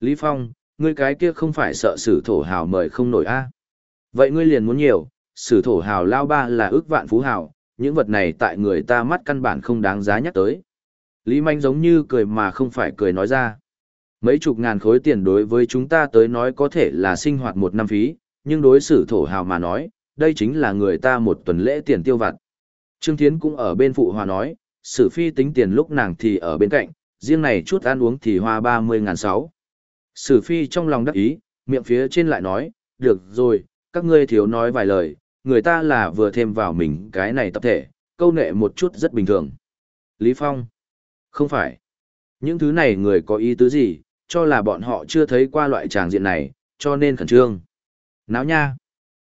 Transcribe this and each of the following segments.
Lý Phong, ngươi cái kia không phải sợ sử thổ hào mời không nổi a Vậy ngươi liền muốn nhiều, sử thổ hào lao ba là ước vạn phú hào, những vật này tại người ta mắt căn bản không đáng giá nhắc tới. Lý Manh giống như cười mà không phải cười nói ra. Mấy chục ngàn khối tiền đối với chúng ta tới nói có thể là sinh hoạt một năm phí, nhưng đối xử thổ hào mà nói, đây chính là người ta một tuần lễ tiền tiêu vặt. Trương Thiến cũng ở bên phụ hòa nói, sử phi tính tiền lúc nàng thì ở bên cạnh, riêng này chút ăn uống thì hoa ba mươi ngàn sáu. Sử phi trong lòng đắc ý, miệng phía trên lại nói, được rồi, các ngươi thiếu nói vài lời, người ta là vừa thêm vào mình cái này tập thể, câu nệ một chút rất bình thường. Lý Phong, không phải. Những thứ này người có ý tứ gì, cho là bọn họ chưa thấy qua loại tràng diện này, cho nên khẩn trương. Náo nha.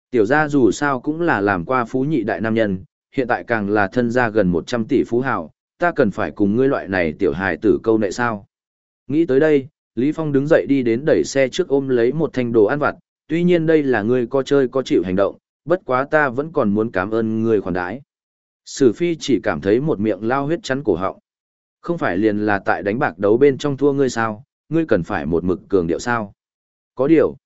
Tiểu gia dù sao cũng là làm qua phú nhị đại nam nhân, hiện tại càng là thân gia gần 100 tỷ phú hào, ta cần phải cùng ngươi loại này tiểu hài tử câu nệ sao. Nghĩ tới đây, Lý Phong đứng dậy đi đến đẩy xe trước ôm lấy một thanh đồ ăn vặt, tuy nhiên đây là ngươi có chơi có chịu hành động, bất quá ta vẫn còn muốn cảm ơn ngươi khoản đãi. Sử phi chỉ cảm thấy một miệng lao huyết chắn cổ họng. Không phải liền là tại đánh bạc đấu bên trong thua ngươi sao, ngươi cần phải một mực cường điệu sao. Có điều,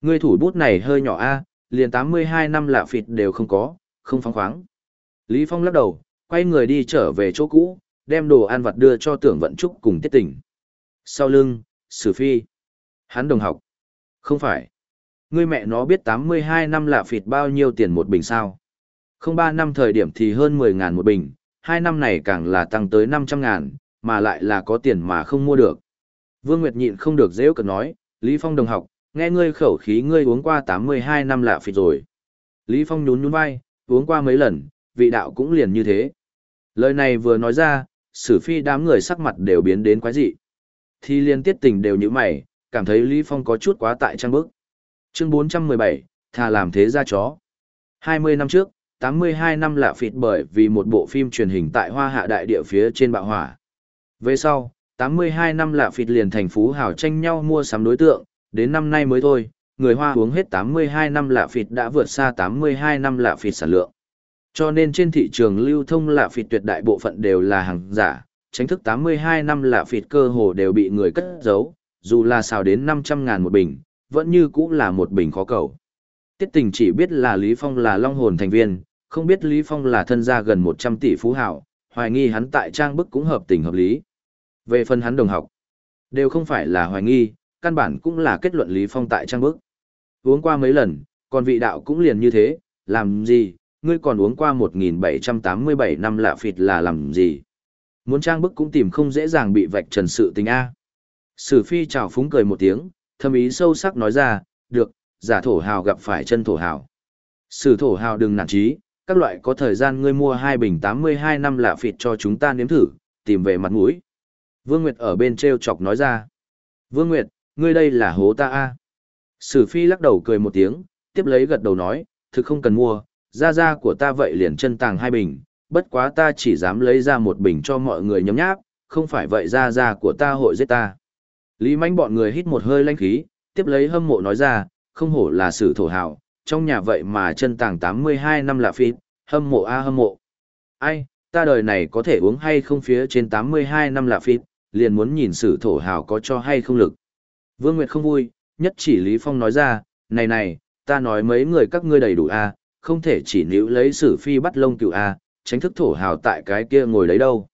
ngươi thủ bút này hơi nhỏ a, liền 82 năm lạ phịt đều không có, không phóng khoáng. Lý Phong lắc đầu, quay người đi trở về chỗ cũ, đem đồ ăn vặt đưa cho tưởng vận trúc cùng tiết tỉnh. Sau lưng, Sử Phi. Hắn đồng học. Không phải. Ngươi mẹ nó biết 82 năm là phịt bao nhiêu tiền một bình sao. Không ba năm thời điểm thì hơn 10 ngàn một bình, hai năm này càng là tăng tới 500 ngàn, mà lại là có tiền mà không mua được. Vương Nguyệt nhịn không được dễ cợt nói, Lý Phong đồng học, nghe ngươi khẩu khí ngươi uống qua 82 năm lạ phịt rồi. Lý Phong nhún nhún vai, uống qua mấy lần, vị đạo cũng liền như thế. Lời này vừa nói ra, sử phi đám người sắc mặt đều biến đến quái dị. Thì liên tiết tình đều như mày, cảm thấy Lý Phong có chút quá tại trang bức. Chương 417, thà làm thế ra chó. 20 năm trước, 82 năm lạ phịt bởi vì một bộ phim truyền hình tại Hoa Hạ Đại địa phía trên bạo hỏa. Về sau, 82 năm lạ phịt liền thành phú hào tranh nhau mua sắm đối tượng, đến năm nay mới thôi, người Hoa uống hết 82 năm lạ phịt đã vượt xa 82 năm lạ phịt sản lượng. Cho nên trên thị trường lưu thông lạ phịt tuyệt đại bộ phận đều là hàng giả, tránh thức 82 năm là phịt cơ hồ đều bị người cất giấu, dù là xào đến 500 ngàn một bình, vẫn như cũng là một bình khó cầu. Tiết tình chỉ biết là Lý Phong là long hồn thành viên, không biết Lý Phong là thân gia gần 100 tỷ phú hảo, hoài nghi hắn tại trang bức cũng hợp tình hợp lý. Về phần hắn đồng học, đều không phải là hoài nghi, căn bản cũng là kết luận Lý Phong tại trang bức. Uống qua mấy lần, còn vị đạo cũng liền như thế, làm gì, ngươi còn uống qua 1787 năm lạ phịt là làm gì. Muốn trang bức cũng tìm không dễ dàng bị vạch trần sự tình A. Sử phi chào phúng cười một tiếng, thâm ý sâu sắc nói ra, được, giả thổ hào gặp phải chân thổ hào. Sử thổ hào đừng nản trí, các loại có thời gian ngươi mua hai bình 82 năm lạ phịt cho chúng ta nếm thử, tìm về mặt mũi. Vương Nguyệt ở bên treo chọc nói ra. Vương Nguyệt, ngươi đây là hố ta a Sử phi lắc đầu cười một tiếng, tiếp lấy gật đầu nói, thực không cần mua, ra ra của ta vậy liền chân tàng hai bình, bất quá ta chỉ dám lấy ra một bình cho mọi người nhấm nháp, không phải vậy ra ra của ta hội giết ta. Lý manh bọn người hít một hơi lanh khí, tiếp lấy hâm mộ nói ra, không hổ là sử thổ hào, trong nhà vậy mà chân tàng 82 năm là phí hâm mộ a hâm mộ. Ai, ta đời này có thể uống hay không phía trên 82 năm là phí liền muốn nhìn sử thổ hào có cho hay không lực. Vương Nguyệt không vui, nhất chỉ Lý Phong nói ra, này này, ta nói mấy người các ngươi đầy đủ a, không thể chỉ níu lấy sử phi bắt lông cựu a, tránh thức thổ hào tại cái kia ngồi đấy đâu.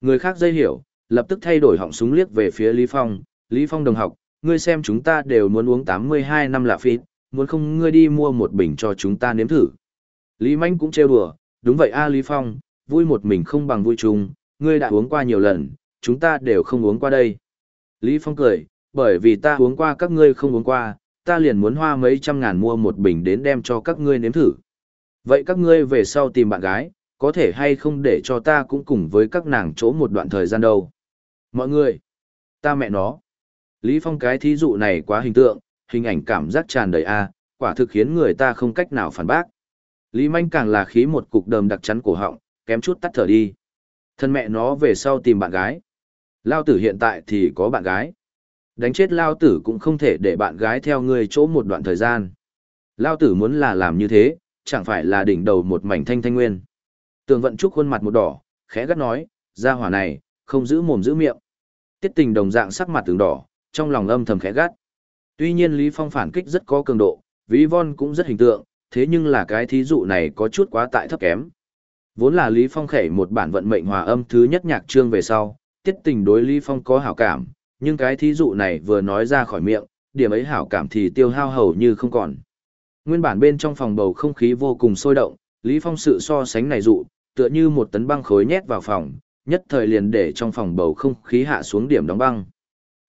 Người khác dây hiểu, lập tức thay đổi họng súng liếc về phía Lý Phong, Lý Phong đồng học, ngươi xem chúng ta đều muốn uống 82 năm lạ phít, muốn không ngươi đi mua một bình cho chúng ta nếm thử. Lý Manh cũng trêu đùa, đúng vậy a Lý Phong, vui một mình không bằng vui chung, ngươi đã uống qua nhiều lần, chúng ta đều không uống qua đây. Lý Phong cười, bởi vì ta uống qua các ngươi không uống qua, ta liền muốn hoa mấy trăm ngàn mua một bình đến đem cho các ngươi nếm thử. Vậy các ngươi về sau tìm bạn gái, có thể hay không để cho ta cũng cùng với các nàng chỗ một đoạn thời gian đâu. Mọi người, ta mẹ nó. Lý Phong cái thí dụ này quá hình tượng, hình ảnh cảm giác tràn đầy a, quả thực khiến người ta không cách nào phản bác. Lý Manh càng là khí một cục đờm đặc chắn cổ họng, kém chút tắt thở đi. Thân mẹ nó về sau tìm bạn gái. Lao tử hiện tại thì có bạn gái. Đánh chết Lao tử cũng không thể để bạn gái theo người chỗ một đoạn thời gian. Lao tử muốn là làm như thế, chẳng phải là đỉnh đầu một mảnh thanh thanh nguyên. Tường vận trúc khuôn mặt một đỏ, khẽ gắt nói, ra hỏa này, không giữ mồm giữ miệng. Tiết tình đồng dạng sắc mặt tường đỏ, Trong lòng âm thầm khẽ gắt. Tuy nhiên Lý Phong phản kích rất có cường độ, ví von cũng rất hình tượng, thế nhưng là cái thí dụ này có chút quá tại thấp kém. Vốn là Lý Phong khẩy một bản vận mệnh hòa âm thứ nhất nhạc chương về sau, tiết tình đối Lý Phong có hảo cảm, nhưng cái thí dụ này vừa nói ra khỏi miệng, điểm ấy hảo cảm thì tiêu hao hầu như không còn. Nguyên bản bên trong phòng bầu không khí vô cùng sôi động, Lý Phong sự so sánh này dụ, tựa như một tấn băng khối nhét vào phòng, nhất thời liền để trong phòng bầu không khí hạ xuống điểm đóng băng.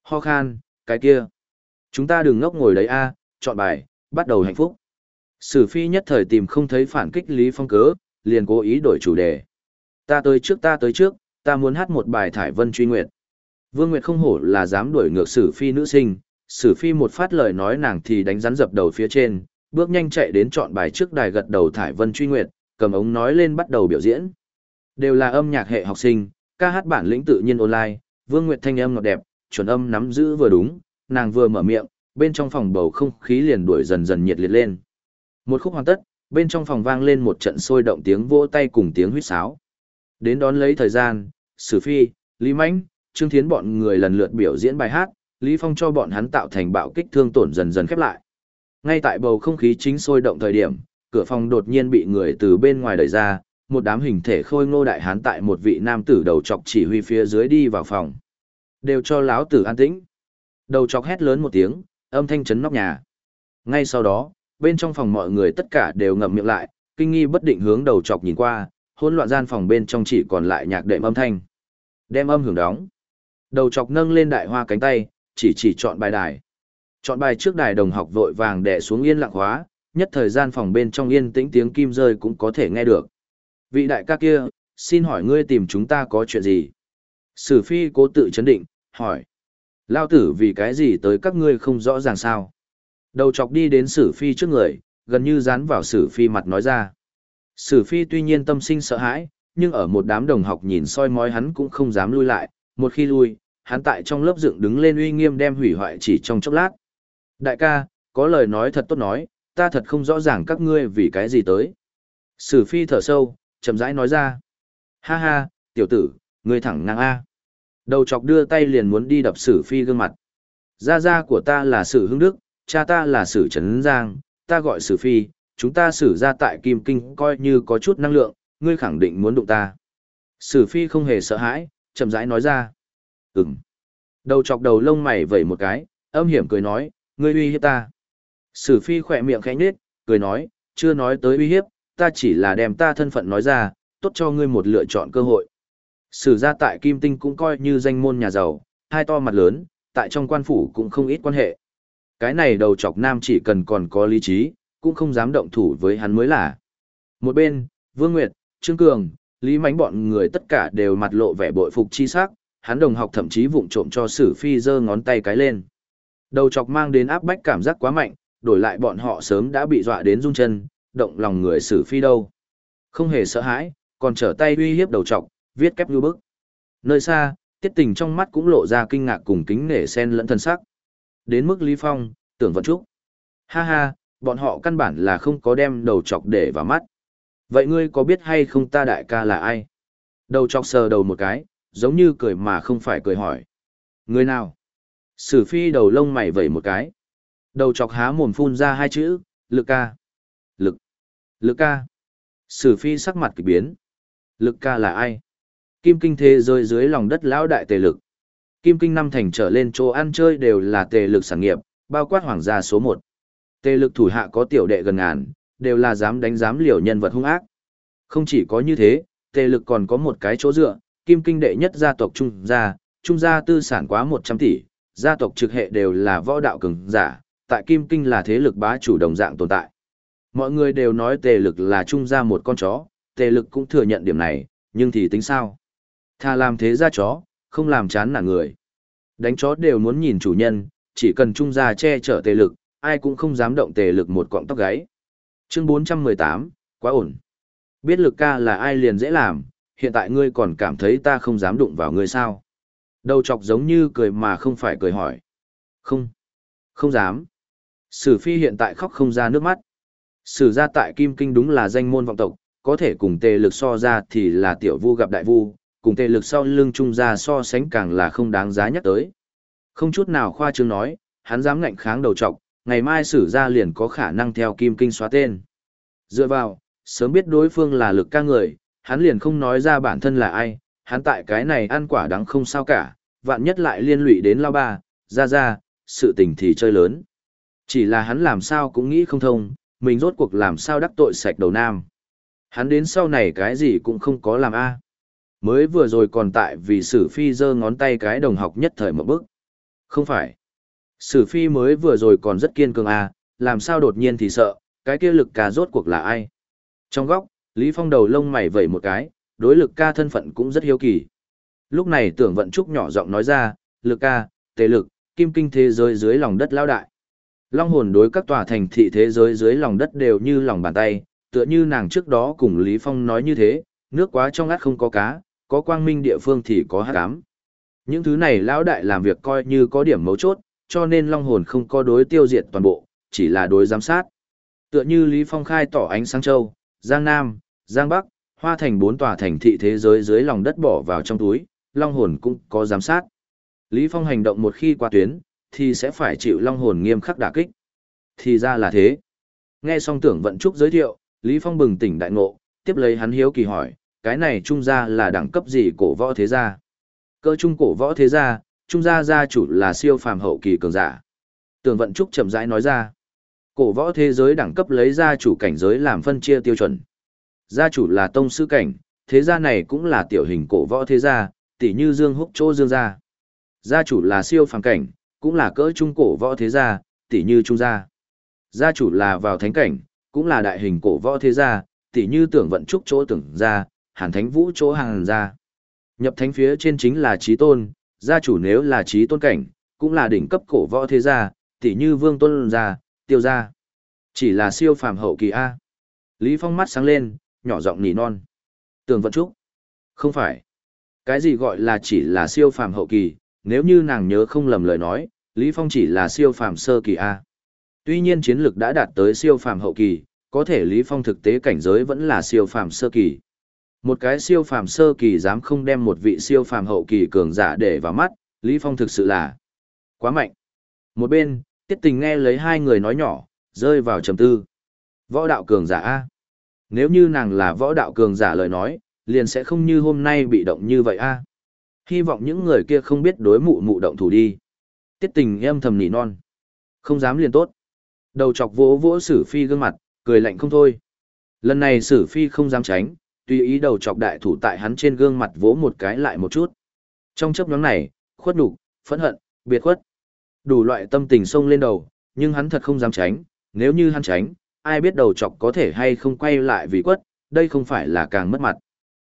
Ho khan, cái kia. Chúng ta đừng ngốc ngồi đấy a, chọn bài, bắt đầu hạnh phúc. Sử phi nhất thời tìm không thấy phản kích Lý Phong cớ, liền cố ý đổi chủ đề. Ta tới trước ta tới trước, ta muốn hát một bài thải vân truy nguyệt. Vương Nguyệt không hổ là dám đuổi ngược sử phi nữ sinh, sử phi một phát lời nói nàng thì đánh rắn dập đầu phía trên, bước nhanh chạy đến chọn bài trước đài gật đầu thải vân truy nguyệt, cầm ống nói lên bắt đầu biểu diễn. Đều là âm nhạc hệ học sinh, ca hát bản lĩnh tự nhiên online, Vương Nguyệt thanh âm ngọt đẹp, chuẩn âm nắm giữ vừa đúng, nàng vừa mở miệng, bên trong phòng bầu không khí liền đuổi dần dần nhiệt liệt lên. Một khúc hoàn tất, bên trong phòng vang lên một trận sôi động tiếng vỗ tay cùng tiếng huýt sáo. Đến đón lấy thời gian, Sử Phi, Lý Mãnh, Trương Thiến bọn người lần lượt biểu diễn bài hát, Lý Phong cho bọn hắn tạo thành bạo kích thương tổn dần dần khép lại. Ngay tại bầu không khí chính sôi động thời điểm, cửa phòng đột nhiên bị người từ bên ngoài đẩy ra, một đám hình thể khôi ngô đại hán tại một vị nam tử đầu chọc chỉ huy phía dưới đi vào phòng. Đều cho lão tử an tĩnh. Đầu chọc hét lớn một tiếng, âm thanh chấn nóc nhà. Ngay sau đó, bên trong phòng mọi người tất cả đều ngậm miệng lại, kinh nghi bất định hướng đầu chọc nhìn qua, hỗn loạn gian phòng bên trong chỉ còn lại nhạc đệm âm thanh. Đem âm hưởng đóng. Đầu chọc nâng lên đại hoa cánh tay, chỉ chỉ chọn bài đài. Chọn bài trước đài đồng học vội vàng đè xuống yên lặng hóa, nhất thời gian phòng bên trong yên tĩnh tiếng kim rơi cũng có thể nghe được. Vị đại ca kia, xin hỏi ngươi tìm chúng ta có chuyện gì? Sử phi cố tự chấn định, hỏi. Lao tử vì cái gì tới các ngươi không rõ ràng sao? Đầu chọc đi đến sử phi trước người, gần như dán vào sử phi mặt nói ra. Sử phi tuy nhiên tâm sinh sợ hãi, nhưng ở một đám đồng học nhìn soi mói hắn cũng không dám lui lại, một khi lui, hắn tại trong lớp dựng đứng lên uy nghiêm đem hủy hoại chỉ trong chốc lát. Đại ca, có lời nói thật tốt nói, ta thật không rõ ràng các ngươi vì cái gì tới. Sử phi thở sâu, chậm rãi nói ra. Ha ha, tiểu tử, ngươi thẳng ngang A. Đầu chọc đưa tay liền muốn đi đập sử phi gương mặt. Gia gia của ta là sử hưng đức, cha ta là sử trấn giang, ta gọi sử phi, chúng ta sử ra tại Kim Kinh coi như có chút năng lượng, ngươi khẳng định muốn đụng ta. Sử phi không hề sợ hãi, chậm rãi nói ra. Ừm. Đầu chọc đầu lông mày vẩy một cái, âm hiểm cười nói, ngươi uy hiếp ta. Sử phi khỏe miệng khẽ nhếch, cười nói, chưa nói tới uy hiếp, ta chỉ là đem ta thân phận nói ra, tốt cho ngươi một lựa chọn cơ hội. Sử gia tại Kim Tinh cũng coi như danh môn nhà giàu, hai to mặt lớn, tại trong quan phủ cũng không ít quan hệ. Cái này đầu chọc nam chỉ cần còn có lý trí, cũng không dám động thủ với hắn mới là. Một bên, Vương Nguyệt, Trương Cường, Lý Mánh bọn người tất cả đều mặt lộ vẻ bội phục chi sắc, hắn đồng học thậm chí vụng trộm cho Sử Phi giơ ngón tay cái lên. Đầu chọc mang đến áp bách cảm giác quá mạnh, đổi lại bọn họ sớm đã bị dọa đến rung chân, động lòng người xử Phi đâu. Không hề sợ hãi, còn trở tay uy hiếp đầu trọc, viết kép như bức. Nơi xa, tiết tình trong mắt cũng lộ ra kinh ngạc cùng kính nể sen lẫn thân sắc. Đến mức Lý Phong, tưởng vận trúc. Ha ha, bọn họ căn bản là không có đem đầu chọc để vào mắt. Vậy ngươi có biết hay không ta đại ca là ai? Đầu chọc sờ đầu một cái, giống như cười mà không phải cười hỏi. Người nào? Sử phi đầu lông mày vẩy một cái. Đầu chọc há mồm phun ra hai chữ, lực ca. Lực. Lực ca. Sử phi sắc mặt kỳ biến. Lực ca là ai? Kim kinh thế rơi dưới lòng đất lão đại tề lực. Kim kinh năm thành trở lên chỗ ăn chơi đều là tề lực sản nghiệp, bao quát hoàng gia số một. Tề lực thủ hạ có tiểu đệ gần ngàn, đều là dám đánh dám liều nhân vật hung ác. Không chỉ có như thế, tề lực còn có một cái chỗ dựa, kim kinh đệ nhất gia tộc Trung gia, Trung gia tư sản quá 100 tỷ, gia tộc trực hệ đều là võ đạo cường giả, tại kim kinh là thế lực bá chủ đồng dạng tồn tại. Mọi người đều nói tề lực là Trung gia một con chó, tề lực cũng thừa nhận điểm này, nhưng thì tính sao? Thà làm thế ra chó, không làm chán nản người. Đánh chó đều muốn nhìn chủ nhân, chỉ cần trung gia che chở tề lực, ai cũng không dám động tề lực một cọng tóc gáy. Chương 418, quá ổn. Biết lực ca là ai liền dễ làm, hiện tại ngươi còn cảm thấy ta không dám đụng vào ngươi sao? Đầu chọc giống như cười mà không phải cười hỏi. Không. Không dám. Sử phi hiện tại khóc không ra nước mắt. Sử gia tại Kim Kinh đúng là danh môn vọng tộc, có thể cùng tề lực so ra thì là tiểu vu gặp đại vu, cùng tề lực sau lưng trung gia so sánh càng là không đáng giá nhắc tới. Không chút nào khoa trương nói, hắn dám ngạnh kháng đầu trọc, ngày mai Sử gia liền có khả năng theo kim kinh xóa tên. Dựa vào, sớm biết đối phương là lực ca người, hắn liền không nói ra bản thân là ai, hắn tại cái này ăn quả đắng không sao cả, vạn nhất lại liên lụy đến lao ba, ra ra, sự tình thì chơi lớn. Chỉ là hắn làm sao cũng nghĩ không thông, mình rốt cuộc làm sao đắc tội sạch đầu nam. Hắn đến sau này cái gì cũng không có làm a. Mới vừa rồi còn tại vì sử phi giơ ngón tay cái đồng học nhất thời một bước. Không phải. Sử phi mới vừa rồi còn rất kiên cường a, làm sao đột nhiên thì sợ, cái kia lực ca rốt cuộc là ai. Trong góc, Lý Phong đầu lông mày vẩy một cái, đối lực ca thân phận cũng rất hiếu kỳ. Lúc này tưởng vận trúc nhỏ giọng nói ra, lực ca, tề lực, kim kinh thế giới dưới lòng đất lao đại. Long hồn đối các tòa thành thị thế giới dưới lòng đất đều như lòng bàn tay, tựa như nàng trước đó cùng Lý Phong nói như thế, nước quá trong ngắt không có cá, có quang minh địa phương thì có hát cám. Những thứ này lão đại làm việc coi như có điểm mấu chốt, cho nên long hồn không có đối tiêu diệt toàn bộ, chỉ là đối giám sát. Tựa như Lý Phong khai tỏ ánh sáng châu, Giang Nam, Giang Bắc, hoa thành bốn tòa thành thị thế giới dưới lòng đất bỏ vào trong túi, long hồn cũng có giám sát. Lý Phong hành động một khi qua tuyến, thì sẽ phải chịu long hồn nghiêm khắc đả kích. Thì ra là thế. Nghe xong tưởng vận trúc giới thiệu, Lý Phong bừng tỉnh đại ngộ, tiếp lấy hắn hiếu kỳ hỏi, cái này trung gia là đẳng cấp gì cổ võ thế gia? Cơ trung cổ võ thế gia, trung gia gia chủ là siêu phàm hậu kỳ cường giả. Tưởng vận trúc chậm rãi nói ra, cổ võ thế giới đẳng cấp lấy gia chủ cảnh giới làm phân chia tiêu chuẩn. Gia chủ là tông sư cảnh, thế gia này cũng là tiểu hình cổ võ thế gia, tỷ như Dương Húc Chỗ Dương gia. Gia chủ là siêu phàm cảnh, cũng là cỡ trung cổ võ thế gia, tỷ như trung gia. Gia chủ là vào thánh cảnh, cũng là đại hình cổ võ thế gia, tỷ như tưởng vận trúc chỗ tưởng gia, hàn thánh vũ chỗ hàng gia. Nhập thánh phía trên chính là trí tôn, gia chủ nếu là trí tôn cảnh, cũng là đỉnh cấp cổ võ thế gia, tỷ như vương tôn gia, tiêu gia. Chỉ là siêu phàm hậu kỳ A. Lý Phong mắt sáng lên, nhỏ giọng nỉ non. Tưởng vận trúc. Không phải. Cái gì gọi là chỉ là siêu phàm hậu kỳ, nếu như nàng nhớ không lầm lời nói, Lý Phong chỉ là siêu phàm sơ kỳ A. Tuy nhiên chiến lực đã đạt tới siêu phàm hậu kỳ, có thể Lý Phong thực tế cảnh giới vẫn là siêu phàm sơ kỳ. Một cái siêu phàm sơ kỳ dám không đem một vị siêu phàm hậu kỳ cường giả để vào mắt, Lý Phong thực sự là quá mạnh. Một bên, Tiết Tình nghe lấy hai người nói nhỏ, rơi vào trầm tư. Võ đạo cường giả a. Nếu như nàng là võ đạo cường giả lời nói, liền sẽ không như hôm nay bị động như vậy a. Hy vọng những người kia không biết đối mụ mụ động thủ đi. Tiết tình em thầm nỉ non. Không dám liền tốt. Đầu chọc vỗ vỗ sử phi gương mặt, cười lạnh không thôi. Lần này sử phi không dám tránh, tùy ý đầu chọc đại thủ tại hắn trên gương mặt vỗ một cái lại một chút. Trong chấp nhóm này, khuất đủ, phẫn hận, biệt khuất. Đủ loại tâm tình xông lên đầu, nhưng hắn thật không dám tránh, nếu như hắn tránh, ai biết đầu chọc có thể hay không quay lại vì quất, đây không phải là càng mất mặt.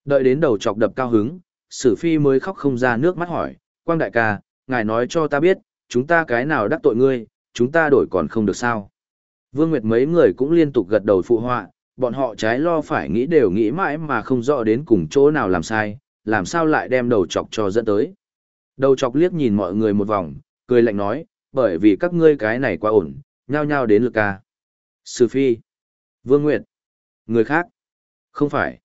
Đợi đến đầu chọc đập cao hứng, sử phi mới khóc không ra nước mắt hỏi, quang đại ca, ngài nói cho ta biết, chúng ta cái nào đắc tội ngươi, chúng ta đổi còn không được sao. Vương Nguyệt mấy người cũng liên tục gật đầu phụ họa, bọn họ trái lo phải nghĩ đều nghĩ mãi mà không rõ đến cùng chỗ nào làm sai, làm sao lại đem đầu chọc cho dẫn tới. Đầu chọc liếc nhìn mọi người một vòng, cười lạnh nói, bởi vì các ngươi cái này quá ổn, nhao nhao đến lực ca. Sư Phi, Vương Nguyệt, người khác, không phải.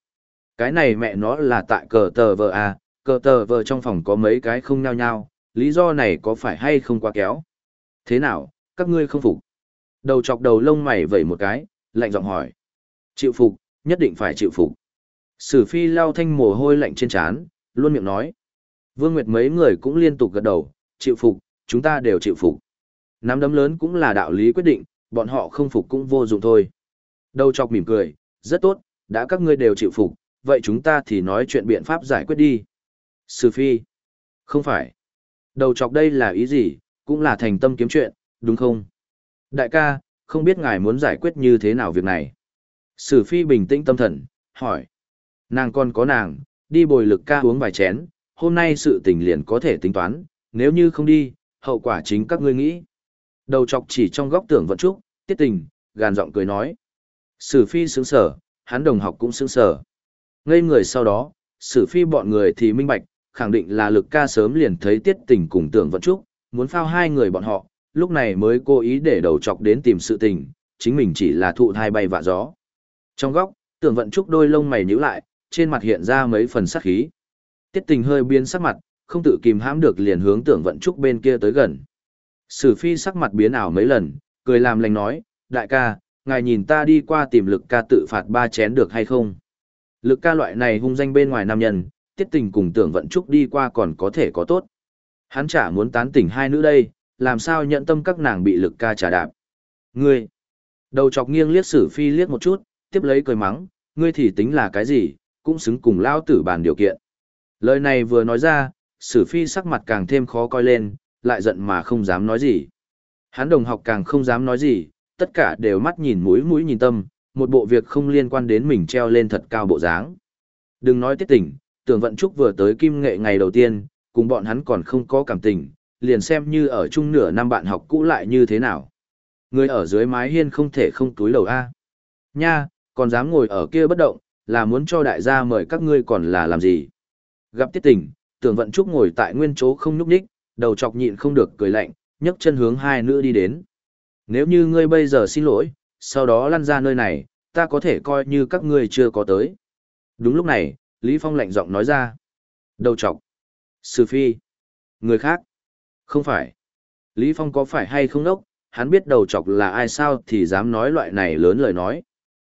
Cái này mẹ nó là tại cờ tờ vờ à, cờ tờ vờ trong phòng có mấy cái không nhao nhao, lý do này có phải hay không quá kéo? Thế nào, các ngươi không phục? Đầu chọc đầu lông mày vẩy một cái, lạnh giọng hỏi. Chịu phục, nhất định phải chịu phục. Sử phi lao thanh mồ hôi lạnh trên trán, luôn miệng nói. Vương Nguyệt mấy người cũng liên tục gật đầu, chịu phục, chúng ta đều chịu phục. Nắm đấm lớn cũng là đạo lý quyết định, bọn họ không phục cũng vô dụng thôi. Đầu chọc mỉm cười, rất tốt, đã các ngươi đều chịu phục, vậy chúng ta thì nói chuyện biện pháp giải quyết đi. Sử phi. Không phải. Đầu chọc đây là ý gì, cũng là thành tâm kiếm chuyện, đúng không? Đại ca, không biết ngài muốn giải quyết như thế nào việc này. Sử phi bình tĩnh tâm thần, hỏi. Nàng còn có nàng, đi bồi lực ca uống vài chén, hôm nay sự tình liền có thể tính toán, nếu như không đi, hậu quả chính các ngươi nghĩ. Đầu chọc chỉ trong góc tưởng vận trúc, tiết tình, gàn giọng cười nói. Sử phi sướng sở, hắn đồng học cũng sướng sở. Ngây người sau đó, sử phi bọn người thì minh bạch, khẳng định là lực ca sớm liền thấy tiết tình cùng tưởng vận trúc, muốn phao hai người bọn họ, lúc này mới cố ý để đầu chọc đến tìm sự tình, chính mình chỉ là thụ thai bay vạ gió. Trong góc, tưởng vận trúc đôi lông mày nhíu lại, trên mặt hiện ra mấy phần sắc khí. Tiết tình hơi biến sắc mặt, không tự kìm hãm được liền hướng tưởng vận trúc bên kia tới gần. Sử phi sắc mặt biến ảo mấy lần, cười làm lành nói, đại ca, ngài nhìn ta đi qua tìm lực ca tự phạt ba chén được hay không? Lực ca loại này hung danh bên ngoài nam nhân, tiết tình cùng tưởng vận trúc đi qua còn có thể có tốt. Hắn chả muốn tán tỉnh hai nữ đây, làm sao nhận tâm các nàng bị lực ca trả đạp. Ngươi! Đầu chọc nghiêng liếc sử phi liếc một chút, tiếp lấy cười mắng, ngươi thì tính là cái gì, cũng xứng cùng lao tử bàn điều kiện. Lời này vừa nói ra, sử phi sắc mặt càng thêm khó coi lên, lại giận mà không dám nói gì. Hắn đồng học càng không dám nói gì, tất cả đều mắt nhìn mũi mũi nhìn tâm, một bộ việc không liên quan đến mình treo lên thật cao bộ dáng. Đừng nói tiết tỉnh, tưởng vận trúc vừa tới kim nghệ ngày đầu tiên, cùng bọn hắn còn không có cảm tình, liền xem như ở chung nửa năm bạn học cũ lại như thế nào. Người ở dưới mái hiên không thể không túi đầu A. Nha, còn dám ngồi ở kia bất động, là muốn cho đại gia mời các ngươi còn là làm gì. Gặp tiết tình, tưởng vận trúc ngồi tại nguyên chỗ không nhúc nhích, đầu chọc nhịn không được cười lạnh, nhấc chân hướng hai nữ đi đến. Nếu như ngươi bây giờ xin lỗi, sau đó lăn ra nơi này, ta có thể coi như các ngươi chưa có tới. Đúng lúc này, Lý Phong lạnh giọng nói ra. Đầu chọc. Sư Phi. Người khác. Không phải. Lý Phong có phải hay không đốc, hắn biết đầu chọc là ai sao thì dám nói loại này lớn lời nói.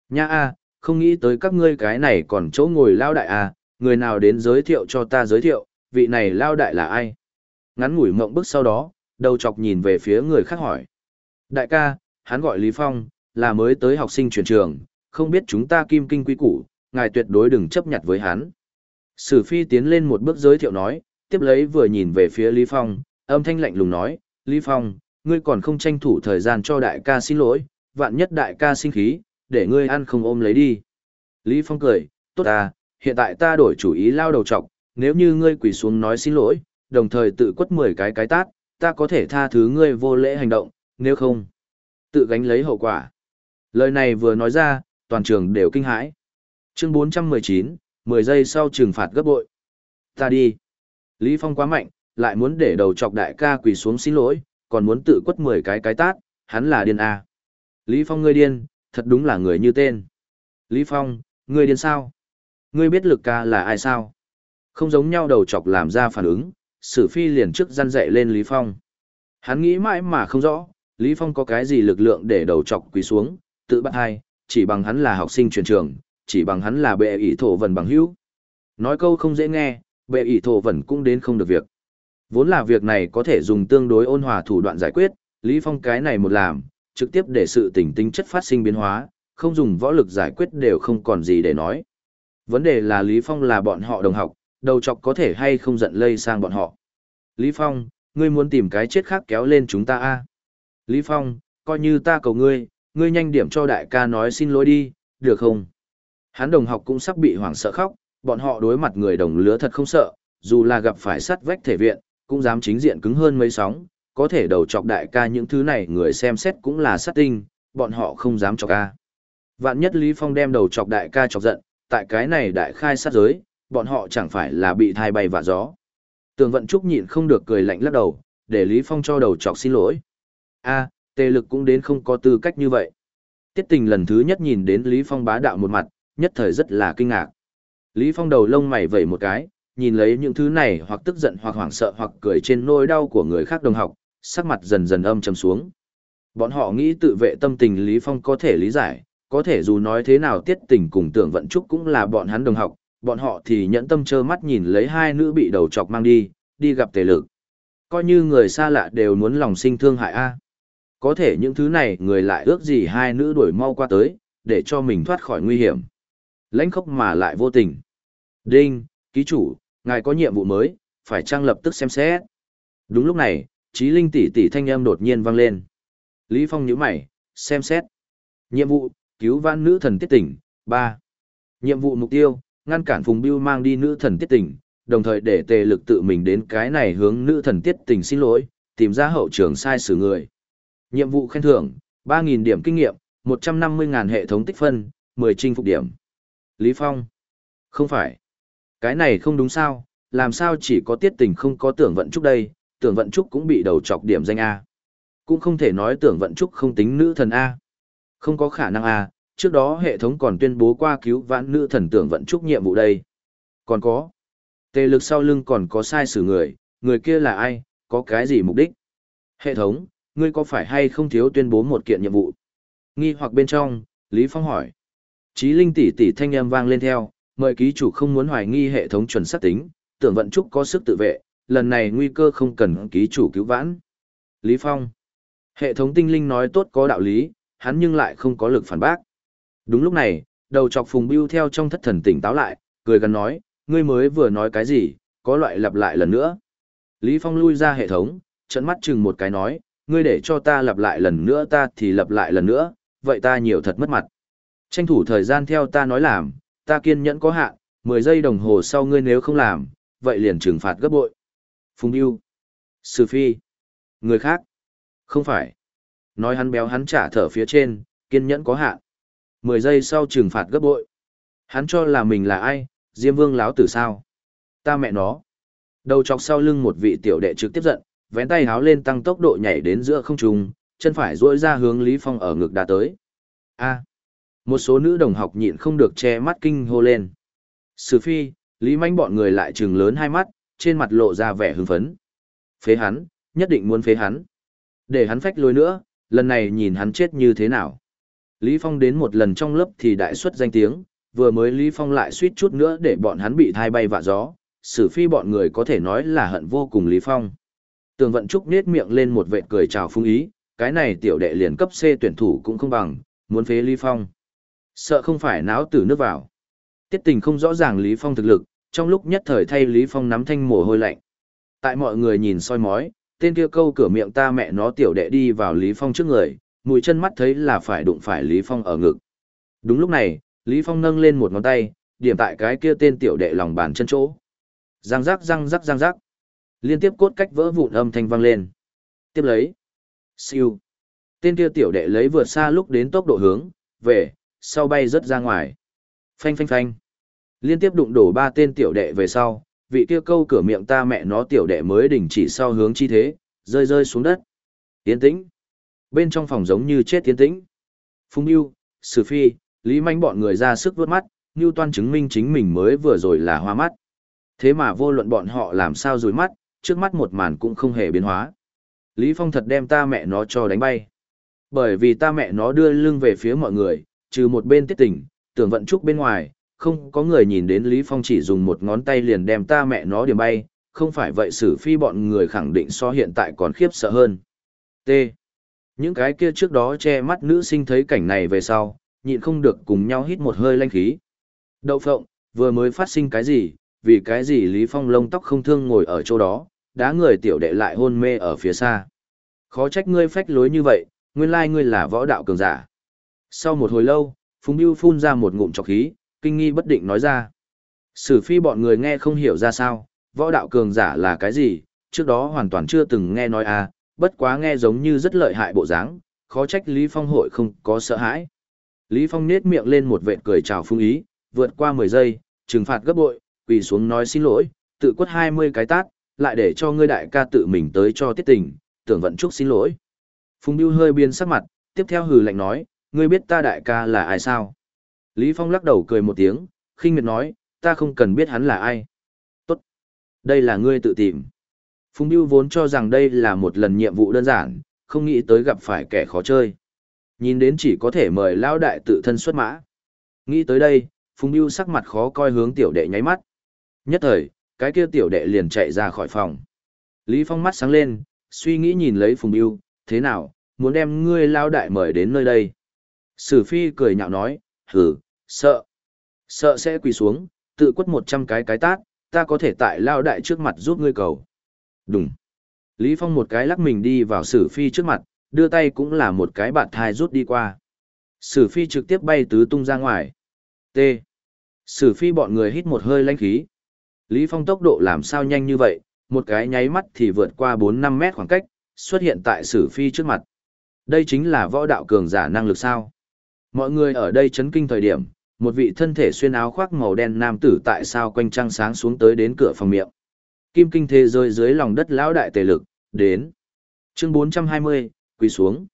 Nha a, không nghĩ tới các ngươi cái này còn chỗ ngồi lao đại a, người nào đến giới thiệu cho ta giới thiệu, vị này lao đại là ai? Ngắn ngủi mộng bức sau đó, đầu chọc nhìn về phía người khác hỏi. Đại ca, hắn gọi Lý Phong, là mới tới học sinh chuyển trường, không biết chúng ta kim kinh quý củ, ngài tuyệt đối đừng chấp nhận với hắn. Sử phi tiến lên một bước giới thiệu nói, tiếp lấy vừa nhìn về phía Lý Phong, âm thanh lạnh lùng nói, Lý Phong, ngươi còn không tranh thủ thời gian cho đại ca xin lỗi, vạn nhất đại ca sinh khí, để ngươi ăn không ôm lấy đi. Lý Phong cười, tốt à, hiện tại ta đổi chủ ý lao đầu trọc, nếu như ngươi quỳ xuống nói xin lỗi, đồng thời tự quất 10 cái cái tát, ta có thể tha thứ ngươi vô lễ hành động, nếu không, tự gánh lấy hậu quả. Lời này vừa nói ra, toàn trường đều kinh hãi. Chương 419, 10 giây sau trừng phạt gấp bội. Ta đi. Lý Phong quá mạnh, lại muốn để đầu chọc đại ca quỳ xuống xin lỗi, còn muốn tự quất 10 cái cái tát, hắn là điên à. Lý Phong ngươi điên, thật đúng là người như tên. Lý Phong, ngươi điên sao? Ngươi biết lực ca là ai sao? Không giống nhau đầu chọc làm ra phản ứng, sử phi liền trước gian dạy lên Lý Phong. Hắn nghĩ mãi mà không rõ, Lý Phong có cái gì lực lượng để đầu chọc quỳ xuống, tự bắt hai, chỉ bằng hắn là học sinh truyền trường, chỉ bằng hắn là bệ ỷ thổ vần bằng hữu. Nói câu không dễ nghe, bệ ỷ thổ vần cũng đến không được việc. Vốn là việc này có thể dùng tương đối ôn hòa thủ đoạn giải quyết, Lý Phong cái này một làm, trực tiếp để sự tỉnh tính chất phát sinh biến hóa, không dùng võ lực giải quyết đều không còn gì để nói. Vấn đề là Lý Phong là bọn họ đồng học, đầu chọc có thể hay không giận lây sang bọn họ. Lý Phong, ngươi muốn tìm cái chết khác kéo lên chúng ta a? À? Lý Phong, coi như ta cầu ngươi, ngươi nhanh điểm cho đại ca nói xin lỗi đi, được không? Hắn đồng học cũng sắp bị hoảng sợ khóc, bọn họ đối mặt người đồng lứa thật không sợ, dù là gặp phải sắt vách thể viện, cũng dám chính diện cứng hơn mấy sóng, có thể đầu chọc đại ca những thứ này người xem xét cũng là sát tinh, bọn họ không dám chọc ca. Vạn nhất Lý Phong đem đầu chọc đại ca chọc giận, tại cái này đại khai sát giới, bọn họ chẳng phải là bị thai bay vạ gió. Tường vận trúc nhịn không được cười lạnh lắc đầu, để Lý Phong cho đầu chọc xin lỗi. a tề lực cũng đến không có tư cách như vậy. Tiết tình lần thứ nhất nhìn đến Lý Phong bá đạo một mặt, nhất thời rất là kinh ngạc. Lý Phong đầu lông mày vẩy một cái, nhìn lấy những thứ này hoặc tức giận hoặc hoảng sợ hoặc cười trên nỗi đau của người khác đồng học, sắc mặt dần dần âm trầm xuống. Bọn họ nghĩ tự vệ tâm tình Lý Phong có thể lý giải, có thể dù nói thế nào tiết tình cùng tưởng vận trúc cũng là bọn hắn đồng học, bọn họ thì nhẫn tâm trơ mắt nhìn lấy hai nữ bị đầu chọc mang đi, đi gặp tề lực. Coi như người xa lạ đều muốn lòng sinh thương hại a. Có thể những thứ này người lại ước gì hai nữ đuổi mau qua tới, để cho mình thoát khỏi nguy hiểm. Lãnh khốc mà lại vô tình. Đinh, ký chủ, ngài có nhiệm vụ mới, phải trang lập tức xem xét. Đúng lúc này, trí linh tỷ tỷ thanh âm đột nhiên vang lên. Lý Phong nhíu mày, xem xét. Nhiệm vụ, cứu vãn nữ thần tiết tỉnh, 3. Nhiệm vụ mục tiêu, ngăn cản Phùng Biêu mang đi nữ thần tiết tỉnh, đồng thời để tề lực tự mình đến cái này hướng nữ thần tiết tỉnh xin lỗi, tìm ra hậu trường sai xử người. Nhiệm vụ khen thưởng, 3.000 điểm kinh nghiệm, 150.000 hệ thống tích phân, 10 chinh phục điểm. Lý Phong. Không phải. Cái này không đúng sao, làm sao chỉ có tiết tình không có tưởng vận trúc đây, tưởng vận trúc cũng bị đầu chọc điểm danh A. Cũng không thể nói tưởng vận trúc không tính nữ thần A. Không có khả năng A, trước đó hệ thống còn tuyên bố qua cứu vãn nữ thần tưởng vận trúc nhiệm vụ đây. Còn có. Tề lực sau lưng còn có sai sử người, người kia là ai, có cái gì mục đích? Hệ thống, ngươi có phải hay không thiếu tuyên bố một kiện nhiệm vụ? Nghi hoặc bên trong, Lý Phong hỏi. Chí linh tỷ tỷ thanh âm vang lên theo, mời ký chủ không muốn hoài nghi hệ thống chuẩn xác tính, tưởng vận trúc có sức tự vệ, lần này nguy cơ không cần ký chủ cứu vãn. Lý Phong. Hệ thống tinh linh nói tốt có đạo lý, hắn nhưng lại không có lực phản bác. Đúng lúc này, đầu chọc phùng bưu theo trong thất thần tỉnh táo lại, cười gần nói, ngươi mới vừa nói cái gì, có loại lặp lại lần nữa. Lý Phong lui ra hệ thống, trận mắt chừng một cái nói, ngươi để cho ta lặp lại lần nữa ta thì lặp lại lần nữa, vậy ta nhiều thật mất mặt. Tranh thủ thời gian theo ta nói làm, ta kiên nhẫn có hạn, 10 giây đồng hồ sau ngươi nếu không làm, vậy liền trừng phạt gấp bội. Phùng Yêu. Sư Phi. Người khác. Không phải. Nói hắn béo hắn trả thở phía trên, kiên nhẫn có hạn. 10 giây sau trừng phạt gấp bội. Hắn cho là mình là ai, Diêm Vương láo tử sao? Ta mẹ nó. Đầu chọc sau lưng một vị tiểu đệ trực tiếp giận, vén tay háo lên tăng tốc độ nhảy đến giữa không trung, chân phải duỗi ra hướng Lý Phong ở ngực đá tới. A. Một số nữ đồng học nhịn không được che mắt kinh hô lên. Sử phi, Lý Manh bọn người lại trừng lớn hai mắt, trên mặt lộ ra vẻ hưng phấn. Phế hắn, nhất định muốn phế hắn. Để hắn phách lối nữa, lần này nhìn hắn chết như thế nào. Lý Phong đến một lần trong lớp thì đại xuất danh tiếng, vừa mới Lý Phong lại suýt chút nữa để bọn hắn bị thai bay vạ gió, sử phi bọn người có thể nói là hận vô cùng Lý Phong. Tường vận trúc nết miệng lên một vệt cười chào phung ý, cái này tiểu đệ liền cấp C tuyển thủ cũng không bằng, muốn phế Lý Phong. Sợ không phải náo tử nước vào. Tiết tình không rõ ràng Lý Phong thực lực, trong lúc nhất thời thay Lý Phong nắm thanh mồ hôi lạnh. Tại mọi người nhìn soi mói, tên kia câu cửa miệng ta mẹ nó tiểu đệ đi vào Lý Phong trước người, mũi chân mắt thấy là phải đụng phải Lý Phong ở ngực. Đúng lúc này, Lý Phong nâng lên một ngón tay, điểm tại cái kia tên tiểu đệ lòng bàn chân chỗ. Răng rắc răng rắc răng rắc. Liên tiếp cốt cách vỡ vụn âm thanh vang lên. Tiếp lấy. Siêu. Tên kia tiểu đệ lấy vượt xa lúc đến tốc độ hướng, về, sau bay rất ra ngoài. Phanh phanh phanh. Liên tiếp đụng đổ ba tên tiểu đệ về sau, vị kia câu cửa miệng ta mẹ nó tiểu đệ mới đình chỉ sau hướng chi thế, rơi rơi xuống đất. Tiến tĩnh. Bên trong phòng giống như chết tiến tĩnh. Phùng Yêu, Sử Phi, Lý Manh bọn người ra sức vớt mắt, Ngưu Toan chứng minh chính mình mới vừa rồi là hoa mắt. Thế mà vô luận bọn họ làm sao rồi mắt, trước mắt một màn cũng không hề biến hóa. Lý Phong thật đem ta mẹ nó cho đánh bay. Bởi vì ta mẹ nó đưa lưng về phía mọi người, trừ một bên tiết tỉnh, tưởng vận trúc bên ngoài, không có người nhìn đến Lý Phong chỉ dùng một ngón tay liền đem ta mẹ nó điểm bay, không phải vậy xử phi bọn người khẳng định so hiện tại còn khiếp sợ hơn. T. Những cái kia trước đó che mắt nữ sinh thấy cảnh này về sau, nhịn không được cùng nhau hít một hơi lanh khí. Đậu phộng, vừa mới phát sinh cái gì, vì cái gì Lý Phong lông tóc không thương ngồi ở chỗ đó, đá người tiểu đệ lại hôn mê ở phía xa. Khó trách ngươi phách lối như vậy, nguyên lai ngươi là võ đạo cường giả. Sau một hồi lâu, Phùng Biêu phun ra một ngụm trọc khí, kinh nghi bất định nói ra. Sử phi bọn người nghe không hiểu ra sao, võ đạo cường giả là cái gì, trước đó hoàn toàn chưa từng nghe nói à, bất quá nghe giống như rất lợi hại bộ dáng, khó trách Lý Phong hội không có sợ hãi. Lý Phong nết miệng lên một vệt cười chào phung ý, vượt qua 10 giây, trừng phạt gấp bội, quỳ xuống nói xin lỗi, tự quất 20 cái tát, lại để cho ngươi đại ca tự mình tới cho tiết tình, tưởng vận trúc xin lỗi. Phùng Biêu hơi biên sắc mặt, tiếp theo hừ lạnh nói, ngươi biết ta đại ca là ai sao? Lý Phong lắc đầu cười một tiếng, khinh miệt nói, ta không cần biết hắn là ai. Tốt. Đây là ngươi tự tìm. Phùng Biêu vốn cho rằng đây là một lần nhiệm vụ đơn giản, không nghĩ tới gặp phải kẻ khó chơi. Nhìn đến chỉ có thể mời Lão đại tự thân xuất mã. Nghĩ tới đây, Phùng Biêu sắc mặt khó coi hướng tiểu đệ nháy mắt. Nhất thời, cái kia tiểu đệ liền chạy ra khỏi phòng. Lý Phong mắt sáng lên, suy nghĩ nhìn lấy Phùng Biêu, thế nào, muốn đem ngươi Lão đại mời đến nơi đây. Sử Phi cười nhạo nói, hử, sợ. Sợ sẽ quỳ xuống, tự quất một trăm cái cái tát, ta có thể tại Lão đại trước mặt giúp ngươi cầu. Đúng. Lý Phong một cái lắc mình đi vào Sử Phi trước mặt, đưa tay cũng là một cái bạt thai rút đi qua. Sử Phi trực tiếp bay tứ tung ra ngoài. T. Sử Phi bọn người hít một hơi lãnh khí. Lý Phong tốc độ làm sao nhanh như vậy, một cái nháy mắt thì vượt qua 4-5 mét khoảng cách, xuất hiện tại Sử Phi trước mặt. Đây chính là võ đạo cường giả năng lực sao. Mọi người ở đây chấn kinh thời điểm, một vị thân thể xuyên áo khoác màu đen nam tử tại sao quanh trăng sáng xuống tới đến cửa phòng miệng. Kim kinh thế rơi dưới lòng đất lão đại tề lực, đến. Chương 420, quỳ xuống.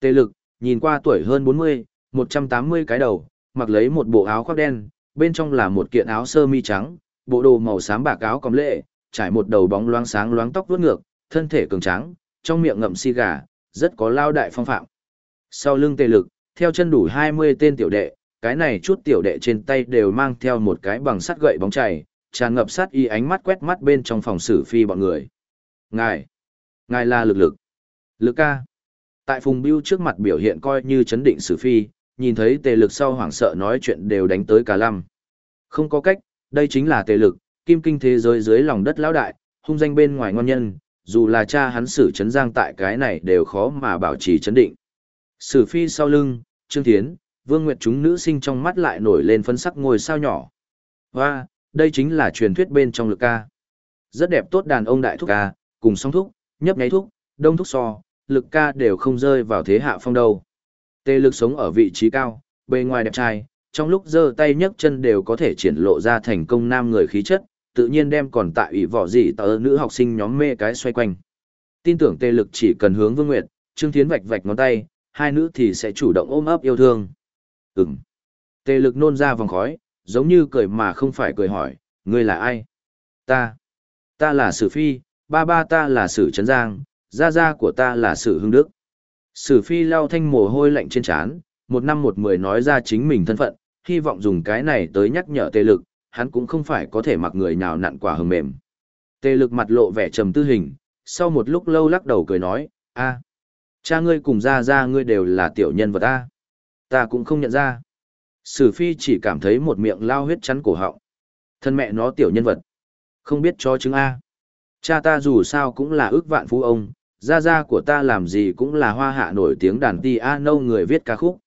Tề lực, nhìn qua tuổi hơn 40, 180 cái đầu, mặc lấy một bộ áo khoác đen, bên trong là một kiện áo sơ mi trắng, bộ đồ màu xám bạc áo còng lệ, trải một đầu bóng loáng sáng loáng tóc vuốt ngược, thân thể cường tráng, trong miệng ngậm xì gà, rất có lao đại phong phạm. Sau lưng tề lực, theo chân đủ 20 tên tiểu đệ, cái này chút tiểu đệ trên tay đều mang theo một cái bằng sắt gậy bóng chảy, tràn ngập sát y ánh mắt quét mắt bên trong phòng xử phi bọn người. Ngài, ngài là lực lực. Lực ca. Tại Phùng Biêu trước mặt biểu hiện coi như chấn định xử phi, nhìn thấy tề lực sau hoảng sợ nói chuyện đều đánh tới cả lăm. Không có cách, đây chính là tề lực, kim kinh thế giới dưới lòng đất lão đại, hung danh bên ngoài ngon nhân, dù là cha hắn xử chấn giang tại cái này đều khó mà bảo trì chấn định. Sử phi sau lưng, Trương Thiến, Vương Nguyệt chúng nữ sinh trong mắt lại nổi lên phân sắc ngôi sao nhỏ. Và, đây chính là truyền thuyết bên trong lực ca. Rất đẹp tốt đàn ông đại thúc ca, cùng song thúc, nhấp nháy thúc, đông thúc so, lực ca đều không rơi vào thế hạ phong đâu. Tê lực sống ở vị trí cao, bề ngoài đẹp trai, trong lúc giơ tay nhấc chân đều có thể triển lộ ra thành công nam người khí chất, tự nhiên đem còn tại ủy võ gì tờ nữ học sinh nhóm mê cái xoay quanh. Tin tưởng tê lực chỉ cần hướng Vương Nguyệt, Trương Thiến vạch vạch ngón tay, hai nữ thì sẽ chủ động ôm ấp yêu thương. Ừm. Tê lực nôn ra vòng khói, giống như cười mà không phải cười hỏi, ngươi là ai? Ta. Ta là Sử Phi, ba ba ta là Sử Trấn Giang, gia gia của ta là Sử Hưng Đức. Sử Phi lau thanh mồ hôi lạnh trên trán, một năm một mười nói ra chính mình thân phận, hy vọng dùng cái này tới nhắc nhở Tề lực, hắn cũng không phải có thể mặc người nào nặn quả hừng mềm. Tề lực mặt lộ vẻ trầm tư hình, sau một lúc lâu lắc đầu cười nói, a, cha ngươi cùng gia gia ngươi đều là tiểu nhân vật a, ta cũng không nhận ra. Sử phi chỉ cảm thấy một miệng lao huyết chắn cổ họng. Thân mẹ nó tiểu nhân vật. Không biết cho chứng A. Cha ta dù sao cũng là ước vạn phú ông, gia gia của ta làm gì cũng là hoa hạ nổi tiếng đàn ti A nâu người viết ca khúc.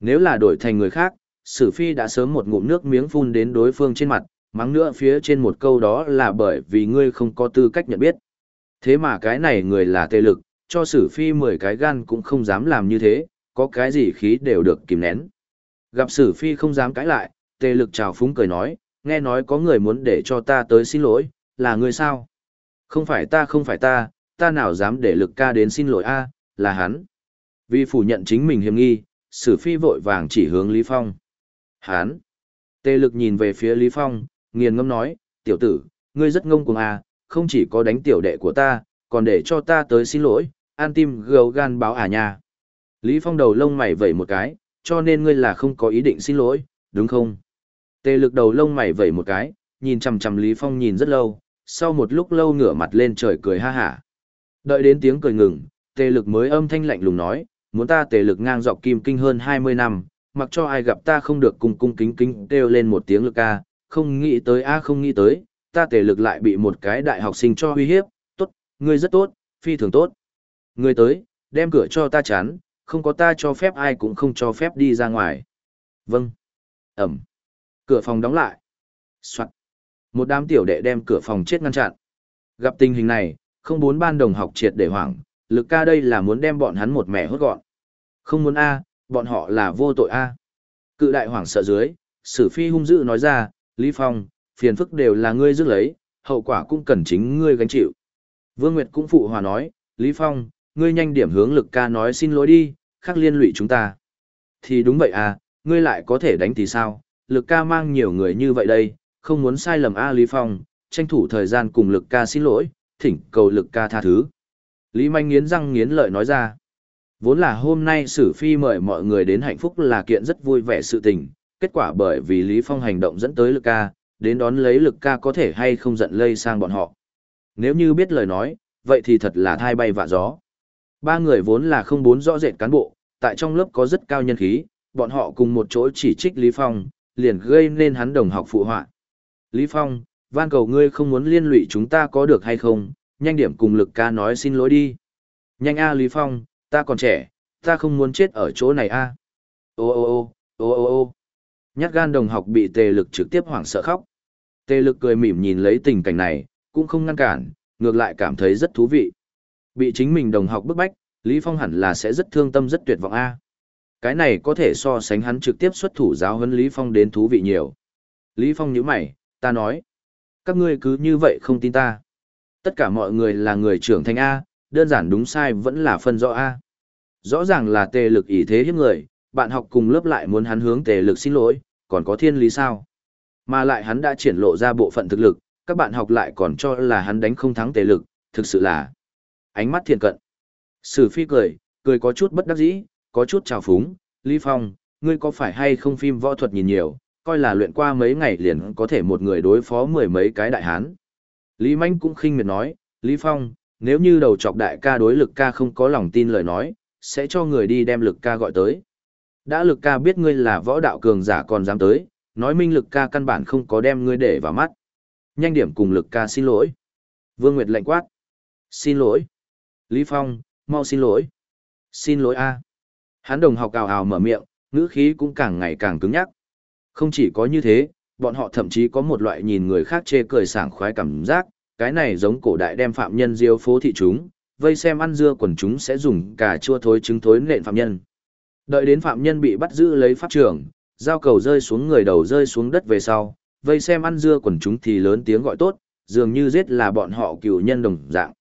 Nếu là đổi thành người khác, Sử Phi đã sớm một ngụm nước miếng phun đến đối phương trên mặt, mắng nữa phía trên một câu đó là bởi vì ngươi không có tư cách nhận biết. Thế mà cái này người là tê lực, cho Sử Phi 10 cái gan cũng không dám làm như thế, có cái gì khí đều được kìm nén. Gặp Sử Phi không dám cãi lại, tê lực chào phúng cười nói, nghe nói có người muốn để cho ta tới xin lỗi, là người sao? Không phải ta không phải ta, ta nào dám để lực ca đến xin lỗi a là hắn. Vì phủ nhận chính mình hiểm nghi, Sử Phi vội vàng chỉ hướng Lý Phong. Hán. Tê lực nhìn về phía Lý Phong, nghiền ngâm nói, tiểu tử, ngươi rất ngông cuồng à, không chỉ có đánh tiểu đệ của ta, còn để cho ta tới xin lỗi, an tim gầu gan báo à nha. Lý Phong đầu lông mày vẩy một cái, cho nên ngươi là không có ý định xin lỗi, đúng không? Tê lực đầu lông mày vẩy một cái, nhìn chằm chằm Lý Phong nhìn rất lâu, sau một lúc lâu ngửa mặt lên trời cười ha hả. Đợi đến tiếng cười ngừng, tê lực mới âm thanh lạnh lùng nói, muốn ta tề lực ngang dọc kim kinh hơn 20 năm, mặc cho ai gặp ta không được cung cung kính kính kêu lên một tiếng lực ca, không nghĩ tới a không nghĩ tới, ta tề lực lại bị một cái đại học sinh cho uy hiếp, tốt, ngươi rất tốt, phi thường tốt. Ngươi tới, đem cửa cho ta chán không có ta cho phép ai cũng không cho phép đi ra ngoài. Vâng. Ẩm. Cửa phòng đóng lại. Soạn. Một đám tiểu đệ đem cửa phòng chết ngăn chặn. Gặp tình hình này, không bốn ban đồng học triệt để hoảng, lực ca đây là muốn đem bọn hắn một mẻ hốt gọn. Không muốn A, bọn họ là vô tội A. Cự đại hoảng sợ dưới, sử phi hung dữ nói ra, Lý Phong, phiền phức đều là ngươi dứt lấy, hậu quả cũng cần chính ngươi gánh chịu. Vương Nguyệt cũng phụ hòa nói, Lý Phong, ngươi nhanh điểm hướng lực ca nói xin lỗi đi, khắc liên lụy chúng ta. Thì đúng vậy à, ngươi lại có thể đánh thì sao, lực ca mang nhiều người như vậy đây, không muốn sai lầm A Lý Phong, tranh thủ thời gian cùng lực ca xin lỗi, thỉnh cầu lực ca tha thứ. Lý Manh nghiến răng nghiến lợi nói ra. Vốn là hôm nay Sử Phi mời mọi người đến hạnh phúc là kiện rất vui vẻ sự tình, kết quả bởi vì Lý Phong hành động dẫn tới lực ca, đến đón lấy lực ca có thể hay không giận lây sang bọn họ. Nếu như biết lời nói, vậy thì thật là thai bay vạ gió. Ba người vốn là không bốn rõ rệt cán bộ, tại trong lớp có rất cao nhân khí, bọn họ cùng một chỗ chỉ trích Lý Phong, liền gây nên hắn đồng học phụ họa. Lý Phong, van cầu ngươi không muốn liên lụy chúng ta có được hay không, nhanh điểm cùng lực ca nói xin lỗi đi. Nhanh a Lý Phong, ta còn trẻ, ta không muốn chết ở chỗ này a. Ô ô ô, ô ô ô. Nhát gan đồng học bị tề lực trực tiếp hoảng sợ khóc. Tề lực cười mỉm nhìn lấy tình cảnh này, cũng không ngăn cản, ngược lại cảm thấy rất thú vị. Bị chính mình đồng học bức bách, Lý Phong hẳn là sẽ rất thương tâm rất tuyệt vọng a. Cái này có thể so sánh hắn trực tiếp xuất thủ giáo huấn Lý Phong đến thú vị nhiều. Lý Phong nhíu mày, ta nói. Các ngươi cứ như vậy không tin ta. Tất cả mọi người là người trưởng thành A, đơn giản đúng sai vẫn là phân rõ A. Rõ ràng là tề lực ý thế hiếp người, bạn học cùng lớp lại muốn hắn hướng tề lực xin lỗi, còn có thiên lý sao? Mà lại hắn đã triển lộ ra bộ phận thực lực, các bạn học lại còn cho là hắn đánh không thắng tề lực, thực sự là ánh mắt thiện cận. Sử phi cười, cười có chút bất đắc dĩ, có chút trào phúng, Lý Phong, ngươi có phải hay không phim võ thuật nhìn nhiều, coi là luyện qua mấy ngày liền có thể một người đối phó mười mấy cái đại hán. Lý Manh cũng khinh miệt nói, Lý Phong, nếu như đầu chọc đại ca đối lực ca không có lòng tin lời nói, sẽ cho người đi đem lực ca gọi tới. Đã lực ca biết ngươi là võ đạo cường giả còn dám tới, nói minh lực ca căn bản không có đem ngươi để vào mắt. Nhanh điểm cùng lực ca xin lỗi. Vương Nguyệt lạnh quát. Xin lỗi. Lý Phong, mau xin lỗi. Xin lỗi a. Hắn đồng học ào ào mở miệng, ngữ khí cũng càng ngày càng cứng nhắc. Không chỉ có như thế, bọn họ thậm chí có một loại nhìn người khác chê cười sảng khoái cảm giác, cái này giống cổ đại đem phạm nhân diêu phố thị chúng, vây xem ăn dưa quần chúng sẽ dùng cả chua thối trứng thối nện phạm nhân. Đợi đến phạm nhân bị bắt giữ lấy pháp trưởng, dao cầu rơi xuống người đầu rơi xuống đất về sau, vây xem ăn dưa quần chúng thì lớn tiếng gọi tốt, dường như giết là bọn họ cựu nhân đồng dạng.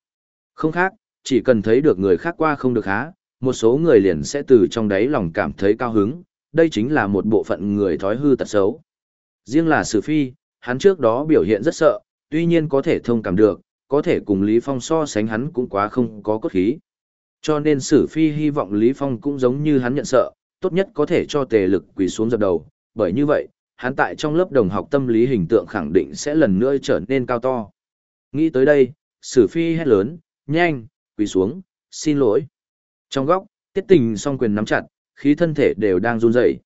Không khác, chỉ cần thấy được người khác qua không được há, một số người liền sẽ từ trong đáy lòng cảm thấy cao hứng, đây chính là một bộ phận người thói hư tật xấu. Riêng là Sử Phi, hắn trước đó biểu hiện rất sợ, tuy nhiên có thể thông cảm được, có thể cùng Lý Phong so sánh hắn cũng quá không có cốt khí. Cho nên Sử Phi hy vọng Lý Phong cũng giống như hắn nhận sợ, tốt nhất có thể cho tề lực quỳ xuống dập đầu, bởi như vậy, hắn tại trong lớp đồng học tâm lý hình tượng khẳng định sẽ lần nữa trở nên cao to. Nghĩ tới đây, Sử Phi hét lớn, nhanh, quỳ xuống, xin lỗi. Trong góc, tiết tình song quyền nắm chặt, khí thân thể đều đang run rẩy.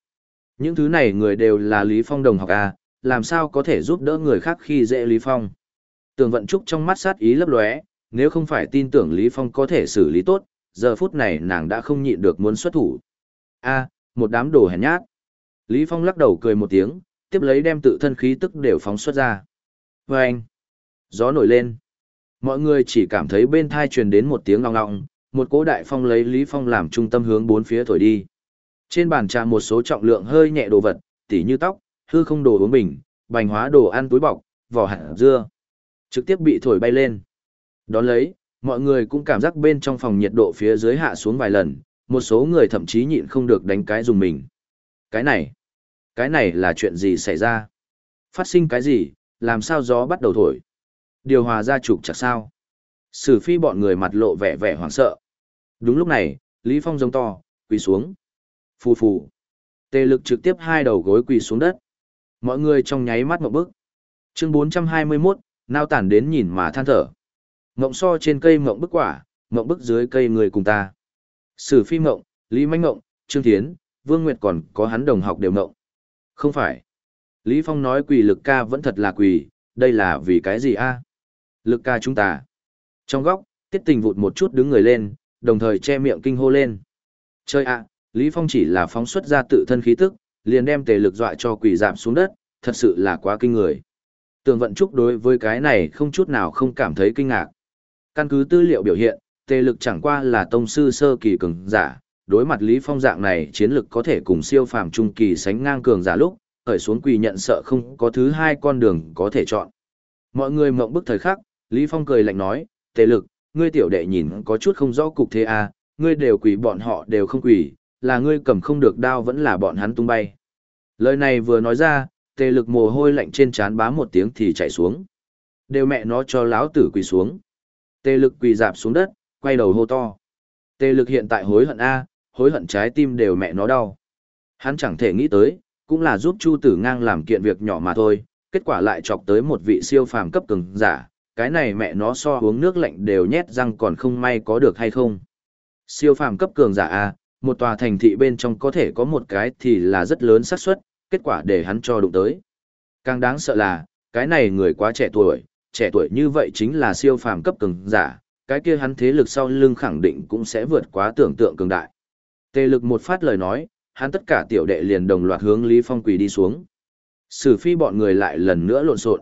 Những thứ này người đều là Lý Phong đồng học à, làm sao có thể giúp đỡ người khác khi dễ Lý Phong. Tường vận trúc trong mắt sát ý lấp lóe, nếu không phải tin tưởng Lý Phong có thể xử lý tốt, giờ phút này nàng đã không nhịn được muốn xuất thủ. A, một đám đồ hèn nhát. Lý Phong lắc đầu cười một tiếng, tiếp lấy đem tự thân khí tức đều phóng xuất ra. Và anh, gió nổi lên. Mọi người chỉ cảm thấy bên thai truyền đến một tiếng ngọng ngọng, một cỗ đại phong lấy Lý Phong làm trung tâm hướng bốn phía thổi đi. Trên bàn trà một số trọng lượng hơi nhẹ đồ vật, tỉ như tóc, hư không đồ uống bình, bành hóa đồ ăn túi bọc, vỏ hạt dưa, trực tiếp bị thổi bay lên. Đón lấy, mọi người cũng cảm giác bên trong phòng nhiệt độ phía dưới hạ xuống vài lần, một số người thậm chí nhịn không được đánh cái dùng mình. Cái này, cái này là chuyện gì xảy ra? Phát sinh cái gì, làm sao gió bắt đầu thổi? Điều hòa ra trục chặt sao? Sử phi bọn người mặt lộ vẻ vẻ hoảng sợ. Đúng lúc này, Lý Phong giống to, quỳ xuống. Phù phù. Tề lực trực tiếp hai đầu gối quỳ xuống đất. Mọi người trong nháy mắt một bức. Chương 421, nao tản đến nhìn mà than thở. Ngộng so trên cây ngộng bức quả, ngộng bức dưới cây người cùng ta. Sử phi ngộng, Lý Manh ngộng, Trương Thiến, Vương Nguyệt còn có hắn đồng học đều ngộng. Không phải. Lý Phong nói quỳ lực ca vẫn thật là quỳ, đây là vì cái gì a? Lực ca chúng ta. Trong góc, tiết tình vụt một chút đứng người lên, đồng thời che miệng kinh hô lên. Chơi ạ, Lý Phong chỉ là phóng xuất ra tự thân khí tức, liền đem tề lực dọa cho quỷ giảm xuống đất, thật sự là quá kinh người. Tường vận trúc đối với cái này không chút nào không cảm thấy kinh ngạc. Căn cứ tư liệu biểu hiện, tề lực chẳng qua là tông sư sơ kỳ cường giả, đối mặt Lý Phong dạng này chiến lực có thể cùng siêu phàm trung kỳ sánh ngang cường giả lúc, khởi xuống quỳ nhận sợ không có thứ hai con đường có thể chọn. Mọi người mộng bức thời khắc, Lý Phong cười lạnh nói, tề lực, ngươi tiểu đệ nhìn có chút không rõ cục thế à, ngươi đều quỳ bọn họ đều không quỳ, là ngươi cầm không được đao vẫn là bọn hắn tung bay. Lời này vừa nói ra, tề lực mồ hôi lạnh trên trán bám một tiếng thì chạy xuống. Đều mẹ nó cho lão tử quỳ xuống. Tề lực quỳ dạp xuống đất, quay đầu hô to. Tề lực hiện tại hối hận A, hối hận trái tim đều mẹ nó đau. Hắn chẳng thể nghĩ tới, cũng là giúp Chu Tử Ngang làm kiện việc nhỏ mà thôi, kết quả lại chọc tới một vị siêu phàm cấp cường giả, cái này mẹ nó so uống nước lạnh đều nhét răng còn không may có được hay không. Siêu phàm cấp cường giả A, một tòa thành thị bên trong có thể có một cái thì là rất lớn xác suất, kết quả để hắn cho đụng tới. Càng đáng sợ là, cái này người quá trẻ tuổi, trẻ tuổi như vậy chính là siêu phàm cấp cường giả, cái kia hắn thế lực sau lưng khẳng định cũng sẽ vượt quá tưởng tượng cường đại. Tề lực một phát lời nói, hắn tất cả tiểu đệ liền đồng loạt hướng Lý Phong quỳ đi xuống. Sử phi bọn người lại lần nữa lộn xộn.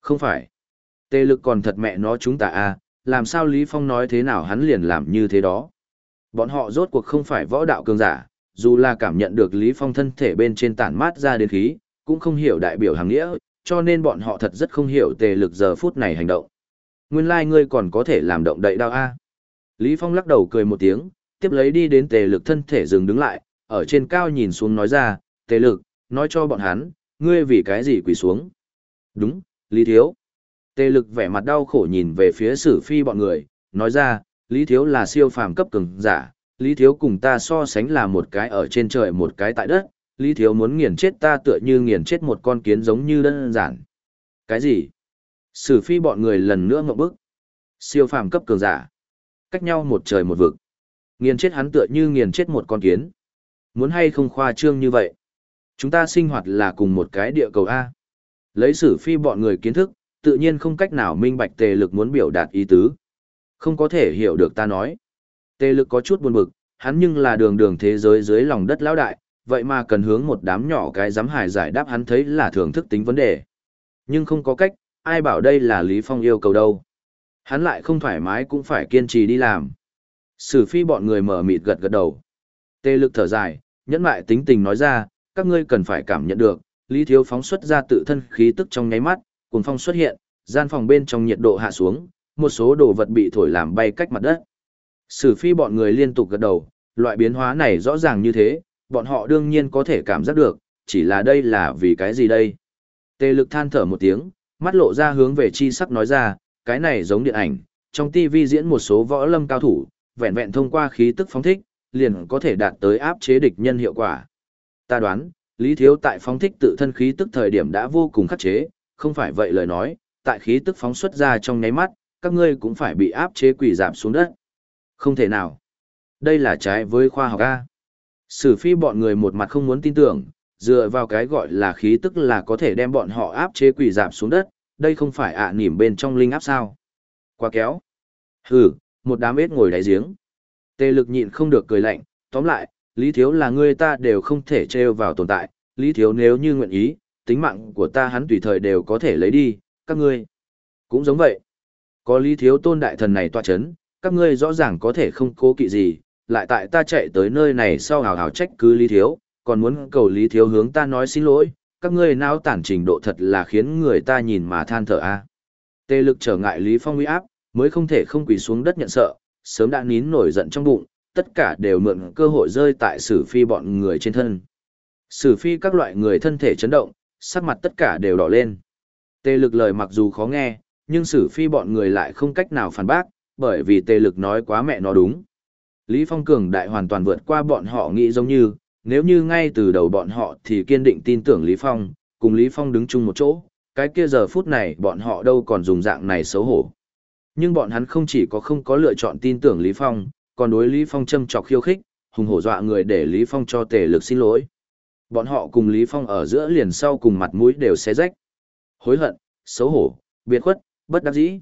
Không phải. Tề lực còn thật mẹ nó chúng ta à, làm sao Lý Phong nói thế nào hắn liền làm như thế đó. Bọn họ rốt cuộc không phải võ đạo cường giả, dù là cảm nhận được Lý Phong thân thể bên trên tản mát ra đến khí, cũng không hiểu đại biểu hàng nghĩa, cho nên bọn họ thật rất không hiểu tề lực giờ phút này hành động. Nguyên lai like ngươi còn có thể làm động đậy đao a. Lý Phong lắc đầu cười một tiếng, tiếp lấy đi đến tề lực thân thể dừng đứng lại, ở trên cao nhìn xuống nói ra, tề lực, nói cho bọn hắn, ngươi vì cái gì quỳ xuống? Đúng, Lý Thiếu. Tề lực vẻ mặt đau khổ nhìn về phía sử phi bọn người, nói ra, Lý Thiếu là siêu phàm cấp cường giả, Lý Thiếu cùng ta so sánh là một cái ở trên trời một cái tại đất, Lý Thiếu muốn nghiền chết ta tựa như nghiền chết một con kiến giống như đơn giản. Cái gì? Sử phi bọn người lần nữa ngậm bức. Siêu phàm cấp cường giả. Cách nhau một trời một vực. Nghiền chết hắn tựa như nghiền chết một con kiến. Muốn hay không khoa trương như vậy? Chúng ta sinh hoạt là cùng một cái địa cầu A. Lấy sử phi bọn người kiến thức, tự nhiên không cách nào minh bạch tề lực muốn biểu đạt ý tứ. Không có thể hiểu được ta nói. Tề lực có chút buồn bực, hắn nhưng là đường đường thế giới dưới lòng đất lão đại, vậy mà cần hướng một đám nhỏ cái dám hài giải đáp hắn thấy là thưởng thức tính vấn đề. Nhưng không có cách, ai bảo đây là Lý Phong yêu cầu đâu. Hắn lại không thoải mái cũng phải kiên trì đi làm. Sử phi bọn người mở mịt gật gật đầu. Tê lực thở dài, nhẫn mại tính tình nói ra, các ngươi cần phải cảm nhận được, Lý Thiếu phóng xuất ra tự thân khí tức trong nháy mắt, cuồng phong xuất hiện, gian phòng bên trong nhiệt độ hạ xuống, một số đồ vật bị thổi làm bay cách mặt đất. Sử phi bọn người liên tục gật đầu, loại biến hóa này rõ ràng như thế, bọn họ đương nhiên có thể cảm giác được, chỉ là đây là vì cái gì đây? Tề lực than thở một tiếng, mắt lộ ra hướng về chi sắc nói ra, cái này giống điện ảnh, trong TV diễn một số võ lâm cao thủ, vẹn vẹn thông qua khí tức phóng thích, liền có thể đạt tới áp chế địch nhân hiệu quả. Ta đoán, Lý Thiếu tại phóng thích tự thân khí tức thời điểm đã vô cùng khắc chế, không phải vậy lời nói, tại khí tức phóng xuất ra trong nháy mắt, các ngươi cũng phải bị áp chế quỷ giảm xuống đất. Không thể nào. Đây là trái với khoa học A. Sử phi bọn người một mặt không muốn tin tưởng, dựa vào cái gọi là khí tức là có thể đem bọn họ áp chế quỷ giảm xuống đất, đây không phải ạ à nỉm bên trong linh áp sao. Quá kéo. Hừ, một đám ếch ngồi đáy giếng. tê lực nhịn không được cười lạnh, tóm lại, Lý Thiếu là ngươi ta đều không thể trêu vào tồn tại, Lý Thiếu nếu như nguyện ý, tính mạng của ta hắn tùy thời đều có thể lấy đi, các ngươi. Cũng giống vậy. Có Lý Thiếu tôn đại thần này tọa chấn, các ngươi rõ ràng có thể không cố kỵ gì, lại tại ta chạy tới nơi này sau hào hào trách cứ Lý Thiếu, còn muốn cầu Lý Thiếu hướng ta nói xin lỗi, các ngươi não tản trình độ thật là khiến người ta nhìn mà than thở a. Tê lực trở ngại Lý Phong uy áp, mới không thể không quỳ xuống đất nhận sợ, sớm đã nín nổi giận trong bụng, tất cả đều mượn cơ hội rơi tại sử phi bọn người trên thân. Sử phi các loại người thân thể chấn động, sắc mặt tất cả đều đỏ lên. Tê lực lời mặc dù khó nghe, nhưng sử phi bọn người lại không cách nào phản bác, bởi vì Tề lực nói quá mẹ nó đúng. Lý Phong cường đại hoàn toàn vượt qua bọn họ nghĩ giống như, nếu như ngay từ đầu bọn họ thì kiên định tin tưởng Lý Phong, cùng Lý Phong đứng chung một chỗ, cái kia giờ phút này bọn họ đâu còn dùng dạng này xấu hổ. Nhưng bọn hắn không chỉ có không có lựa chọn tin tưởng Lý Phong, còn đối Lý Phong châm chọc khiêu khích, hùng hổ dọa người để Lý Phong cho tề lực xin lỗi. Bọn họ cùng Lý Phong ở giữa liền sau cùng mặt mũi đều xé rách. Hối hận, xấu hổ, biệt khuất, bất đắc dĩ.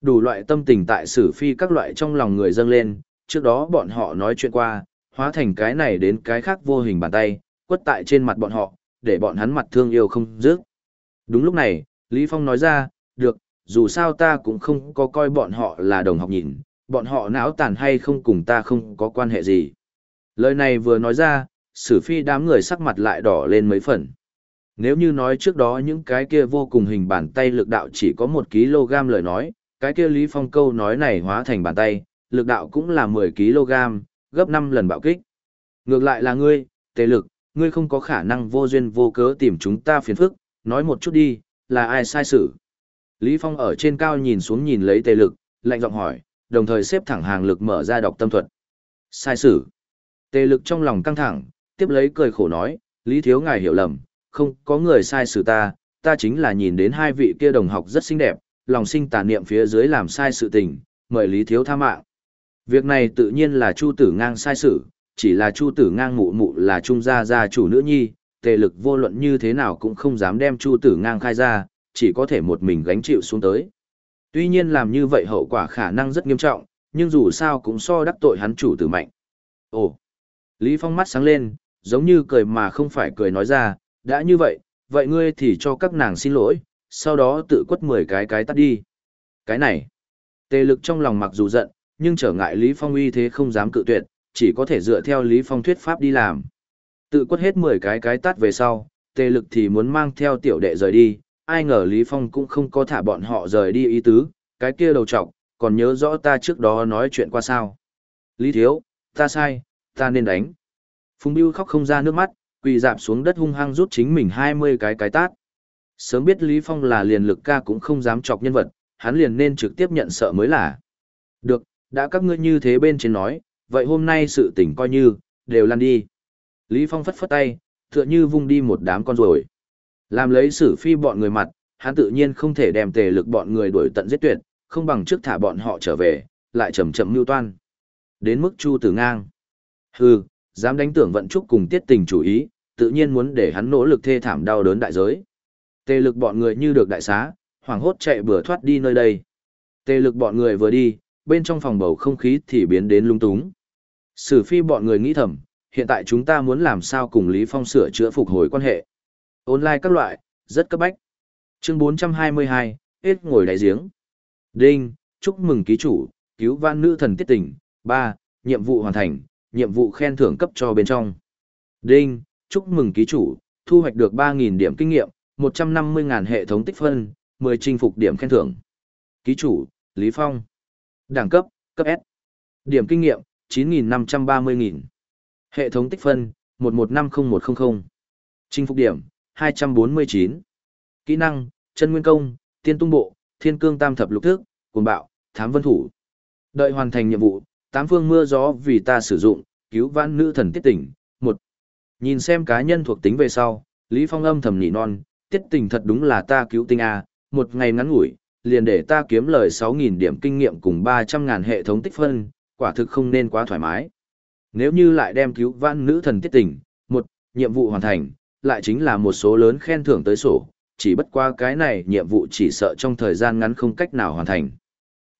Đủ loại tâm tình tại sử phi các loại trong lòng người dâng lên, trước đó bọn họ nói chuyện qua, hóa thành cái này đến cái khác vô hình bàn tay, quất tại trên mặt bọn họ, để bọn hắn mặt thương yêu không dứt. Đúng lúc này, Lý Phong nói ra, được, dù sao ta cũng không có coi bọn họ là đồng học nhìn, bọn họ não tàn hay không cùng ta không có quan hệ gì. Lời này vừa nói ra, sử phi đám người sắc mặt lại đỏ lên mấy phần. Nếu như nói trước đó những cái kia vô cùng hình bàn tay lực đạo chỉ có 1 kg lời nói, cái kia Lý Phong câu nói này hóa thành bàn tay, lực đạo cũng là 10 kg, gấp 5 lần bạo kích. Ngược lại là ngươi, tề lực, ngươi không có khả năng vô duyên vô cớ tìm chúng ta phiền phức, nói một chút đi, là ai sai sự. Lý Phong ở trên cao nhìn xuống nhìn lấy tề lực, lạnh giọng hỏi, đồng thời xếp thẳng hàng lực mở ra đọc tâm thuật. Sai sử. Tề lực trong lòng căng thẳng, tiếp lấy cười khổ nói, Lý Thiếu ngài hiểu lầm, không có người sai sự ta, ta chính là nhìn đến hai vị kia đồng học rất xinh đẹp, lòng sinh tà niệm phía dưới làm sai sự tình, mời Lý Thiếu tha mạng. Việc này tự nhiên là Chu Tử Ngang sai sự, chỉ là Chu Tử Ngang mụ mụ là trung gia gia chủ nữ nhi, tề lực vô luận như thế nào cũng không dám đem Chu Tử Ngang khai ra, chỉ có thể một mình gánh chịu xuống tới. Tuy nhiên làm như vậy hậu quả khả năng rất nghiêm trọng, nhưng dù sao cũng so đắc tội hắn chủ tử mạnh. Ồ! Lý Phong mắt sáng lên, giống như cười mà không phải cười nói ra, đã như vậy, vậy ngươi thì cho các nàng xin lỗi, sau đó tự quất 10 cái cái tắt đi. Cái này, tề lực trong lòng mặc dù giận, nhưng trở ngại Lý Phong uy thế không dám cự tuyệt, chỉ có thể dựa theo Lý Phong thuyết pháp đi làm. Tự quất hết 10 cái cái tắt về sau, tề lực thì muốn mang theo tiểu đệ rời đi, ai ngờ Lý Phong cũng không có thả bọn họ rời đi ý tứ, cái kia đầu trọc, còn nhớ rõ ta trước đó nói chuyện qua sao. Lý Thiếu, ta sai, ta nên đánh. Phùng Biêu khóc không ra nước mắt, quỳ dạp xuống đất hung hăng rút chính mình 20 cái cái tát. Sớm biết Lý Phong là liền lực ca cũng không dám chọc nhân vật, hắn liền nên trực tiếp nhận sợ mới là. Được, đã các ngươi như thế bên trên nói, vậy hôm nay sự tình coi như, đều lăn đi. Lý Phong phất phất tay, tựa như vung đi một đám con rồi. Làm lấy sử phi bọn người mặt, hắn tự nhiên không thể đem tề lực bọn người đuổi tận giết tuyệt, không bằng trước thả bọn họ trở về, lại chậm chậm mưu toan. Đến mức Chu Tử Ngang. Hừ, dám đánh tưởng vận trúc cùng tiết tình chủ ý, tự nhiên muốn để hắn nỗ lực thê thảm đau đớn đại giới. Tề lực bọn người như được đại xá, hoảng hốt chạy bừa thoát đi nơi đây. Tề lực bọn người vừa đi, bên trong phòng bầu không khí thì biến đến lung túng. Sử phi bọn người nghĩ thầm, hiện tại chúng ta muốn làm sao cùng Lý Phong sửa chữa phục hồi quan hệ. Online các loại, rất cấp bách. Chương 422, hết ngồi đại giếng. Đinh, chúc mừng ký chủ, cứu van nữ thần tiết tình. 3. Nhiệm vụ hoàn thành, nhiệm vụ khen thưởng cấp cho bên trong. Đinh, chúc mừng ký chủ, thu hoạch được 3.000 điểm kinh nghiệm, 150.000 hệ thống tích phân, 10 chinh phục điểm khen thưởng. Ký chủ, Lý Phong. Đẳng cấp, cấp S. Điểm kinh nghiệm, 9.530.000. Hệ thống tích phân, 1150100, Chinh phục điểm, 249. Kỹ năng, chân nguyên công, tiên tung bộ, thiên cương tam thập lục thức, cuồng bạo, thám vân thủ. Đợi hoàn thành nhiệm vụ, tám phương mưa gió vì ta sử dụng, cứu vãn nữ thần tiết tỉnh. Một. Nhìn xem cá nhân thuộc tính về sau, Lý Phong âm thầm nhỉ non, tiết tình thật đúng là ta cứu tinh A, một ngày ngắn ngủi, liền để ta kiếm lời 6.000 điểm kinh nghiệm cùng 300.000 hệ thống tích phân, quả thực không nên quá thoải mái. Nếu như lại đem cứu vãn nữ thần tiết tình, một, nhiệm vụ hoàn thành, lại chính là một số lớn khen thưởng tới sổ, chỉ bất qua cái này nhiệm vụ chỉ sợ trong thời gian ngắn không cách nào hoàn thành.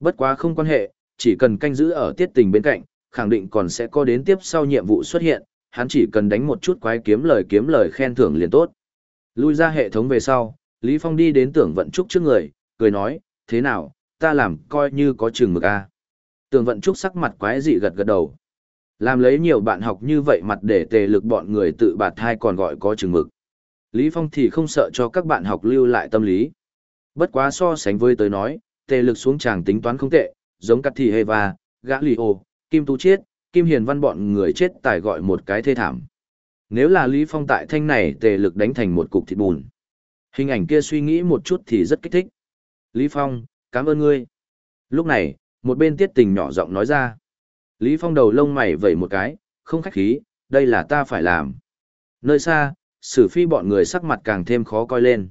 Bất quá không quan hệ, chỉ cần canh giữ ở tiết tình bên cạnh, khẳng định còn sẽ có đến tiếp sau nhiệm vụ xuất hiện, hắn chỉ cần đánh một chút quái kiếm lời kiếm lời khen thưởng liền tốt. Lui ra hệ thống về sau, Lý Phong đi đến tưởng vận trúc trước người, cười nói, thế nào, ta làm coi như có chừng mực a. Tưởng vận trúc sắc mặt quái dị gật gật đầu. Làm lấy nhiều bạn học như vậy mặt để tề lực bọn người tự bạt thai còn gọi có chừng mực. Lý Phong thì không sợ cho các bạn học lưu lại tâm lý. Bất quá so sánh với tới nói, tề lực xuống tràng tính toán không tệ, giống cắt thì hề và, gã lì ô, kim tú chiết, kim hiền văn bọn người chết tài gọi một cái thê thảm. Nếu là Lý Phong tại thanh này tề lực đánh thành một cục thịt bùn. Hình ảnh kia suy nghĩ một chút thì rất kích thích. Lý Phong, cảm ơn ngươi. Lúc này, một bên tiết tình nhỏ giọng nói ra. Lý Phong đầu lông mày vẩy một cái, không khách khí, đây là ta phải làm. Nơi xa, sử phi bọn người sắc mặt càng thêm khó coi lên.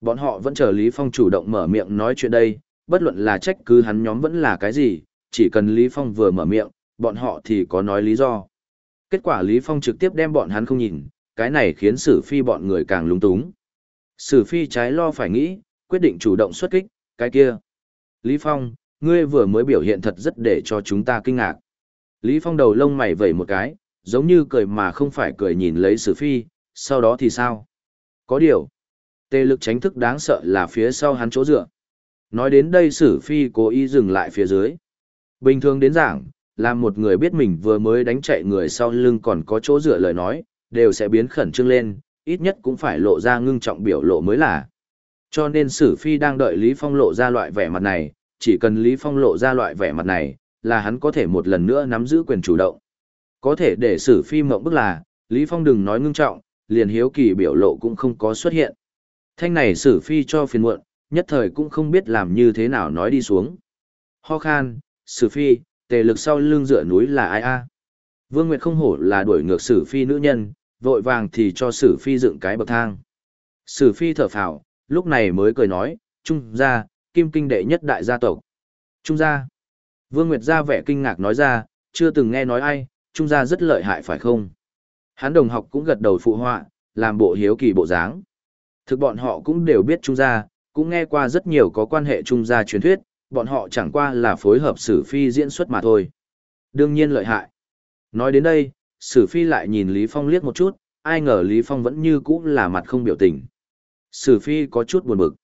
Bọn họ vẫn chờ Lý Phong chủ động mở miệng nói chuyện đây, bất luận là trách cứ hắn nhóm vẫn là cái gì, chỉ cần Lý Phong vừa mở miệng, bọn họ thì có nói lý do. Kết quả Lý Phong trực tiếp đem bọn hắn không nhìn, cái này khiến sử phi bọn người càng lúng túng. Sử phi trái lo phải nghĩ, quyết định chủ động xuất kích, cái kia. Lý Phong, ngươi vừa mới biểu hiện thật rất để cho chúng ta kinh ngạc. Lý Phong đầu lông mày vẩy một cái, giống như cười mà không phải cười nhìn lấy sử phi, sau đó thì sao? Có điều, tê lực tránh thức đáng sợ là phía sau hắn chỗ dựa. Nói đến đây sử phi cố ý dừng lại phía dưới. Bình thường đến giảng, làm một người biết mình vừa mới đánh chạy người sau lưng còn có chỗ dựa lời nói, đều sẽ biến khẩn trương lên, ít nhất cũng phải lộ ra ngưng trọng biểu lộ mới là. Cho nên Sử Phi đang đợi Lý Phong lộ ra loại vẻ mặt này, chỉ cần Lý Phong lộ ra loại vẻ mặt này, là hắn có thể một lần nữa nắm giữ quyền chủ động. Có thể để Sử Phi mộng bức là, Lý Phong đừng nói ngưng trọng, liền hiếu kỳ biểu lộ cũng không có xuất hiện. Thanh này Sử Phi cho phiền muộn, nhất thời cũng không biết làm như thế nào nói đi xuống. Ho khan, Sử Phi, tề lực sau lưng dựa núi là ai a? Vương Nguyệt không hổ là đuổi ngược Sử Phi nữ nhân, vội vàng thì cho Sử Phi dựng cái bậc thang. Sử Phi thở phào, lúc này mới cười nói, Trung gia, kim kinh đệ nhất đại gia tộc. Trung gia. Vương Nguyệt ra vẻ kinh ngạc nói ra, chưa từng nghe nói ai, Trung gia rất lợi hại phải không? Hán đồng học cũng gật đầu phụ họa, làm bộ hiếu kỳ bộ dáng. Thực bọn họ cũng đều biết Trung gia, cũng nghe qua rất nhiều có quan hệ Trung gia truyền thuyết, bọn họ chẳng qua là phối hợp sử phi diễn xuất mà thôi. Đương nhiên lợi hại. Nói đến đây, sử phi lại nhìn Lý Phong liếc một chút, ai ngờ Lý Phong vẫn như cũ là mặt không biểu tình. Sử phi có chút buồn bực.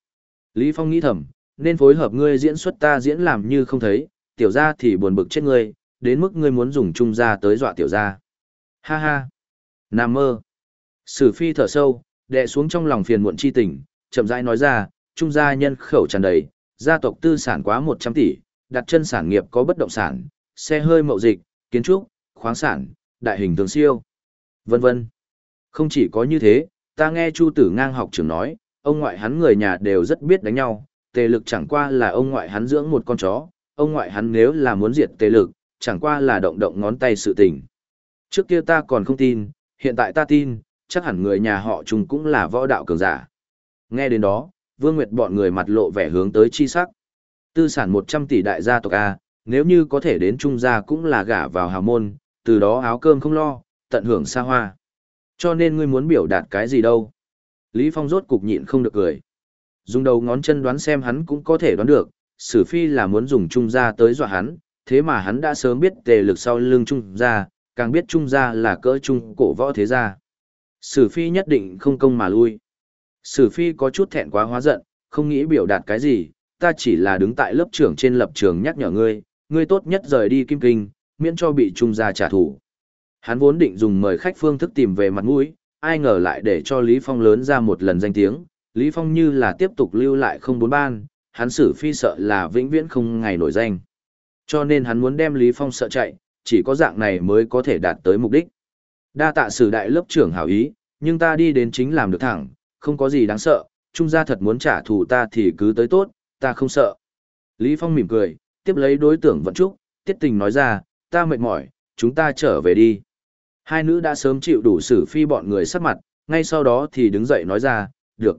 Lý Phong nghĩ thầm, nên phối hợp ngươi diễn xuất ta diễn làm như không thấy, tiểu gia thì buồn bực chết ngươi, đến mức ngươi muốn dùng trung gia tới dọa tiểu gia. Ha ha. Nam mơ. Sử phi thở sâu, đè xuống trong lòng phiền muộn chi tình, chậm rãi nói ra, trung gia nhân khẩu tràn đầy, gia tộc tư sản quá 100 tỷ, đặt chân sản nghiệp có bất động sản, xe hơi mậu dịch, kiến trúc, khoáng sản, đại hình thường siêu, vân vân. Không chỉ có như thế, ta nghe Chu Tử Ngang học trưởng nói, ông ngoại hắn người nhà đều rất biết đánh nhau, tề lực chẳng qua là ông ngoại hắn dưỡng một con chó, ông ngoại hắn nếu là muốn diệt tề lực, chẳng qua là động động ngón tay sự tình. Trước kia ta còn không tin, hiện tại ta tin, chắc hẳn người nhà họ trùng cũng là võ đạo cường giả. Nghe đến đó, Vương Nguyệt bọn người mặt lộ vẻ hướng tới chi sắc. Tư sản 100 tỷ đại gia tộc A, nếu như có thể đến trung gia cũng là gả vào hào môn, từ đó áo cơm không lo, tận hưởng xa hoa. Cho nên ngươi muốn biểu đạt cái gì đâu. Lý Phong rốt cục nhịn không được cười. Dùng đầu ngón chân đoán xem hắn cũng có thể đoán được, sử phi là muốn dùng trung gia tới dọa hắn, thế mà hắn đã sớm biết tề lực sau lưng trung gia, càng biết trung gia là cỡ trung cổ võ thế gia. Sử phi nhất định không công mà lui. Sử phi có chút thẹn quá hóa giận, không nghĩ biểu đạt cái gì, ta chỉ là đứng tại lớp trưởng trên lập trường nhắc nhở ngươi, ngươi tốt nhất rời đi kim kinh, miễn cho bị trung gia trả thù. Hắn vốn định dùng mời khách phương thức tìm về mặt mũi, ai ngờ lại để cho Lý Phong lớn ra một lần danh tiếng, Lý Phong như là tiếp tục lưu lại không bốn ban, hắn xử phi sợ là vĩnh viễn không ngày nổi danh. Cho nên hắn muốn đem Lý Phong sợ chạy, chỉ có dạng này mới có thể đạt tới mục đích. Đa tạ sử đại lớp trưởng hảo ý, nhưng ta đi đến chính làm được thẳng, không có gì đáng sợ, trung gia thật muốn trả thù ta thì cứ tới tốt, ta không sợ. Lý Phong mỉm cười, tiếp lấy đối tượng vận trúc, tiết tình nói ra, ta mệt mỏi, chúng ta trở về đi. Hai nữ đã sớm chịu đủ xử phi bọn người sắc mặt, ngay sau đó thì đứng dậy nói ra, được.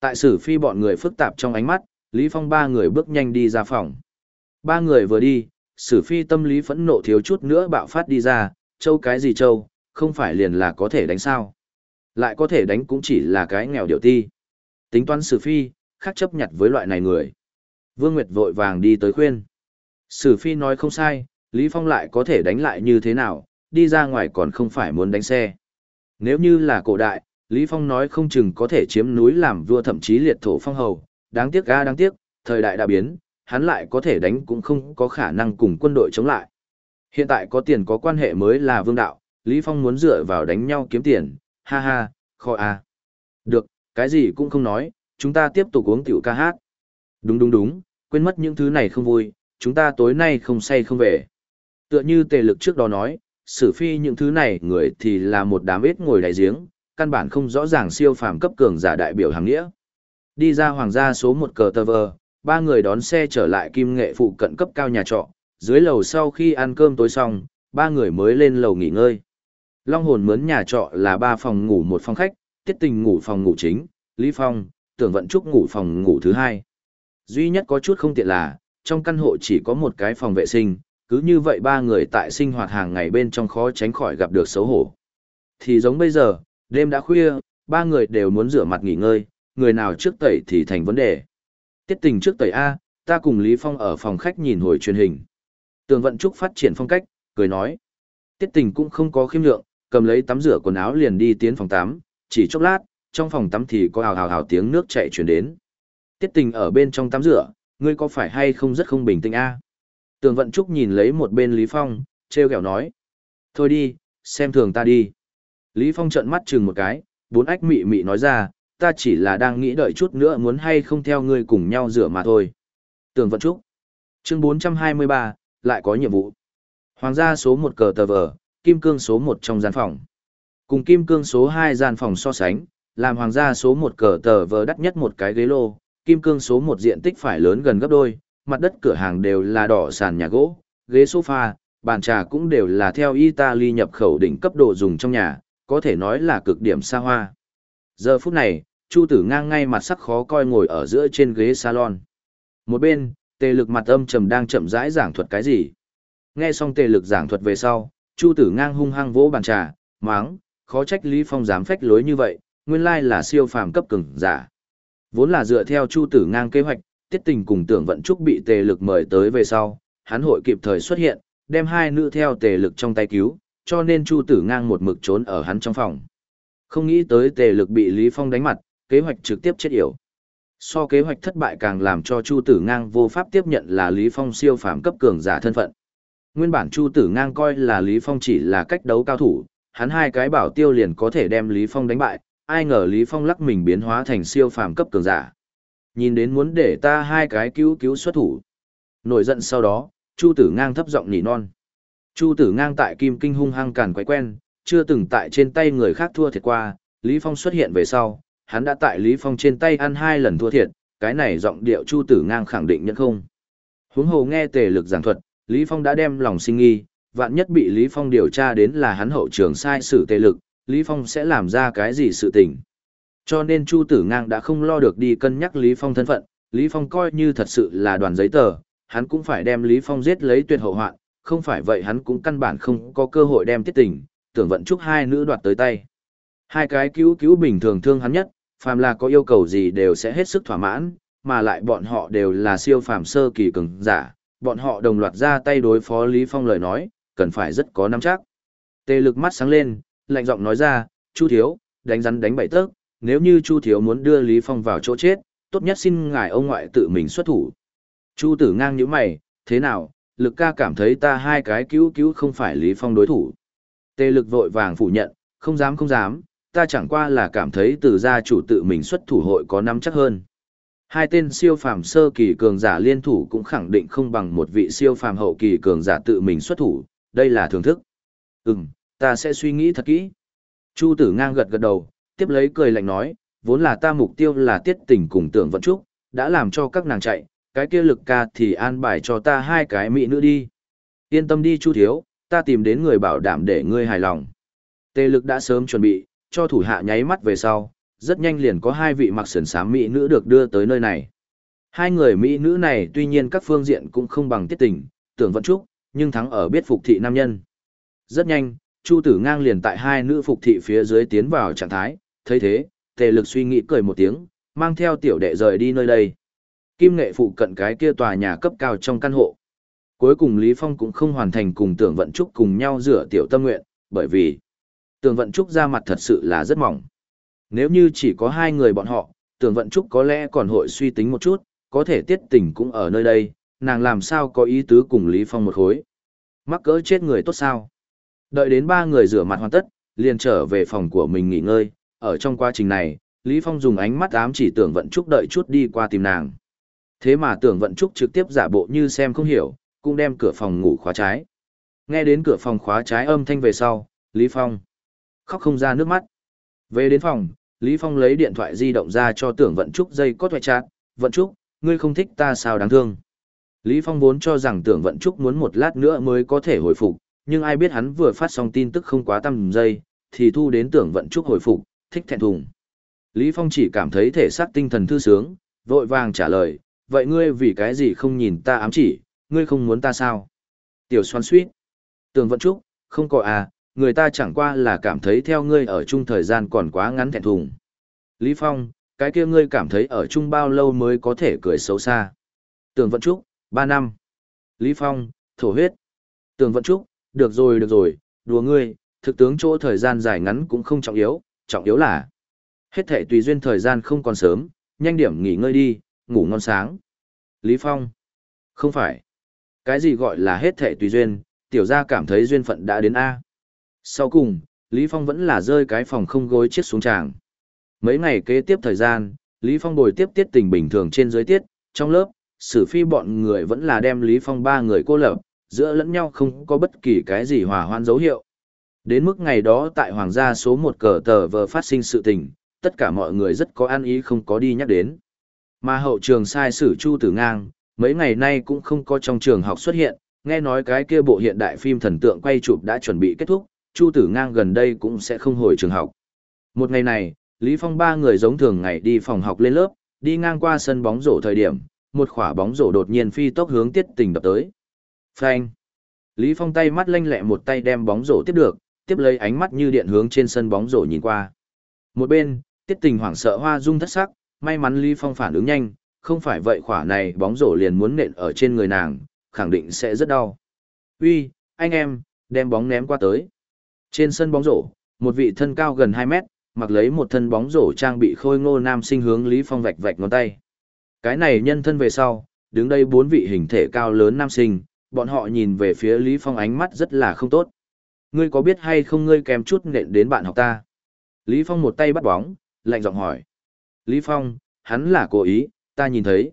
Tại xử phi bọn người phức tạp trong ánh mắt, Lý Phong ba người bước nhanh đi ra phòng. Ba người vừa đi, sử phi tâm lý phẫn nộ thiếu chút nữa bạo phát đi ra, châu cái gì châu, không phải liền là có thể đánh sao. Lại có thể đánh cũng chỉ là cái nghèo điệu ti. Tính toán sử phi, khác chấp nhặt với loại này người. Vương Nguyệt vội vàng đi tới khuyên. Sử phi nói không sai, Lý Phong lại có thể đánh lại như thế nào, đi ra ngoài còn không phải muốn đánh xe. Nếu như là cổ đại, Lý Phong nói không chừng có thể chiếm núi làm vua thậm chí liệt thổ phong hầu, đáng tiếc ga đáng tiếc, thời đại đã biến, hắn lại có thể đánh cũng không có khả năng cùng quân đội chống lại. Hiện tại có tiền có quan hệ mới là vương đạo, Lý Phong muốn dựa vào đánh nhau kiếm tiền, ha ha, kho à. Được, cái gì cũng không nói, chúng ta tiếp tục uống tiểu ca hát. Đúng đúng đúng, quên mất những thứ này không vui, chúng ta tối nay không say không về. Tựa như tề lực trước đó nói, xử phi những thứ này người thì là một đám ít ngồi đại giếng, căn bản không rõ ràng siêu phàm cấp cường giả đại biểu hàng nghĩa. Đi ra hoàng gia số một cờ tờ vờ, ba người đón xe trở lại kim nghệ phụ cận cấp cao nhà trọ, dưới lầu sau khi ăn cơm tối xong, ba người mới lên lầu nghỉ ngơi. Long hồn mướn nhà trọ là ba phòng ngủ một phòng khách, tiết tình ngủ phòng ngủ chính, Lý Phong, tưởng vận trúc ngủ phòng ngủ thứ hai. Duy nhất có chút không tiện là, trong căn hộ chỉ có một cái phòng vệ sinh, cứ như vậy ba người tại sinh hoạt hàng ngày bên trong khó tránh khỏi gặp được xấu hổ. Thì giống bây giờ, đêm đã khuya, ba người đều muốn rửa mặt nghỉ ngơi, người nào trước tẩy thì thành vấn đề. Tiết tình trước tẩy A, ta cùng Lý Phong ở phòng khách nhìn hồi truyền hình. Tường vận trúc phát triển phong cách, cười nói. Tiết tình cũng không có khiêm lượng, cầm lấy tắm rửa quần áo liền đi tiến phòng tắm, chỉ chốc lát, trong phòng tắm thì có hào hào hào tiếng nước chảy truyền đến. Tiết tình ở bên trong tắm rửa, ngươi có phải hay không rất không bình tĩnh a? Tường vận trúc nhìn lấy một bên Lý Phong, treo kẹo nói. Thôi đi, xem thường ta đi. Lý Phong trợn mắt chừng một cái, bốn ách mị mị nói ra, ta chỉ là đang nghĩ đợi chút nữa muốn hay không theo ngươi cùng nhau rửa mà thôi. Tường vận trúc. Chương 423, lại có nhiệm vụ. Hoàng gia số 1 cờ tờ vở kim cương số 1 trong gian phòng. Cùng kim cương số 2 gian phòng so sánh, làm hoàng gia số 1 cờ tờ vờ đắt nhất một cái ghế lô, kim cương số 1 diện tích phải lớn gần gấp đôi, mặt đất cửa hàng đều là đỏ sàn nhà gỗ, ghế sofa, bàn trà cũng đều là theo Italy nhập khẩu đỉnh cấp độ dùng trong nhà, có thể nói là cực điểm xa hoa. Giờ phút này, Chu Tử ngang ngay mặt sắc khó coi ngồi ở giữa trên ghế salon. Một bên, tề lực mặt âm trầm đang chậm rãi giảng thuật cái gì. Nghe xong tề lực giảng thuật về sau, Chu Tử ngang hung hăng vỗ bàn trà, máng, khó trách Lý Phong dám phách lối như vậy, nguyên lai là siêu phàm cấp cường giả. Vốn là dựa theo Chu Tử ngang kế hoạch, tiết tình cùng tưởng vận trúc bị tề lực mời tới về sau, hắn hội kịp thời xuất hiện, đem hai nữ theo tề lực trong tay cứu, cho nên Chu Tử ngang một mực trốn ở hắn trong phòng. Không nghĩ tới tề lực bị Lý Phong đánh mặt, kế hoạch trực tiếp chết yểu. So kế hoạch thất bại càng làm cho Chu Tử Ngang vô pháp tiếp nhận là Lý Phong siêu phàm cấp cường giả thân phận. Nguyên bản Chu Tử Ngang coi là Lý Phong chỉ là cách đấu cao thủ, hắn hai cái bảo tiêu liền có thể đem Lý Phong đánh bại, ai ngờ Lý Phong lắc mình biến hóa thành siêu phàm cấp cường giả. Nhìn đến muốn để ta hai cái cứu cứu xuất thủ. Nổi giận sau đó, Chu Tử Ngang thấp giọng nỉ non. Chu Tử Ngang tại Kim Kinh hung hăng càn quái quen, chưa từng tại trên tay người khác thua thiệt qua, Lý Phong xuất hiện về sau, hắn đã tại Lý Phong trên tay ăn hai lần thua thiệt, cái này giọng điệu Chu Tử Ngang khẳng định nhận không. Huống hồ nghe tề lực giảng thuật, Lý Phong đã đem lòng sinh nghi, vạn nhất bị Lý Phong điều tra đến là hắn hậu trường sai sử tề lực, Lý Phong sẽ làm ra cái gì sự tình. Cho nên Chu Tử Ngang đã không lo được đi cân nhắc Lý Phong thân phận, Lý Phong coi như thật sự là đoàn giấy tờ, hắn cũng phải đem Lý Phong giết lấy tuyệt hậu hoạn, không phải vậy hắn cũng căn bản không có cơ hội đem tiết tình, tưởng vận chúc hai nữ đoạt tới tay. Hai cái cứu cứu bình thường thương hắn nhất, phàm là có yêu cầu gì đều sẽ hết sức thỏa mãn, mà lại bọn họ đều là siêu phàm sơ kỳ cường giả, bọn họ đồng loạt ra tay đối phó Lý Phong lời nói, cần phải rất có nắm chắc. Tề lực mắt sáng lên, lạnh giọng nói ra, Chu Thiếu, đánh rắn đánh bảy tớc, nếu như Chu Thiếu muốn đưa Lý Phong vào chỗ chết, tốt nhất xin ngài ông ngoại tự mình xuất thủ. Chu tử ngang như mày, thế nào, lực ca cảm thấy ta hai cái cứu cứu không phải Lý Phong đối thủ. Tề lực vội vàng phủ nhận, không dám không dám, ta chẳng qua là cảm thấy từ gia chủ tự mình xuất thủ hội có nắm chắc hơn. Hai tên siêu phàm sơ kỳ cường giả liên thủ cũng khẳng định không bằng một vị siêu phàm hậu kỳ cường giả tự mình xuất thủ, đây là thưởng thức. Ừm, ta sẽ suy nghĩ thật kỹ. Chu tử ngang gật gật đầu, tiếp lấy cười lạnh nói, vốn là ta mục tiêu là tiết tình cùng tưởng vận trúc, đã làm cho các nàng chạy, cái kia lực ca thì an bài cho ta hai cái mỹ nữ đi. Yên tâm đi Chu thiếu, ta tìm đến người bảo đảm để ngươi hài lòng. Tề lực đã sớm chuẩn bị, cho thủ hạ nháy mắt về sau, rất nhanh liền có hai vị mặc sườn xám mỹ nữ được đưa tới nơi này. Hai người mỹ nữ này tuy nhiên các phương diện cũng không bằng tiết tình, tưởng vận trúc, nhưng thắng ở biết phục thị nam nhân. Rất nhanh, Chu Tử Ngang liền tại hai nữ phục thị phía dưới tiến vào trạng thái, thấy thế, tề lực suy nghĩ cười một tiếng, mang theo tiểu đệ rời đi nơi đây. Kim nghệ phụ cận cái kia tòa nhà cấp cao trong căn hộ. Cuối cùng Lý Phong cũng không hoàn thành cùng tưởng vận trúc cùng nhau rửa tiểu tâm nguyện, bởi vì tưởng vận trúc ra mặt thật sự là rất mỏng. Nếu như chỉ có hai người bọn họ, tưởng vận trúc có lẽ còn hội suy tính một chút, có thể tiết tình cũng ở nơi đây, nàng làm sao có ý tứ cùng Lý Phong một khối. Mắc cỡ chết người tốt sao. Đợi đến ba người rửa mặt hoàn tất, liền trở về phòng của mình nghỉ ngơi, ở trong quá trình này, Lý Phong dùng ánh mắt ám chỉ tưởng vận trúc đợi chút đi qua tìm nàng. Thế mà tưởng vận trúc trực tiếp giả bộ như xem không hiểu, cũng đem cửa phòng ngủ khóa trái. Nghe đến cửa phòng khóa trái âm thanh về sau, Lý Phong khóc không ra nước mắt. Về đến phòng, Lý Phong lấy điện thoại di động ra cho tưởng vận trúc dây có thoại chát, vận trúc, ngươi không thích ta sao đáng thương. Lý Phong vốn cho rằng tưởng vận trúc muốn một lát nữa mới có thể hồi phục, nhưng ai biết hắn vừa phát xong tin tức không quá tầm giây, thì thu đến tưởng vận trúc hồi phục, thích thẹn thùng. Lý Phong chỉ cảm thấy thể xác tinh thần thư sướng, vội vàng trả lời, vậy ngươi vì cái gì không nhìn ta ám chỉ, ngươi không muốn ta sao? Tiểu xoan suýt. Tưởng vận trúc, không có à, người ta chẳng qua là cảm thấy theo ngươi ở chung thời gian còn quá ngắn thẹn thùng. Lý Phong, cái kia ngươi cảm thấy ở chung bao lâu mới có thể cười xấu xa? Tưởng vận trúc, ba năm. Lý Phong, thổ huyết. Tưởng vận trúc, được rồi được rồi, đùa ngươi, thực tướng chỗ thời gian dài ngắn cũng không trọng yếu, trọng yếu là hết thể tùy duyên thời gian không còn sớm, nhanh điểm nghỉ ngơi đi, ngủ ngon sáng. Lý Phong, không phải. Cái gì gọi là hết thể tùy duyên, tiểu gia cảm thấy duyên phận đã đến A. Sau cùng, Lý Phong vẫn là rơi cái phòng không gối chiếc xuống tràng. Mấy ngày kế tiếp thời gian, Lý Phong bồi tiếp tiết tình bình thường trên dưới tiết, trong lớp, sử phi bọn người vẫn là đem Lý Phong ba người cô lập, giữa lẫn nhau không có bất kỳ cái gì hòa hoan dấu hiệu. Đến mức ngày đó tại Hoàng gia số một cờ tờ vờ phát sinh sự tình, tất cả mọi người rất có an ý không có đi nhắc đến. Mà hậu trường sai sử Chu Tử Ngang, mấy ngày nay cũng không có trong trường học xuất hiện, nghe nói cái kia bộ hiện đại phim thần tượng quay chụp đã chuẩn bị kết thúc, Chu Tử Ngang gần đây cũng sẽ không hồi trường học. Một ngày này, Lý Phong ba người giống thường ngày đi phòng học lên lớp, đi ngang qua sân bóng rổ thời điểm, một quả bóng rổ đột nhiên phi tốc hướng Tiết Tình đập tới. Phanh! Lý Phong tay mắt lanh lẹ một tay đem bóng rổ tiếp được, tiếp lấy ánh mắt như điện hướng trên sân bóng rổ nhìn qua. Một bên, Tiết Tình hoảng sợ hoa dung thất sắc, may mắn Lý Phong phản ứng nhanh, không phải vậy quả này bóng rổ liền muốn nện ở trên người nàng, khẳng định sẽ rất đau. Uy, anh em, đem bóng ném qua tới. Trên sân bóng rổ, một vị thân cao gần 2 mét, mặc lấy một thân bóng rổ trang bị khôi ngô nam sinh hướng Lý Phong vạch vạch ngón tay. Cái này nhân thân về sau, đứng đây bốn vị hình thể cao lớn nam sinh, bọn họ nhìn về phía Lý Phong ánh mắt rất là không tốt. Ngươi có biết hay không ngươi kèm chút nện đến bạn học ta? Lý Phong một tay bắt bóng, lạnh giọng hỏi. Lý Phong, hắn là cố ý, ta nhìn thấy.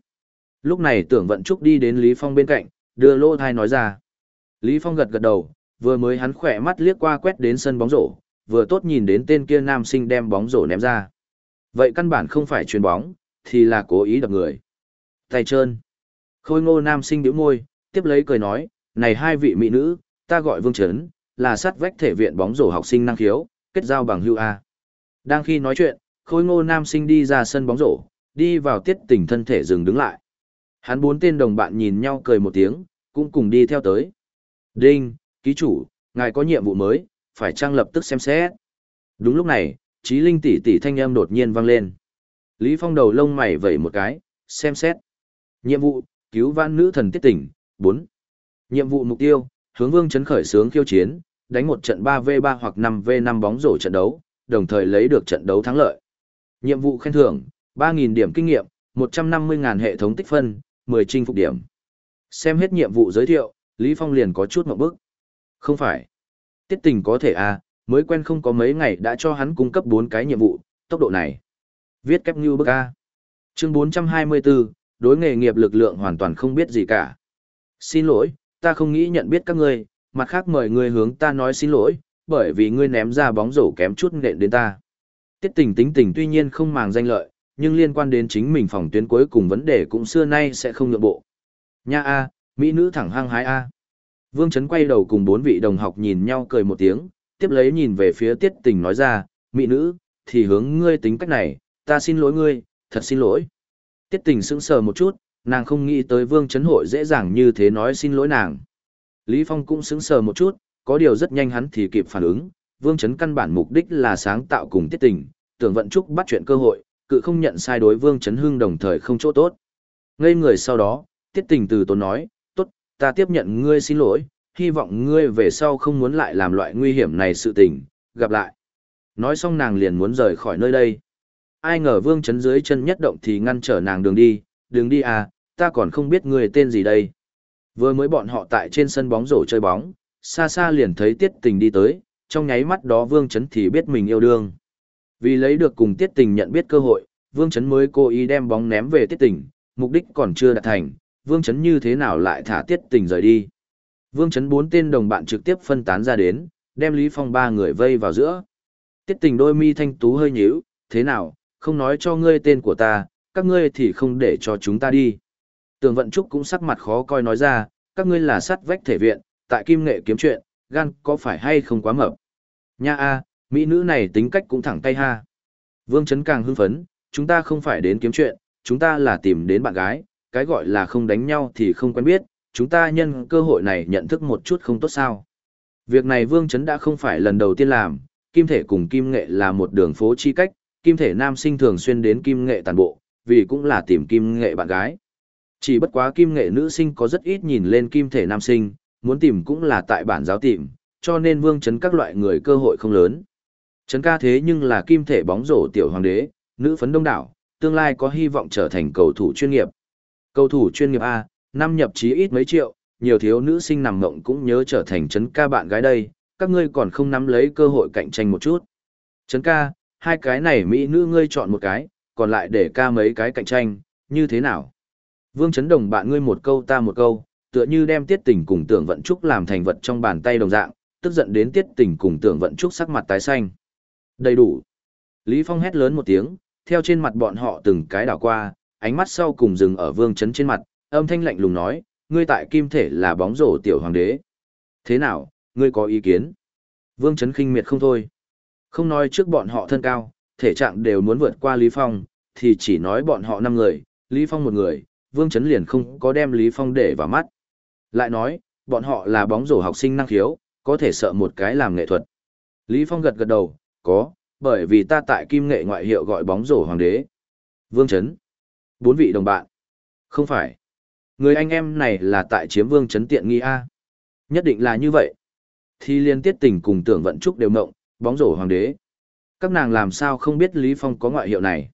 Lúc này tưởng vận trúc đi đến Lý Phong bên cạnh, đưa lô thai nói ra. Lý Phong gật gật đầu, vừa mới hắn khỏe mắt liếc qua quét đến sân bóng rổ, vừa tốt nhìn đến tên kia nam sinh đem bóng rổ ném ra. Vậy căn bản không phải chuyền bóng, thì là cố ý đập người. Tay trơn. Khôi ngô nam sinh điếu môi, tiếp lấy cười nói, này hai vị mỹ nữ, ta gọi Vương Trấn, là sát vách thể viện bóng rổ học sinh năng khiếu, kết giao bằng hưu A. Đang khi nói chuyện, khôi ngô nam sinh đi ra sân bóng rổ, đi vào tiết tình thân thể dừng đứng lại. Hắn bốn tên đồng bạn nhìn nhau cười một tiếng, cũng cùng đi theo tới. Đinh, ký chủ, ngài có nhiệm vụ mới, phải trang lập tức xem xét. Đúng lúc này, trí linh tỷ tỷ thanh âm đột nhiên vang lên. Lý Phong đầu lông mày vẩy một cái, xem xét. Nhiệm vụ, cứu vãn nữ thần tiết tỉnh, 4. Nhiệm vụ mục tiêu, hướng vương chấn khởi sướng khiêu chiến, đánh một trận 3v3 hoặc 5v5 bóng rổ trận đấu, đồng thời lấy được trận đấu thắng lợi. Nhiệm vụ khen thưởng, 3.000 điểm kinh nghiệm, 150.000 hệ thống tích phân, 10 chinh phục điểm. Xem hết nhiệm vụ giới thiệu, Lý Phong liền có chút một bức. Không phải. Tiết tình có thể à, mới quen không có mấy ngày đã cho hắn cung cấp 4 cái nhiệm vụ, tốc độ này. Viết kép như bức A. Chương 424, đối nghề nghiệp lực lượng hoàn toàn không biết gì cả. Xin lỗi, ta không nghĩ nhận biết các ngươi, mặt khác mời ngươi hướng ta nói xin lỗi, bởi vì ngươi ném ra bóng rổ kém chút nện đến ta. Tiết tình tính tình tuy nhiên không màng danh lợi, nhưng liên quan đến chính mình phòng tuyến cuối cùng vấn đề cũng xưa nay sẽ không nhượng bộ. Nha A, mỹ nữ thẳng hăng hái A. Vương Trấn quay đầu cùng bốn vị đồng học nhìn nhau cười một tiếng, tiếp lấy nhìn về phía tiết tình nói ra, mỹ nữ, thì hướng ngươi tính cách này, ta xin lỗi ngươi, thật xin lỗi. Tiết tình sững sờ một chút, nàng không nghĩ tới Vương Trấn hội dễ dàng như thế nói xin lỗi nàng. Lý Phong cũng sững sờ một chút, có điều rất nhanh hắn thì kịp phản ứng, Vương Trấn căn bản mục đích là sáng tạo cùng tiết tình, tưởng vận trúc bắt chuyện cơ hội, cự không nhận sai đối Vương Trấn Hưng đồng thời không chỗ tốt. Ngây người sau đó, tiết tình từ tốn nói, ta tiếp nhận ngươi xin lỗi, hy vọng ngươi về sau không muốn lại làm loại nguy hiểm này sự tình, gặp lại. Nói xong nàng liền muốn rời khỏi nơi đây. Ai ngờ Vương Chấn dưới chân nhất động thì ngăn trở nàng đường đi, đường đi à, ta còn không biết ngươi tên gì đây. Vừa mới bọn họ tại trên sân bóng rổ chơi bóng, xa xa liền thấy tiết tình đi tới, trong nháy mắt đó Vương Chấn thì biết mình yêu đương. Vì lấy được cùng tiết tình nhận biết cơ hội, Vương Chấn mới cố ý đem bóng ném về tiết tình, mục đích còn chưa đạt thành, Vương Chấn như thế nào lại thả tiết tình rời đi. Vương Chấn bốn tên đồng bạn trực tiếp phân tán ra đến, đem Lý Phong ba người vây vào giữa. Tiết tình đôi mi thanh tú hơi nhíu, thế nào, không nói cho ngươi tên của ta, các ngươi thì không để cho chúng ta đi. Tường Vận Trúc cũng sắc mặt khó coi nói ra, các ngươi là sắt vách thể viện, tại kim nghệ kiếm chuyện, gan có phải hay không quá mập. Nha a, mỹ nữ này tính cách cũng thẳng tay ha. Vương Chấn càng hưng phấn, chúng ta không phải đến kiếm chuyện, chúng ta là tìm đến bạn gái, cái gọi là không đánh nhau thì không quen biết, chúng ta nhân cơ hội này nhận thức một chút không tốt sao. Việc này Vương Trấn đã không phải lần đầu tiên làm, kim thể cùng kim nghệ là một đường phố chi cách, kim thể nam sinh thường xuyên đến kim nghệ tàn bộ, vì cũng là tìm kim nghệ bạn gái. Chỉ bất quá kim nghệ nữ sinh có rất ít nhìn lên kim thể nam sinh, muốn tìm cũng là tại bản giáo tìm, cho nên vương chấn các loại người cơ hội không lớn. Chấn ca thế nhưng là kim thể bóng rổ tiểu hoàng đế, nữ phấn đông đảo, tương lai có hy vọng trở thành cầu thủ chuyên nghiệp. Cầu thủ chuyên nghiệp A, năm nhập chí ít mấy triệu, nhiều thiếu nữ sinh nằm ngộng cũng nhớ trở thành trấn ca bạn gái đây, các ngươi còn không nắm lấy cơ hội cạnh tranh một chút. Trấn ca, hai cái này mỹ nữ ngươi chọn một cái, còn lại để ca mấy cái cạnh tranh, như thế nào? Vương chấn đồng bạn ngươi một câu ta một câu, tựa như đem tiết tình cùng tưởng vận trúc làm thành vật trong bàn tay đồng dạng, tức giận đến tiết tình cùng tưởng vận trúc sắc mặt tái xanh. Đầy đủ. Lý Phong hét lớn một tiếng, theo trên mặt bọn họ từng cái đảo qua, ánh mắt sau cùng dừng ở vương chấn trên mặt, âm thanh lạnh lùng nói, ngươi tại kim thể là bóng rổ tiểu hoàng đế. Thế nào, ngươi có ý kiến? Vương chấn khinh miệt không thôi. Không nói trước bọn họ thân cao, thể trạng đều muốn vượt qua Lý Phong, thì chỉ nói bọn họ năm người, Lý Phong một người, Vương Chấn liền không có đem Lý Phong để vào mắt. Lại nói, bọn họ là bóng rổ học sinh năng khiếu, có thể sợ một cái làm nghệ thuật. Lý Phong gật gật đầu, có, bởi vì ta tại kim nghệ ngoại hiệu gọi bóng rổ hoàng đế. Vương Chấn. Bốn vị đồng bạn. Không phải. Người anh em này là tại chiếm Vương Chấn tiện nghi A. Nhất định là như vậy. Thì liên tiết tình cùng tưởng vận trúc đều mộng, bóng rổ hoàng đế. Các nàng làm sao không biết Lý Phong có ngoại hiệu này.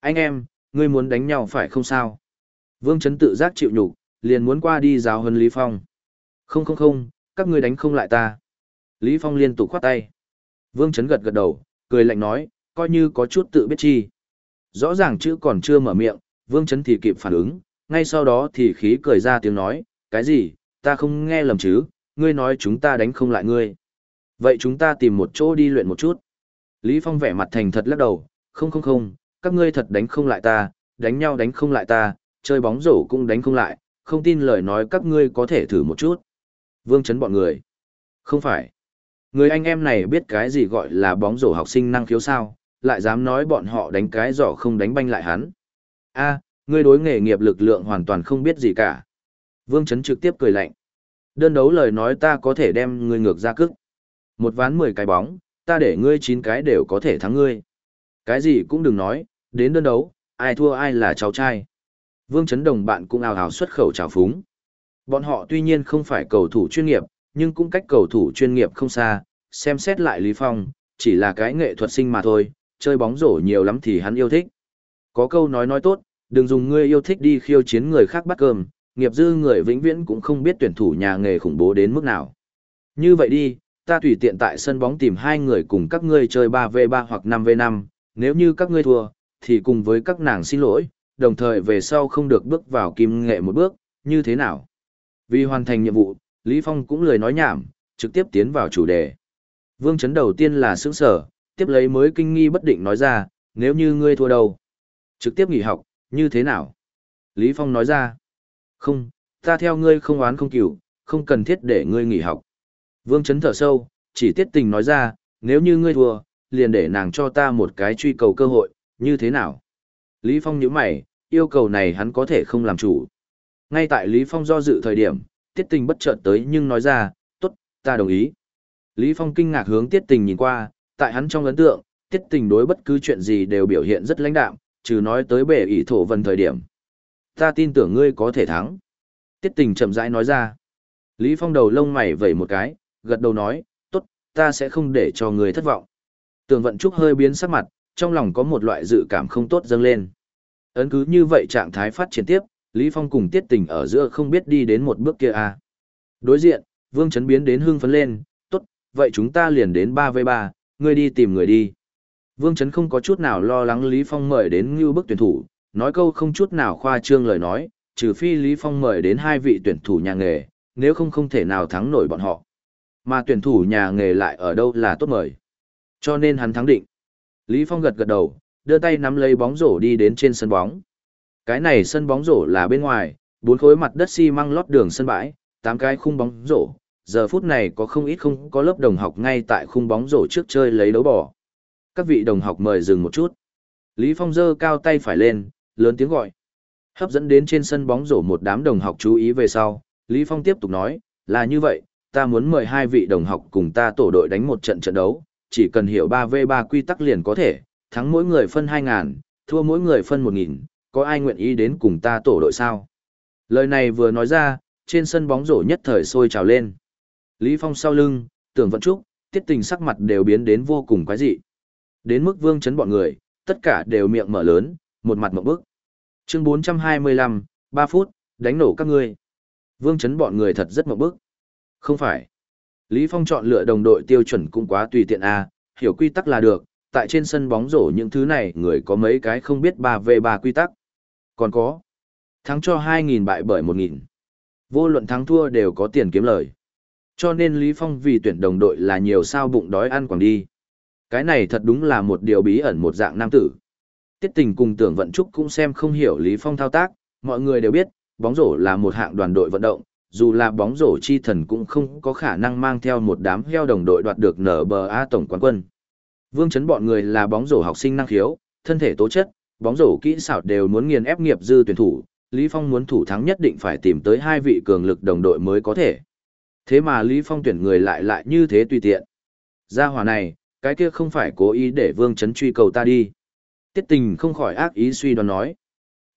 Anh em, ngươi muốn đánh nhau phải không sao? Vương Chấn tự giác chịu nhục, liền muốn qua đi giáo hơn Lý Phong. Không không không, các ngươi đánh không lại ta. Lý Phong liên tục khoát tay. Vương Chấn gật gật đầu, cười lạnh nói, coi như có chút tự biết chi. Rõ ràng chữ còn chưa mở miệng, Vương Chấn thì kịp phản ứng, ngay sau đó thì khí cười ra tiếng nói, cái gì, ta không nghe lầm chứ, ngươi nói chúng ta đánh không lại ngươi. Vậy chúng ta tìm một chỗ đi luyện một chút. Lý Phong vẻ mặt thành thật lắc đầu, không không không, các ngươi thật đánh không lại ta, đánh nhau đánh không lại ta, chơi bóng rổ cũng đánh không lại, không tin lời nói các ngươi có thể thử một chút. Vương chấn bọn người. Không phải. Người anh em này biết cái gì gọi là bóng rổ học sinh năng khiếu sao, lại dám nói bọn họ đánh cái giỏ không đánh banh lại hắn a ngươi đối nghề nghiệp lực lượng hoàn toàn không biết gì cả. Vương Chấn trực tiếp cười lạnh. Đơn đấu lời nói ta có thể đem ngươi ngược ra cức. Một ván mười cái bóng, ta để ngươi chín cái đều có thể thắng ngươi. Cái gì cũng đừng nói, đến đơn đấu, ai thua ai là cháu trai. Vương Chấn Đồng bạn cũng ào ào xuất khẩu trào phúng. Bọn họ tuy nhiên không phải cầu thủ chuyên nghiệp, nhưng cũng cách cầu thủ chuyên nghiệp không xa, xem xét lại Lý Phong, chỉ là cái nghệ thuật sinh mà thôi, chơi bóng rổ nhiều lắm thì hắn yêu thích. Có câu nói nói tốt, đừng dùng ngươi yêu thích đi khiêu chiến người khác bắt cơm, nghiệp dư người vĩnh viễn cũng không biết tuyển thủ nhà nghề khủng bố đến mức nào. Như vậy đi, ta tùy tiện tại sân bóng tìm hai người cùng các ngươi chơi 3v3 hoặc 5v5, nếu như các ngươi thua, thì cùng với các nàng xin lỗi, đồng thời về sau không được bước vào kim nghệ một bước, như thế nào? Vì hoàn thành nhiệm vụ, Lý Phong cũng lời nói nhảm, trực tiếp tiến vào chủ đề. Vương chấn đầu tiên là sững sở, tiếp lấy mới kinh nghi bất định nói ra, nếu như ngươi thua đâu? Trực tiếp nghỉ học, như thế nào? Lý Phong nói ra, không, ta theo ngươi không oán không cửu, không cần thiết để ngươi nghỉ học. Vương chấn thở sâu, chỉ tiết tình nói ra, nếu như ngươi thua, liền để nàng cho ta một cái truy cầu cơ hội, như thế nào? Lý Phong nhíu mày, yêu cầu này hắn có thể không làm chủ. Ngay tại Lý Phong do dự thời điểm, tiết tình bất chợt tới nhưng nói ra, tốt, ta đồng ý. Lý Phong kinh ngạc hướng tiết tình nhìn qua, tại hắn trong ấn tượng, tiết tình đối bất cứ chuyện gì đều biểu hiện rất lãnh đạm, trừ nói tới bể ỷ thổ vân thời điểm. Ta tin tưởng ngươi có thể thắng. Tiết tình chậm rãi nói ra. Lý Phong đầu lông mày vẩy một cái, gật đầu nói, tốt, ta sẽ không để cho ngươi thất vọng. Tường vận trúc hơi biến sắc mặt, trong lòng có một loại dự cảm không tốt dâng lên. Ấn cứ như vậy trạng thái phát triển tiếp, Lý Phong cùng tiết tình ở giữa không biết đi đến một bước kia à. Đối diện, Vương Chấn biến đến hưng phấn lên, tốt, vậy chúng ta liền đến 3v3, ngươi đi tìm người đi. Vương Chấn không có chút nào lo lắng Lý Phong mời đến như bức tuyển thủ, nói câu không chút nào khoa trương lời nói, trừ phi Lý Phong mời đến hai vị tuyển thủ nhà nghề, nếu không không thể nào thắng nổi bọn họ. Mà tuyển thủ nhà nghề lại ở đâu là tốt mời. Cho nên hắn thắng định. Lý Phong gật gật đầu, đưa tay nắm lấy bóng rổ đi đến trên sân bóng. Cái này sân bóng rổ là bên ngoài, bốn khối mặt đất xi măng lót đường sân bãi, tám cái khung bóng rổ. Giờ phút này có không ít không có lớp đồng học ngay tại khung bóng rổ trước chơi lấy đấu bỏ. Các vị đồng học mời dừng một chút. Lý Phong giơ cao tay phải lên, lớn tiếng gọi. Hấp dẫn đến trên sân bóng rổ một đám đồng học chú ý về sau, Lý Phong tiếp tục nói, là như vậy, ta muốn mời hai vị đồng học cùng ta tổ đội đánh một trận trận đấu, chỉ cần hiểu 3v3 quy tắc liền có thể, thắng mỗi người phân 2.000, thua mỗi người phân 1.000, có ai nguyện ý đến cùng ta tổ đội sao? Lời này vừa nói ra, trên sân bóng rổ nhất thời sôi trào lên. Lý Phong sau lưng, tưởng vận trúc, tiết tình sắc mặt đều biến đến vô cùng quái dị. Đến mức vương chấn bọn người, tất cả đều miệng mở lớn, một mặt mộng bức. Chương 425, 3 phút, đánh nổ các ngươi. Vương chấn bọn người thật rất mộng bức. Không phải. Lý Phong chọn lựa đồng đội tiêu chuẩn cũng quá tùy tiện a, à, hiểu quy tắc là được, tại trên sân bóng rổ những thứ này người có mấy cái không biết 3v3 quy tắc. Còn có, thắng cho 2.000 bại bởi 1.000. Vô luận thắng thua đều có tiền kiếm lời. Cho nên Lý Phong vì tuyển đồng đội là nhiều sao bụng đói ăn quảng đi. Cái này thật đúng là một điều bí ẩn một dạng nam tử. Tiết tình cùng tưởng vận trúc cũng xem không hiểu Lý Phong thao tác, mọi người đều biết, bóng rổ là một hạng đoàn đội vận động, dù là bóng rổ chi thần cũng không có khả năng mang theo một đám heo đồng đội đoạt được nở bờ A tổng quán quân. Vương chấn bọn người là bóng rổ học sinh năng khiếu, thân thể tố chất, bóng rổ kỹ xảo đều muốn nghiền ép nghiệp dư tuyển thủ, Lý Phong muốn thủ thắng nhất định phải tìm tới hai vị cường lực đồng đội mới có thể. Thế mà Lý Phong tuyển người lại lại như thế tùy tiện. Gia hỏa này, cái kia không phải cố ý để Vương chấn truy cầu ta đi. Tiết tình không khỏi ác ý suy đoán nói.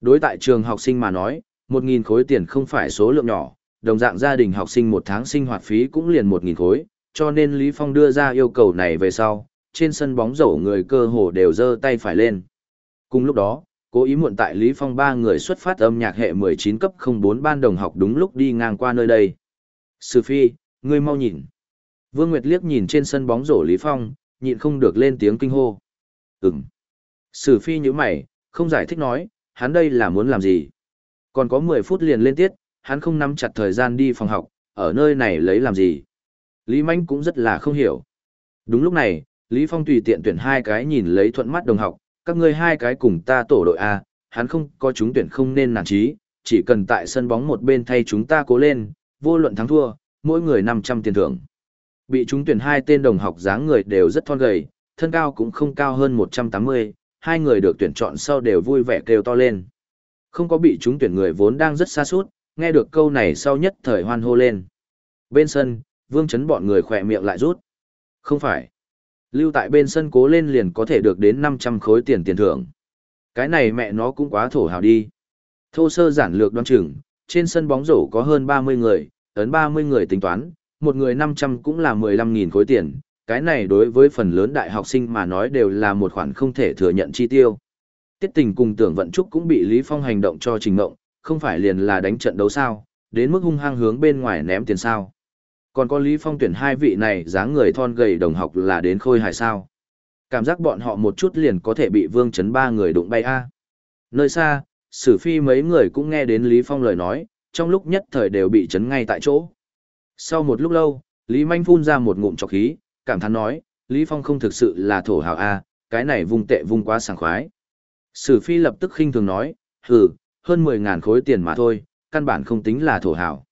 Đối tại trường học sinh mà nói, một nghìn khối tiền không phải số lượng nhỏ, đồng dạng gia đình học sinh một tháng sinh hoạt phí cũng liền một nghìn khối, cho nên Lý Phong đưa ra yêu cầu này về sau, trên sân bóng rổ người cơ hồ đều giơ tay phải lên. Cùng lúc đó, cố ý muộn tại Lý Phong ba người xuất phát âm nhạc hệ 19 cấp 04 ban đồng học đúng lúc đi ngang qua nơi đây. Sư Phi, ngươi mau nhìn. Vương Nguyệt liếc nhìn trên sân bóng rổ Lý Phong, nhịn không được lên tiếng kinh hô. Ừm. Sử Phi như mày, không giải thích nói, hắn đây là muốn làm gì. Còn có 10 phút liền lên tiết, hắn không nắm chặt thời gian đi phòng học, ở nơi này lấy làm gì. Lý Manh cũng rất là không hiểu. Đúng lúc này, Lý Phong tùy tiện tuyển hai cái nhìn lấy thuận mắt đồng học, các ngươi hai cái cùng ta tổ đội A, hắn không có chúng tuyển không nên nản trí, chỉ cần tại sân bóng một bên thay chúng ta cố lên, vô luận thắng thua, mỗi người 500 tiền thưởng. Bị chúng tuyển hai tên đồng học dáng người đều rất thon gầy, thân cao cũng không cao hơn 180, hai người được tuyển chọn sau đều vui vẻ kêu to lên. Không có bị chúng tuyển người vốn đang rất xa suốt, nghe được câu này sau nhất thời hoan hô lên. Bên sân, vương chấn bọn người khỏe miệng lại rút. Không phải. Lưu tại bên sân cố lên liền có thể được đến 500 khối tiền tiền thưởng. Cái này mẹ nó cũng quá thổ hào đi. Thô sơ giản lược đoán chừng, trên sân bóng rổ có hơn 30 người, ấn 30 người tính toán, một người 500 cũng là 15.000 khối tiền. Cái này đối với phần lớn đại học sinh mà nói đều là một khoản không thể thừa nhận chi tiêu. Tiết tình cùng tưởng vận trúc cũng bị Lý Phong hành động cho trình ngộng, không phải liền là đánh trận đấu sao, đến mức hung hăng hướng bên ngoài ném tiền sao. Còn có Lý Phong tuyển hai vị này dáng người thon gầy đồng học là đến khôi hài sao. Cảm giác bọn họ một chút liền có thể bị vương chấn ba người đụng bay a. Nơi xa, sử phi mấy người cũng nghe đến Lý Phong lời nói, trong lúc nhất thời đều bị chấn ngay tại chỗ. Sau một lúc lâu, Lý Manh phun ra một ngụm trọc khí, cảm thán nói, Lý Phong không thực sự là thổ hào a, cái này vung tệ vung quá sảng khoái. Sử phi lập tức khinh thường nói, hừ, hơn 10.000 khối tiền mà thôi, căn bản không tính là thổ hào.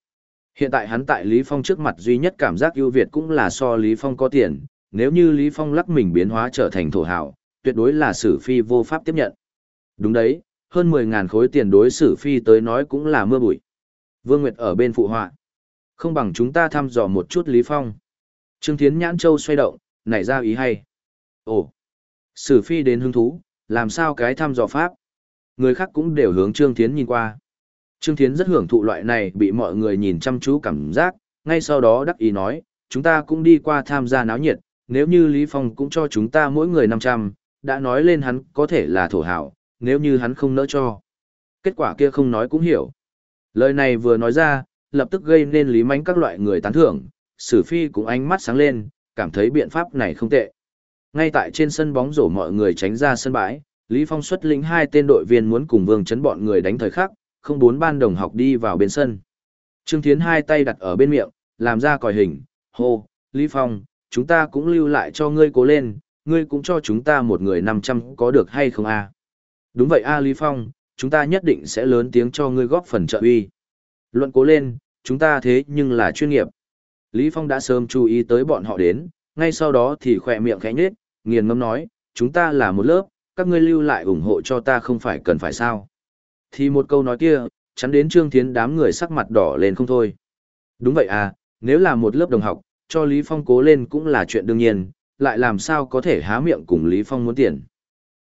Hiện tại hắn tại Lý Phong trước mặt duy nhất cảm giác ưu việt cũng là so Lý Phong có tiền, nếu như Lý Phong lắc mình biến hóa trở thành thổ hào, tuyệt đối là sử phi vô pháp tiếp nhận. Đúng đấy, hơn 10.000 khối tiền đối sử phi tới nói cũng là mưa bụi. Vương Nguyệt ở bên phụ họa. Không bằng chúng ta thăm dò một chút Lý Phong. Trương Thiến Nhãn Châu xoay động, nảy ra ý hay. Ồ, sử phi đến hứng thú, làm sao cái thăm dò pháp? Người khác cũng đều hướng Trương Thiến nhìn qua. Trương Thiến rất hưởng thụ loại này bị mọi người nhìn chăm chú cảm giác, ngay sau đó đắc ý nói, chúng ta cũng đi qua tham gia náo nhiệt, nếu như Lý Phong cũng cho chúng ta mỗi người 500, đã nói lên hắn có thể là thổ hảo, nếu như hắn không nỡ cho. Kết quả kia không nói cũng hiểu. Lời này vừa nói ra, lập tức gây nên Lý Mánh các loại người tán thưởng, Sử Phi cũng ánh mắt sáng lên, cảm thấy biện pháp này không tệ. Ngay tại trên sân bóng rổ mọi người tránh ra sân bãi, Lý Phong xuất lĩnh hai tên đội viên muốn cùng Vương chấn bọn người đánh thời khắc, không bốn ban đồng học đi vào bên sân. Trương Thiến hai tay đặt ở bên miệng, làm ra còi hình, hô, Lý Phong, chúng ta cũng lưu lại cho ngươi cố lên, ngươi cũng cho chúng ta một người 500 có được hay không a? Đúng vậy a Lý Phong, chúng ta nhất định sẽ lớn tiếng cho ngươi góp phần trợ uy. Luận cố lên, chúng ta thế nhưng là chuyên nghiệp. Lý Phong đã sớm chú ý tới bọn họ đến, ngay sau đó thì khỏe miệng khẽ nhếch, nghiền ngâm nói, chúng ta là một lớp, các ngươi lưu lại ủng hộ cho ta không phải cần phải sao. Thì một câu nói kia, chắn đến Trương Thiến đám người sắc mặt đỏ lên không thôi. Đúng vậy à, nếu là một lớp đồng học, cho Lý Phong cố lên cũng là chuyện đương nhiên, lại làm sao có thể há miệng cùng Lý Phong muốn tiền.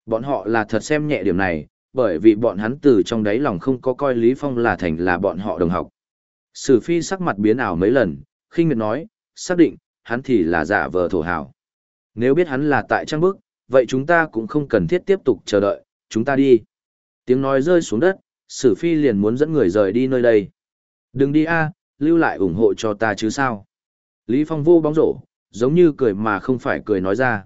Bọn họ là thật xem nhẹ điểm này, bởi vì bọn hắn từ trong đáy lòng không có coi Lý Phong là thành là bọn họ đồng học. Sử phi sắc mặt biến ảo mấy lần, khinh miệt nói, xác định, hắn thì là giả vờ thổ hào. Nếu biết hắn là tại trang bức, vậy chúng ta cũng không cần thiết tiếp tục chờ đợi, chúng ta đi. Tiếng nói rơi xuống đất, sử phi liền muốn dẫn người rời đi nơi đây. Đừng đi a, lưu lại ủng hộ cho ta chứ sao. Lý Phong vô bóng rổ, giống như cười mà không phải cười nói ra.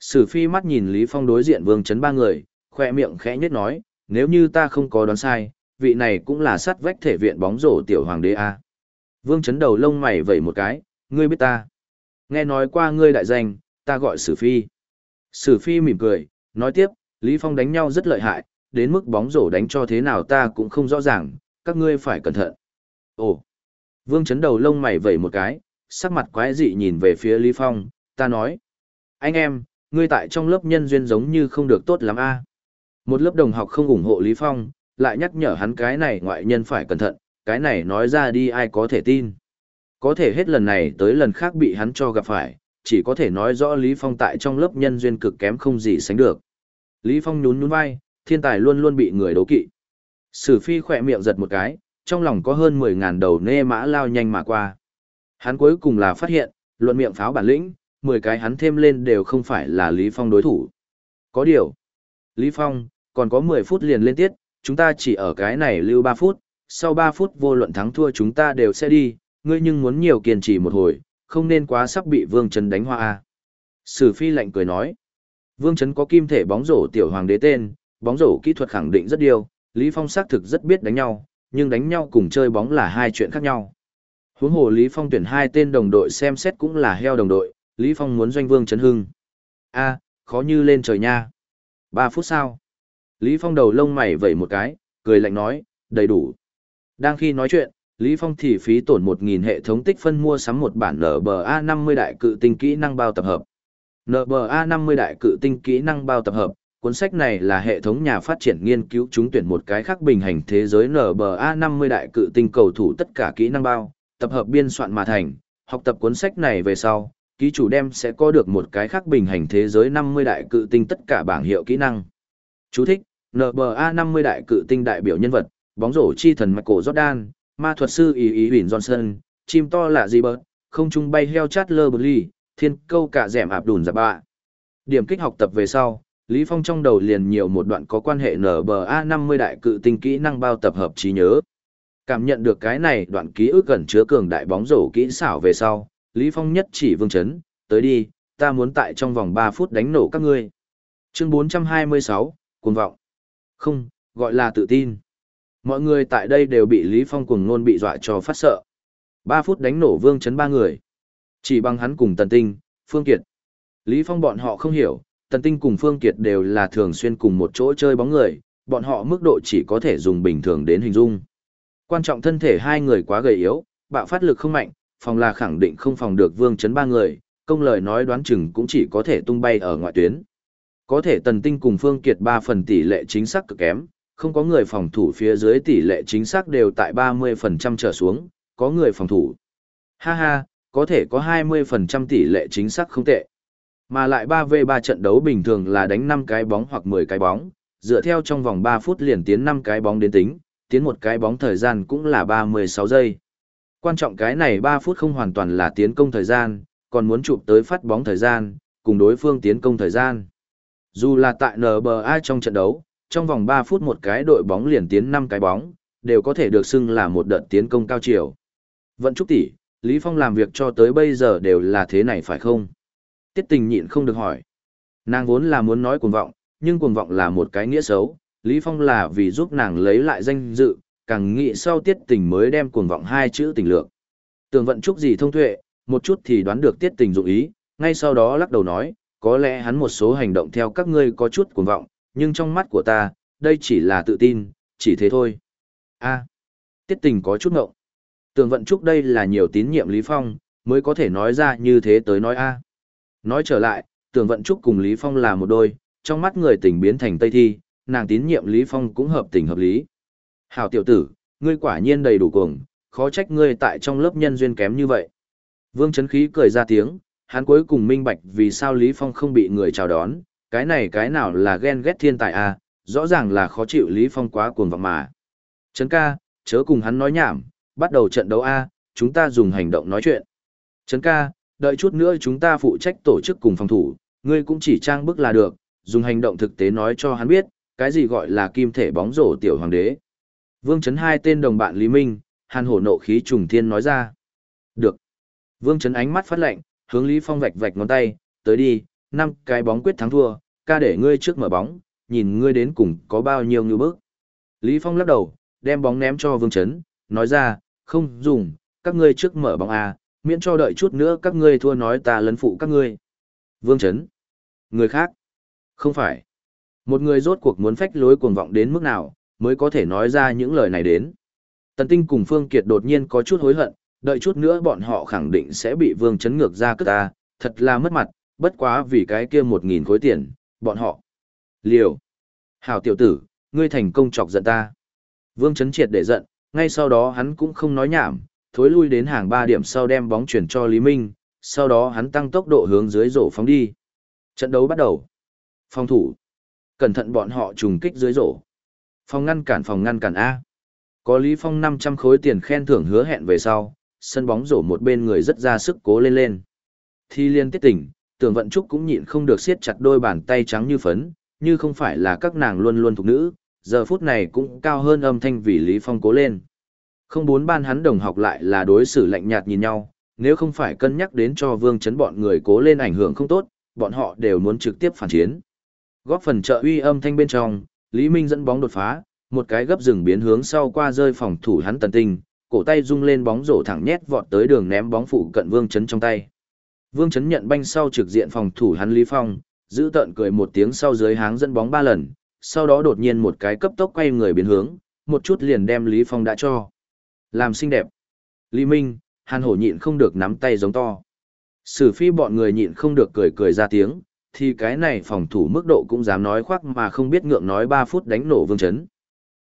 Sử phi mắt nhìn Lý Phong đối diện vương chấn ba người, khoe miệng khẽ nhất nói, nếu như ta không có đoán sai, vị này cũng là sát vách thể viện bóng rổ tiểu hoàng đế a. Vương chấn đầu lông mày vẩy một cái, ngươi biết ta. Nghe nói qua ngươi đại danh, ta gọi Sử phi. Sử phi mỉm cười, nói tiếp, Lý Phong đánh nhau rất lợi hại, đến mức bóng rổ đánh cho thế nào ta cũng không rõ ràng, các ngươi phải cẩn thận. Ồ! Vương chấn đầu lông mày vẩy một cái, sắc mặt quái dị nhìn về phía Lý Phong, ta nói. Anh em, ngươi tại trong lớp nhân duyên giống như không được tốt lắm a. Một lớp đồng học không ủng hộ Lý Phong, lại nhắc nhở hắn cái này ngoại nhân phải cẩn thận, cái này nói ra đi ai có thể tin. Có thể hết lần này tới lần khác bị hắn cho gặp phải, chỉ có thể nói rõ Lý Phong tại trong lớp nhân duyên cực kém không gì sánh được. Lý Phong nhún nhún vai, thiên tài luôn luôn bị người đấu kỵ. Sử phi khỏe miệng giật một cái, trong lòng có hơn 10.000 đầu nê mã lao nhanh mà qua. Hắn cuối cùng là phát hiện, luận miệng pháo bản lĩnh, 10 cái hắn thêm lên đều không phải là Lý Phong đối thủ. Có điều, Lý Phong, còn có 10 phút liền lên tiết, chúng ta chỉ ở cái này lưu 3 phút, sau 3 phút vô luận thắng thua chúng ta đều sẽ đi, ngươi nhưng muốn nhiều kiên trì một hồi, không nên quá sắp bị Vương Trấn đánh hoa a. Sử Phi lạnh cười nói, Vương Trấn có kim thể bóng rổ tiểu hoàng đế tên, bóng rổ kỹ thuật khẳng định rất điều, Lý Phong xác thực rất biết đánh nhau, nhưng đánh nhau cùng chơi bóng là hai chuyện khác nhau. Huống hồ Lý Phong tuyển hai tên đồng đội xem xét cũng là heo đồng đội, Lý Phong muốn doanh Vương Trấn Hưng. A, khó như lên trời nha. Ba phút sau. Lý Phong đầu lông mày vẩy một cái, cười lạnh nói, đầy đủ. Đang khi nói chuyện, Lý Phong thì phí tổn 1.000 hệ thống tích phân mua sắm một bản NBA 50 đại cự tinh kỹ năng bao tập hợp. NBA 50 đại cự tinh kỹ năng bao tập hợp, cuốn sách này là hệ thống nhà phát triển nghiên cứu chúng tuyển một cái khác bình hành thế giới NBA 50 đại cự tinh cầu thủ tất cả kỹ năng bao, tập hợp biên soạn mà thành, học tập cuốn sách này về sau, ký chủ đem sẽ có được một cái khác bình hành thế giới 50 đại cự tinh tất cả bảng hiệu kỹ năng. Chú thích, NBA 50 đại cự tinh đại biểu nhân vật, bóng rổ chi thần Michael Jordan, ma thuật sư ý ý Huỳnh Johnson, chim to là gì bớt, không trung bay heo chát lơ bờ thiên câu cả dẻm ạp đùn giả bạ. Điểm kích học tập về sau, Lý Phong trong đầu liền nhiều một đoạn có quan hệ NBA 50 đại cự tinh kỹ năng bao tập hợp trí nhớ. Cảm nhận được cái này đoạn ký ức gần chứa cường đại bóng rổ kỹ xảo về sau, Lý Phong nhất chỉ vương chấn, tới đi, ta muốn tại trong vòng 3 phút đánh nổ các ngươi. Chương 426, cuồng vọng. Không, gọi là tự tin. Mọi người tại đây đều bị Lý Phong cuồng nôn bị dọa cho phát sợ. 3 phút đánh nổ vương chấn ba người. Chỉ bằng hắn cùng Tần Tinh, Phương Kiệt. Lý Phong bọn họ không hiểu, Tần Tinh cùng Phương Kiệt đều là thường xuyên cùng một chỗ chơi bóng người, bọn họ mức độ chỉ có thể dùng bình thường đến hình dung. Quan trọng thân thể hai người quá gầy yếu, bạo phát lực không mạnh, phòng là khẳng định không phòng được vương chấn ba người, công lời nói đoán chừng cũng chỉ có thể tung bay ở ngoại tuyến. Có thể Tần Tinh cùng Phương Kiệt ba phần tỷ lệ chính xác cực kém, không có người phòng thủ phía dưới tỷ lệ chính xác đều tại 30% trở xuống, có người phòng thủ. Ha ha, có thể có 20% tỷ lệ chính xác không tệ. Mà lại 3v3 trận đấu bình thường là đánh 5 cái bóng hoặc 10 cái bóng, dựa theo trong vòng 3 phút liền tiến 5 cái bóng đến tính, tiến một cái bóng thời gian cũng là 36 giây. Quan trọng cái này 3 phút không hoàn toàn là tiến công thời gian, còn muốn chụp tới phát bóng thời gian, cùng đối phương tiến công thời gian. Dù là tại NBA trong trận đấu, trong vòng 3 phút một cái đội bóng liền tiến 5 cái bóng, đều có thể được xưng là một đợt tiến công cao chiều. Vận chúc tỷ, Lý Phong làm việc cho tới bây giờ đều là thế này phải không? Tiết tình nhịn không được hỏi. Nàng vốn là muốn nói cuồng vọng, nhưng cuồng vọng là một cái nghĩa xấu, Lý Phong là vì giúp nàng lấy lại danh dự, càng nghĩ sau tiết tình mới đem cuồng vọng hai chữ tình lượng. Tường vận chúc gì thông tuệ, một chút thì đoán được tiết tình dụng ý, ngay sau đó lắc đầu nói, có lẽ hắn một số hành động theo các ngươi có chút cuồng vọng, nhưng trong mắt của ta, đây chỉ là tự tin, chỉ thế thôi. A, tiết tình có chút ngộng. Tường vận chúc đây là nhiều tín nhiệm Lý Phong, mới có thể nói ra như thế tới nói A. Nói trở lại, tường vận chúc cùng Lý Phong là một đôi, trong mắt người tình biến thành Tây Thi, nàng tín nhiệm Lý Phong cũng hợp tình hợp lý. Hảo tiểu tử, ngươi quả nhiên đầy đủ cuồng, khó trách ngươi tại trong lớp nhân duyên kém như vậy. Vương Trấn Khí cười ra tiếng, hắn cuối cùng minh bạch vì sao Lý Phong không bị người chào đón, cái này cái nào là ghen ghét thiên tài à, rõ ràng là khó chịu Lý Phong quá cuồng vọng mà. Trấn ca, chớ cùng hắn nói nhảm, bắt đầu trận đấu A, chúng ta dùng hành động nói chuyện. Trấn ca, đợi chút nữa chúng ta phụ trách tổ chức cùng phòng thủ, ngươi cũng chỉ trang bức là được, dùng hành động thực tế nói cho hắn biết, cái gì gọi là kim thể bóng rổ tiểu hoàng đế. Vương Trấn hai tên đồng bạn Lý Minh, hàn hổ nộ khí trùng thiên nói ra. Được. Vương Trấn ánh mắt phát lệnh, hướng Lý Phong vạch vạch ngón tay, tới đi, năm cái bóng quyết thắng thua, ca để ngươi trước mở bóng, nhìn ngươi đến cùng có bao nhiêu như bước. Lý Phong lắc đầu, đem bóng ném cho Vương Trấn, nói ra, không dùng, các ngươi trước mở bóng à, miễn cho đợi chút nữa các ngươi thua nói ta lấn phụ các ngươi. Vương Trấn. Người khác. Không phải. Một người rốt cuộc muốn phách lối cuồng vọng đến mức nào, mới có thể nói ra những lời này đến. Tần Tinh cùng Phương Kiệt đột nhiên có chút hối hận, đợi chút nữa bọn họ khẳng định sẽ bị Vương Chấn ngược ra cất ta, thật là mất mặt, bất quá vì cái kia một nghìn khối tiền, bọn họ. Liều. Hảo tiểu tử, ngươi thành công chọc giận ta. Vương Chấn triệt để giận, ngay sau đó hắn cũng không nói nhảm, thối lui đến hàng ba điểm sau đem bóng chuyển cho Lý Minh, sau đó hắn tăng tốc độ hướng dưới rổ phóng đi. Trận đấu bắt đầu. Phòng thủ. Cẩn thận bọn họ trùng kích dưới rổ. Phòng ngăn cản phòng ngăn cản A. Có Lý Phong 500 khối tiền khen thưởng hứa hẹn về sau, sân bóng rổ một bên người rất ra sức cố lên lên. Thi liên tiết tỉnh, tưởng vận trúc cũng nhịn không được siết chặt đôi bàn tay trắng như phấn, như không phải là các nàng luôn luôn thuộc nữ, giờ phút này cũng cao hơn âm thanh vì Lý Phong cố lên. Không bốn ban hắn đồng học lại là đối xử lạnh nhạt nhìn nhau, nếu không phải cân nhắc đến cho vương chấn bọn người cố lên ảnh hưởng không tốt, bọn họ đều muốn trực tiếp phản chiến. Góp phần trợ uy âm thanh bên trong, Lý Minh dẫn bóng đột phá, một cái gấp rừng biến hướng sau qua rơi phòng thủ hắn tần tinh, cổ tay rung lên bóng rổ thẳng nhét vọt tới đường ném bóng phụ cận Vương Chấn trong tay. Vương Chấn nhận banh sau trực diện phòng thủ hắn Lý Phong, giữ tợn cười một tiếng sau dưới háng dẫn bóng ba lần, sau đó đột nhiên một cái cấp tốc quay người biến hướng, một chút liền đem Lý Phong đã cho. Làm xinh đẹp. Lý Minh, Hàn Hổ nhịn không được nắm tay giống to. Sử phi bọn người nhịn không được cười cười ra tiếng, thì cái này phòng thủ mức độ cũng dám nói khoác mà không biết ngượng nói 3 phút đánh nổ vương chấn.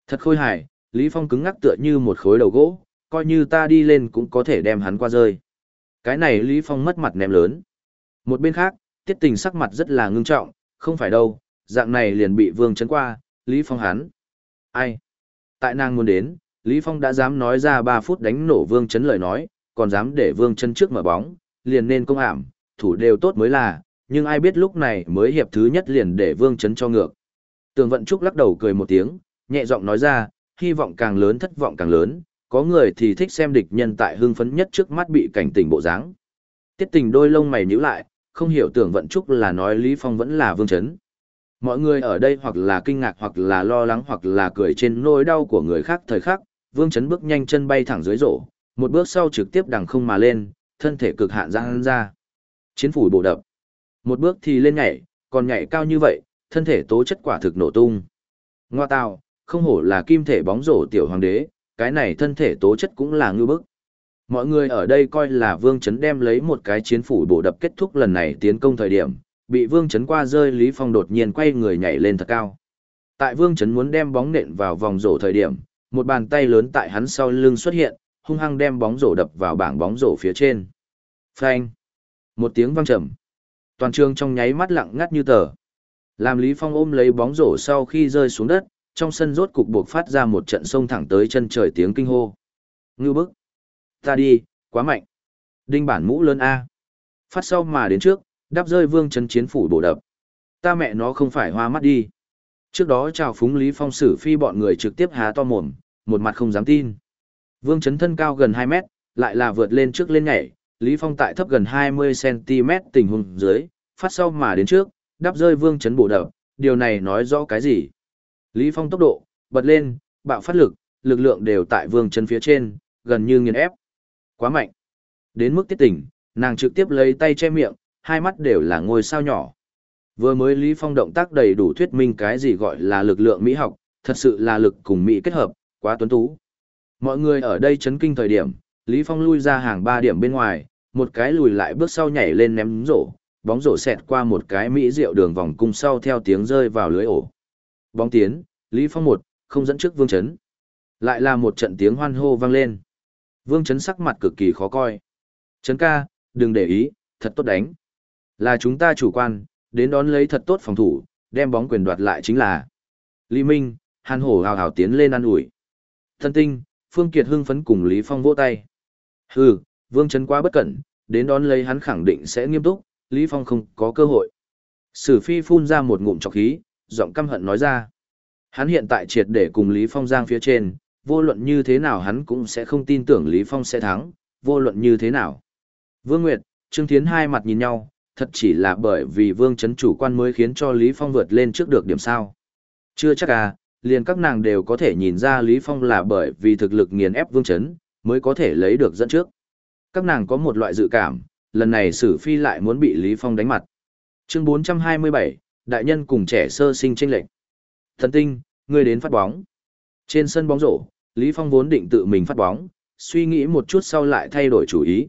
Thật khôi hài, Lý Phong cứng ngắc tựa như một khối đầu gỗ, coi như ta đi lên cũng có thể đem hắn qua rơi. Cái này Lý Phong mất mặt ném lớn. Một bên khác, tiết tình sắc mặt rất là ngưng trọng, không phải đâu, dạng này liền bị vương chấn qua, Lý Phong hắn. Ai? Tại nàng muốn đến, Lý Phong đã dám nói ra 3 phút đánh nổ vương chấn lời nói, còn dám để vương Chấn trước mở bóng, liền nên công ảm, thủ đều tốt mới là, nhưng ai biết lúc này mới hiệp thứ nhất liền để vương chấn cho ngược. Tường vận trúc lắc đầu cười một tiếng, nhẹ giọng nói ra, hy vọng càng lớn thất vọng càng lớn, có người thì thích xem địch nhân tại hưng phấn nhất trước mắt bị cảnh tỉnh bộ dáng. Tiết tình đôi lông mày nhíu lại, không hiểu tưởng vận trúc là nói Lý Phong vẫn là vương chấn. Mọi người ở đây hoặc là kinh ngạc hoặc là lo lắng hoặc là cười trên nỗi đau của người khác thời khắc, vương chấn bước nhanh chân bay thẳng dưới rổ, một bước sau trực tiếp đằng không mà lên, thân thể cực hạn giãn ra. Chiến phủ bộ đập. Một bước thì lên nhảy, còn nhảy cao như vậy, thân thể tố chất quả thực nổ tung. Ngoa tào, không hổ là kim thể bóng rổ tiểu hoàng đế, cái này thân thể tố chất cũng là ngư bức. Mọi người ở đây coi là Vương Chấn đem lấy một cái chiến phủ bổ đập kết thúc lần này tiến công thời điểm, bị Vương Chấn qua rơi Lý Phong đột nhiên quay người nhảy lên thật cao. Tại Vương Chấn muốn đem bóng nện vào vòng rổ thời điểm, một bàn tay lớn tại hắn sau lưng xuất hiện, hung hăng đem bóng rổ đập vào bảng bóng rổ phía trên. Phanh! Một tiếng vang trầm. Toàn trường trong nháy mắt lặng ngắt như tờ. Làm Lý Phong ôm lấy bóng rổ sau khi rơi xuống đất, trong sân rốt cục buộc phát ra một trận sông thẳng tới chân trời tiếng kinh hô. Ngư bức! Ta đi, quá mạnh! Đinh bản mũ lớn A. Phát sau mà đến trước, đáp rơi vương chấn chiến phủ bổ đập. Ta mẹ nó không phải hoa mắt đi. Trước đó chào phúng Lý Phong xử phi bọn người trực tiếp há to mồm, một mặt không dám tin. Vương chấn thân cao gần 2 mét, lại là vượt lên trước lên nhảy, Lý Phong tại thấp gần 20cm tình huống dưới, phát sau mà đến trước, đáp rơi vương chấn bổ đập, điều này nói rõ cái gì? Lý Phong tốc độ, bật lên, bạo phát lực, lực lượng đều tại vương chân phía trên, gần như nghiền ép. Quá mạnh. Đến mức tiết tỉnh, nàng trực tiếp lấy tay che miệng, hai mắt đều là ngôi sao nhỏ. Vừa mới Lý Phong động tác đầy đủ thuyết minh cái gì gọi là lực lượng mỹ học, thật sự là lực cùng mỹ kết hợp, quá tuấn tú. Mọi người ở đây chấn kinh thời điểm, Lý Phong lui ra hàng 3 điểm bên ngoài, một cái lùi lại bước sau nhảy lên ném rổ, bóng rổ xẹt qua một cái mỹ rượu đường vòng cung sau theo tiếng rơi vào lưới ổ. Bóng tiến, Lý Phong một, không dẫn trước Vương Chấn. Lại là một trận tiếng hoan hô vang lên. Vương Chấn sắc mặt cực kỳ khó coi. Chấn ca, đừng để ý, thật tốt đánh. Là chúng ta chủ quan, đến đón lấy thật tốt phòng thủ, đem bóng quyền đoạt lại chính là. Lý Minh, Hàn Hổ hào hào tiến lên ăn ủi. Thân tinh, Phương Kiệt hưng phấn cùng Lý Phong vỗ tay. Hừ, Vương Chấn quá bất cẩn, đến đón lấy hắn khẳng định sẽ nghiêm túc, Lý Phong không có cơ hội. Sử Phi phun ra một ngụm trọc khí, giọng căm hận nói ra. Hắn hiện tại triệt để cùng Lý Phong giang phía trên, vô luận như thế nào hắn cũng sẽ không tin tưởng Lý Phong sẽ thắng, vô luận như thế nào. Vương Nguyệt, Trương Thiến hai mặt nhìn nhau, thật chỉ là bởi vì Vương Trấn chủ quan mới khiến cho Lý Phong vượt lên trước được điểm sao. Chưa chắc à, liền các nàng đều có thể nhìn ra Lý Phong là bởi vì thực lực nghiền ép Vương Trấn, mới có thể lấy được dẫn trước. Các nàng có một loại dự cảm, lần này Sử Phi lại muốn bị Lý Phong đánh mặt. Chương 427, đại nhân cùng trẻ sơ sinh tranh lệch. Thần tinh, ngươi đến phát bóng. Trên sân bóng rổ, Lý Phong vốn định tự mình phát bóng, suy nghĩ một chút sau lại thay đổi chủ ý.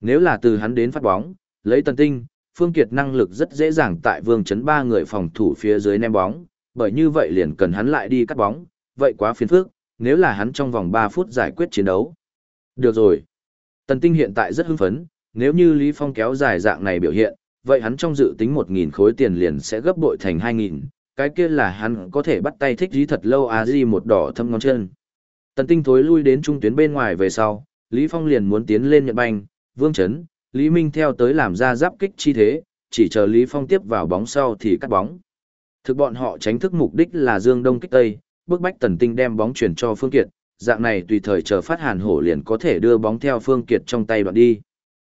Nếu là từ hắn đến phát bóng, lấy tần tinh, Phương Kiệt năng lực rất dễ dàng tại vương chấn ba người phòng thủ phía dưới ném bóng, bởi như vậy liền cần hắn lại đi cắt bóng, vậy quá phiền phức, nếu là hắn trong vòng 3 phút giải quyết chiến đấu. Được rồi. Tần Tinh hiện tại rất hưng phấn, nếu như Lý Phong kéo dài dạng này biểu hiện, vậy hắn trong dự tính 1.000 khối tiền liền sẽ gấp bội thành 2.000, cái kia là hắn có thể bắt tay thích dí thật lâu à gì một đỏ thâm ngón chân. Tần Tinh thối lui đến trung tuyến bên ngoài về sau, Lý Phong liền muốn tiến lên nhận banh, Vương Chấn, Lý Minh theo tới làm ra giáp kích chi thế, chỉ chờ Lý Phong tiếp vào bóng sau thì cắt bóng. Thực bọn họ tránh thức mục đích là Dương Đông kích Tây, bước bách Tần Tinh đem bóng chuyển cho Phương Kiệt, dạng này tùy thời chờ phát hàn hổ liền có thể đưa bóng theo Phương Kiệt trong tay đoạn đi.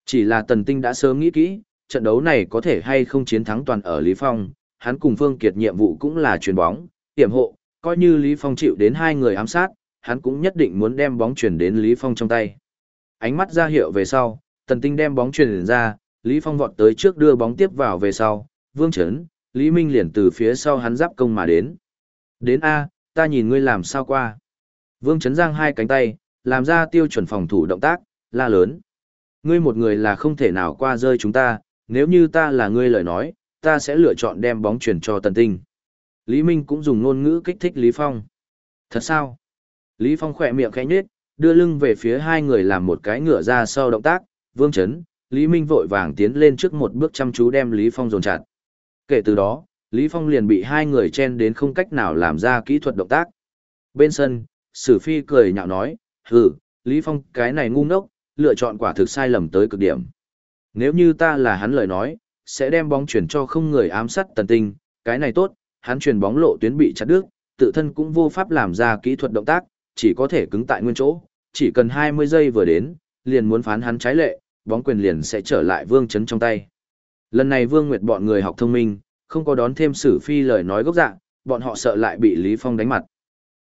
Chỉ là Tần Tinh đã sớm nghĩ kỹ, trận đấu này có thể hay không chiến thắng toàn ở Lý Phong, hắn cùng Phương Kiệt nhiệm vụ cũng là chuyền bóng, tiệm hộ, coi như Lý Phong chịu đến hai người ám sát, hắn cũng nhất định muốn đem bóng chuyển đến Lý Phong trong tay. Ánh mắt ra hiệu về sau, Tần Tinh đem bóng chuyển ra, Lý Phong vọt tới trước đưa bóng tiếp vào về sau, Vương Trấn, Lý Minh liền từ phía sau hắn giáp công mà đến. Đến A, ta nhìn ngươi làm sao qua. Vương Trấn giang hai cánh tay, làm ra tiêu chuẩn phòng thủ động tác, la lớn. Ngươi một người là không thể nào qua rơi chúng ta, nếu như ta là ngươi lời nói, ta sẽ lựa chọn đem bóng chuyển cho Tần Tinh. Lý Minh cũng dùng ngôn ngữ kích thích Lý Phong. Thật sao? Lý Phong khỏe miệng khẽ nhếch, đưa lưng về phía hai người làm một cái ngửa ra sau động tác, Vương Chấn, Lý Minh vội vàng tiến lên trước một bước chăm chú đem Lý Phong dồn chặt. Kể từ đó, Lý Phong liền bị hai người chen đến không cách nào làm ra kỹ thuật động tác. Bên sân, Sử Phi cười nhạo nói, hừ, Lý Phong cái này ngu ngốc, lựa chọn quả thực sai lầm tới cực điểm. Nếu như ta là hắn lời nói, sẽ đem bóng chuyển cho không người ám sát tần tinh, cái này tốt, hắn chuyển bóng lộ tuyến bị chặt đứt, tự thân cũng vô pháp làm ra kỹ thuật động tác, chỉ có thể cứng tại nguyên chỗ, chỉ cần 20 giây vừa đến, liền muốn phán hắn trái lệ, bóng quyền liền sẽ trở lại Vương Chấn trong tay. Lần này Vương Nguyệt bọn người học thông minh, không có đón thêm Sử Phi lời nói gốc dạng, bọn họ sợ lại bị Lý Phong đánh mặt.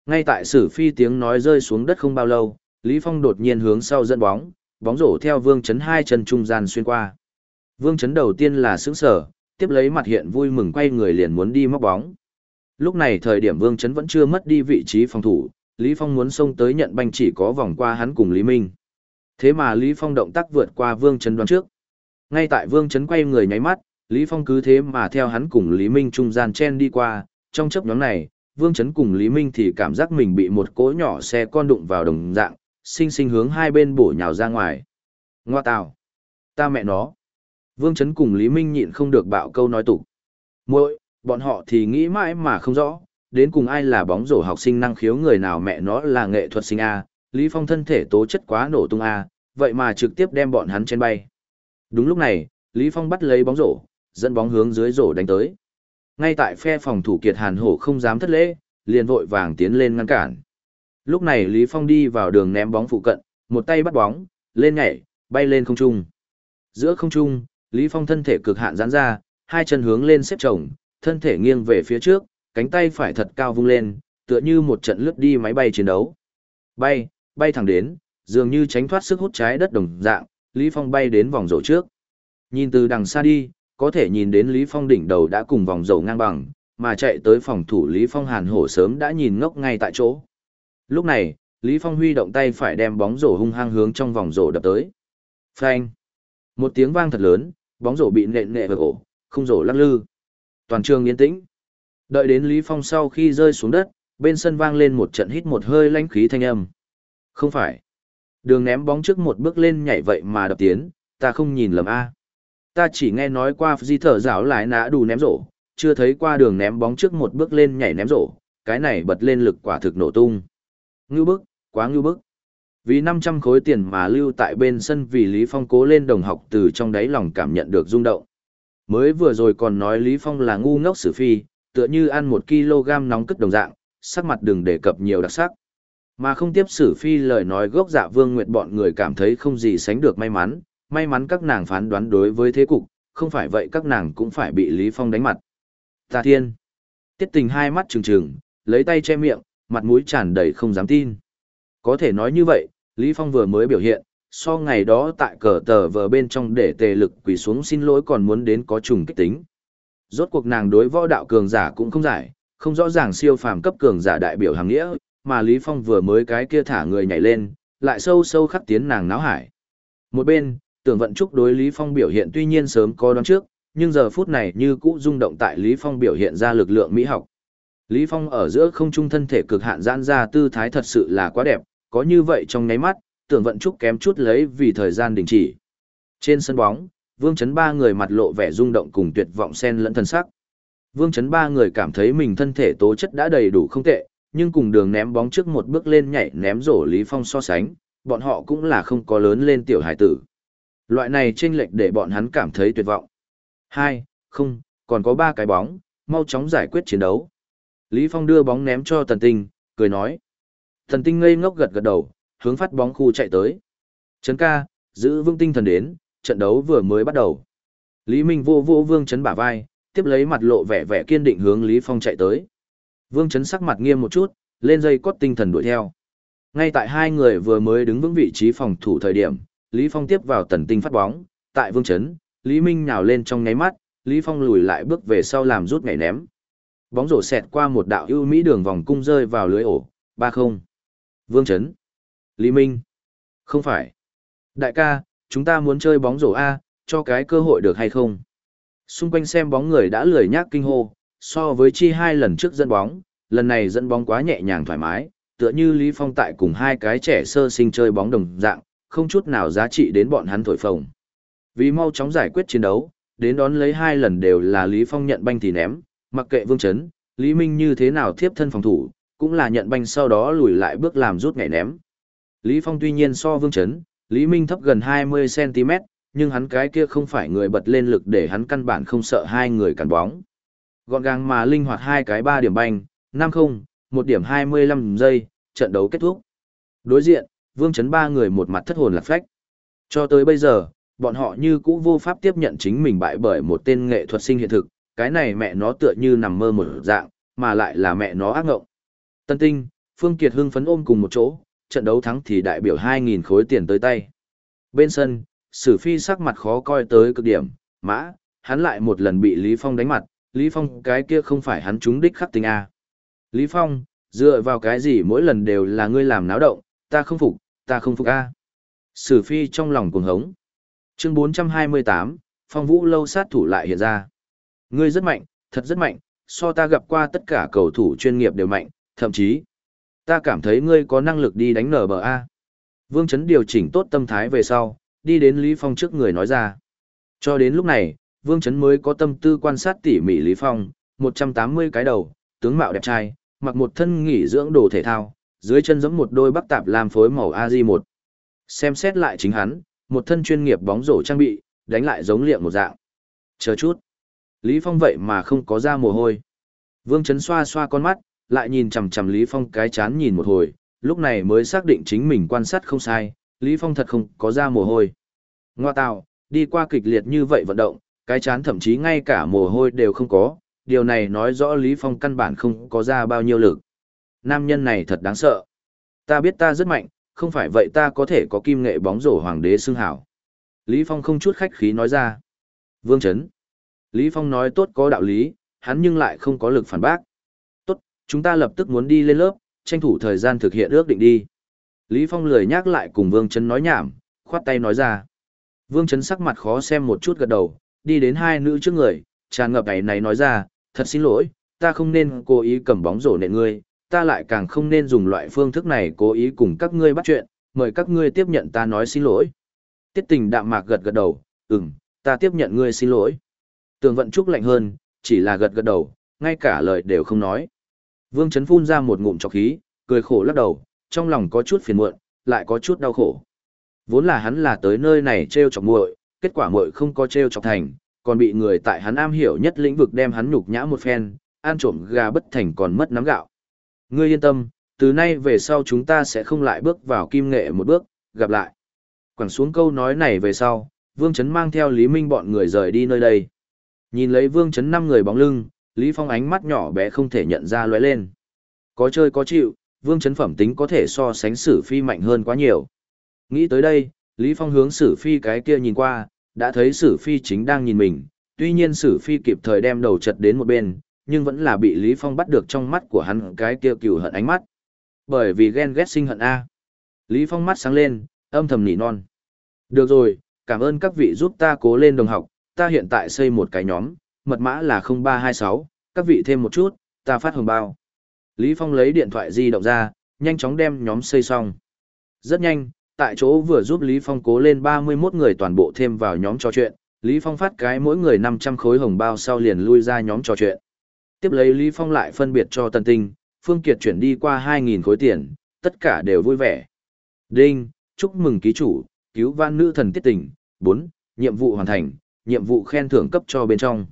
Ngay tại Sử Phi tiếng nói rơi xuống đất không bao lâu, Lý Phong đột nhiên hướng sau dẫn bóng, bóng rổ theo Vương Chấn hai chân trung gian xuyên qua. Vương Chấn đầu tiên là sững sở tiếp lấy mặt hiện vui mừng quay người liền muốn đi móc bóng. Lúc này thời điểm Vương Chấn vẫn chưa mất đi vị trí phòng thủ, Lý Phong muốn xông tới nhận banh chỉ có vòng qua hắn cùng Lý Minh. Thế mà Lý Phong động tác vượt qua Vương Chấn đoán trước. Ngay tại Vương Chấn quay người nháy mắt, Lý Phong cứ thế mà theo hắn cùng Lý Minh trung gian chen đi qua, trong chấp nhóm này, Vương Chấn cùng Lý Minh thì cảm giác mình bị một cỗ nhỏ xe con đụng vào đồng dạng, sinh sinh hướng hai bên bổ nhào ra ngoài. Ngoa tào! Ta mẹ nó! Vương Chấn cùng Lý Minh nhịn không được bạo câu nói tục. muội bọn họ thì nghĩ mãi mà không rõ, đến cùng ai là bóng rổ học sinh năng khiếu người nào mẹ nó là nghệ thuật sinh A, Lý Phong thân thể tố chất quá nổ tung A, vậy mà trực tiếp đem bọn hắn trên bay. Đúng lúc này, Lý Phong bắt lấy bóng rổ, dẫn bóng hướng dưới rổ đánh tới. Ngay tại phe phòng thủ kiệt hàn hổ không dám thất lễ, liền vội vàng tiến lên ngăn cản. Lúc này Lý Phong đi vào đường ném bóng phụ cận, một tay bắt bóng, lên nhảy, bay lên không trung. Giữa không trung, Lý Phong thân thể cực hạn giãn ra, hai chân hướng lên xếp chồng, thân thể nghiêng về phía trước, cánh tay phải thật cao vung lên, tựa như một trận lướt đi máy bay chiến đấu. Bay, bay thẳng đến, dường như tránh thoát sức hút trái đất đồng dạng, Lý Phong bay đến vòng rổ trước. Nhìn từ đằng xa đi, có thể nhìn đến Lý Phong đỉnh đầu đã cùng vòng rổ ngang bằng, mà chạy tới phòng thủ Lý Phong hàn hổ sớm đã nhìn ngốc ngay tại chỗ. Lúc này, Lý Phong huy động tay phải đem bóng rổ hung hăng hướng trong vòng rổ đập tới. Phanh! Một tiếng vang thật lớn, bóng rổ bị nện nệ vào cổ, không rổ lắc lư. Toàn trường yên tĩnh. Đợi đến Lý Phong sau khi rơi xuống đất, bên sân vang lên một trận hít một hơi lãnh khí thanh âm. Không phải. Đường ném bóng trước một bước lên nhảy vậy mà đập tiến, ta không nhìn lầm A. Ta chỉ nghe nói qua di thở rảo lại nã đủ ném rổ, chưa thấy qua đường ném bóng trước một bước lên nhảy ném rổ, cái này bật lên lực quả thực nổ tung. Ngưu bức, quá ngưu bức. Vì 500 khối tiền mà lưu tại bên sân vì Lý Phong cố lên đồng học từ trong đáy lòng cảm nhận được rung động. Mới vừa rồi còn nói Lý Phong là ngu ngốc sử phi, tựa như ăn một kg nóng cất đồng dạng, sắc mặt đừng đề cập nhiều đặc sắc. Mà không tiếp sử phi lời nói gốc dạ vương nguyệt bọn người cảm thấy không gì sánh được may mắn, may mắn các nàng phán đoán đối với thế cục, không phải vậy các nàng cũng phải bị Lý Phong đánh mặt. Ta thiên! Tiết tình hai mắt trừng trừng, lấy tay che miệng, mặt mũi tràn đầy không dám tin. Có thể nói như vậy, Lý Phong vừa mới biểu hiện, so ngày đó tại cờ tờ vờ bên trong để tề lực quỳ xuống xin lỗi còn muốn đến có trùng kích tính. Rốt cuộc nàng đối võ đạo cường giả cũng không giải, không rõ ràng siêu phàm cấp cường giả đại biểu hàng nghĩa, mà Lý Phong vừa mới cái kia thả người nhảy lên, lại sâu sâu khắc tiến nàng náo hải. Một bên, tưởng vận trúc đối Lý Phong biểu hiện tuy nhiên sớm có đoán trước, nhưng giờ phút này như cũ rung động tại Lý Phong biểu hiện ra lực lượng mỹ học. Lý Phong ở giữa không trung thân thể cực hạn giãn ra tư thái thật sự là quá đẹp, có như vậy trong nháy mắt, tưởng vận trúc kém chút lấy vì thời gian đình chỉ. Trên sân bóng, Vương Chấn ba người mặt lộ vẻ rung động cùng tuyệt vọng xen lẫn thân sắc. Vương Chấn ba người cảm thấy mình thân thể tố chất đã đầy đủ không tệ, nhưng cùng đường ném bóng trước một bước lên nhảy ném rổ Lý Phong so sánh, bọn họ cũng là không có lớn lên tiểu hải tử. Loại này chênh lệch để bọn hắn cảm thấy tuyệt vọng. Hai, không, còn có ba cái bóng, mau chóng giải quyết chiến đấu. Lý Phong đưa bóng ném cho Tần Tinh, cười nói. Tần Tinh ngây ngốc gật gật đầu, hướng phát bóng khu chạy tới. Trấn ca, giữ vững tinh thần đến, trận đấu vừa mới bắt đầu. Lý Minh vô vô Vương Chấn bả vai, tiếp lấy mặt lộ vẻ vẻ kiên định hướng Lý Phong chạy tới. Vương Chấn sắc mặt nghiêm một chút, lên dây cót tinh thần đuổi theo. Ngay tại hai người vừa mới đứng vững vị trí phòng thủ thời điểm, Lý Phong tiếp vào tần tinh phát bóng, tại Vương Chấn, Lý Minh nhào lên trong nháy mắt, Lý Phong lùi lại bước về sau làm rút nhảy ném. Bóng rổ xẹt qua một đạo ưu mỹ đường vòng cung rơi vào lưới ổ, ba không. Vương Trấn. Lý Minh. Không phải. Đại ca, chúng ta muốn chơi bóng rổ A, cho cái cơ hội được hay không? Xung quanh xem bóng người đã lười nhác kinh hô, so với chi hai lần trước dẫn bóng, lần này dẫn bóng quá nhẹ nhàng thoải mái, tựa như Lý Phong tại cùng hai cái trẻ sơ sinh chơi bóng đồng dạng, không chút nào giá trị đến bọn hắn thổi phồng. Vì mau chóng giải quyết chiến đấu, đến đón lấy hai lần đều là Lý Phong nhận banh thì ném, mặc kệ Vương Chấn, Lý Minh như thế nào tiếp thân phòng thủ, cũng là nhận banh sau đó lùi lại bước làm rút nhảy ném. Lý Phong tuy nhiên so Vương Chấn, Lý Minh thấp gần 20cm, nhưng hắn cái kia không phải người bật lên lực để hắn căn bản không sợ hai người cản bóng. Gọn gàng mà linh hoạt hai cái ba điểm banh, 5-0, một điểm 25 giây, trận đấu kết thúc. Đối diện, Vương Chấn ba người một mặt thất hồn lạc phách. Cho tới bây giờ, bọn họ như cũ vô pháp tiếp nhận chính mình bại bởi một tên nghệ thuật sinh hiện thực, cái này mẹ nó tựa như nằm mơ một dạng, mà lại là mẹ nó ác ngộng. Tân Tinh, Phương Kiệt hưng phấn ôm cùng một chỗ, trận đấu thắng thì đại biểu 2.000 khối tiền tới tay. Bên sân, Sử Phi sắc mặt khó coi tới cực điểm, mã, hắn lại một lần bị Lý Phong đánh mặt, Lý Phong cái kia không phải hắn trúng đích khắc tình A. Lý Phong, dựa vào cái gì mỗi lần đều là ngươi làm náo động, ta không phục, ta không phục A. Sử Phi trong lòng cuồng hống. Chương 428, Phong Vũ lâu sát thủ lại hiện ra. Ngươi rất mạnh, thật rất mạnh, so ta gặp qua tất cả cầu thủ chuyên nghiệp đều mạnh, thậm chí, ta cảm thấy ngươi có năng lực đi đánh nở bờ A. Vương Chấn điều chỉnh tốt tâm thái về sau, đi đến Lý Phong trước người nói ra. Cho đến lúc này, Vương Chấn mới có tâm tư quan sát tỉ mỉ Lý Phong, 180 cái đầu, tướng mạo đẹp trai, mặc một thân nghỉ dưỡng đồ thể thao, dưới chân giống một đôi bắc tạp làm phối màu AZ1. Xem xét lại chính hắn, một thân chuyên nghiệp bóng rổ trang bị, đánh lại giống liệng một dạng. Chờ chút. Lý Phong vậy mà không có ra mồ hôi. Vương Chấn xoa xoa con mắt, lại nhìn chằm chằm Lý Phong cái chán nhìn một hồi, lúc này mới xác định chính mình quan sát không sai, Lý Phong thật không có ra mồ hôi. Ngoa tạo, đi qua kịch liệt như vậy vận động, cái chán thậm chí ngay cả mồ hôi đều không có, điều này nói rõ Lý Phong căn bản không có ra bao nhiêu lực. Nam nhân này thật đáng sợ. Ta biết ta rất mạnh, không phải vậy ta có thể có kim nghệ bóng rổ hoàng đế xưng hảo. Lý Phong không chút khách khí nói ra. Vương Trấn. Lý Phong nói tốt có đạo lý, hắn nhưng lại không có lực phản bác. Tốt, chúng ta lập tức muốn đi lên lớp, tranh thủ thời gian thực hiện ước định đi. Lý Phong lười nhắc lại cùng Vương Trấn nói nhảm, khoát tay nói ra. Vương Trấn sắc mặt khó xem một chút gật đầu, đi đến hai nữ trước người, tràn ngập ấy này nói ra, thật xin lỗi, ta không nên cố ý cầm bóng rổ nện ngươi, ta lại càng không nên dùng loại phương thức này cố ý cùng các ngươi bắt chuyện, mời các ngươi tiếp nhận ta nói xin lỗi. Tiết tình đạm mạc gật gật đầu, ừm, ta tiếp nhận ngươi xin lỗi. Tường vận trúc lạnh hơn, chỉ là gật gật đầu, ngay cả lời đều không nói. Vương chấn phun ra một ngụm trọc khí, cười khổ lắc đầu, trong lòng có chút phiền muộn, lại có chút đau khổ. Vốn là hắn là tới nơi này treo chọc muội, kết quả muội không có treo chọc thành, còn bị người tại hắn am hiểu nhất lĩnh vực đem hắn nhục nhã một phen, ăn trộm gà bất thành còn mất nắm gạo. Ngươi yên tâm, từ nay về sau chúng ta sẽ không lại bước vào kim nghệ một bước, gặp lại. Quẳng xuống câu nói này về sau, Vương chấn mang theo Lý Minh bọn người rời đi nơi đây. Nhìn lấy Vương Chấn năm người bóng lưng, Lý Phong ánh mắt nhỏ bé không thể nhận ra lóe lên. Có chơi có chịu, Vương Chấn phẩm tính có thể so sánh Sử Phi mạnh hơn quá nhiều. Nghĩ tới đây, Lý Phong hướng Sử Phi cái kia nhìn qua, đã thấy Sử Phi chính đang nhìn mình, tuy nhiên Sử Phi kịp thời đem đầu chật đến một bên, nhưng vẫn là bị Lý Phong bắt được trong mắt của hắn cái kia cừu hận ánh mắt. Bởi vì ghen ghét sinh hận A. Lý Phong mắt sáng lên, âm thầm nỉ non. Được rồi, cảm ơn các vị giúp ta cố lên đồng học, ta hiện tại xây một cái nhóm, mật mã là 0326, các vị thêm một chút, ta phát hồng bao. Lý Phong lấy điện thoại di động ra, nhanh chóng đem nhóm xây xong. Rất nhanh, tại chỗ vừa giúp Lý Phong cố lên 31 người toàn bộ thêm vào nhóm trò chuyện, Lý Phong phát cái mỗi người 500 khối hồng bao sau liền lui ra nhóm trò chuyện. Tiếp lấy Lý Phong lại phân biệt cho Tân Tinh, Phương Kiệt chuyển đi qua 2.000 khối tiền, tất cả đều vui vẻ. Đinh, chúc mừng ký chủ, cứu van nữ thần tiết tình. 4. Nhiệm vụ hoàn thành, nhiệm vụ khen thưởng cấp cho bên trong.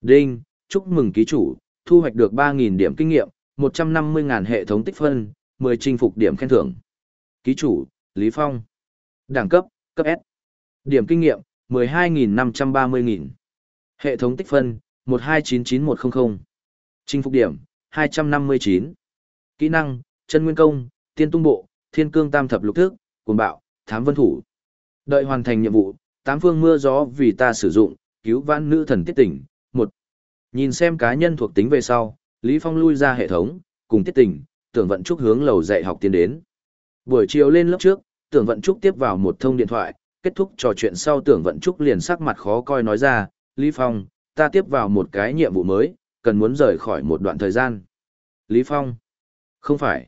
Đinh, chúc mừng ký chủ, thu hoạch được 3.000 điểm kinh nghiệm, 150.000 hệ thống tích phân, 10 chinh phục điểm khen thưởng. Ký chủ, Lý Phong. Đẳng cấp, cấp S. Điểm kinh nghiệm, 12.530.000. Hệ thống tích phân, 1299100. Chinh phục điểm, 259. Kỹ năng, chân nguyên công, tiên tung bộ, thiên cương tam thập lục thức, cuồng bạo, thám vân thủ. Đợi hoàn thành nhiệm vụ, tám phương mưa gió vì ta sử dụng, cứu vãn nữ thần tiết tỉnh, một. Nhìn xem cá nhân thuộc tính về sau, Lý Phong lui ra hệ thống, cùng tiết tỉnh, tưởng vận trúc hướng lầu dạy học tiến đến. Buổi chiều lên lớp trước, tưởng vận trúc tiếp vào một thông điện thoại, kết thúc trò chuyện sau tưởng vận trúc liền sắc mặt khó coi nói ra, Lý Phong, ta tiếp vào một cái nhiệm vụ mới, cần muốn rời khỏi một đoạn thời gian. Lý Phong, không phải.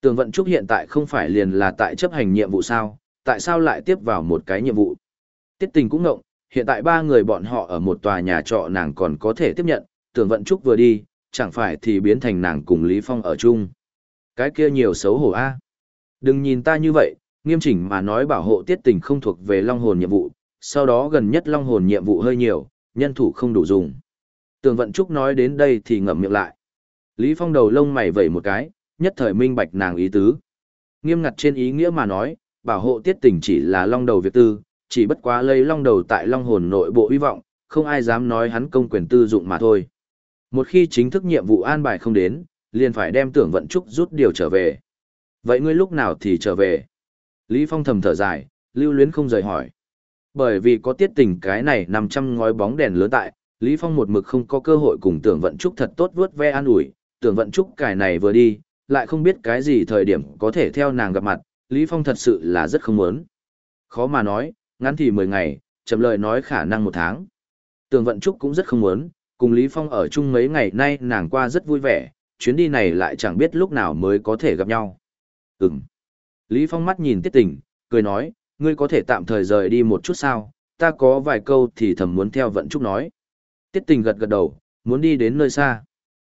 Tưởng vận trúc hiện tại không phải liền là tại chấp hành nhiệm vụ sao, tại sao lại tiếp vào một cái nhiệm vụ? Tiết tình cũng ngộng, hiện tại ba người bọn họ ở một tòa nhà trọ nàng còn có thể tiếp nhận, tưởng vận trúc vừa đi, chẳng phải thì biến thành nàng cùng Lý Phong ở chung. Cái kia nhiều xấu hổ a. Đừng nhìn ta như vậy, nghiêm chỉnh mà nói bảo hộ tiết tình không thuộc về long hồn nhiệm vụ, sau đó gần nhất long hồn nhiệm vụ hơi nhiều, nhân thủ không đủ dùng. Tường Vận Trúc nói đến đây thì ngậm miệng lại. Lý Phong đầu lông mày vẩy một cái, nhất thời minh bạch nàng ý tứ. Nghiêm ngặt trên ý nghĩa mà nói, bảo hộ tiết tình chỉ là long đầu việc tư, chỉ bất quá lấy long đầu tại long hồn nội bộ hy vọng, không ai dám nói hắn công quyền tư dụng mà thôi. Một khi chính thức nhiệm vụ an bài không đến, liền phải đem tưởng vận trúc rút điều trở về. Vậy ngươi lúc nào thì trở về? Lý Phong thầm thở dài, lưu luyến không rời hỏi. Bởi vì có tiết tình cái này nằm trăm ngói bóng đèn lớn tại, Lý Phong một mực không có cơ hội cùng tưởng vận trúc thật tốt vuốt ve an ủi, tưởng vận trúc cải này vừa đi, lại không biết cái gì thời điểm có thể theo nàng gặp mặt, Lý Phong thật sự là rất không muốn. Khó mà nói, ngắn thì 10 ngày, chậm lời nói khả năng một tháng. Tường vận trúc cũng rất không muốn, cùng Lý Phong ở chung mấy ngày nay nàng qua rất vui vẻ, chuyến đi này lại chẳng biết lúc nào mới có thể gặp nhau. Ừm. Lý Phong mắt nhìn tiết tình, cười nói, ngươi có thể tạm thời rời đi một chút sao, ta có vài câu thì thầm muốn theo vận trúc nói. Tiết tình gật gật đầu, muốn đi đến nơi xa.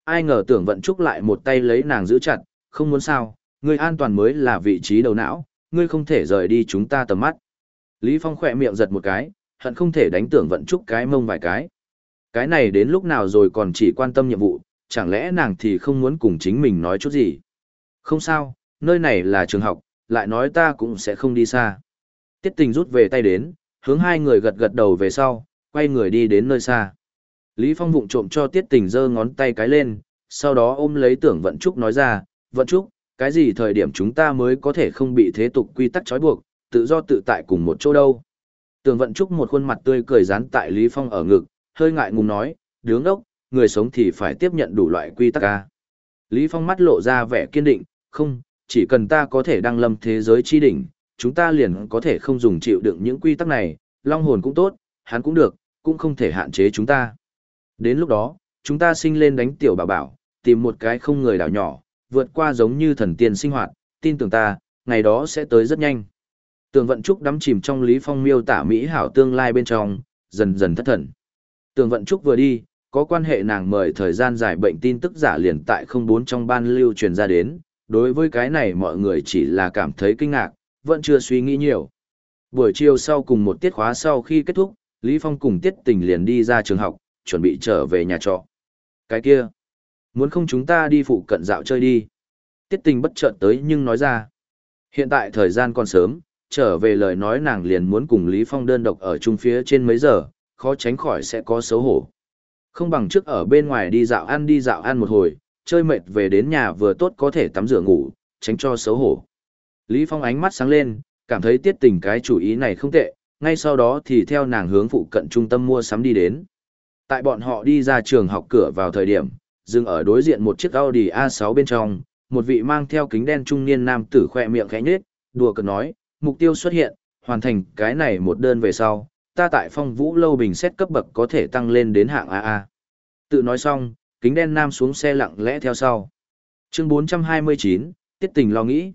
Ai ngờ tưởng vận trúc lại một tay lấy nàng giữ chặt, không muốn sao, ngươi an toàn mới là vị trí đầu não, ngươi không thể rời đi chúng ta tầm mắt. Lý Phong khỏe miệng giật một cái, hận không thể đánh tưởng vận trúc cái mông vài cái. Cái này đến lúc nào rồi còn chỉ quan tâm nhiệm vụ, chẳng lẽ nàng thì không muốn cùng chính mình nói chút gì. Không sao, nơi này là trường học, lại nói ta cũng sẽ không đi xa. Tiết tình rút về tay đến, hướng hai người gật gật đầu về sau, quay người đi đến nơi xa. Lý Phong vụng trộm cho tiết tình giơ ngón tay cái lên, sau đó ôm lấy tưởng vận trúc nói ra, vận trúc, cái gì thời điểm chúng ta mới có thể không bị thế tục quy tắc trói buộc, tự do tự tại cùng một chỗ đâu. Tường vận trúc một khuôn mặt tươi cười dán tại Lý Phong ở ngực, hơi ngại ngùng nói, đứng ốc, người sống thì phải tiếp nhận đủ loại quy tắc ca. Lý Phong mắt lộ ra vẻ kiên định, không, chỉ cần ta có thể đăng lâm thế giới chi đỉnh, chúng ta liền có thể không dùng chịu đựng những quy tắc này, long hồn cũng tốt, hắn cũng được, cũng không thể hạn chế chúng ta. Đến lúc đó, chúng ta sinh lên đánh tiểu bảo bảo, tìm một cái không người đảo nhỏ, vượt qua giống như thần tiên sinh hoạt, tin tưởng ta, ngày đó sẽ tới rất nhanh. Tường vận trúc đắm chìm trong Lý Phong miêu tả Mỹ hảo tương lai bên trong, dần dần thất thần. Tường vận trúc vừa đi, có quan hệ nàng mời thời gian giải bệnh tin tức giả liền tại không bốn trong ban lưu truyền ra đến, đối với cái này mọi người chỉ là cảm thấy kinh ngạc, vẫn chưa suy nghĩ nhiều. Buổi chiều sau cùng một tiết khóa sau khi kết thúc, Lý Phong cùng Tiết Tình liền đi ra trường học, chuẩn bị trở về nhà trọ. Cái kia, muốn không chúng ta đi phụ cận dạo chơi đi. Tiết Tình bất chợt tới nhưng nói ra. Hiện tại thời gian còn sớm, trở về lời nói nàng liền muốn cùng Lý Phong đơn độc ở chung phía trên mấy giờ, khó tránh khỏi sẽ có xấu hổ. Không bằng trước ở bên ngoài đi dạo ăn đi dạo ăn một hồi, chơi mệt về đến nhà vừa tốt có thể tắm rửa ngủ, tránh cho xấu hổ. Lý Phong ánh mắt sáng lên, cảm thấy tiết tình cái chủ ý này không tệ, ngay sau đó thì theo nàng hướng phụ cận trung tâm mua sắm đi đến. Tại bọn họ đi ra trường học cửa vào thời điểm, dừng ở đối diện một chiếc Audi A6 bên trong, một vị mang theo kính đen trung niên nam tử khoe miệng khẽ nhếch, đùa cợt nói, mục tiêu xuất hiện, hoàn thành cái này một đơn về sau, ta tại phong vũ lâu bình xét cấp bậc có thể tăng lên đến hạng AA. Tự nói xong, kính đen nam xuống xe lặng lẽ theo sau. Chương 429, tiết tình lo nghĩ.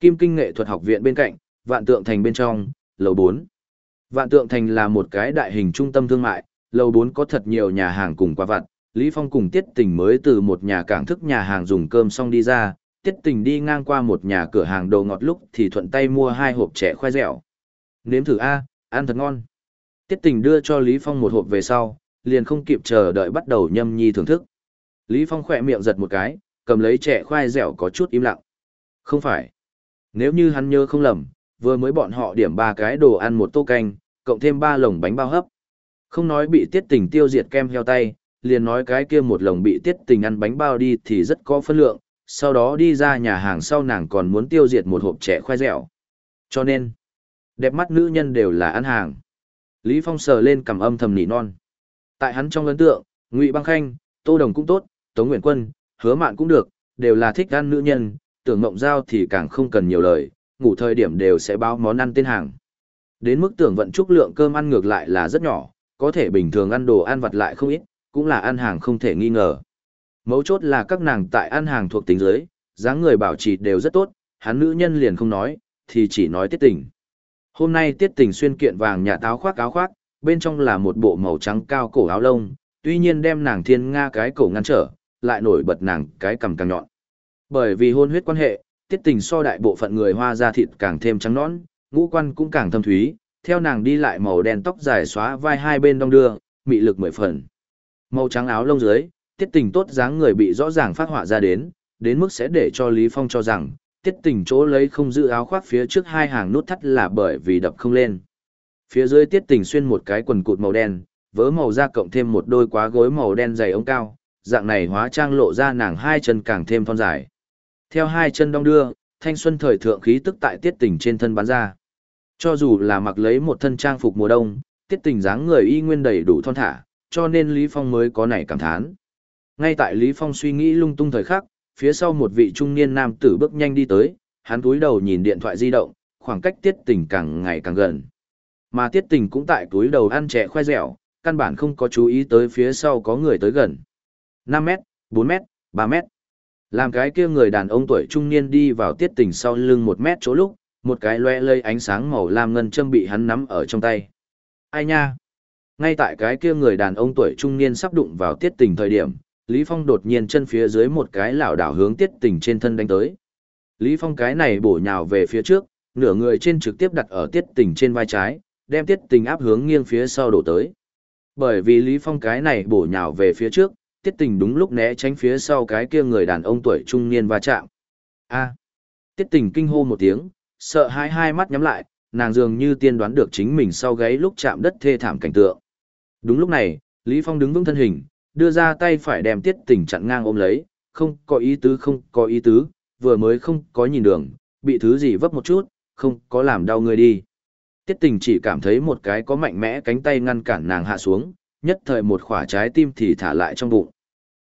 Kim Kinh Nghệ thuật học viện bên cạnh, Vạn Tượng Thành bên trong, lầu 4. Vạn Tượng Thành là một cái đại hình trung tâm thương mại, lầu 4 có thật nhiều nhà hàng cùng qua vặt. Lý Phong cùng Tiết Tình mới từ một nhà cảng thức nhà hàng dùng cơm xong đi ra, Tiết Tình đi ngang qua một nhà cửa hàng đồ ngọt lúc thì thuận tay mua hai hộp trẻ khoai dẻo. Nếm thử a, ăn thật ngon. Tiết Tình đưa cho Lý Phong một hộp về sau, liền không kịp chờ đợi bắt đầu nhâm nhi thưởng thức. Lý Phong khỏe miệng giật một cái, cầm lấy trẻ khoai dẻo có chút im lặng. Không phải. Nếu như hắn nhớ không lầm, vừa mới bọn họ điểm ba cái đồ ăn một tô canh, cộng thêm ba lồng bánh bao hấp. Không nói bị tiết tình tiêu diệt kem heo tay, liền nói cái kia một lồng bị tiết tình ăn bánh bao đi thì rất có phân lượng, sau đó đi ra nhà hàng sau nàng còn muốn tiêu diệt một hộp trẻ khoai dẻo. Cho nên, đẹp mắt nữ nhân đều là ăn hàng. Lý Phong sờ lên cầm âm thầm nỉ non. Tại hắn trong ấn tượng, Ngụy Băng Khanh, Tô Đồng cũng tốt, Tống Nguyễn Quân, Hứa Mạn cũng được, đều là thích ăn nữ nhân, tưởng mộng giao thì càng không cần nhiều lời, ngủ thời điểm đều sẽ báo món ăn tên hàng. Đến mức tưởng vận trúc lượng cơm ăn ngược lại là rất nhỏ, có thể bình thường ăn đồ ăn vặt lại không ít, cũng là ăn hàng không thể nghi ngờ. Mấu chốt là các nàng tại ăn hàng thuộc tính giới, dáng người bảo trì đều rất tốt, hắn nữ nhân liền không nói, thì chỉ nói tiết tình. Hôm nay tiết tình xuyên kiện vàng nhà táo khoác áo khoác, bên trong là một bộ màu trắng cao cổ áo lông, tuy nhiên đem nàng thiên nga cái cổ ngăn trở, lại nổi bật nàng cái cằm càng nhọn. Bởi vì hôn huyết quan hệ, tiết tình so đại bộ phận người hoa da thịt càng thêm trắng nõn, ngũ quan cũng càng thâm thúy, theo nàng đi lại màu đen tóc dài xóa vai hai bên đong đưa, mị lực mười phần. Màu trắng áo lông dưới, tiết tình tốt dáng người bị rõ ràng phát họa ra đến, đến mức sẽ để cho Lý Phong cho rằng, tiết tình chỗ lấy không giữ áo khoác phía trước hai hàng nút thắt là bởi vì đập không lên. Phía dưới tiết tình xuyên một cái quần cụt màu đen, vớ màu da cộng thêm một đôi quá gối màu đen dày ống cao, dạng này hóa trang lộ ra nàng hai chân càng thêm thon dài. Theo hai chân đong đưa, thanh xuân thời thượng khí tức tại tiết tình trên thân bắn ra. Cho dù là mặc lấy một thân trang phục mùa đông, tiết tình dáng người y nguyên đầy đủ thon thả, cho nên Lý Phong mới có nảy cảm thán. Ngay tại Lý Phong suy nghĩ lung tung thời khắc, phía sau một vị trung niên nam tử bước nhanh đi tới, hắn cúi đầu nhìn điện thoại di động, khoảng cách tiết tình càng ngày càng gần. Mà tiết tình cũng tại cúi đầu ăn trẻ khoe dẻo, căn bản không có chú ý tới phía sau có người tới gần. 5 mét, 4 mét, 3 mét. Làm cái kia người đàn ông tuổi trung niên đi vào tiết tình sau lưng 1 mét chỗ lúc, một cái loe lây ánh sáng màu lam ngân châm bị hắn nắm ở trong tay. Ai nha? Ngay tại cái kia người đàn ông tuổi trung niên sắp đụng vào tiết tình thời điểm, Lý Phong đột nhiên chân phía dưới một cái lảo đảo hướng tiết tình trên thân đánh tới. Lý Phong cái này bổ nhào về phía trước, nửa người trên trực tiếp đặt ở tiết tình trên vai trái, đem tiết tình áp hướng nghiêng phía sau đổ tới. Bởi vì Lý Phong cái này bổ nhào về phía trước, tiết tình đúng lúc né tránh phía sau cái kia người đàn ông tuổi trung niên va chạm. A. Tiết tình kinh hô một tiếng, sợ hãi hai mắt nhắm lại, nàng dường như tiên đoán được chính mình sau gáy lúc chạm đất thê thảm cảnh tượng. Đúng lúc này, Lý Phong đứng vững thân hình, đưa ra tay phải đem tiết tình chặn ngang ôm lấy, không có ý tứ không có ý tứ, vừa mới không có nhìn đường, bị thứ gì vấp một chút, không có làm đau người đi. Tiết tình chỉ cảm thấy một cái có mạnh mẽ cánh tay ngăn cản nàng hạ xuống, nhất thời một khỏa trái tim thì thả lại trong bụng.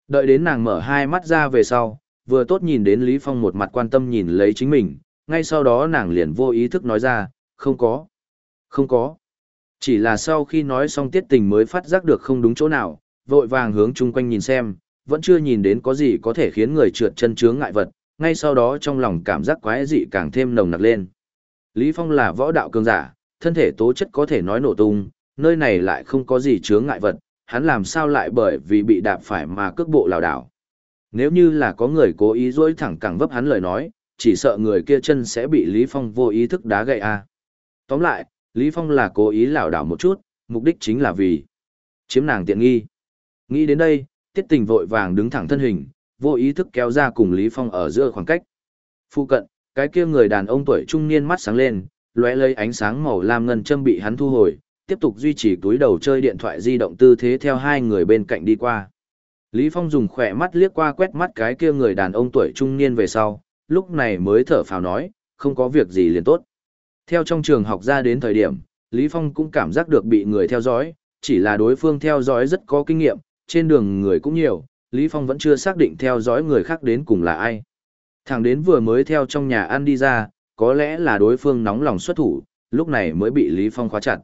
Đợi đến nàng mở hai mắt ra về sau, vừa tốt nhìn đến Lý Phong một mặt quan tâm nhìn lấy chính mình, ngay sau đó nàng liền vô ý thức nói ra, không có, không có. Chỉ là sau khi nói xong tiết tình mới phát giác được không đúng chỗ nào, vội vàng hướng chung quanh nhìn xem, vẫn chưa nhìn đến có gì có thể khiến người trượt chân chướng ngại vật, ngay sau đó trong lòng cảm giác quái dị càng thêm nồng nặc lên. Lý Phong là võ đạo cường giả, thân thể tố chất có thể nói nổ tung, nơi này lại không có gì chướng ngại vật, hắn làm sao lại bởi vì bị đạp phải mà cước bộ lảo đảo. Nếu như là có người cố ý dối thẳng cẳng vấp hắn lời nói, chỉ sợ người kia chân sẽ bị Lý Phong vô ý thức đá gậy a. À. Tóm lại, Lý Phong là cố ý lảo đảo một chút, mục đích chính là vì chiếm nàng tiện nghi. Nghĩ đến đây, Tiết Tình vội vàng đứng thẳng thân hình, vô ý thức kéo ra cùng Lý Phong ở giữa khoảng cách. Phu cận, cái kia người đàn ông tuổi trung niên mắt sáng lên, lóe lấy ánh sáng màu lam ngân châm bị hắn thu hồi, tiếp tục duy trì túi đầu chơi điện thoại di động tư thế theo hai người bên cạnh đi qua. Lý Phong dùng khỏe mắt liếc qua quét mắt cái kia người đàn ông tuổi trung niên về sau, lúc này mới thở phào nói, không có việc gì liền tốt. Theo trong trường học ra đến thời điểm, Lý Phong cũng cảm giác được bị người theo dõi, chỉ là đối phương theo dõi rất có kinh nghiệm, trên đường người cũng nhiều, Lý Phong vẫn chưa xác định theo dõi người khác đến cùng là ai. Thằng đến vừa mới theo trong nhà ăn đi ra, có lẽ là đối phương nóng lòng xuất thủ, lúc này mới bị Lý Phong khóa chặt.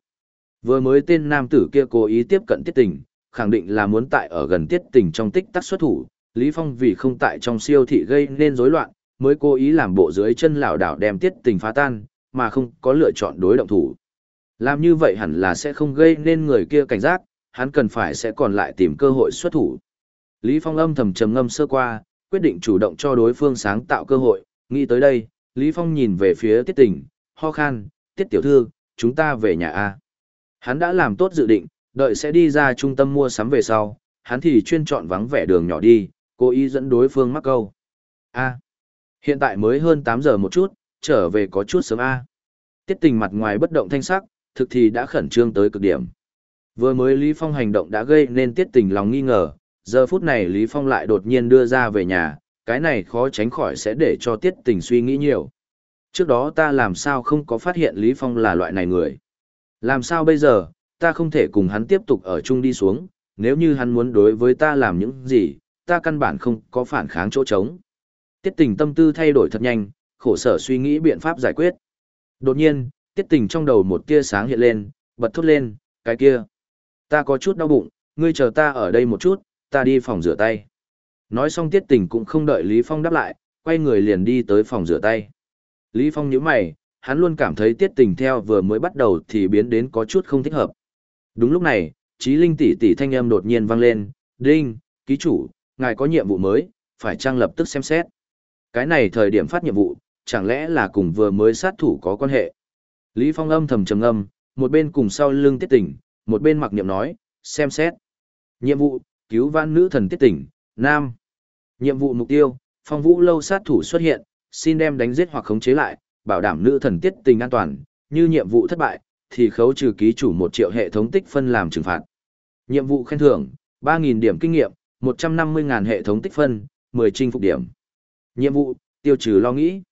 Vừa mới tên nam tử kia cố ý tiếp cận tiết tình, khẳng định là muốn tại ở gần tiết tình trong tích tắc xuất thủ, Lý Phong vì không tại trong siêu thị gây nên rối loạn, mới cố ý làm bộ dưới chân lảo đảo đem tiết tình phá tan, mà không có lựa chọn đối động thủ. Làm như vậy hẳn là sẽ không gây nên người kia cảnh giác, hắn cần phải sẽ còn lại tìm cơ hội xuất thủ. Lý Phong âm thầm trầm ngâm sơ qua, quyết định chủ động cho đối phương sáng tạo cơ hội, nghĩ tới đây, Lý Phong nhìn về phía tiết tình, ho khan, tiết tiểu thư, chúng ta về nhà A. Hắn đã làm tốt dự định, đợi sẽ đi ra trung tâm mua sắm về sau, hắn thì chuyên chọn vắng vẻ đường nhỏ đi, cố ý dẫn đối phương mắc câu. A. Hiện tại mới hơn 8 giờ một chút, trở về có chút sớm A. Tiết tình mặt ngoài bất động thanh sắc, thực thì đã khẩn trương tới cực điểm. Vừa mới Lý Phong hành động đã gây nên tiết tình lòng nghi ngờ, giờ phút này Lý Phong lại đột nhiên đưa ra về nhà, cái này khó tránh khỏi sẽ để cho tiết tình suy nghĩ nhiều. Trước đó ta làm sao không có phát hiện Lý Phong là loại này người. Làm sao bây giờ, ta không thể cùng hắn tiếp tục ở chung đi xuống, nếu như hắn muốn đối với ta làm những gì, ta căn bản không có phản kháng chỗ trống. Tiết tình tâm tư thay đổi thật nhanh, khổ sở suy nghĩ biện pháp giải quyết. Đột nhiên, tiết tình trong đầu một tia sáng hiện lên, bật thốt lên, cái kia. Ta có chút đau bụng, ngươi chờ ta ở đây một chút, ta đi phòng rửa tay. Nói xong tiết tình cũng không đợi Lý Phong đáp lại, quay người liền đi tới phòng rửa tay. Lý Phong nhíu mày, hắn luôn cảm thấy tiết tình theo vừa mới bắt đầu thì biến đến có chút không thích hợp. Đúng lúc này, trí linh tỷ tỷ thanh âm đột nhiên vang lên, đinh, ký chủ, ngài có nhiệm vụ mới, phải trang lập tức xem xét. Cái này thời điểm phát nhiệm vụ, chẳng lẽ là cùng vừa mới sát thủ có quan hệ. Lý Phong âm thầm trầm ngâm, một bên cùng sau lưng tiết tỉnh, một bên mặc niệm nói, xem xét. Nhiệm vụ, cứu vãn nữ thần tiết tỉnh, nam. Nhiệm vụ mục tiêu, phong vũ lâu sát thủ xuất hiện, xin đem đánh giết hoặc khống chế lại, bảo đảm nữ thần tiết tình an toàn, như nhiệm vụ thất bại, thì khấu trừ ký chủ một triệu hệ thống tích phân làm trừng phạt. Nhiệm vụ khen thưởng, 3.000 điểm kinh nghiệm, 150.000 hệ thống tích phân, 10 chinh phục điểm. Nhiệm vụ, tiêu trừ lo nghĩ.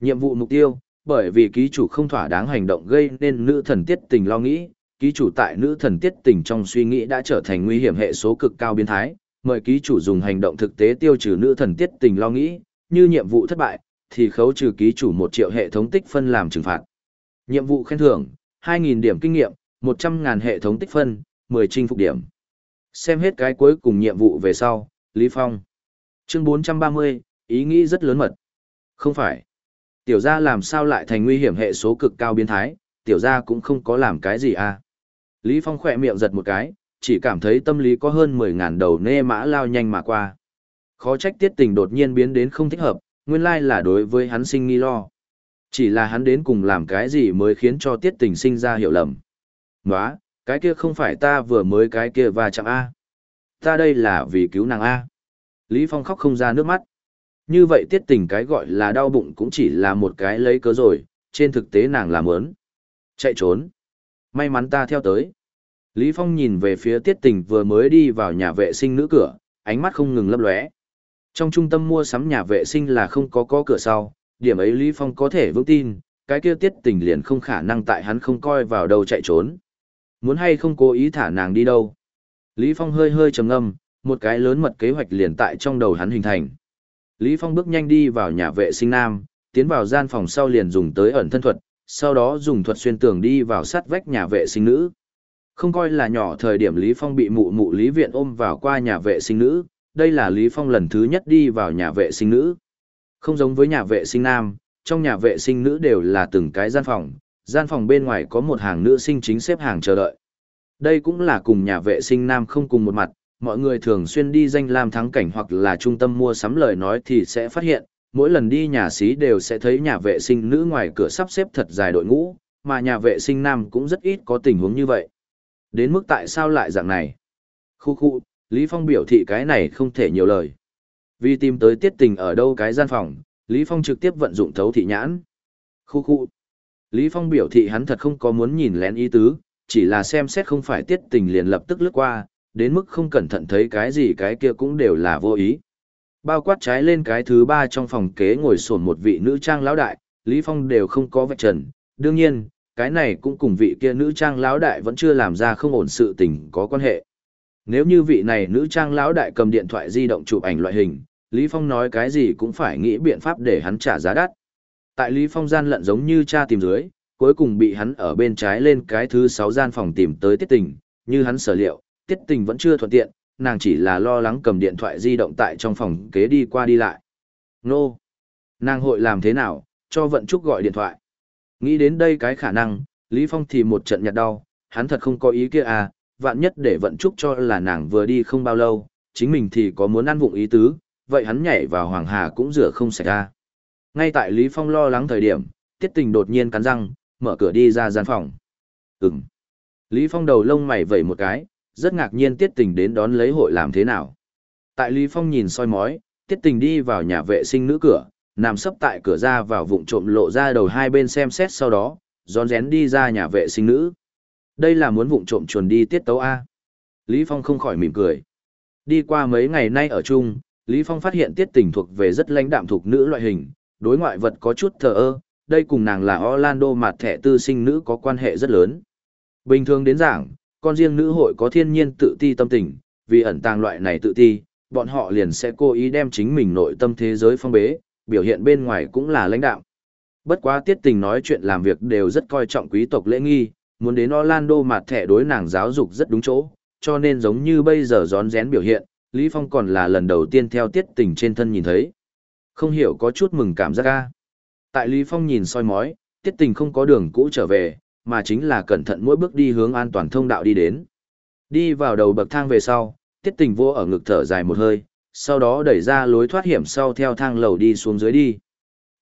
Nhiệm vụ mục tiêu, bởi vì ký chủ không thỏa đáng hành động gây nên nữ thần tiết tình lo nghĩ, ký chủ tại nữ thần tiết tình trong suy nghĩ đã trở thành nguy hiểm hệ số cực cao biến thái, mời ký chủ dùng hành động thực tế tiêu trừ nữ thần tiết tình lo nghĩ, như nhiệm vụ thất bại, thì khấu trừ ký chủ một triệu hệ thống tích phân làm trừng phạt. Nhiệm vụ khen thưởng, 2.000 điểm kinh nghiệm, 100.000 hệ thống tích phân, 10 chinh phục điểm. Xem hết cái cuối cùng nhiệm vụ về sau, Lý Phong. Chương 430, ý nghĩ rất lớn mật. Không phải. Tiểu gia làm sao lại thành nguy hiểm hệ số cực cao biến thái, tiểu gia cũng không có làm cái gì à. Lý Phong khỏe miệng giật một cái, chỉ cảm thấy tâm lý có hơn 10.000 đầu nê mã lao nhanh mà qua. Khó trách tiết tình đột nhiên biến đến không thích hợp, nguyên lai là đối với hắn sinh nghi lo. Chỉ là hắn đến cùng làm cái gì mới khiến cho tiết tình sinh ra hiểu lầm. Nóa, cái kia không phải ta vừa mới cái kia và chạm A. Ta đây là vì cứu nàng A. Lý Phong khóc không ra nước mắt. Như vậy tiết tình cái gọi là đau bụng cũng chỉ là một cái lấy cớ rồi, trên thực tế nàng làm ớn. Chạy trốn. May mắn ta theo tới. Lý Phong nhìn về phía tiết tình vừa mới đi vào nhà vệ sinh nữ cửa, ánh mắt không ngừng lấp lóe. Trong trung tâm mua sắm nhà vệ sinh là không có có cửa sau, điểm ấy Lý Phong có thể vững tin, cái kia tiết tình liền không khả năng tại hắn không coi vào đâu chạy trốn. Muốn hay không cố ý thả nàng đi đâu. Lý Phong hơi hơi trầm ngâm, một cái lớn mật kế hoạch liền tại trong đầu hắn hình thành. Lý Phong bước nhanh đi vào nhà vệ sinh nam, tiến vào gian phòng sau liền dùng tới ẩn thân thuật, sau đó dùng thuật xuyên tường đi vào sát vách nhà vệ sinh nữ. Không coi là nhỏ thời điểm Lý Phong bị mụ mụ Lý Viện ôm vào qua nhà vệ sinh nữ, đây là Lý Phong lần thứ nhất đi vào nhà vệ sinh nữ. Không giống với nhà vệ sinh nam, trong nhà vệ sinh nữ đều là từng cái gian phòng, gian phòng bên ngoài có một hàng nữ sinh chính xếp hàng chờ đợi. Đây cũng là cùng nhà vệ sinh nam không cùng một mặt, mọi người thường xuyên đi danh lam thắng cảnh hoặc là trung tâm mua sắm lời nói thì sẽ phát hiện, mỗi lần đi nhà xí đều sẽ thấy nhà vệ sinh nữ ngoài cửa sắp xếp thật dài đội ngũ, mà nhà vệ sinh nam cũng rất ít có tình huống như vậy. Đến mức tại sao lại dạng này? Khu khu, Lý Phong biểu thị cái này không thể nhiều lời. Vì tìm tới tiết tình ở đâu cái gian phòng, Lý Phong trực tiếp vận dụng thấu thị nhãn. Khu khu. Lý Phong biểu thị hắn thật không có muốn nhìn lén ý tứ, chỉ là xem xét không phải tiết tình liền lập tức lướt qua, đến mức không cẩn thận thấy cái gì cái kia cũng đều là vô ý. Bao quát trái lên cái thứ ba trong phòng kế ngồi sổn một vị nữ trang lão đại, Lý Phong đều không có vạch trần. Đương nhiên, cái này cũng cùng vị kia nữ trang lão đại vẫn chưa làm ra không ổn sự tình có quan hệ. Nếu như vị này nữ trang lão đại cầm điện thoại di động chụp ảnh loại hình, Lý Phong nói cái gì cũng phải nghĩ biện pháp để hắn trả giá đắt. Tại Lý Phong gian lận giống như cha tìm dưới, cuối cùng bị hắn ở bên trái lên cái thứ sáu gian phòng tìm tới tiết tình, như hắn sở liệu, tiết tình vẫn chưa thuận tiện, nàng chỉ là lo lắng cầm điện thoại di động tại trong phòng kế đi qua đi lại. Nô! Nàng hội làm thế nào, cho vận trúc gọi điện thoại. Nghĩ đến đây cái khả năng, Lý Phong thì một trận nhặt đau, hắn thật không có ý kia à, vạn nhất để vận trúc cho là nàng vừa đi không bao lâu, chính mình thì có muốn ăn vụng ý tứ, vậy hắn nhảy vào Hoàng Hà cũng rửa không sạch ra. Ngay tại Lý Phong lo lắng thời điểm, Tiết Tình đột nhiên cắn răng, mở cửa đi ra gian phòng. Ừm. Lý Phong đầu lông mày vẩy một cái, rất ngạc nhiên Tiết Tình đến đón lấy hội làm thế nào. Tại Lý Phong nhìn soi mói, Tiết Tình đi vào nhà vệ sinh nữ cửa, nằm sấp tại cửa ra vào vụng trộm lộ ra đầu hai bên xem xét sau đó, rón rén đi ra nhà vệ sinh nữ. Đây là muốn vụng trộm chuồn đi tiết tấu A. Lý Phong không khỏi mỉm cười. Đi qua mấy ngày nay ở chung, Lý Phong phát hiện tiết tình thuộc về rất lãnh đạm thuộc nữ loại hình, đối ngoại vật có chút thờ ơ, đây cùng nàng là Orlando mặt thẻ tư sinh nữ có quan hệ rất lớn. Bình thường đến giảng, con riêng nữ hội có thiên nhiên tự ti tâm tình, vì ẩn tàng loại này tự ti, bọn họ liền sẽ cố ý đem chính mình nội tâm thế giới phong bế, biểu hiện bên ngoài cũng là lãnh đạo. Bất quá tiết tình nói chuyện làm việc đều rất coi trọng quý tộc lễ nghi, muốn đến Orlando mà thẻ đối nàng giáo dục rất đúng chỗ, cho nên giống như bây giờ gión rén biểu hiện, Lý Phong còn là lần đầu tiên theo tiết tình trên thân nhìn thấy. Không hiểu có chút mừng cảm giác ga. Tại Lý Phong nhìn soi mói, tiết tình không có đường cũ trở về, mà chính là cẩn thận mỗi bước đi hướng an toàn thông đạo đi đến. Đi vào đầu bậc thang về sau, tiết tình vô ở ngực thở dài một hơi, sau đó đẩy ra lối thoát hiểm sau theo thang lầu đi xuống dưới đi.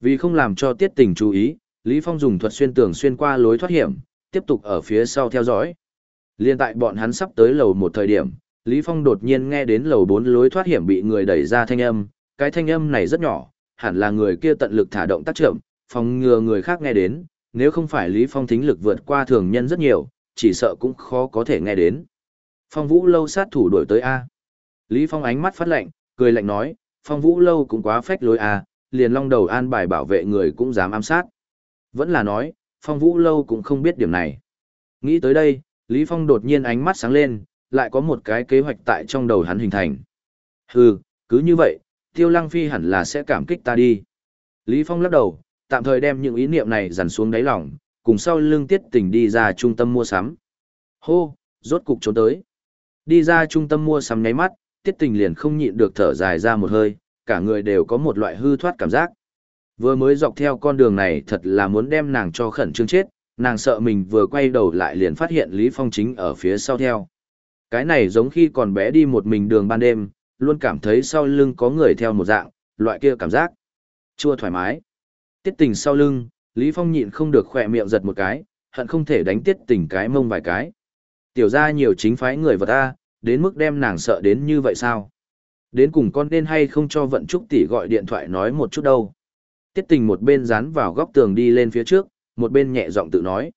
Vì không làm cho tiết tình chú ý, Lý Phong dùng thuật xuyên tường xuyên qua lối thoát hiểm, tiếp tục ở phía sau theo dõi. Liên tại bọn hắn sắp tới lầu một thời điểm, Lý Phong đột nhiên nghe đến lầu bốn lối thoát hiểm bị người đẩy ra thanh âm, cái thanh âm này rất nhỏ, hẳn là người kia tận lực thả động tác chậm, phòng ngừa người khác nghe đến, nếu không phải Lý Phong thính lực vượt qua thường nhân rất nhiều, chỉ sợ cũng khó có thể nghe đến. Phong Vũ lâu sát thủ đuổi tới A. Lý Phong ánh mắt phát lạnh, cười lạnh nói, Phong Vũ lâu cũng quá phách lối à, liền long đầu an bài bảo vệ người cũng dám ám sát. Vẫn là nói, Phong Vũ lâu cũng không biết điểm này. Nghĩ tới đây, Lý Phong đột nhiên ánh mắt sáng lên, lại có một cái kế hoạch tại trong đầu hắn hình thành. Hừ, cứ như vậy, Tiêu Lăng Phi hẳn là sẽ cảm kích ta đi. Lý Phong lắc đầu, tạm thời đem những ý niệm này dằn xuống đáy lòng, cùng sau lưng tiết tỉnh đi ra trung tâm mua sắm. Hô, rốt cục trốn tới. Đi ra trung tâm mua sắm nháy mắt, tiết tình liền không nhịn được thở dài ra một hơi, cả người đều có một loại hư thoát cảm giác. Vừa mới dọc theo con đường này thật là muốn đem nàng cho khẩn trương chết, nàng sợ mình vừa quay đầu lại liền phát hiện Lý Phong chính ở phía sau theo. Cái này giống khi còn bé đi một mình đường ban đêm, luôn cảm thấy sau lưng có người theo một dạng, loại kia cảm giác. Chua thoải mái. Tiết tình sau lưng, Lý Phong nhịn không được khỏe miệng giật một cái, hận không thể đánh tiết tình cái mông vài cái. Tiểu ra nhiều chính phái người vật ta, đến mức đem nàng sợ đến như vậy sao? Đến cùng con nên hay không cho vận trúc tỷ gọi điện thoại nói một chút đâu. Tiết tình một bên dán vào góc tường đi lên phía trước, một bên nhẹ giọng tự nói.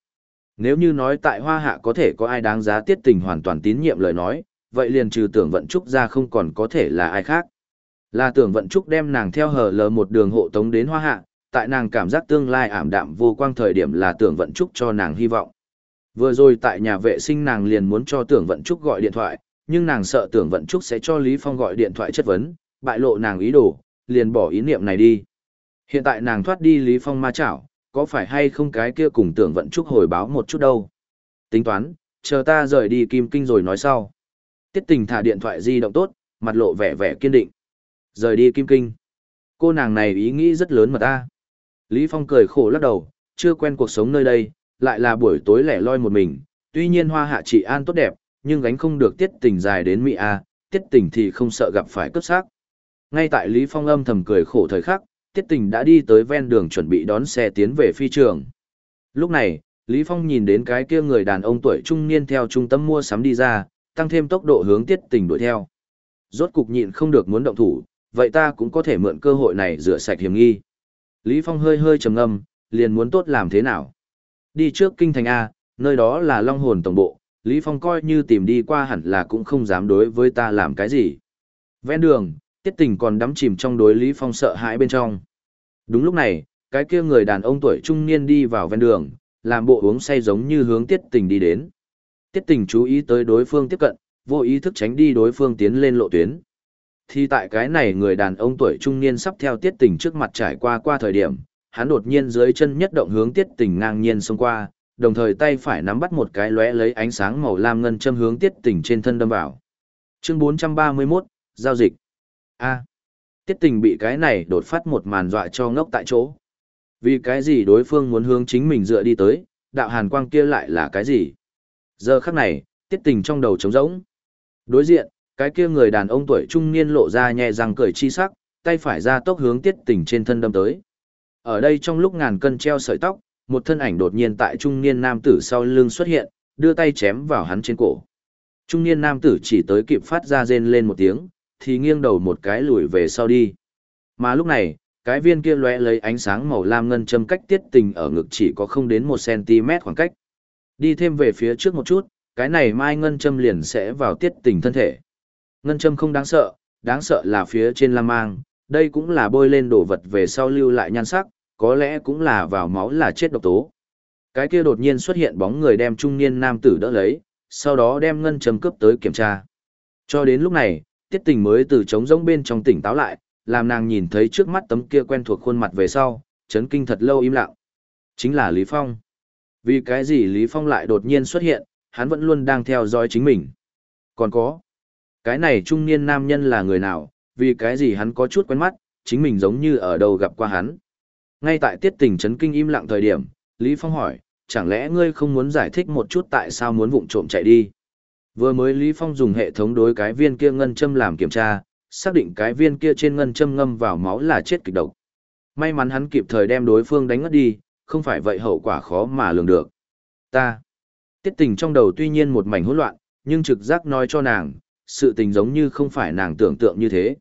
Nếu như nói tại hoa hạ có thể có ai đáng giá tiết tình hoàn toàn tín nhiệm lời nói, vậy liền trừ tưởng vận trúc ra không còn có thể là ai khác. Là tưởng vận trúc đem nàng theo hờ lờ một đường hộ tống đến hoa hạ, tại nàng cảm giác tương lai ảm đạm vô quang thời điểm là tưởng vận trúc cho nàng hy vọng. Vừa rồi tại nhà vệ sinh nàng liền muốn cho tưởng vận trúc gọi điện thoại, nhưng nàng sợ tưởng vận trúc sẽ cho Lý Phong gọi điện thoại chất vấn, bại lộ nàng ý đồ, liền bỏ ý niệm này đi. Hiện tại nàng thoát đi Lý Phong ma chảo, có phải hay không cái kia cùng tưởng vận trúc hồi báo một chút đâu. Tính toán, chờ ta rời đi kim kinh rồi nói sau. Tiết tình thả điện thoại di động tốt, mặt lộ vẻ vẻ kiên định. Rời đi kim kinh. Cô nàng này ý nghĩ rất lớn mà ta. Lý Phong cười khổ lắc đầu, chưa quen cuộc sống nơi đây, lại là buổi tối lẻ loi một mình. Tuy nhiên hoa hạ trị an tốt đẹp, nhưng gánh không được tiết tình dài đến Mỹ A, tiết tình thì không sợ gặp phải cướp xác. Ngay tại Lý Phong âm thầm cười khổ thời khắc, tiết tình đã đi tới ven đường chuẩn bị đón xe tiến về phi trường. Lúc này, Lý Phong nhìn đến cái kia người đàn ông tuổi trung niên theo trung tâm mua sắm đi ra, tăng thêm tốc độ hướng tiết tình đuổi theo. Rốt cục nhịn không được muốn động thủ, vậy ta cũng có thể mượn cơ hội này rửa sạch hiểm nghi. Lý Phong hơi hơi trầm ngâm, liền muốn tốt làm thế nào. Đi trước kinh thành A, nơi đó là long hồn tổng bộ, Lý Phong coi như tìm đi qua hẳn là cũng không dám đối với ta làm cái gì. Ven đường, tiết tình còn đắm chìm trong đối Lý Phong sợ hãi bên trong. Đúng lúc này, cái kia người đàn ông tuổi trung niên đi vào ven đường, làm bộ uống say giống như hướng tiết tình đi đến. Tiết tình chú ý tới đối phương tiếp cận, vô ý thức tránh đi đối phương tiến lên lộ tuyến. Thì tại cái này người đàn ông tuổi trung niên sắp theo tiết tình trước mặt trải qua qua thời điểm, hắn đột nhiên dưới chân nhất động hướng tiết tình ngang nhiên xông qua, đồng thời tay phải nắm bắt một cái lóe lấy ánh sáng màu lam ngân châm hướng tiết tình trên thân đâm vào. Chương 431, giao dịch. A. tiết tình bị cái này đột phát một màn dọa cho ngốc tại chỗ. Vì cái gì đối phương muốn hướng chính mình dựa đi tới, đạo hàn quang kia lại là cái gì? Giờ khắc này, tiết tình trong đầu trống rỗng. Đối diện, cái kia người đàn ông tuổi trung niên lộ ra nhẹ răng cười chi sắc, tay phải ra tốc hướng tiết tình trên thân đâm tới. Ở đây trong lúc ngàn cân treo sợi tóc, một thân ảnh đột nhiên tại trung niên nam tử sau lưng xuất hiện, đưa tay chém vào hắn trên cổ. Trung niên nam tử chỉ tới kịp phát ra rên lên một tiếng, thì nghiêng đầu một cái lùi về sau đi. Mà lúc này, cái viên kia lóe lấy ánh sáng màu lam ngân châm cách tiết tình ở ngực chỉ có không đến 1 cm khoảng cách. Đi thêm về phía trước một chút, cái này mai ngân châm liền sẽ vào tiết tình thân thể. Ngân châm không đáng sợ, đáng sợ là phía trên lam mang, đây cũng là bôi lên đồ vật về sau lưu lại nhan sắc, có lẽ cũng là vào máu là chết độc tố. Cái kia đột nhiên xuất hiện bóng người đem trung niên nam tử đỡ lấy, sau đó đem ngân châm cướp tới kiểm tra. Cho đến lúc này, tiết tình mới từ trống rỗng bên trong tỉnh táo lại, làm nàng nhìn thấy trước mắt tấm kia quen thuộc khuôn mặt về sau, chấn kinh thật lâu im lặng. Chính là Lý Phong. Vì cái gì Lý Phong lại đột nhiên xuất hiện, hắn vẫn luôn đang theo dõi chính mình. Còn có, cái này trung niên nam nhân là người nào, vì cái gì hắn có chút quen mắt, chính mình giống như ở đâu gặp qua hắn. Ngay tại tiết tình chấn kinh im lặng thời điểm, Lý Phong hỏi, chẳng lẽ ngươi không muốn giải thích một chút tại sao muốn vụng trộm chạy đi? Vừa mới Lý Phong dùng hệ thống đối cái viên kia ngân châm làm kiểm tra, xác định cái viên kia trên ngân châm ngâm vào máu là chết kịch độc. May mắn hắn kịp thời đem đối phương đánh ngất đi, không phải vậy hậu quả khó mà lường được. Ta. Tiết tình trong đầu tuy nhiên một mảnh hỗn loạn, nhưng trực giác nói cho nàng, sự tình giống như không phải nàng tưởng tượng như thế.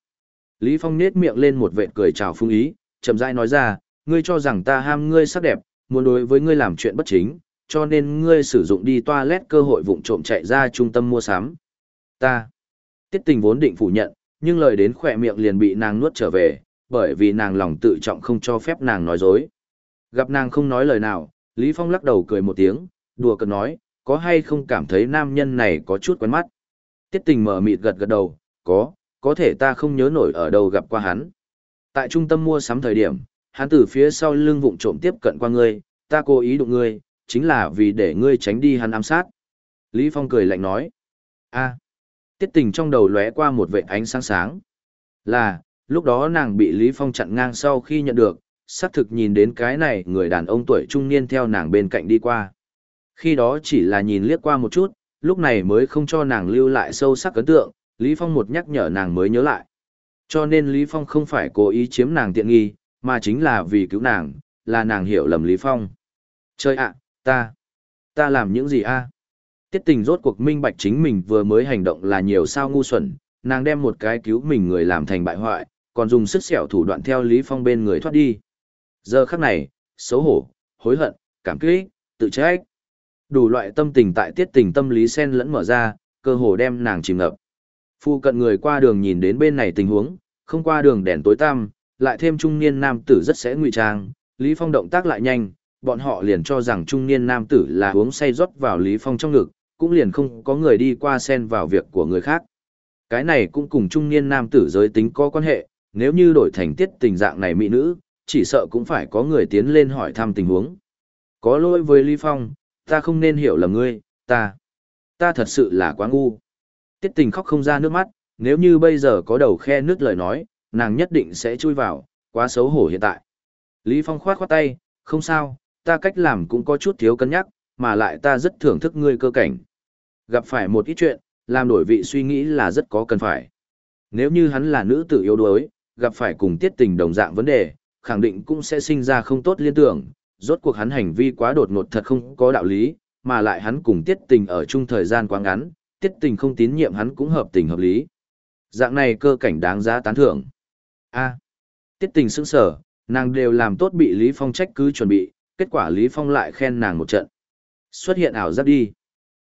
Lý Phong nết miệng lên một vệt cười chào phương ý, chậm rãi nói ra, ngươi cho rằng ta ham ngươi sắc đẹp, muốn đối với ngươi làm chuyện bất chính, cho nên ngươi sử dụng đi toilet cơ hội vụng trộm chạy ra trung tâm mua sắm. Ta. Tiết tình vốn định phủ nhận, nhưng lời đến khỏe miệng liền bị nàng nuốt trở về, bởi vì nàng lòng tự trọng không cho phép nàng nói dối. Gặp nàng không nói lời nào, Lý Phong lắc đầu cười một tiếng, đùa cợt nói, có hay không cảm thấy nam nhân này có chút quen mắt. Tiết tình mở mịt gật gật đầu, có, có thể ta không nhớ nổi ở đâu gặp qua hắn. Tại trung tâm mua sắm thời điểm, hắn từ phía sau lưng vụng trộm tiếp cận qua ngươi, ta cố ý đụng ngươi, chính là vì để ngươi tránh đi hắn ám sát. Lý Phong cười lạnh nói, a, tiết tình trong đầu lóe qua một vệ ánh sáng sáng. Là, lúc đó nàng bị Lý Phong chặn ngang sau khi nhận được, xác thực nhìn đến cái này người đàn ông tuổi trung niên theo nàng bên cạnh đi qua. Khi đó chỉ là nhìn liếc qua một chút, lúc này mới không cho nàng lưu lại sâu sắc ấn tượng, Lý Phong một nhắc nhở nàng mới nhớ lại. Cho nên Lý Phong không phải cố ý chiếm nàng tiện nghi, mà chính là vì cứu nàng, là nàng hiểu lầm Lý Phong. Chơi ạ, ta, ta làm những gì a? Tiết tình rốt cuộc minh bạch chính mình vừa mới hành động là nhiều sao ngu xuẩn, nàng đem một cái cứu mình người làm thành bại hoại, còn dùng sức sẹo thủ đoạn theo Lý Phong bên người thoát đi. Giờ khắc này, xấu hổ, hối hận, cảm kích, tự trách. Đủ loại tâm tình tại tiết tình tâm lý sen lẫn mở ra, cơ hồ đem nàng chìm ngập. Phu cận người qua đường nhìn đến bên này tình huống, không qua đường đèn tối tăm, lại thêm trung niên nam tử rất sẽ ngụy trang, Lý Phong động tác lại nhanh, bọn họ liền cho rằng trung niên nam tử là uống say rót vào Lý Phong trong ngực, cũng liền không có người đi qua xen vào việc của người khác. Cái này cũng cùng trung niên nam tử giới tính có quan hệ, nếu như đổi thành tiết tình dạng này mỹ nữ, chỉ sợ cũng phải có người tiến lên hỏi thăm tình huống. Có lỗi với Lý Phong, ta không nên hiểu lầm ngươi, ta, ta thật sự là quá ngu. Tiết tình khóc không ra nước mắt, nếu như bây giờ có đầu khe nước lời nói, nàng nhất định sẽ chui vào, quá xấu hổ hiện tại. Lý Phong khoát khoát tay, không sao, ta cách làm cũng có chút thiếu cân nhắc, mà lại ta rất thưởng thức ngươi cơ cảnh. Gặp phải một ít chuyện, làm đổi vị suy nghĩ là rất có cần phải. Nếu như hắn là nữ tử yếu đuối, gặp phải cùng tiết tình đồng dạng vấn đề, khẳng định cũng sẽ sinh ra không tốt liên tưởng, rốt cuộc hắn hành vi quá đột ngột thật không có đạo lý, mà lại hắn cùng tiết tình ở chung thời gian quá ngắn, tiết tình không tín nhiệm hắn cũng hợp tình hợp lý. Dạng này cơ cảnh đáng giá tán thưởng. A. tiết tình sững sở, nàng đều làm tốt bị Lý Phong trách cứ chuẩn bị, kết quả Lý Phong lại khen nàng một trận. Xuất hiện ảo giác đi.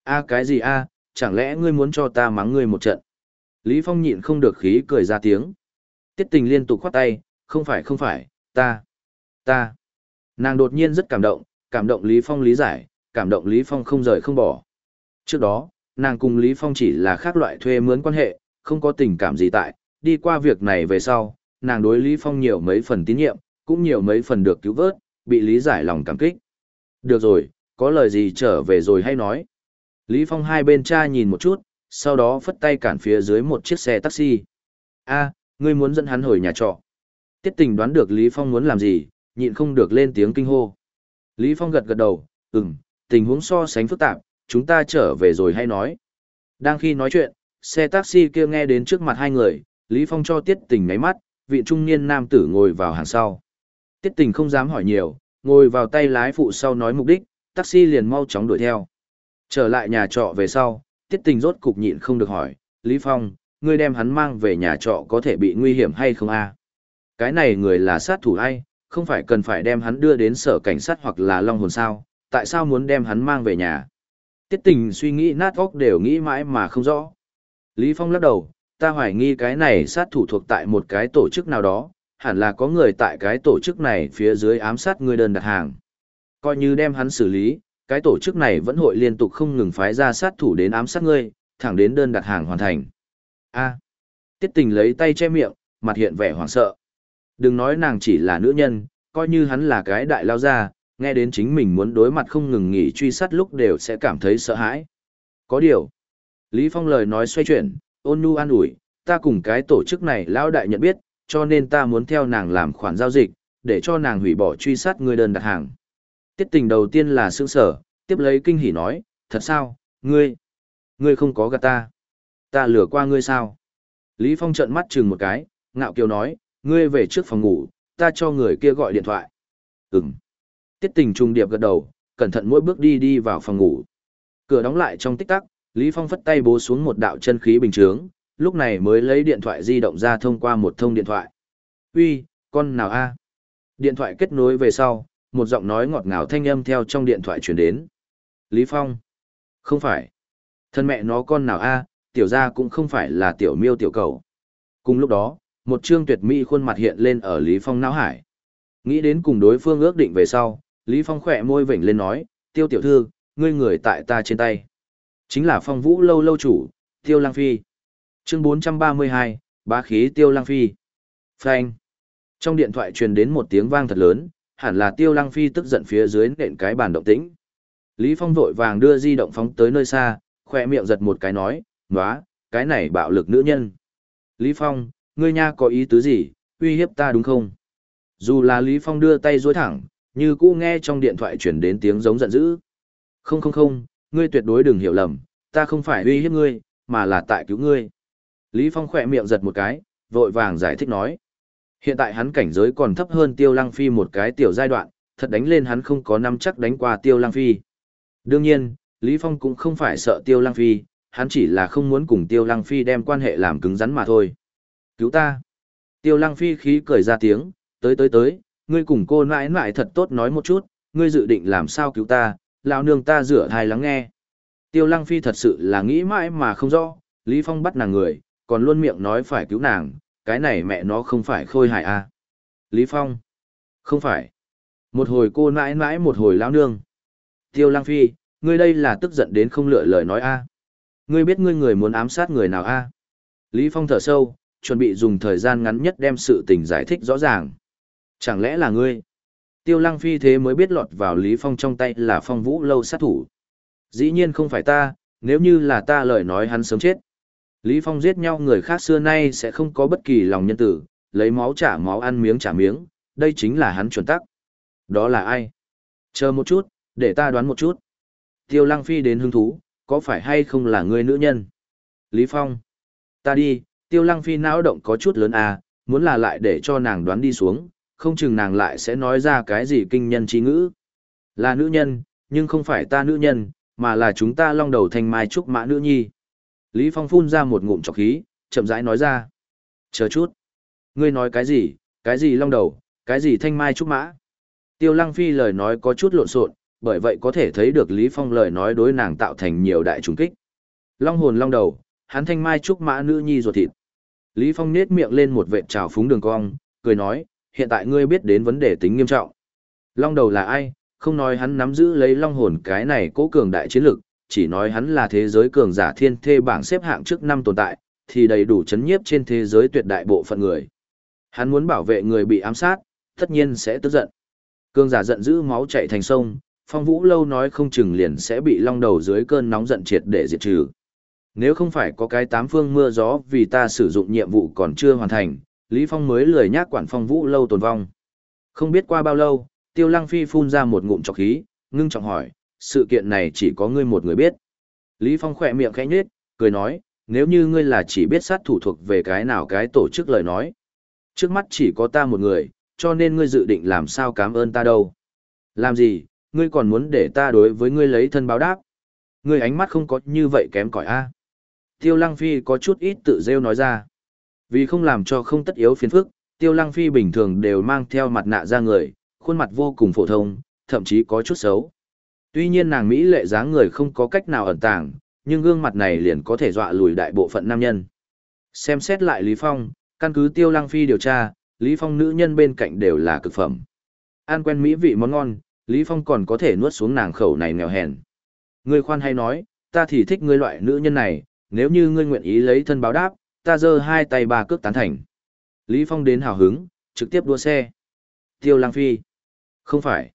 A cái gì a, chẳng lẽ ngươi muốn cho ta mắng ngươi một trận? Lý Phong nhịn không được khí cười ra tiếng. Tiết tình liên tục khoát tay, không phải không phải, ta, ta. Nàng đột nhiên rất cảm động, cảm động Lý Phong lý giải, cảm động Lý Phong không rời không bỏ. Trước đó, nàng cùng Lý Phong chỉ là khác loại thuê mướn quan hệ, không có tình cảm gì tại, đi qua việc này về sau, nàng đối Lý Phong nhiều mấy phần tín nhiệm, cũng nhiều mấy phần được cứu vớt, bị lý giải lòng cảm kích. Được rồi, có lời gì trở về rồi hay nói. Lý Phong hai bên cha nhìn một chút, sau đó phất tay cản phía dưới một chiếc xe taxi. A, ngươi muốn dẫn hắn hồi nhà trọ. Tiết tình đoán được Lý Phong muốn làm gì, nhịn không được lên tiếng kinh hô. Lý Phong gật gật đầu, ừm, tình huống so sánh phức tạp, chúng ta trở về rồi hay nói. Đang khi nói chuyện, xe taxi kia nghe đến trước mặt hai người, Lý Phong cho tiết tình ngáy mắt, vị trung niên nam tử ngồi vào hàng sau. Tiết tình không dám hỏi nhiều, ngồi vào tay lái phụ sau nói mục đích, taxi liền mau chóng đuổi theo. Trở lại nhà trọ về sau, tiết tình rốt cục nhịn không được hỏi, Lý Phong, ngươi đem hắn mang về nhà trọ có thể bị nguy hiểm hay không a? Cái này người là sát thủ hay, không phải cần phải đem hắn đưa đến sở cảnh sát hoặc là long hồn sao, tại sao muốn đem hắn mang về nhà? Tiết tình suy nghĩ nát óc đều nghĩ mãi mà không rõ. Lý Phong lắc đầu, ta hoài nghi cái này sát thủ thuộc tại một cái tổ chức nào đó, hẳn là có người tại cái tổ chức này phía dưới ám sát người đơn đặt hàng. Coi như đem hắn xử lý, cái tổ chức này vẫn hội liên tục không ngừng phái ra sát thủ đến ám sát ngươi, thẳng đến đơn đặt hàng hoàn thành. A. Tiết tình lấy tay che miệng, mặt hiện vẻ hoảng sợ. Đừng nói nàng chỉ là nữ nhân, coi như hắn là cái đại lao gia, nghe đến chính mình muốn đối mặt không ngừng nghỉ truy sát lúc đều sẽ cảm thấy sợ hãi. Có điều. Lý Phong lời nói xoay chuyển, ôn nhu an ủi, ta cùng cái tổ chức này lão đại nhận biết, cho nên ta muốn theo nàng làm khoản giao dịch, để cho nàng hủy bỏ truy sát người đơn đặt hàng. Tiết tình đầu tiên là sương sở, tiếp lấy kinh hỉ nói, thật sao, ngươi, ngươi không có gạt ta. Ta lừa qua ngươi sao? Lý Phong trợn mắt chừng một cái, ngạo kiều nói, ngươi về trước phòng ngủ, ta cho người kia gọi điện thoại. Ừm. Tiết tình trung điệp gật đầu, cẩn thận mỗi bước đi đi vào phòng ngủ. Cửa đóng lại trong tích tắc, Lý Phong phất tay bố xuống một đạo chân khí bình chướng, lúc này mới lấy điện thoại di động ra thông qua một thông điện thoại. Uy, con nào a? Điện thoại kết nối về sau, một giọng nói ngọt ngào thanh âm theo trong điện thoại truyền đến. Lý Phong. Không phải. Thân mẹ nó con nào a, tiểu gia cũng không phải là tiểu miêu tiểu cầu. Cùng lúc đó, một trương tuyệt mỹ khuôn mặt hiện lên ở Lý Phong não hải. Nghĩ đến cùng đối phương ước định về sau, Lý Phong khỏe môi vểnh lên nói, tiêu tiểu thư, ngươi người tại ta trên tay. Chính là phong vũ lâu lâu chủ, tiêu lang phi. Chương 432, bá khí tiêu lang phi. Phanh. Trong điện thoại truyền đến một tiếng vang thật lớn, hẳn là tiêu lang phi tức giận phía dưới nện cái bàn động tĩnh. Lý Phong vội vàng đưa di động phóng tới nơi xa, khỏe miệng giật một cái nói, nóa, cái này bạo lực nữ nhân. Lý Phong, ngươi nha có ý tứ gì, uy hiếp ta đúng không? Dù là Lý Phong đưa tay dối thẳng, như cũ nghe trong điện thoại chuyển đến tiếng giống giận dữ. Không không không, ngươi tuyệt đối đừng hiểu lầm, ta không phải uy hiếp ngươi, mà là tại cứu ngươi. Lý Phong khỏe miệng giật một cái, vội vàng giải thích nói. Hiện tại hắn cảnh giới còn thấp hơn Tiêu Lăng Phi một cái tiểu giai đoạn, thật đánh lên hắn không có năm chắc đánh qua Tiêu Lăng Phi. Đương nhiên, Lý Phong cũng không phải sợ Tiêu Lăng Phi, hắn chỉ là không muốn cùng Tiêu Lăng Phi đem quan hệ làm cứng rắn mà thôi. Cứu ta! Tiêu Lăng Phi khí cười ra tiếng, tới tới tới, ngươi cùng cô nãi nãi thật tốt nói một chút, ngươi dự định làm sao cứu ta, lão nương ta rửa thai lắng nghe. Tiêu Lăng Phi thật sự là nghĩ mãi mà không rõ, Lý Phong bắt nàng người, còn luôn miệng nói phải cứu nàng, cái này mẹ nó không phải khôi hài à. Lý Phong. Không phải. Một hồi cô nãi nãi một hồi lão nương. Tiêu Lăng Phi, ngươi đây là tức giận đến không lựa lời nói a. Ngươi biết ngươi người muốn ám sát người nào a? Lý Phong thở sâu, chuẩn bị dùng thời gian ngắn nhất đem sự tình giải thích rõ ràng. Chẳng lẽ là ngươi? Tiêu Lăng Phi thế mới biết lọt vào Lý Phong trong tay là phong vũ lâu sát thủ. Dĩ nhiên không phải ta, nếu như là ta lời nói hắn sớm chết. Lý Phong giết nhau người khác xưa nay sẽ không có bất kỳ lòng nhân tử, lấy máu trả máu ăn miếng trả miếng, đây chính là hắn chuẩn tắc. Đó là ai? Chờ một chút, để ta đoán một chút. Tiêu Lăng Phi đến hứng thú, có phải hay không là người nữ nhân? Lý Phong. Ta đi, Tiêu Lăng Phi não động có chút lớn à, muốn là lại để cho nàng đoán đi xuống, không chừng nàng lại sẽ nói ra cái gì kinh nhân trí ngữ. Là nữ nhân, nhưng không phải ta nữ nhân, mà là chúng ta long đầu thanh mai trúc mã nữ nhi. Lý Phong phun ra một ngụm trọc khí, chậm rãi nói ra. Chờ chút. Ngươi nói cái gì, cái gì long đầu, cái gì thanh mai trúc mã. Tiêu Lăng Phi lời nói có chút lộn xộn, bởi vậy có thể thấy được Lý Phong lời nói đối nàng tạo thành nhiều đại trùng kích. Long hồn long đầu, hắn thanh mai trúc mã nữ nhi ruột thịt. Lý Phong nết miệng lên một vệt trào phúng đường cong, cười nói, hiện tại ngươi biết đến vấn đề tính nghiêm trọng. Long đầu là ai, không nói hắn nắm giữ lấy long hồn cái này cố cường đại chiến lực, chỉ nói hắn là thế giới cường giả thiên thê bảng xếp hạng trước năm tồn tại, thì đầy đủ chấn nhiếp trên thế giới tuyệt đại bộ phận người. Hắn muốn bảo vệ người bị ám sát, tất nhiên sẽ tức giận. Cường giả giận dữ máu chảy thành sông, phong vũ lâu nói không chừng liền sẽ bị long đầu dưới cơn nóng giận triệt để diệt trừ. Nếu không phải có cái tám phương mưa gió vì ta sử dụng nhiệm vụ còn chưa hoàn thành, Lý Phong mới lười nhác quản phong vũ lâu tồn vong. Không biết qua bao lâu, Tiêu Lăng Phi phun ra một ngụm trọc khí, ngưng trọng hỏi, sự kiện này chỉ có ngươi một người biết. Lý Phong khỏe miệng khẽ nhếch, cười nói, nếu như ngươi là chỉ biết sát thủ thuộc về cái nào cái tổ chức lời nói. Trước mắt chỉ có ta một người, cho nên ngươi dự định làm sao cảm ơn ta đâu. Làm gì, ngươi còn muốn để ta đối với ngươi lấy thân báo đáp. Ngươi ánh mắt không có như vậy kém cỏi a. Tiêu Lăng Phi có chút ít tự rêu nói ra. Vì không làm cho không tất yếu phiền phức, Tiêu Lăng Phi bình thường đều mang theo mặt nạ ra người, khuôn mặt vô cùng phổ thông, thậm chí có chút xấu. Tuy nhiên nàng Mỹ lệ dáng người không có cách nào ẩn tàng, nhưng gương mặt này liền có thể dọa lùi đại bộ phận nam nhân. Xem xét lại Lý Phong, căn cứ Tiêu Lăng Phi điều tra, Lý Phong nữ nhân bên cạnh đều là cực phẩm. Ăn quen mỹ vị món ngon, Lý Phong còn có thể nuốt xuống nàng khẩu này nghèo hèn. Ngươi khoan hay nói, ta thì thích ngươi loại nữ nhân này, nếu như ngươi nguyện ý lấy thân báo đáp, ta giơ hai tay ba cước tán thành. Lý Phong đến hào hứng, trực tiếp đua xe. Tiêu Lang Phi. Không phải.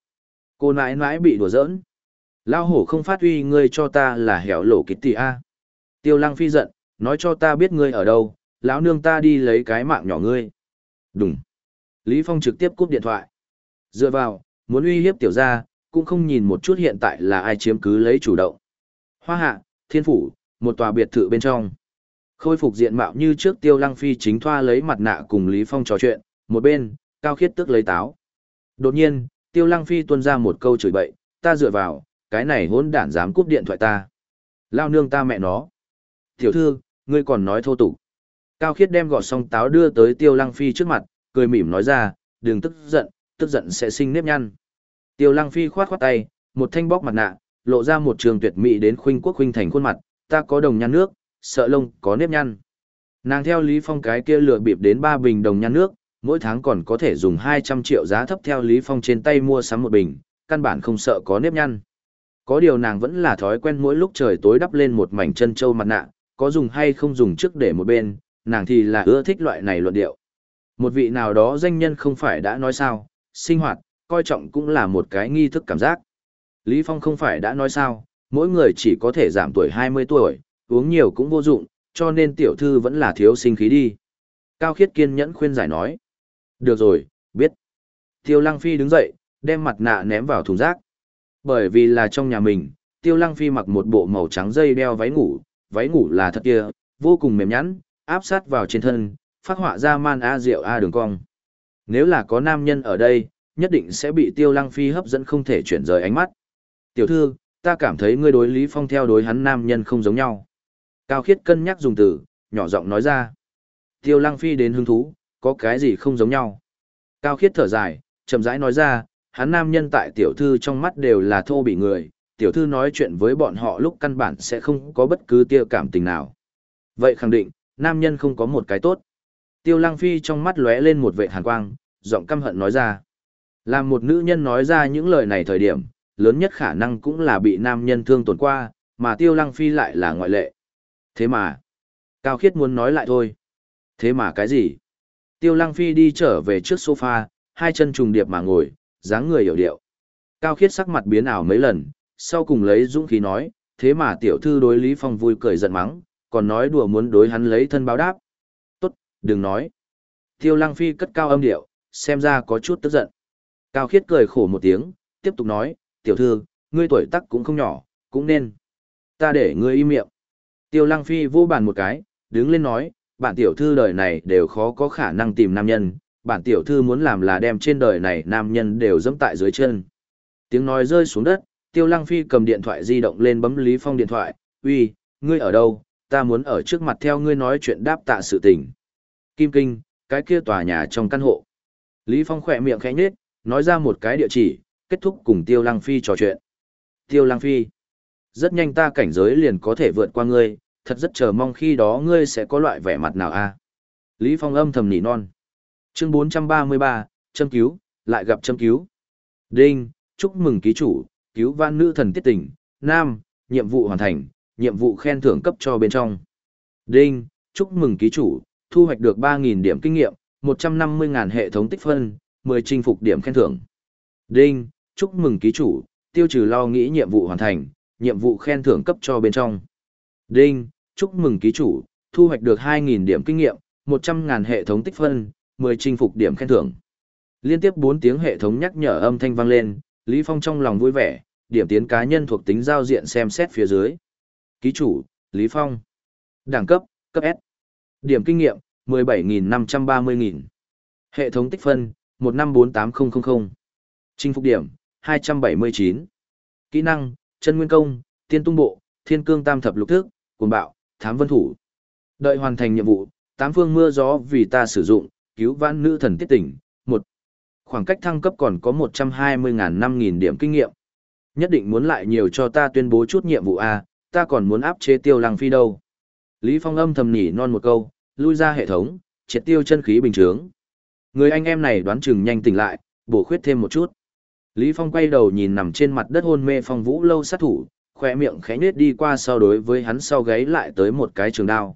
Cô nãi nãi bị đùa giỡn. Lao hổ không phát huy ngươi cho ta là hẻo lỗ kịch tỷ A. Tiêu Lang Phi giận, nói cho ta biết ngươi ở đâu, lão nương ta đi lấy cái mạng nhỏ ngươi. Đúng. Lý Phong trực tiếp cúp điện thoại. Dựa vào, muốn uy hiếp tiểu gia, cũng không nhìn một chút hiện tại là ai chiếm cứ lấy chủ động. Hoa hạ, thiên phủ, một tòa biệt thự bên trong. Khôi phục diện mạo như trước tiêu lăng phi chính thoa lấy mặt nạ cùng Lý Phong trò chuyện, một bên, cao khiết tức lấy táo. Đột nhiên, tiêu lăng phi tuôn ra một câu chửi bậy, ta dựa vào, cái này hỗn đản dám cúp điện thoại ta. Lao nương ta mẹ nó. Tiểu thư, ngươi còn nói thô tục. Cao khiết đem gọt xong táo đưa tới tiêu lăng phi trước mặt, cười mỉm nói ra, đừng tức giận, tức giận sẽ sinh nếp nhăn. Tiêu lăng phi khoát khoát tay, một thanh bóc mặt nạ, lộ ra một trường tuyệt mỹ đến khuynh quốc khuynh thành khuôn mặt, ta có đồng nhăn nước, sợ lông, có nếp nhăn. Nàng theo Lý Phong cái kia lừa bịp đến ba bình đồng nhăn nước, mỗi tháng còn có thể dùng 200 triệu giá thấp theo Lý Phong trên tay mua sắm một bình, căn bản không sợ có nếp nhăn. Có điều nàng vẫn là thói quen mỗi lúc trời tối đắp lên một mảnh chân châu mặt nạ, có dùng hay không dùng trước để một bên, nàng thì là ưa thích loại này luận điệu. Một vị nào đó danh nhân không phải đã nói sao, sinh hoạt, coi trọng cũng là một cái nghi thức cảm giác. Lý Phong không phải đã nói sao, mỗi người chỉ có thể giảm tuổi 20 tuổi, uống nhiều cũng vô dụng, cho nên tiểu thư vẫn là thiếu sinh khí đi. Cao khiết kiên nhẫn khuyên giải nói. Được rồi, biết. Tiêu Lăng Phi đứng dậy, đem mặt nạ ném vào thùng rác. Bởi vì là trong nhà mình, Tiêu Lăng Phi mặc một bộ màu trắng dây đeo váy ngủ, váy ngủ là thật kia, vô cùng mềm nhẵn, áp sát vào trên thân, phát họa ra man a rượu a đường cong. Nếu là có nam nhân ở đây, nhất định sẽ bị Tiêu Lăng Phi hấp dẫn không thể chuyển rời ánh mắt. Tiểu thư, ta cảm thấy ngươi đối Lý Phong theo đối hắn nam nhân không giống nhau. Cao khiết cân nhắc dùng từ, nhỏ giọng nói ra. Tiêu lăng phi đến hứng thú, có cái gì không giống nhau. Cao khiết thở dài, chậm rãi nói ra, hắn nam nhân tại tiểu thư trong mắt đều là thô bị người, tiểu thư nói chuyện với bọn họ lúc căn bản sẽ không có bất cứ tia cảm tình nào. Vậy khẳng định, nam nhân không có một cái tốt. Tiêu lăng phi trong mắt lóe lên một vệ hàn quang, giọng căm hận nói ra. Làm một nữ nhân nói ra những lời này thời điểm, lớn nhất khả năng cũng là bị nam nhân thương tổn qua, mà tiêu lăng phi lại là ngoại lệ. Thế mà, Cao Khiết muốn nói lại thôi. Thế mà cái gì? Tiêu lăng phi đi trở về trước sofa, hai chân trùng điệp mà ngồi, dáng người hiểu điệu. Cao Khiết sắc mặt biến ảo mấy lần, sau cùng lấy dũng khí nói, thế mà tiểu thư đối Lý Phong vui cười giận mắng, còn nói đùa muốn đối hắn lấy thân báo đáp. Tốt, đừng nói. Tiêu lăng phi cất cao âm điệu, xem ra có chút tức giận. Cao Khiết cười khổ một tiếng, tiếp tục nói, tiểu thư, ngươi tuổi tác cũng không nhỏ, cũng nên. Ta để ngươi im miệng. Tiêu Lăng Phi vô bàn một cái, đứng lên nói, bản tiểu thư đời này đều khó có khả năng tìm nam nhân, bản tiểu thư muốn làm là đem trên đời này nam nhân đều dẫm tại dưới chân. Tiếng nói rơi xuống đất, Tiêu Lăng Phi cầm điện thoại di động lên bấm Lý Phong điện thoại, uy, ngươi ở đâu, ta muốn ở trước mặt theo ngươi nói chuyện đáp tạ sự tình. Kim Kinh, cái kia tòa nhà trong căn hộ. Lý Phong khỏe miệng khẽ nhếch, nói ra một cái địa chỉ, kết thúc cùng Tiêu Lăng Phi trò chuyện. Tiêu Lăng Phi, rất nhanh ta cảnh giới liền có thể vượt qua ngươi, thật rất chờ mong khi đó ngươi sẽ có loại vẻ mặt nào a. Lý Phong âm thầm nỉ non. Chương 433, châm cứu, lại gặp châm cứu. Đinh, chúc mừng ký chủ, cứu van nữ thần tiết tình. Nam, nhiệm vụ hoàn thành, nhiệm vụ khen thưởng cấp cho bên trong. Đinh, chúc mừng ký chủ, thu hoạch được 3.000 điểm kinh nghiệm, 150.000 hệ thống tích phân, 10 chinh phục điểm khen thưởng. Đinh, chúc mừng ký chủ, tiêu trừ lo nghĩ nhiệm vụ hoàn thành, nhiệm vụ khen thưởng cấp cho bên trong. Đinh, chúc mừng ký chủ, thu hoạch được 2.000 điểm kinh nghiệm, 100.000 hệ thống tích phân, 10 chinh phục điểm khen thưởng. Liên tiếp 4 tiếng hệ thống nhắc nhở âm thanh vang lên, Lý Phong trong lòng vui vẻ, điểm tiến cá nhân thuộc tính giao diện xem xét phía dưới. Ký chủ, Lý Phong. Đẳng cấp, cấp S. Điểm kinh nghiệm, 17.530.000. Hệ thống tích phân, 1548000. Chinh phục điểm, 279. Kỹ năng, chân nguyên công, tiên tung bộ, thiên cương tam thập lục thức, cuồng bạo, thám vân thủ. Đợi hoàn thành nhiệm vụ, tám phương mưa gió vì ta sử dụng, cứu vãn nữ thần tiết tỉnh, một Khoảng cách thăng cấp còn có 120.000 5000 điểm kinh nghiệm. Nhất định muốn lại nhiều cho ta tuyên bố chút nhiệm vụ A, ta còn muốn áp chế tiêu lăng phi đâu. Lý Phong âm thầm nhỉ non một câu, lui ra hệ thống, triệt tiêu chân khí bình trướng. Người anh em này đoán chừng nhanh tỉnh lại, bổ khuyết thêm một chút. Lý Phong quay đầu nhìn nằm trên mặt đất hôn mê phong vũ lâu sát thủ, khoe miệng khẽ nết đi qua sau đối với hắn sau gáy lại tới một cái trường đao.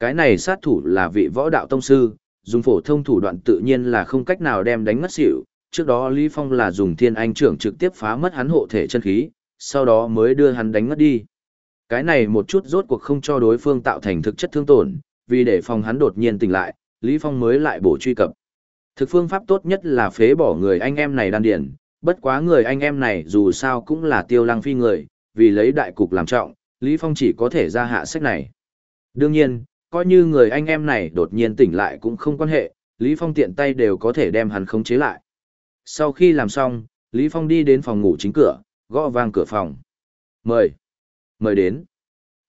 Cái này sát thủ là vị võ đạo tông sư, dùng phổ thông thủ đoạn tự nhiên là không cách nào đem đánh ngất xỉu. Trước đó Lý Phong là dùng thiên anh trưởng trực tiếp phá mất hắn hộ thể chân khí, sau đó mới đưa hắn đánh ngất đi. Cái này một chút rốt cuộc không cho đối phương tạo thành thực chất thương tổn, vì để phòng hắn đột nhiên tỉnh lại, Lý Phong mới lại bổ truy cập. Thực phương pháp tốt nhất là phế bỏ người anh em này đan điển, bất quá người anh em này dù sao cũng là tiêu lăng phi người, vì lấy đại cục làm trọng, Lý Phong chỉ có thể ra hạ sách này. Đương nhiên, coi như người anh em này đột nhiên tỉnh lại cũng không quan hệ, Lý Phong tiện tay đều có thể đem hắn khống chế lại. Sau khi làm xong, Lý Phong đi đến phòng ngủ chính cửa, gõ vang cửa phòng. Mời. Mời đến.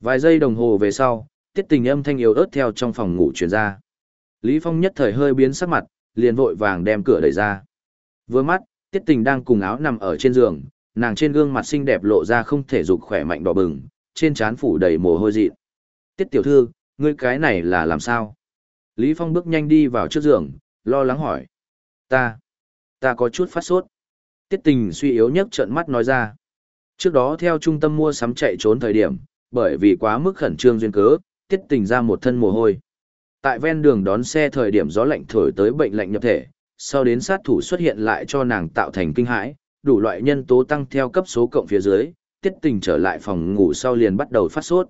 Vài giây đồng hồ về sau, tiết tình âm thanh yếu ớt theo trong phòng ngủ truyền ra. Lý Phong nhất thời hơi biến sắc mặt, liền vội vàng đem cửa đẩy ra. Vừa mắt, tiết tình đang cùng áo nằm ở trên giường, nàng trên gương mặt xinh đẹp lộ ra không thể dục khỏe mạnh đỏ bừng, trên trán phủ đầy mồ hôi dị. Tiết tiểu thư, ngươi cái này là làm sao? Lý Phong bước nhanh đi vào trước giường, lo lắng hỏi. Ta, ta có chút phát sốt. Tiết tình suy yếu nhất trợn mắt nói ra. Trước đó theo trung tâm mua sắm chạy trốn thời điểm, bởi vì quá mức khẩn trương duyên cớ, tiết tình ra một thân mồ hôi. Tại ven đường đón xe thời điểm gió lạnh thổi tới bệnh lạnh nhập thể, sau đến sát thủ xuất hiện lại cho nàng tạo thành kinh hãi, đủ loại nhân tố tăng theo cấp số cộng phía dưới, tiết tình trở lại phòng ngủ sau liền bắt đầu phát sốt.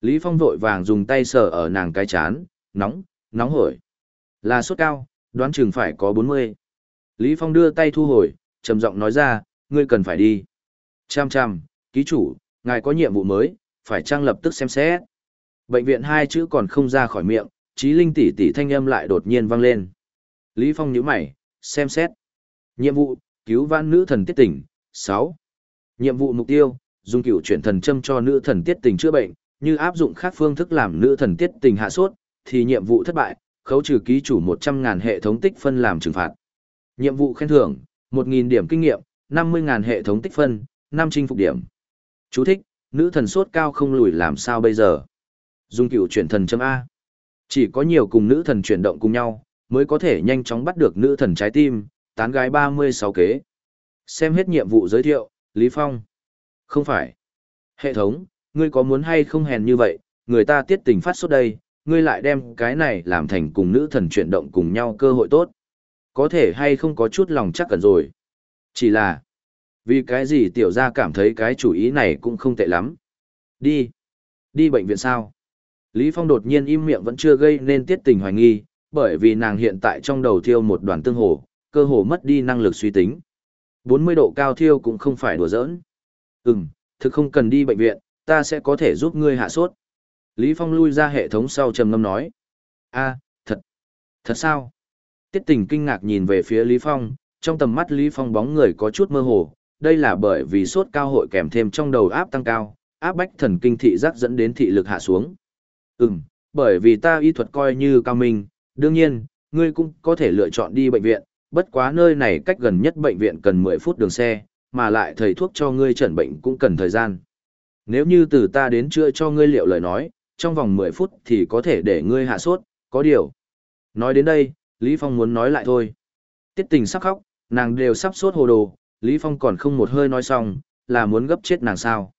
Lý Phong vội vàng dùng tay sờ ở nàng cái chán, nóng, nóng hổi. Là sốt cao, đoán chừng phải có 40. Lý Phong đưa tay thu hồi, trầm giọng nói ra, ngươi cần phải đi. Cham cham, ký chủ, ngài có nhiệm vụ mới, phải trang lập tức xem xét. Bệnh viện hai chữ còn không ra khỏi miệng, trí linh tỷ tỷ thanh âm lại đột nhiên vang lên. Lý Phong nhíu mày, xem xét. Nhiệm vụ, cứu vãn nữ thần tiết tỉnh. 6. Nhiệm vụ mục tiêu, dùng cửu chuyển thần châm cho nữ thần tiết tình chữa bệnh, như áp dụng khác phương thức làm nữ thần tiết tình hạ sốt, thì nhiệm vụ thất bại, khấu trừ ký chủ 100.000 hệ thống tích phân làm trừng phạt. Nhiệm vụ khen thưởng, 1.000 điểm kinh nghiệm, 50.000 hệ thống tích phân, 5 chinh phục điểm. Chú thích, nữ thần sốt cao không lùi làm sao bây giờ? Dùng cửu chuyển thần châm A. Chỉ có nhiều cùng nữ thần chuyển động cùng nhau, mới có thể nhanh chóng bắt được nữ thần trái tim, tán gái 36 kế. Xem hết nhiệm vụ giới thiệu, Lý Phong. Không phải. Hệ thống, ngươi có muốn hay không hèn như vậy, người ta tiết tình phát sốt đây, ngươi lại đem cái này làm thành cùng nữ thần chuyển động cùng nhau cơ hội tốt. Có thể hay không có chút lòng chắc cần rồi. Chỉ là, vì cái gì tiểu gia cảm thấy cái chủ ý này cũng không tệ lắm. Đi. Đi bệnh viện sao? Lý Phong đột nhiên im miệng vẫn chưa gây nên tiết tình hoài nghi, bởi vì nàng hiện tại trong đầu thiêu một đoàn tương hồ, cơ hồ mất đi năng lực suy tính. 40 độ cao thiêu cũng không phải đùa giỡn. Ừm, thực không cần đi bệnh viện, ta sẽ có thể giúp ngươi hạ sốt. Lý Phong lui ra hệ thống sau trầm ngâm nói. a thật. Thật sao? Tiết tình kinh ngạc nhìn về phía Lý Phong, trong tầm mắt Lý Phong bóng người có chút mơ hồ, đây là bởi vì sốt cao hội kèm thêm trong đầu áp tăng cao, áp bách thần kinh thị giác dẫn đến thị lực hạ xuống. Ừm, bởi vì ta y thuật coi như cao minh, đương nhiên, ngươi cũng có thể lựa chọn đi bệnh viện, bất quá nơi này cách gần nhất bệnh viện cần 10 phút đường xe, mà lại thầy thuốc cho ngươi chẩn bệnh cũng cần thời gian. Nếu như từ ta đến chữa cho ngươi liệu lời nói, trong vòng 10 phút thì có thể để ngươi hạ sốt, có điều. Nói đến đây, Lý Phong muốn nói lại thôi. Tiết tình sắp khóc, nàng đều sắp sốt hồ đồ, Lý Phong còn không một hơi nói xong, là muốn gấp chết nàng sao.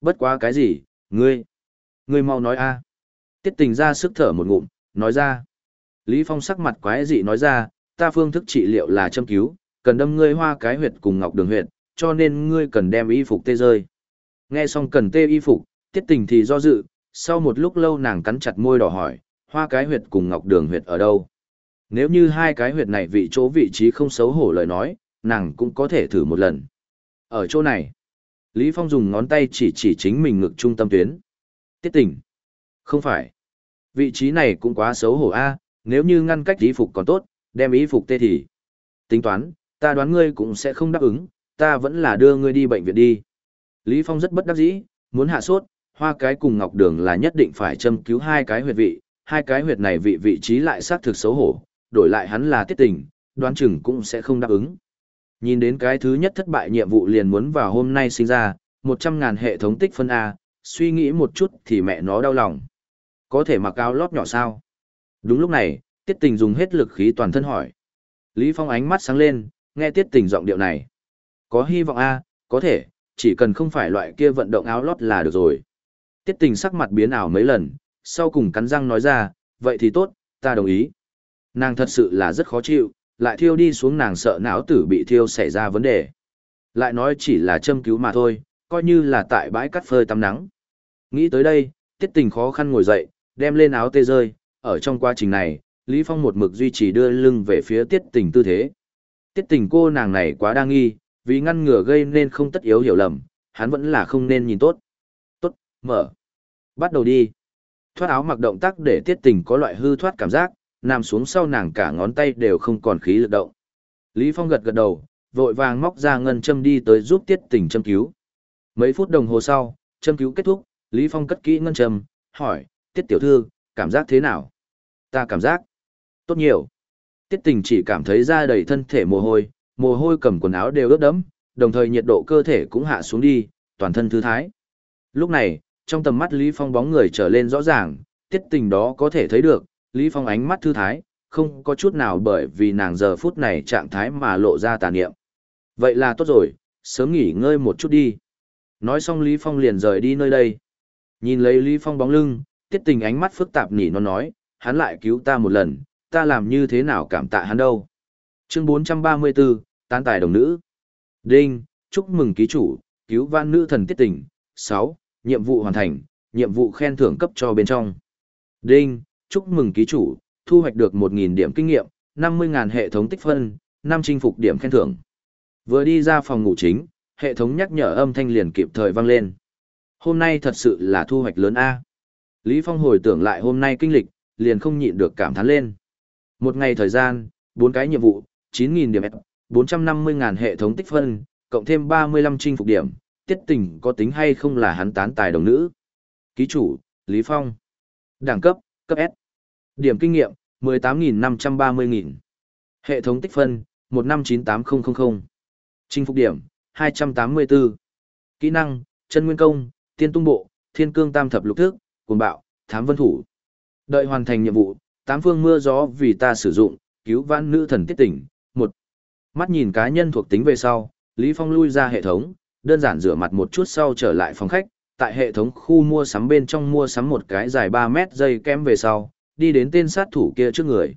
Bất quá cái gì, ngươi, ngươi mau nói a. Tiết tình ra sức thở một ngụm, nói ra. Lý Phong sắc mặt quái dị nói ra, ta phương thức trị liệu là châm cứu, cần đâm ngươi hoa cái huyệt cùng ngọc đường huyệt, cho nên ngươi cần đem y phục tê rơi. Nghe xong cần tê y phục, tiết tình thì do dự, sau một lúc lâu nàng cắn chặt môi đỏ hỏi, hoa cái huyệt cùng ngọc đường huyệt ở đâu? Nếu như hai cái huyệt này vị chỗ vị trí không xấu hổ lời nói, nàng cũng có thể thử một lần. Ở chỗ này, Lý Phong dùng ngón tay chỉ chỉ chính mình ngực trung tâm tuyến. Tiết tình. Không phải. Vị trí này cũng quá xấu hổ a, nếu như ngăn cách y phục còn tốt, đem y phục tê thì. Tính toán, ta đoán ngươi cũng sẽ không đáp ứng, ta vẫn là đưa ngươi đi bệnh viện đi. Lý Phong rất bất đắc dĩ, muốn hạ sốt, hoa cái cùng ngọc đường là nhất định phải châm cứu hai cái huyệt vị, hai cái huyệt này vị vị trí lại xác thực xấu hổ, đổi lại hắn là tiết tình, đoán chừng cũng sẽ không đáp ứng. Nhìn đến cái thứ nhất thất bại nhiệm vụ liền muốn vào hôm nay sinh ra, 100.000 hệ thống tích phân A, suy nghĩ một chút thì mẹ nó đau lòng. Có thể mặc áo lót nhỏ sao? Đúng lúc này, tiết tình dùng hết lực khí toàn thân hỏi. Lý Phong ánh mắt sáng lên, nghe tiết tình giọng điệu này. Có hy vọng a, có thể, chỉ cần không phải loại kia vận động áo lót là được rồi. Tiết tình sắc mặt biến ảo mấy lần, sau cùng cắn răng nói ra, vậy thì tốt, ta đồng ý. Nàng thật sự là rất khó chịu, lại thiêu đi xuống nàng sợ não tử bị thiêu xảy ra vấn đề. Lại nói chỉ là châm cứu mà thôi, coi như là tại bãi cắt phơi tắm nắng. Nghĩ tới đây, tiết tình khó khăn ngồi dậy, đem lên áo tê rơi, ở trong quá trình này, Lý Phong một mực duy trì đưa lưng về phía tiết tình tư thế. Tiết tình cô nàng này quá đa nghi, vì ngăn ngừa gây nên không tất yếu hiểu lầm, hắn vẫn là không nên nhìn tốt. Tốt, mở. Bắt đầu đi. Thoát áo mặc động tác để tiết tình có loại hư thoát cảm giác, nằm xuống sau nàng cả ngón tay đều không còn khí lực động. Lý Phong gật gật đầu, vội vàng móc ra ngân châm đi tới giúp tiết tình châm cứu. Mấy phút đồng hồ sau, châm cứu kết thúc, Lý Phong cất kỹ ngân châm, hỏi, tiết tiểu thư, cảm giác thế nào? Ta cảm giác tốt nhiều. Tiết tình chỉ cảm thấy da đầy thân thể mồ hôi, mồ hôi cầm quần áo đều ướt đẫm, đồng thời nhiệt độ cơ thể cũng hạ xuống đi, toàn thân thư thái. Lúc này, trong tầm mắt Lý Phong bóng người trở lên rõ ràng, tiết tình đó có thể thấy được, Lý Phong ánh mắt thư thái, không có chút nào bởi vì nàng giờ phút này trạng thái mà lộ ra tà niệm. Vậy là tốt rồi, sớm nghỉ ngơi một chút đi. Nói xong Lý Phong liền rời đi nơi đây. Nhìn lấy Lý Phong bóng lưng, tiết tình ánh mắt phức tạp nỉ nó nói, hắn lại cứu ta một lần, ta làm như thế nào cảm tạ hắn đâu. Chương 434, tán tài đồng nữ. Đinh, chúc mừng ký chủ, cứu vãn nữ thần tiết tình. 6. Nhiệm vụ hoàn thành, nhiệm vụ khen thưởng cấp cho bên trong. Đinh, chúc mừng ký chủ, thu hoạch được 1.000 điểm kinh nghiệm, 50.000 hệ thống tích phân, 5 chinh phục điểm khen thưởng. Vừa đi ra phòng ngủ chính, hệ thống nhắc nhở âm thanh liền kịp thời vang lên. Hôm nay thật sự là thu hoạch lớn A. Lý Phong hồi tưởng lại hôm nay kinh lịch, liền không nhịn được cảm thán lên. Một ngày thời gian, 4 cái nhiệm vụ, 9.000 điểm 450.000 hệ thống tích phân, cộng thêm 35 chinh phục điểm, tiết tình có tính hay không là hắn tán tài đồng nữ. Ký chủ, Lý Phong. Đẳng cấp, cấp S. Điểm kinh nghiệm, 18.530.000. Hệ thống tích phân, 1598000. Chinh phục điểm, 284. Kỹ năng, chân nguyên công, tiên tung bộ, thiên cương tam thập lục thức, cuồng bạo, thám vân thủ. Đợi hoàn thành nhiệm vụ, tám phương mưa gió vì ta sử dụng, cứu vãn nữ thần tiết tỉnh. Một. Mắt nhìn cá nhân thuộc tính về sau, Lý Phong lui ra hệ thống, đơn giản rửa mặt một chút sau trở lại phòng khách, tại hệ thống khu mua sắm bên trong mua sắm một cái dài 3 mét dây kém về sau, đi đến tên sát thủ kia trước người.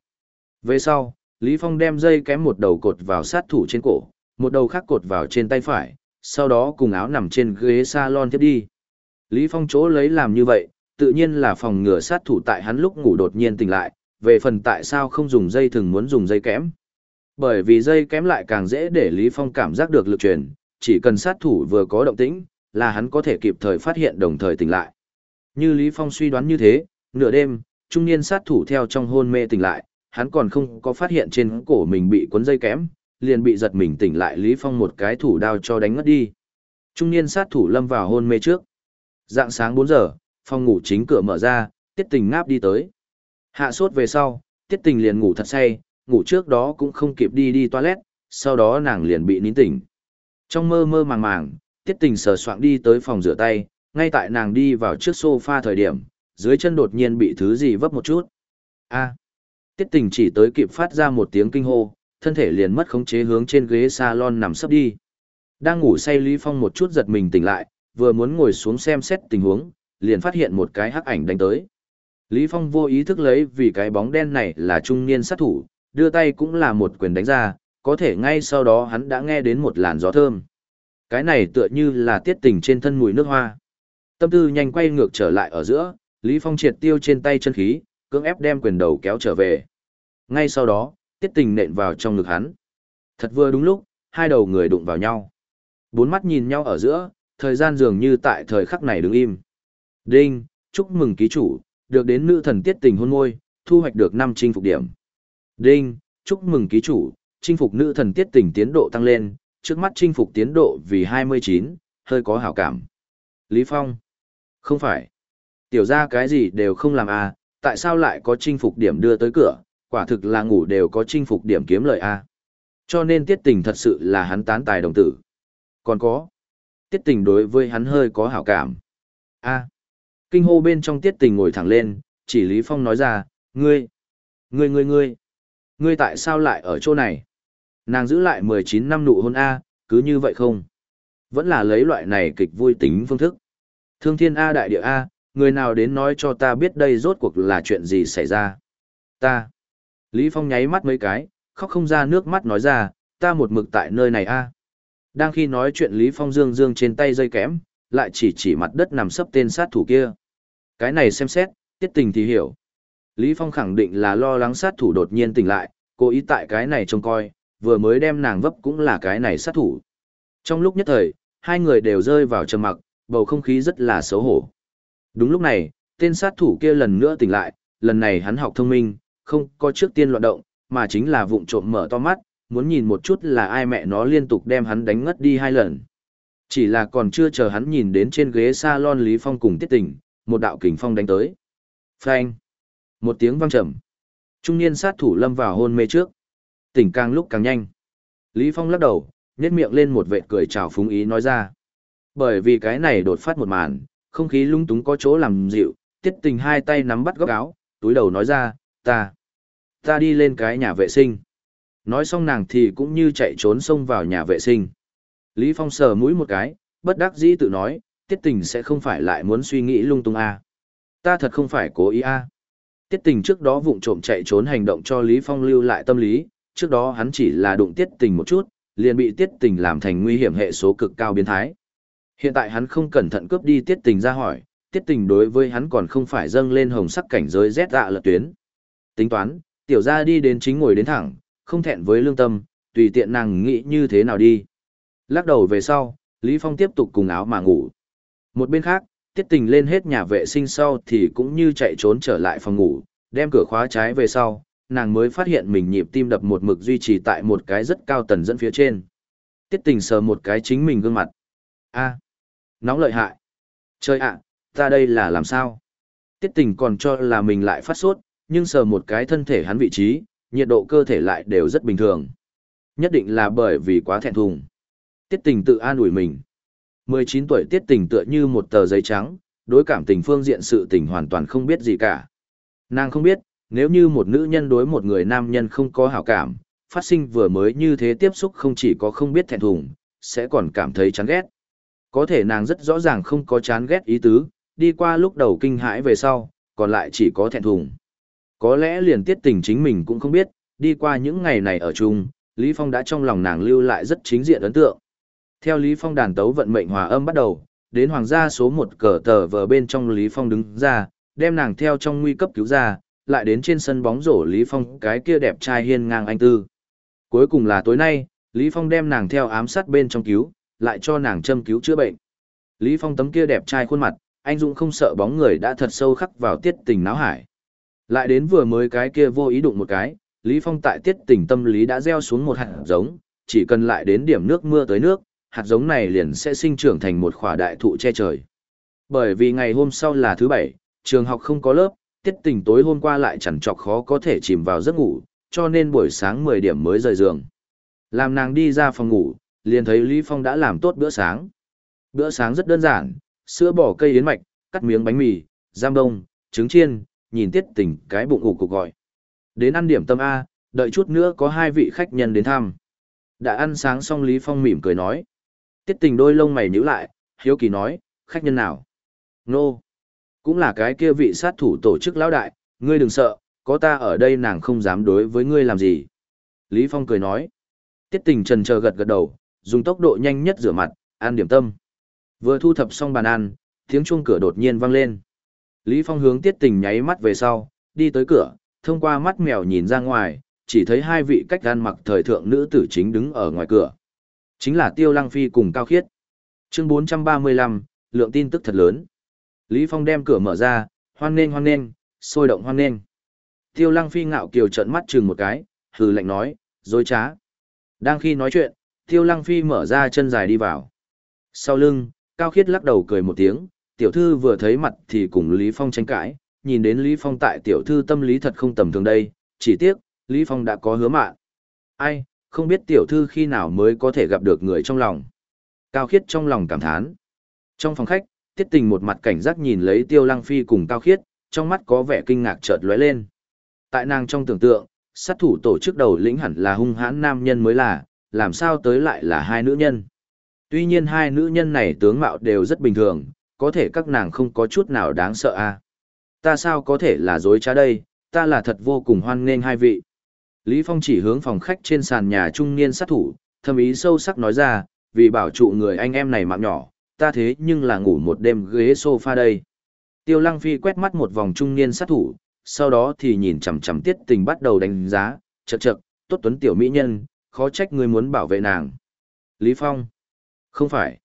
Về sau, Lý Phong đem dây kém một đầu cột vào sát thủ trên cổ, một đầu khác cột vào trên tay phải, sau đó cùng áo nằm trên ghế salon tiếp đi. Lý Phong chỗ lấy làm như vậy, tự nhiên là phòng ngừa sát thủ tại hắn lúc ngủ đột nhiên tỉnh lại, về phần tại sao không dùng dây thường muốn dùng dây kém. Bởi vì dây kém lại càng dễ để Lý Phong cảm giác được lực truyền, chỉ cần sát thủ vừa có động tĩnh, là hắn có thể kịp thời phát hiện đồng thời tỉnh lại. Như Lý Phong suy đoán như thế, nửa đêm, trung niên sát thủ theo trong hôn mê tỉnh lại, hắn còn không có phát hiện trên cổ mình bị cuốn dây kém, liền bị giật mình tỉnh lại Lý Phong một cái thủ đao cho đánh ngất đi. Trung niên sát thủ lâm vào hôn mê trước. Dạng sáng 4 giờ, phòng ngủ chính cửa mở ra, tiết tình ngáp đi tới. Hạ sốt về sau, tiết tình liền ngủ thật say, ngủ trước đó cũng không kịp đi đi toilet, sau đó nàng liền bị nín tỉnh. Trong mơ mơ màng màng, tiết tình sờ soạng đi tới phòng rửa tay, ngay tại nàng đi vào trước sofa thời điểm, dưới chân đột nhiên bị thứ gì vấp một chút. A. Tiết tình chỉ tới kịp phát ra một tiếng kinh hô, thân thể liền mất khống chế hướng trên ghế salon nằm sấp đi. Đang ngủ say Lý Phong một chút giật mình tỉnh lại, vừa muốn ngồi xuống xem xét tình huống, liền phát hiện một cái hắc ảnh đánh tới. Lý Phong vô ý thức lấy vì cái bóng đen này là trung niên sát thủ, đưa tay cũng là một quyền đánh ra, có thể ngay sau đó hắn đã nghe đến một làn gió thơm. Cái này tựa như là tiết tình trên thân mùi nước hoa. Tâm tư nhanh quay ngược trở lại ở giữa, Lý Phong triệt tiêu trên tay chân khí, cưỡng ép đem quyền đầu kéo trở về. Ngay sau đó, tiết tình nện vào trong ngực hắn. Thật vừa đúng lúc, hai đầu người đụng vào nhau. Bốn mắt nhìn nhau ở giữa, thời gian dường như tại thời khắc này đứng im. Đinh, chúc mừng ký chủ, được đến nữ thần tiết tình hôn môi, thu hoạch được 5 chinh phục điểm. Đinh, chúc mừng ký chủ, chinh phục nữ thần tiết tình tiến độ tăng lên, trước mắt chinh phục tiến độ vì 29, hơi có hảo cảm. Lý Phong, không phải, tiểu ra cái gì đều không làm à, tại sao lại có chinh phục điểm đưa tới cửa, quả thực là ngủ đều có chinh phục điểm kiếm lợi a. À. Cho nên tiết tình thật sự là hắn tán tài đồng tử. Còn có, tiết tình đối với hắn hơi có hảo cảm. a kinh hô bên trong tiết tình ngồi thẳng lên, chỉ Lý Phong nói ra, ngươi, ngươi ngươi ngươi, ngươi tại sao lại ở chỗ này? Nàng giữ lại 19 năm nụ hôn A, cứ như vậy không? Vẫn là lấy loại này kịch vui tính phương thức. Thương thiên A đại địa A, người nào đến nói cho ta biết đây rốt cuộc là chuyện gì xảy ra. Ta. Lý Phong nháy mắt mấy cái, khóc không ra nước mắt nói ra, ta một mực tại nơi này A. Đang khi nói chuyện Lý Phong dương dương trên tay dây kém, lại chỉ chỉ mặt đất nằm sấp tên sát thủ kia. Cái này xem xét, tiết tình thì hiểu. Lý Phong khẳng định là lo lắng sát thủ đột nhiên tỉnh lại, cố ý tại cái này trông coi, vừa mới đem nàng vấp cũng là cái này sát thủ. Trong lúc nhất thời, hai người đều rơi vào trầm mặc, bầu không khí rất là xấu hổ. Đúng lúc này, tên sát thủ kia lần nữa tỉnh lại, lần này hắn học thông minh, không có trước tiên loạn động, mà chính là vụng trộm mở to mắt, muốn nhìn một chút là ai mẹ nó liên tục đem hắn đánh ngất đi hai lần. Chỉ là còn chưa chờ hắn nhìn đến trên ghế salon Lý Phong cùng tiết tình, một đạo kình phong đánh tới. Phanh! Một tiếng vang trầm. Trung niên sát thủ lâm vào hôn mê trước. Tỉnh càng lúc càng nhanh. Lý Phong lắc đầu, nhếch miệng lên một vệt cười chào phúng ý nói ra. Bởi vì cái này đột phát một màn, không khí lung túng có chỗ làm dịu, tiết tình hai tay nắm bắt góc áo, túi đầu nói ra, ta, ta đi lên cái nhà vệ sinh. Nói xong nàng thì cũng như chạy trốn xông vào nhà vệ sinh. Lý Phong sờ mũi một cái, bất đắc dĩ tự nói, tiết tình sẽ không phải lại muốn suy nghĩ lung tung à. Ta thật không phải cố ý à. Tiết tình trước đó vụng trộm chạy trốn hành động cho Lý Phong lưu lại tâm lý, trước đó hắn chỉ là đụng tiết tình một chút, liền bị tiết tình làm thành nguy hiểm hệ số cực cao biến thái. Hiện tại hắn không cẩn thận cướp đi tiết tình ra hỏi, tiết tình đối với hắn còn không phải dâng lên hồng sắc cảnh giới rét dạ lật tuyến. Tính toán, tiểu ra đi đến chính ngồi đến thẳng, không thẹn với lương tâm, tùy tiện nàng nghĩ như thế nào đi. Lắc đầu về sau, Lý Phong tiếp tục cùng áo mà ngủ. Một bên khác, tiết tình lên hết nhà vệ sinh sau thì cũng như chạy trốn trở lại phòng ngủ, đem cửa khóa trái về sau, nàng mới phát hiện mình nhịp tim đập một mực duy trì tại một cái rất cao tần dẫn phía trên. Tiết tình sờ một cái chính mình gương mặt. a nóng lợi hại. Trời ạ, ta đây là làm sao? Tiết tình còn cho là mình lại phát sốt, nhưng sờ một cái thân thể hắn vị trí, nhiệt độ cơ thể lại đều rất bình thường. Nhất định là bởi vì quá thẹn thùng. Tiết tình tự an ủi mình. 19 tuổi tiết tình tựa như một tờ giấy trắng, đối cảm tình phương diện sự tình hoàn toàn không biết gì cả. Nàng không biết, nếu như một nữ nhân đối một người nam nhân không có hảo cảm, phát sinh vừa mới như thế tiếp xúc không chỉ có không biết thẹn thùng, sẽ còn cảm thấy chán ghét. Có thể nàng rất rõ ràng không có chán ghét ý tứ, đi qua lúc đầu kinh hãi về sau, còn lại chỉ có thẹn thùng. Có lẽ liền tiết tình chính mình cũng không biết, đi qua những ngày này ở chung, Lý Phong đã trong lòng nàng lưu lại rất chính diện ấn tượng. Theo Lý Phong đàn tấu vận mệnh hòa âm bắt đầu, đến hoàng gia số một cờ tờ vờ bên trong Lý Phong đứng ra, đem nàng theo trong nguy cấp cứu ra, lại đến trên sân bóng rổ Lý Phong cái kia đẹp trai hiên ngang anh tư. Cuối cùng là tối nay, Lý Phong đem nàng theo ám sát bên trong cứu, lại cho nàng châm cứu chữa bệnh. Lý Phong tấm kia đẹp trai khuôn mặt, anh Dũng không sợ bóng người đã thật sâu khắc vào tiết tình náo hải. Lại đến vừa mới cái kia vô ý đụng một cái, Lý Phong tại tiết tình tâm lý đã gieo xuống một hạt giống, chỉ cần lại đến điểm nước mưa tới nước, hạt giống này liền sẽ sinh trưởng thành một khỏa đại thụ che trời. Bởi vì ngày hôm sau là thứ bảy, trường học không có lớp, tiết tình tối hôm qua lại chẳng trọc khó có thể chìm vào giấc ngủ, cho nên buổi sáng 10 điểm mới rời giường. Làm nàng đi ra phòng ngủ, liền thấy Lý Phong đã làm tốt bữa sáng. Bữa sáng rất đơn giản, sữa bò cây yến mạch, cắt miếng bánh mì, giam đông, trứng chiên, nhìn tiết tình cái bụng ủ cục gọi. Đến ăn điểm tâm A, đợi chút nữa có hai vị khách nhân đến thăm. Đã ăn sáng xong Lý Phong mỉm cười nói. Tiết tình đôi lông mày nhíu lại, hiếu kỳ nói, khách nhân nào? Nô. Cũng là cái kia vị sát thủ tổ chức lão đại, ngươi đừng sợ, có ta ở đây nàng không dám đối với ngươi làm gì. Lý Phong cười nói. Tiết tình trần chờ gật gật đầu, dùng tốc độ nhanh nhất rửa mặt, ăn điểm tâm. Vừa thu thập xong bàn ăn, tiếng chuông cửa đột nhiên vang lên. Lý Phong hướng tiết tình nháy mắt về sau, đi tới cửa, thông qua mắt mèo nhìn ra ngoài, chỉ thấy hai vị cách gan mặc thời thượng nữ tử chính đứng ở ngoài cửa. Chính là Tiêu Lăng Phi cùng Cao Khiết. Chương 435, lượng tin tức thật lớn. Lý Phong đem cửa mở ra, hoan nghênh hoan nghênh, sôi động hoan nghênh. Tiêu Lăng Phi ngạo kiều trợn mắt chừng một cái, hừ lạnh nói, dối trá. Đang khi nói chuyện, Tiêu Lăng Phi mở ra chân dài đi vào. Sau lưng, Cao Khiết lắc đầu cười một tiếng, tiểu thư vừa thấy mặt thì cùng Lý Phong tranh cãi, nhìn đến Lý Phong tại tiểu thư tâm lý thật không tầm thường đây, chỉ tiếc, Lý Phong đã có hứa mạn. Ai, không biết tiểu thư khi nào mới có thể gặp được người trong lòng. Cao Khiết trong lòng cảm thán. Trong phòng khách, Tiết Tình một mặt cảnh giác nhìn lấy Tiêu Lăng Phi cùng Cao Khiết, trong mắt có vẻ kinh ngạc chợt lóe lên. Tại nàng trong tưởng tượng, sát thủ tổ chức đầu lĩnh hẳn là hung hãn nam nhân mới là, làm sao tới lại là hai nữ nhân. Tuy nhiên hai nữ nhân này tướng mạo đều rất bình thường, có thể các nàng không có chút nào đáng sợ a. À? Ta sao có thể là dối trá đây, ta là thật vô cùng hoan nghênh hai vị. Lý Phong chỉ hướng phòng khách trên sàn nhà trung niên sát thủ, thâm ý sâu sắc nói ra, vì bảo trụ người anh em này mạng nhỏ, ta thế nhưng là ngủ một đêm ghế sofa đây. Tiêu Lăng Phi quét mắt một vòng trung niên sát thủ, sau đó thì nhìn chằm chằm tiết tình bắt đầu đánh giá, chật chật, tốt tuấn tiểu mỹ nhân, khó trách người muốn bảo vệ nàng. Lý Phong. Không phải.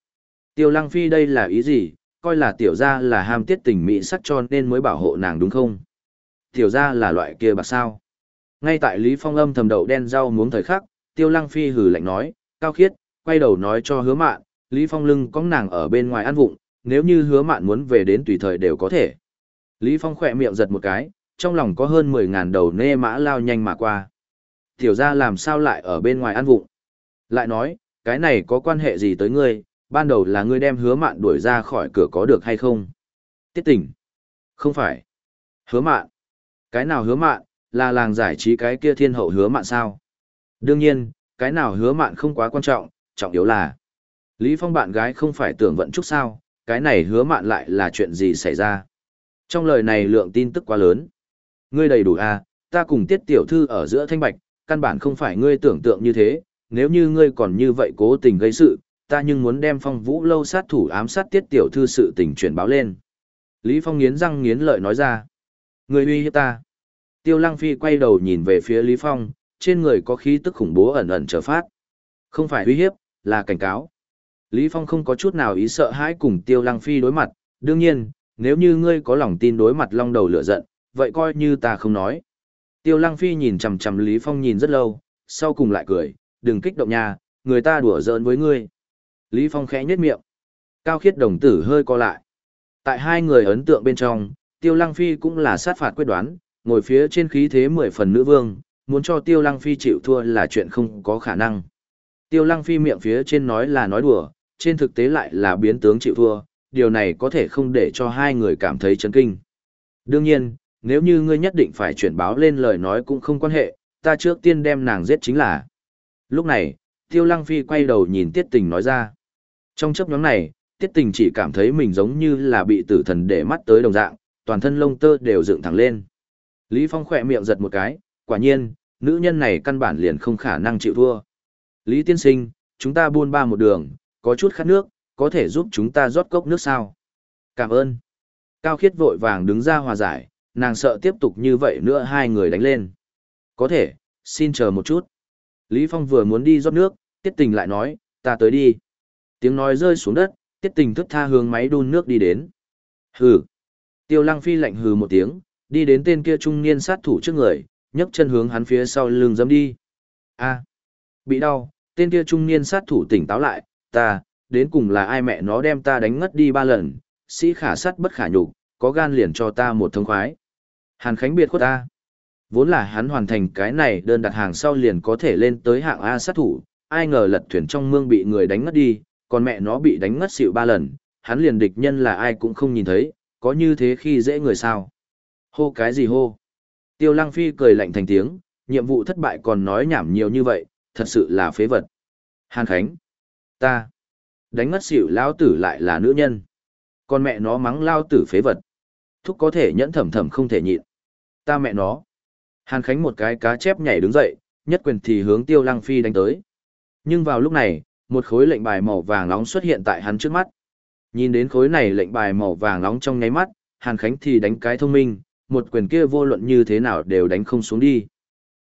Tiêu Lăng Phi đây là ý gì, coi là tiểu gia là ham tiết tình mỹ sắc cho nên mới bảo hộ nàng đúng không? Tiểu gia là loại kia bạc sao? Ngay tại Lý Phong âm thầm đậu đen rau muống thời khắc, Tiêu Lăng Phi hử lạnh nói, cao khiết, quay đầu nói cho hứa mạn, Lý Phong lưng có nàng ở bên ngoài ăn vụng, nếu như hứa mạn muốn về đến tùy thời đều có thể. Lý Phong khỏe miệng giật một cái, trong lòng có hơn 10.000 đầu nê mã lao nhanh mà qua. Tiểu ra làm sao lại ở bên ngoài ăn vụng? Lại nói, cái này có quan hệ gì tới ngươi, ban đầu là ngươi đem hứa mạn đuổi ra khỏi cửa có được hay không? Tiết tỉnh. Không phải. Hứa mạn. Cái nào hứa mạn, là làng giải trí cái kia thiên hậu hứa mạn sao? Đương nhiên, cái nào hứa mạn không quá quan trọng, trọng yếu là Lý Phong bạn gái không phải tưởng vận chúc sao, cái này hứa mạn lại là chuyện gì xảy ra. Trong lời này lượng tin tức quá lớn. Ngươi đầy đủ à, ta cùng tiết tiểu thư ở giữa thanh bạch, căn bản không phải ngươi tưởng tượng như thế, nếu như ngươi còn như vậy cố tình gây sự, ta nhưng muốn đem phong vũ lâu sát thủ ám sát tiết tiểu thư sự tình chuyển báo lên. Lý Phong nghiến răng nghiến lợi nói ra. Ngươi uy hiếp ta. Tiêu Lăng Phi quay đầu nhìn về phía Lý Phong, trên người có khí tức khủng bố ẩn ẩn trở phát. Không phải uy hiếp, là cảnh cáo. Lý Phong không có chút nào ý sợ hãi cùng Tiêu Lăng Phi đối mặt, đương nhiên, nếu như ngươi có lòng tin đối mặt long đầu lửa giận, vậy coi như ta không nói. Tiêu Lăng Phi nhìn chằm chằm Lý Phong nhìn rất lâu, sau cùng lại cười, đừng kích động nha, người ta đùa giỡn với ngươi. Lý Phong khẽ nhếch miệng. Cao khiết đồng tử hơi co lại. Tại hai người ấn tượng bên trong, Tiêu Lăng Phi cũng là sát phạt quyết đoán, ngồi phía trên khí thế mười phần nữ vương, muốn cho Tiêu Lăng Phi chịu thua là chuyện không có khả năng. Tiêu Lăng Phi miệng phía trên nói là nói đùa, trên thực tế lại là biến tướng chịu thua, điều này có thể không để cho hai người cảm thấy chấn kinh. Đương nhiên, nếu như ngươi nhất định phải chuyển báo lên lời nói cũng không quan hệ, ta trước tiên đem nàng giết chính là. Lúc này, Tiêu Lăng Phi quay đầu nhìn Tiết Tình nói ra. Trong chấp nhóm này, Tiết Tình chỉ cảm thấy mình giống như là bị tử thần để mắt tới đồng dạng, toàn thân lông tơ đều dựng thẳng lên. Lý Phong khỏe miệng giật một cái, quả nhiên, nữ nhân này căn bản liền không khả năng chịu thua. Lý Tiên Sinh, chúng ta buôn ba một đường, có chút khát nước, có thể giúp chúng ta rót cốc nước sao? Cảm ơn. Cao khiết vội vàng đứng ra hòa giải, nàng sợ tiếp tục như vậy nữa hai người đánh lên. Có thể, xin chờ một chút. Lý Phong vừa muốn đi rót nước, tiết tình lại nói, ta tới đi. Tiếng nói rơi xuống đất, tiết tình thức tha hướng máy đun nước đi đến. Hừ. Tiêu lăng phi lạnh hừ một tiếng, đi đến tên kia trung niên sát thủ trước người, nhấc chân hướng hắn phía sau lưng dẫm đi. A. À, bị đau, tên kia trung niên sát thủ tỉnh táo lại, ta, đến cùng là ai mẹ nó đem ta đánh ngất đi ba lần, sĩ khả sát bất khả nhục, có gan liền cho ta một thông khoái. Hàn Khánh biệt khuất ta. Vốn là hắn hoàn thành cái này đơn đặt hàng sau liền có thể lên tới hạng A sát thủ, ai ngờ lật thuyền trong mương bị người đánh ngất đi, còn mẹ nó bị đánh ngất xỉu ba lần, hắn liền địch nhân là ai cũng không nhìn thấy, có như thế khi dễ người sao. Hô cái gì hô? Tiêu Lăng Phi cười lạnh thành tiếng, nhiệm vụ thất bại còn nói nhảm nhiều như vậy, thật sự là phế vật. Hàn Khánh, ta, đánh ngất xỉu lao tử lại là nữ nhân. Con mẹ nó mắng lao tử phế vật. Thúc có thể nhẫn thầm thầm không thể nhịn. Ta mẹ nó. Hàn Khánh một cái cá chép nhảy đứng dậy, nhất quyền thì hướng Tiêu Lăng Phi đánh tới. Nhưng vào lúc này, một khối lệnh bài màu vàng nóng xuất hiện tại hắn trước mắt. Nhìn đến khối này lệnh bài màu vàng nóng trong nháy mắt, Hàn Khánh thì đánh cái thông minh, một quyền kia vô luận như thế nào đều đánh không xuống đi.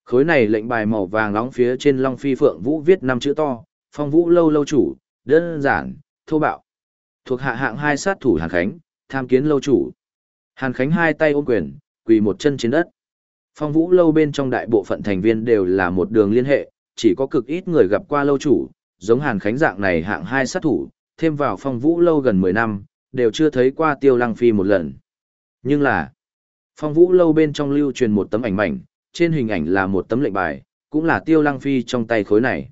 Khối này lệnh bài màu vàng nóng phía trên Long Phi Phượng Vũ viết năm chữ to, phong vũ lâu lâu chủ, đơn giản, thô bạo. Thuộc hạ hạng hai sát thủ Hàn Khánh, tham kiến lâu chủ. Hàn Khánh hai tay ôm quyền, quỳ một chân trên đất. Phong vũ lâu bên trong đại bộ phận thành viên đều là một đường liên hệ, chỉ có cực ít người gặp qua lâu chủ, giống Hàn Khánh dạng này hạng hai sát thủ, thêm vào phong vũ lâu gần 10 năm, đều chưa thấy qua tiêu lăng phi một lần. Nhưng là, phong vũ lâu bên trong lưu truyền một tấm ảnh mảnh, trên hình ảnh là một tấm lệnh bài, cũng là tiêu lăng phi trong tay khối này.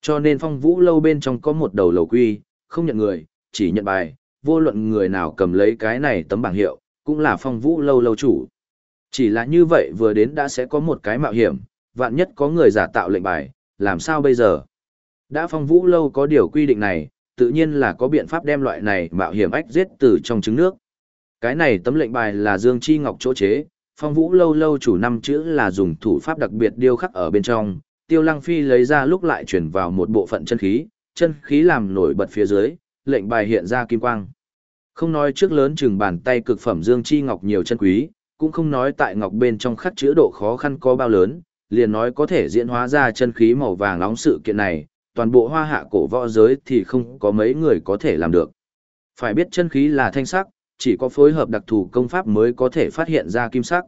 Cho nên phong vũ lâu bên trong có một đầu lầu quy, không nhận người, chỉ nhận bài, vô luận người nào cầm lấy cái này tấm bảng hiệu, cũng là phong vũ lâu lâu chủ. Chỉ là như vậy vừa đến đã sẽ có một cái mạo hiểm, vạn nhất có người giả tạo lệnh bài, làm sao bây giờ? Đã phong vũ lâu có điều quy định này, tự nhiên là có biện pháp đem loại này mạo hiểm ách giết từ trong trứng nước. Cái này tấm lệnh bài là Dương Chi Ngọc chỗ chế, phong vũ lâu lâu chủ năm chữ là dùng thủ pháp đặc biệt điêu khắc ở bên trong, tiêu lăng phi lấy ra lúc lại chuyển vào một bộ phận chân khí, chân khí làm nổi bật phía dưới, lệnh bài hiện ra kim quang. Không nói trước lớn chừng bàn tay cực phẩm Dương Chi Ngọc nhiều chân quý, cũng không nói tại ngọc bên trong khắc chữa độ khó khăn có bao lớn, liền nói có thể diễn hóa ra chân khí màu vàng nóng sự kiện này, toàn bộ hoa hạ cổ võ giới thì không có mấy người có thể làm được. Phải biết chân khí là thanh sắc, chỉ có phối hợp đặc thù công pháp mới có thể phát hiện ra kim sắc.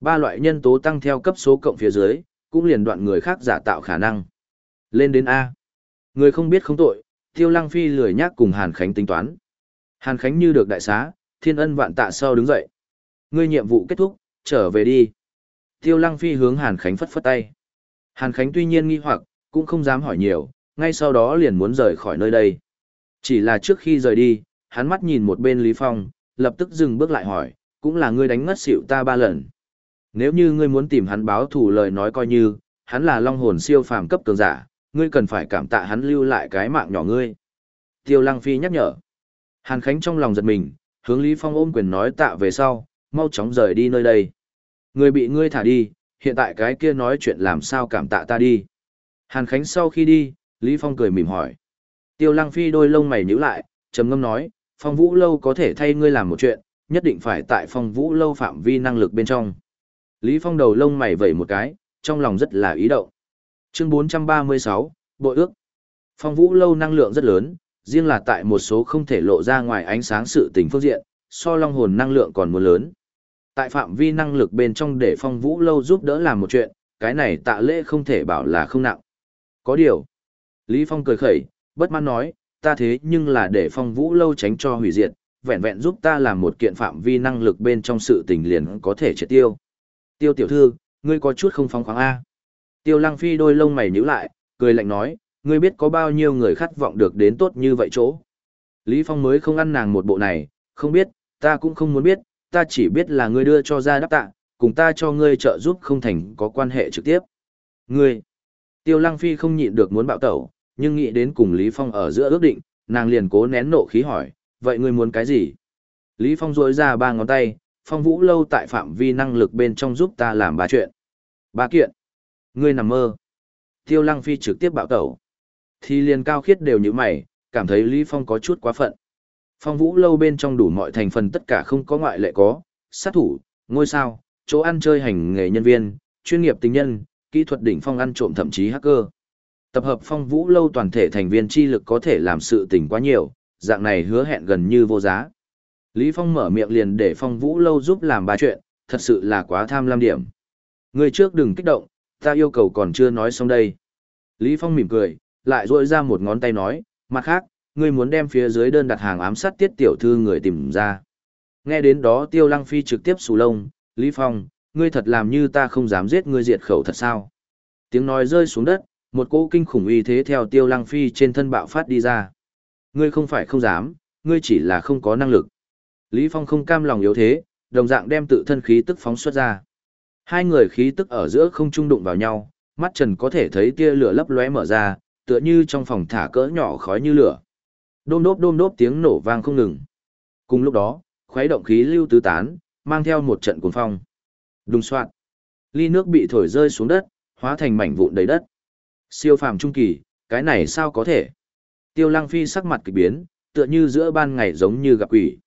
Ba loại nhân tố tăng theo cấp số cộng phía dưới, cũng liền đoạn người khác giả tạo khả năng. Lên đến A. Người không biết không tội, Tiêu Lăng Phi lười nhác cùng Hàn Khánh tính toán. Hàn Khánh như được đại xá, thiên ân vạn tạ sau đứng dậy. Ngươi nhiệm vụ kết thúc, trở về đi. Tiêu Lăng Phi hướng Hàn Khánh phất phất tay. Hàn Khánh tuy nhiên nghi hoặc, cũng không dám hỏi nhiều, ngay sau đó liền muốn rời khỏi nơi đây. Chỉ là trước khi rời đi, hắn mắt nhìn một bên Lý Phong, lập tức dừng bước lại hỏi, cũng là ngươi đánh ngất xỉu ta ba lần. Nếu như ngươi muốn tìm hắn báo thù lời nói coi như, hắn là long hồn siêu phàm cấp cường giả, ngươi cần phải cảm tạ hắn lưu lại cái mạng nhỏ ngươi. Tiêu Lăng Phi nhắc nhở. Hàn Khánh trong lòng giật mình, hướng Lý Phong ôm quyền nói tạ về sau, mau chóng rời đi nơi đây. Người bị ngươi thả đi, hiện tại cái kia nói chuyện làm sao cảm tạ ta đi. Hàn Khánh sau khi đi, Lý Phong cười mỉm hỏi. Tiêu Lăng Phi đôi lông mày nhíu lại, trầm ngâm nói, Phong Vũ Lâu có thể thay ngươi làm một chuyện, nhất định phải tại Phong Vũ Lâu phạm vi năng lực bên trong. Lý Phong đầu lông mày vẩy một cái, trong lòng rất là ý động. Chương 436, Bội ước. Phong Vũ Lâu năng lượng rất lớn, riêng là tại một số không thể lộ ra ngoài ánh sáng sự tình phương diện, so long hồn năng lượng còn muốn lớn. Tại phạm vi năng lực bên trong để Phong Vũ Lâu giúp đỡ làm một chuyện, cái này tạ lễ không thể bảo là không nặng. Có điều. Lý Phong cười khẩy, bất mãn nói, ta thế nhưng là để phong vũ lâu tránh cho hủy diệt, vẹn vẹn giúp ta làm một kiện phạm vi năng lực bên trong sự tình liền có thể triệt tiêu. Tiêu tiểu thư, ngươi có chút không phóng khoáng A. Tiêu lăng phi đôi lông mày nhíu lại, cười lạnh nói, ngươi biết có bao nhiêu người khát vọng được đến tốt như vậy chỗ. Lý Phong mới không ăn nàng một bộ này, không biết, ta cũng không muốn biết, ta chỉ biết là ngươi đưa cho ra đáp tạ, cùng ta cho ngươi trợ giúp không thành có quan hệ trực tiếp. Ngươi, Tiêu Lăng Phi không nhịn được muốn bạo tẩu, nhưng nghĩ đến cùng Lý Phong ở giữa ước định, nàng liền cố nén nộ khí hỏi, vậy ngươi muốn cái gì? Lý Phong rối ra ba ngón tay, Phong Vũ lâu tại phạm vi năng lực bên trong giúp ta làm ba chuyện. Ba kiện. Ngươi nằm mơ. Tiêu Lăng Phi trực tiếp bạo tẩu. Thì liền cao khiết đều như mày, cảm thấy Lý Phong có chút quá phận. Phong Vũ lâu bên trong đủ mọi thành phần tất cả không có ngoại lệ có, sát thủ, ngôi sao, chỗ ăn chơi hành nghề nhân viên, chuyên nghiệp tình nhân, kỹ thuật đỉnh phong ăn trộm thậm chí hacker. Tập hợp phong vũ lâu toàn thể thành viên chi lực có thể làm sự tình quá nhiều, dạng này hứa hẹn gần như vô giá. Lý Phong mở miệng liền để phong vũ lâu giúp làm ba chuyện, thật sự là quá tham lam điểm. Người trước đừng kích động, ta yêu cầu còn chưa nói xong đây. Lý Phong mỉm cười, lại duỗi ra một ngón tay nói, mặt khác, ngươi muốn đem phía dưới đơn đặt hàng ám sát tiết tiểu thư người tìm ra. Nghe đến đó tiêu lăng phi trực tiếp xù lông, Lý Phong, ngươi thật làm như ta không dám giết ngươi diệt khẩu thật sao? Tiếng nói rơi xuống đất, một cỗ kinh khủng uy thế theo tiêu lăng phi trên thân bạo phát đi ra. Ngươi không phải không dám, ngươi chỉ là không có năng lực. Lý Phong không cam lòng yếu thế, đồng dạng đem tự thân khí tức phóng xuất ra. Hai người khí tức ở giữa không trung đụng vào nhau, mắt trần có thể thấy tia lửa lấp lóe mở ra, tựa như trong phòng thả cỡ nhỏ khói như lửa. Đôm đốp đôm đốp tiếng nổ vang không ngừng. Cùng lúc đó, khuấy động khí lưu tứ tán, mang theo một trận cuồng phong. Đùng soạn. Ly nước bị thổi rơi xuống đất, hóa thành mảnh vụn đầy đất. Siêu phàm trung kỳ, cái này sao có thể? Tiêu Lăng Phi sắc mặt kỳ biến, tựa như giữa ban ngày giống như gặp quỷ.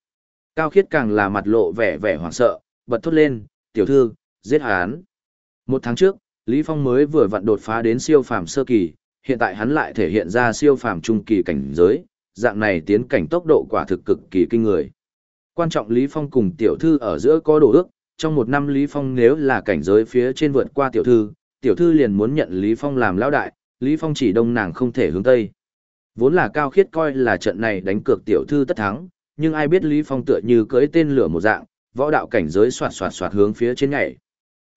Cao Khiết càng là mặt lộ vẻ vẻ hoảng sợ, bật thốt lên, "Tiểu thư, giết hắn." Một tháng trước, Lý Phong mới vừa vặn đột phá đến siêu phàm sơ kỳ, hiện tại hắn lại thể hiện ra siêu phàm trung kỳ cảnh giới, dạng này tiến cảnh tốc độ quả thực cực kỳ kinh người. Quan trọng Lý Phong cùng tiểu thư ở giữa có đồ ước, trong một năm Lý Phong nếu là cảnh giới phía trên vượt qua tiểu thư, tiểu thư liền muốn nhận Lý Phong làm lão đại, Lý Phong chỉ đông nàng không thể hướng tây. Vốn là cao khiết coi là trận này đánh cược tiểu thư tất thắng, nhưng ai biết Lý Phong tựa như cưỡi tên lửa một dạng, võ đạo cảnh giới soạt soạt soạt hướng phía trên nhảy.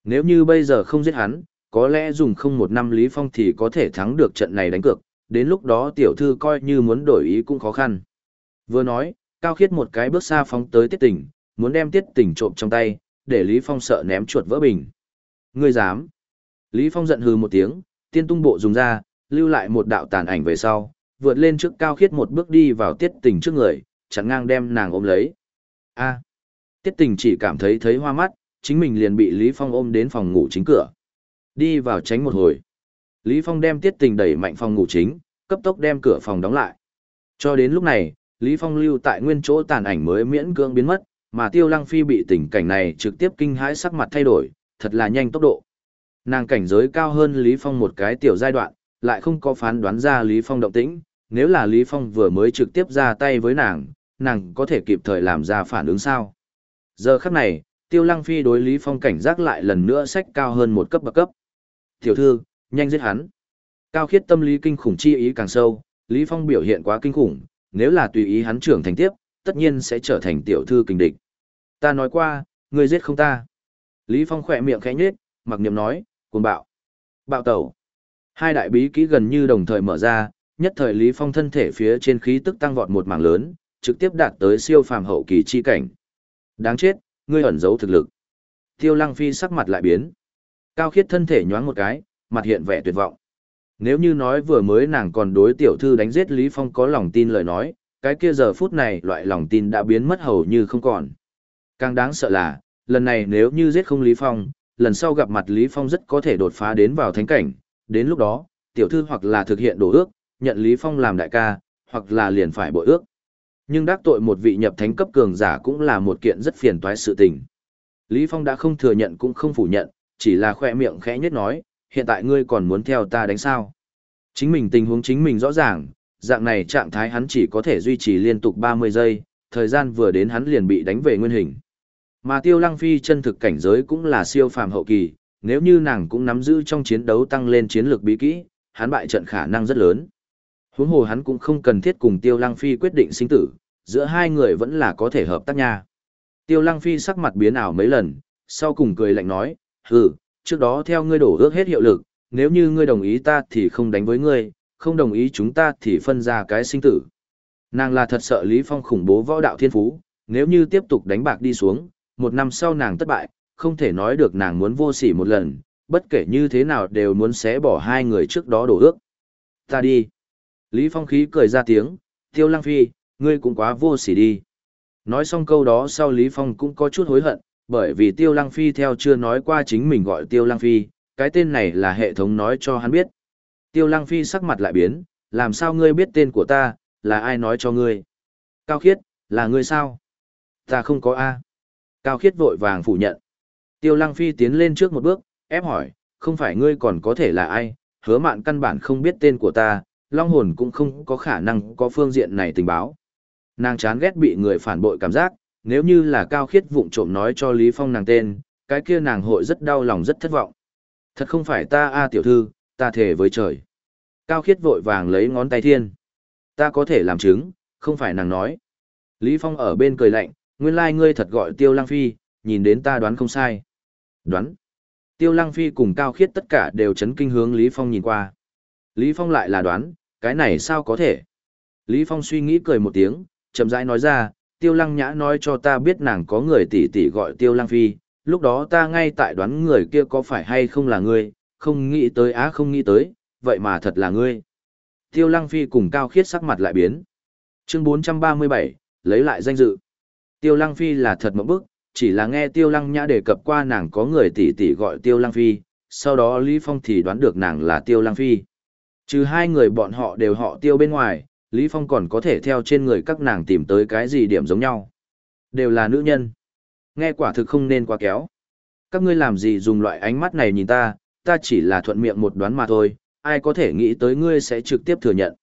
Nếu như bây giờ không giết hắn, có lẽ dùng không một năm Lý Phong thì có thể thắng được trận này đánh cược, đến lúc đó tiểu thư coi như muốn đổi ý cũng khó khăn. Vừa nói, cao khiết một cái bước xa phóng tới tiết tỉnh, muốn đem tiết tỉnh trộm trong tay, để Lý Phong sợ ném chuột vỡ bình. Ngươi dám? Lý Phong giận hừ một tiếng, tiên tung bộ dùng ra, lưu lại một đạo tàn ảnh về sau, vượt lên trước cao khiết một bước đi vào tiết tình trước người, chặn ngang đem nàng ôm lấy. A. tiết tình chỉ cảm thấy thấy hoa mắt, chính mình liền bị Lý Phong ôm đến phòng ngủ chính cửa. Đi vào tránh một hồi. Lý Phong đem tiết tình đẩy mạnh phòng ngủ chính, cấp tốc đem cửa phòng đóng lại. Cho đến lúc này, Lý Phong lưu tại nguyên chỗ tàn ảnh mới miễn cưỡng biến mất, mà Tiêu Lăng Phi bị tình cảnh này trực tiếp kinh hãi sắc mặt thay đổi, thật là nhanh tốc độ. Nàng cảnh giới cao hơn Lý Phong một cái tiểu giai đoạn, lại không có phán đoán ra Lý Phong động tĩnh, nếu là Lý Phong vừa mới trực tiếp ra tay với nàng, nàng có thể kịp thời làm ra phản ứng sao. Giờ khắc này, Tiêu Lăng Phi đối Lý Phong cảnh giác lại lần nữa sách cao hơn một cấp bậc cấp. Tiểu thư, nhanh giết hắn. Cao khiết tâm lý kinh khủng chi ý càng sâu, Lý Phong biểu hiện quá kinh khủng, nếu là tùy ý hắn trưởng thành tiếp, tất nhiên sẽ trở thành tiểu thư kình địch. Ta nói qua, ngươi giết không ta. Lý Phong khỏe miệng khẽ nhếch, mặc niệm nói, cuồng bạo. Bạo tẩu. Hai đại bí kỹ gần như đồng thời mở ra, nhất thời Lý Phong thân thể phía trên khí tức tăng vọt một mảng lớn, trực tiếp đạt tới siêu phàm hậu kỳ chi cảnh. Đáng chết, ngươi ẩn giấu thực lực. Tiêu Lăng Phi sắc mặt lại biến. Cao khiết thân thể nhoáng một cái, mặt hiện vẻ tuyệt vọng. Nếu như nói vừa mới nàng còn đối tiểu thư đánh giết Lý Phong có lòng tin lời nói, cái kia giờ phút này loại lòng tin đã biến mất hầu như không còn. Càng đáng sợ là, lần này nếu như giết không Lý Phong, lần sau gặp mặt Lý Phong rất có thể đột phá đến vào thánh cảnh, đến lúc đó, tiểu thư hoặc là thực hiện đổ ước, nhận Lý Phong làm đại ca, hoặc là liền phải bội ước. Nhưng đắc tội một vị nhập thánh cấp cường giả cũng là một kiện rất phiền toái sự tình. Lý Phong đã không thừa nhận cũng không phủ nhận, chỉ là khoe miệng khẽ nhất nói, hiện tại ngươi còn muốn theo ta đánh sao. Chính mình tình huống chính mình rõ ràng, dạng này trạng thái hắn chỉ có thể duy trì liên tục 30 giây, thời gian vừa đến hắn liền bị đánh về nguyên hình. Mà Tiêu Lăng Phi chân thực cảnh giới cũng là siêu phàm hậu kỳ, nếu như nàng cũng nắm giữ trong chiến đấu tăng lên chiến lược bí kỹ, hắn bại trận khả năng rất lớn. Huống hồ hắn cũng không cần thiết cùng Tiêu Lăng Phi quyết định sinh tử, giữa hai người vẫn là có thể hợp tác nha. Tiêu Lăng Phi sắc mặt biến ảo mấy lần, sau cùng cười lạnh nói, hừ, trước đó theo ngươi đổ ước hết hiệu lực, nếu như ngươi đồng ý ta thì không đánh với ngươi, không đồng ý chúng ta thì phân ra cái sinh tử. Nàng là thật sợ Lý Phong khủng bố võ đạo thiên phú, nếu như tiếp tục đánh bạc đi xuống, một năm sau nàng thất bại, không thể nói được nàng muốn vô sỉ một lần, bất kể như thế nào đều muốn xé bỏ hai người trước đó đổ ước. Ta đi. Lý Phong khí cười ra tiếng, Tiêu Lăng Phi, ngươi cũng quá vô sỉ đi. Nói xong câu đó sau Lý Phong cũng có chút hối hận, bởi vì Tiêu Lăng Phi theo chưa nói qua chính mình gọi Tiêu Lăng Phi, cái tên này là hệ thống nói cho hắn biết. Tiêu Lăng Phi sắc mặt lại biến, làm sao ngươi biết tên của ta, là ai nói cho ngươi? Cao Khiết, là ngươi sao? Ta không có A. Cao Khiết vội vàng phủ nhận. Tiêu Lăng Phi tiến lên trước một bước, ép hỏi, không phải ngươi còn có thể là ai, hứa mạn căn bản không biết tên của ta, long hồn cũng không có khả năng có phương diện này tình báo. Nàng chán ghét bị người phản bội cảm giác, nếu như là cao khiết vụng trộm nói cho Lý Phong nàng tên, cái kia nàng hội rất đau lòng rất thất vọng. Thật không phải ta a tiểu thư, ta thề với trời. Cao khiết vội vàng lấy ngón tay thiên. Ta có thể làm chứng, không phải nàng nói. Lý Phong ở bên cười lạnh, nguyên lai ngươi thật gọi tiêu lang phi, nhìn đến ta đoán không sai. Đoán. Tiêu Lăng Phi cùng Cao Khiết tất cả đều chấn kinh hướng Lý Phong nhìn qua. Lý Phong lại là đoán, cái này sao có thể? Lý Phong suy nghĩ cười một tiếng, chậm rãi nói ra, Tiêu Lăng Nhã nói cho ta biết nàng có người tỷ tỷ gọi Tiêu Lăng Phi, lúc đó ta ngay tại đoán người kia có phải hay không là ngươi, không nghĩ tới á không nghĩ tới, vậy mà thật là ngươi. Tiêu Lăng Phi cùng Cao Khiết sắc mặt lại biến. Chương 437, lấy lại danh dự. Tiêu Lăng Phi là thật mộng bức, chỉ là nghe Tiêu Lăng Nhã đề cập qua nàng có người tỷ tỷ gọi Tiêu Lăng Phi, sau đó Lý Phong thì đoán được nàng là Tiêu Lăng Phi. Trừ hai người bọn họ đều họ Tiêu bên ngoài, Lý Phong còn có thể theo trên người các nàng tìm tới cái gì điểm giống nhau. Đều là nữ nhân. Nghe quả thực không nên quá kéo. Các ngươi làm gì dùng loại ánh mắt này nhìn ta, ta chỉ là thuận miệng một đoán mà thôi, ai có thể nghĩ tới ngươi sẽ trực tiếp thừa nhận.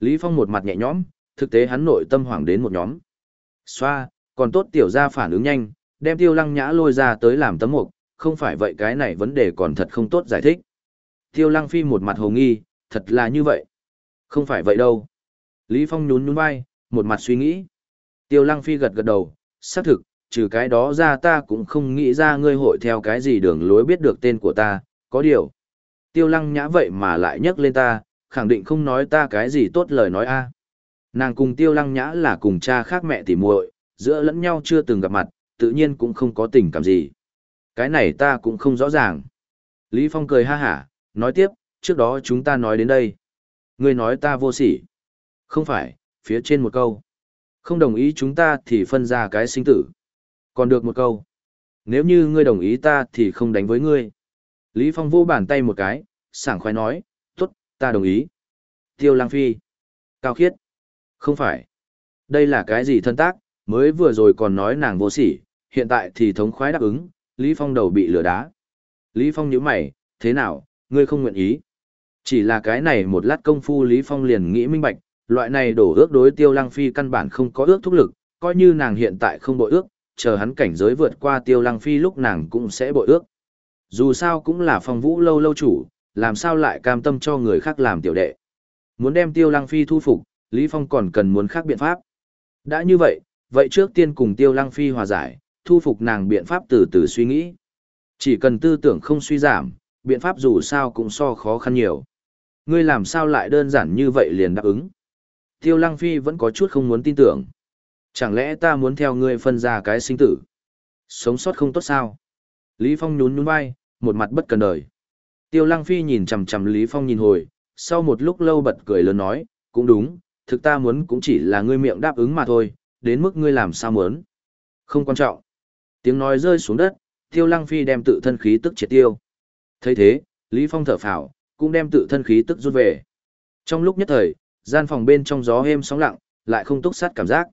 Lý Phong một mặt nhẹ nhõm, thực tế hắn nội tâm hoảng đến một nhóm. Xoa, còn tốt tiểu gia phản ứng nhanh, đem tiêu lăng nhã lôi ra tới làm tấm mục, không phải vậy cái này vấn đề còn thật không tốt giải thích. Tiêu lăng phi một mặt hồ nghi, thật là như vậy. Không phải vậy đâu. Lý Phong nhún nhún vai, một mặt suy nghĩ. Tiêu lăng phi gật gật đầu, xác thực, trừ cái đó ra ta cũng không nghĩ ra ngươi hội theo cái gì đường lối biết được tên của ta, có điều. Tiêu lăng nhã vậy mà lại nhắc lên ta, khẳng định không nói ta cái gì tốt lời nói a. Nàng cùng tiêu lăng nhã là cùng cha khác mẹ tỉ muội, giữa lẫn nhau chưa từng gặp mặt, tự nhiên cũng không có tình cảm gì. Cái này ta cũng không rõ ràng. Lý Phong cười ha hả, nói tiếp, trước đó chúng ta nói đến đây. Ngươi nói ta vô sỉ. Không phải, phía trên một câu. Không đồng ý chúng ta thì phân ra cái sinh tử. Còn được một câu. Nếu như ngươi đồng ý ta thì không đánh với ngươi. Lý Phong vô bàn tay một cái, sảng khoái nói, tốt, ta đồng ý. Tiêu Lang Phi. Cao khiết. Không phải. Đây là cái gì thân tác, mới vừa rồi còn nói nàng vô sỉ, hiện tại thì thống khoái đáp ứng, Lý Phong đầu bị lửa đá. Lý Phong nhíu mày, thế nào, ngươi không nguyện ý. Chỉ là cái này một lát công phu Lý Phong liền nghĩ minh bạch, loại này đổ ước đối tiêu lăng phi căn bản không có ước thúc lực, coi như nàng hiện tại không bội ước, chờ hắn cảnh giới vượt qua tiêu lăng phi lúc nàng cũng sẽ bội ước. Dù sao cũng là phong vũ lâu lâu chủ, làm sao lại cam tâm cho người khác làm tiểu đệ. Muốn đem tiêu lăng phi thu phục, Lý Phong còn cần muốn khác biện pháp. Đã như vậy, vậy trước tiên cùng tiêu lăng phi hòa giải, thu phục nàng biện pháp từ từ suy nghĩ. Chỉ cần tư tưởng không suy giảm, biện pháp dù sao cũng so khó khăn nhiều. Ngươi làm sao lại đơn giản như vậy liền đáp ứng. Tiêu lăng phi vẫn có chút không muốn tin tưởng. Chẳng lẽ ta muốn theo ngươi phân ra cái sinh tử? Sống sót không tốt sao? Lý Phong nhún nhún vai, một mặt bất cần đời. Tiêu lăng phi nhìn chằm chằm Lý Phong nhìn hồi, sau một lúc lâu bật cười lớn nói, cũng đúng, thực ta muốn cũng chỉ là ngươi miệng đáp ứng mà thôi, đến mức ngươi làm sao muốn. Không quan trọng. Tiếng nói rơi xuống đất, tiêu lăng phi đem tự thân khí tức triệt tiêu. thấy thế, Lý Phong thở phào, cũng đem tự thân khí tức rút về. Trong lúc nhất thời, gian phòng bên trong gió êm sóng lặng, lại không túc sát cảm giác.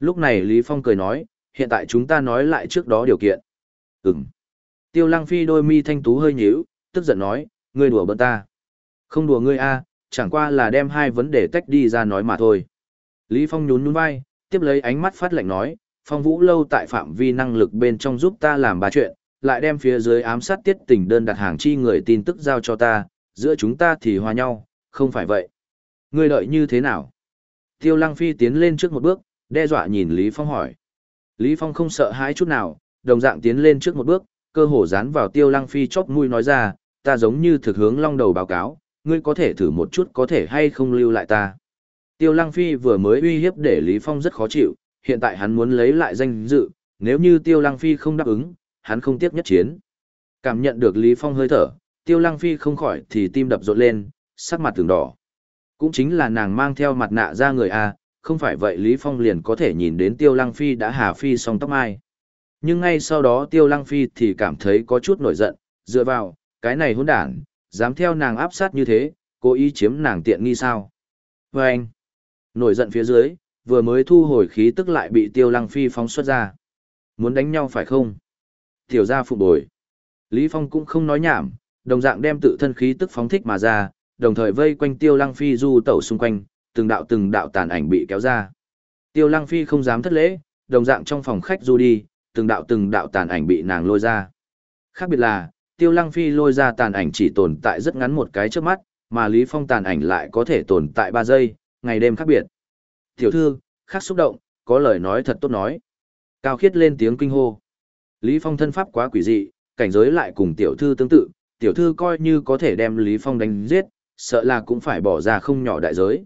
Lúc này Lý Phong cười nói, hiện tại chúng ta nói lại trước đó điều kiện. Ừm. Tiêu lăng phi đôi mi thanh tú hơi nhíu, tức giận nói, ngươi đùa bỡn ta. Không đùa ngươi a, chẳng qua là đem hai vấn đề tách đi ra nói mà thôi. Lý Phong nhún nhún vai, tiếp lấy ánh mắt phát lệnh nói, phong vũ lâu tại phạm vi năng lực bên trong giúp ta làm ba chuyện, lại đem phía dưới ám sát tiết tình đơn đặt hàng chi người tin tức giao cho ta, giữa chúng ta thì hòa nhau, không phải vậy. Ngươi đợi như thế nào? Tiêu Lăng Phi tiến lên trước một bước, đe dọa nhìn Lý Phong hỏi. Lý Phong không sợ hãi chút nào, đồng dạng tiến lên trước một bước, cơ hồ dán vào Tiêu Lăng Phi chóp mũi nói ra, ta giống như thực hướng long đầu báo cáo, ngươi có thể thử một chút có thể hay không lưu lại ta. Tiêu Lăng Phi vừa mới uy hiếp để Lý Phong rất khó chịu, hiện tại hắn muốn lấy lại danh dự, nếu như Tiêu Lăng Phi không đáp ứng, hắn không tiếp nhất chiến. Cảm nhận được Lý Phong hơi thở, Tiêu Lăng Phi không khỏi thì tim đập rộn lên, sắc mặt từng đỏ. Cũng chính là nàng mang theo mặt nạ ra người A, không phải vậy Lý Phong liền có thể nhìn đến Tiêu Lăng Phi đã hà phi song tóc mai. Nhưng ngay sau đó Tiêu Lăng Phi thì cảm thấy có chút nổi giận, dựa vào, cái này hỗn đản, dám theo nàng áp sát như thế, cố ý chiếm nàng tiện nghi sao. Và anh, nổi giận phía dưới, vừa mới thu hồi khí tức lại bị Tiêu Lăng Phi phóng xuất ra. Muốn đánh nhau phải không? Tiểu gia phụ bồi. Lý Phong cũng không nói nhảm, đồng dạng đem tự thân khí tức phóng thích mà ra, đồng thời vây quanh Tiêu Lăng Phi du tẩu xung quanh, từng đạo từng đạo tàn ảnh bị kéo ra. Tiêu Lăng Phi không dám thất lễ, đồng dạng trong phòng khách du đi, từng đạo từng đạo tàn ảnh bị nàng lôi ra. Khác biệt là, Tiêu Lăng Phi lôi ra tàn ảnh chỉ tồn tại rất ngắn một cái trước mắt, mà Lý Phong tàn ảnh lại có thể tồn tại 3 giây, ngày đêm khác biệt. Tiểu thư, khác xúc động, có lời nói thật tốt nói. Cao khiết lên tiếng kinh hô. Lý Phong thân pháp quá quỷ dị, cảnh giới lại cùng tiểu thư tương tự, tiểu thư coi như có thể đem Lý Phong đánh giết, sợ là cũng phải bỏ ra không nhỏ đại giới.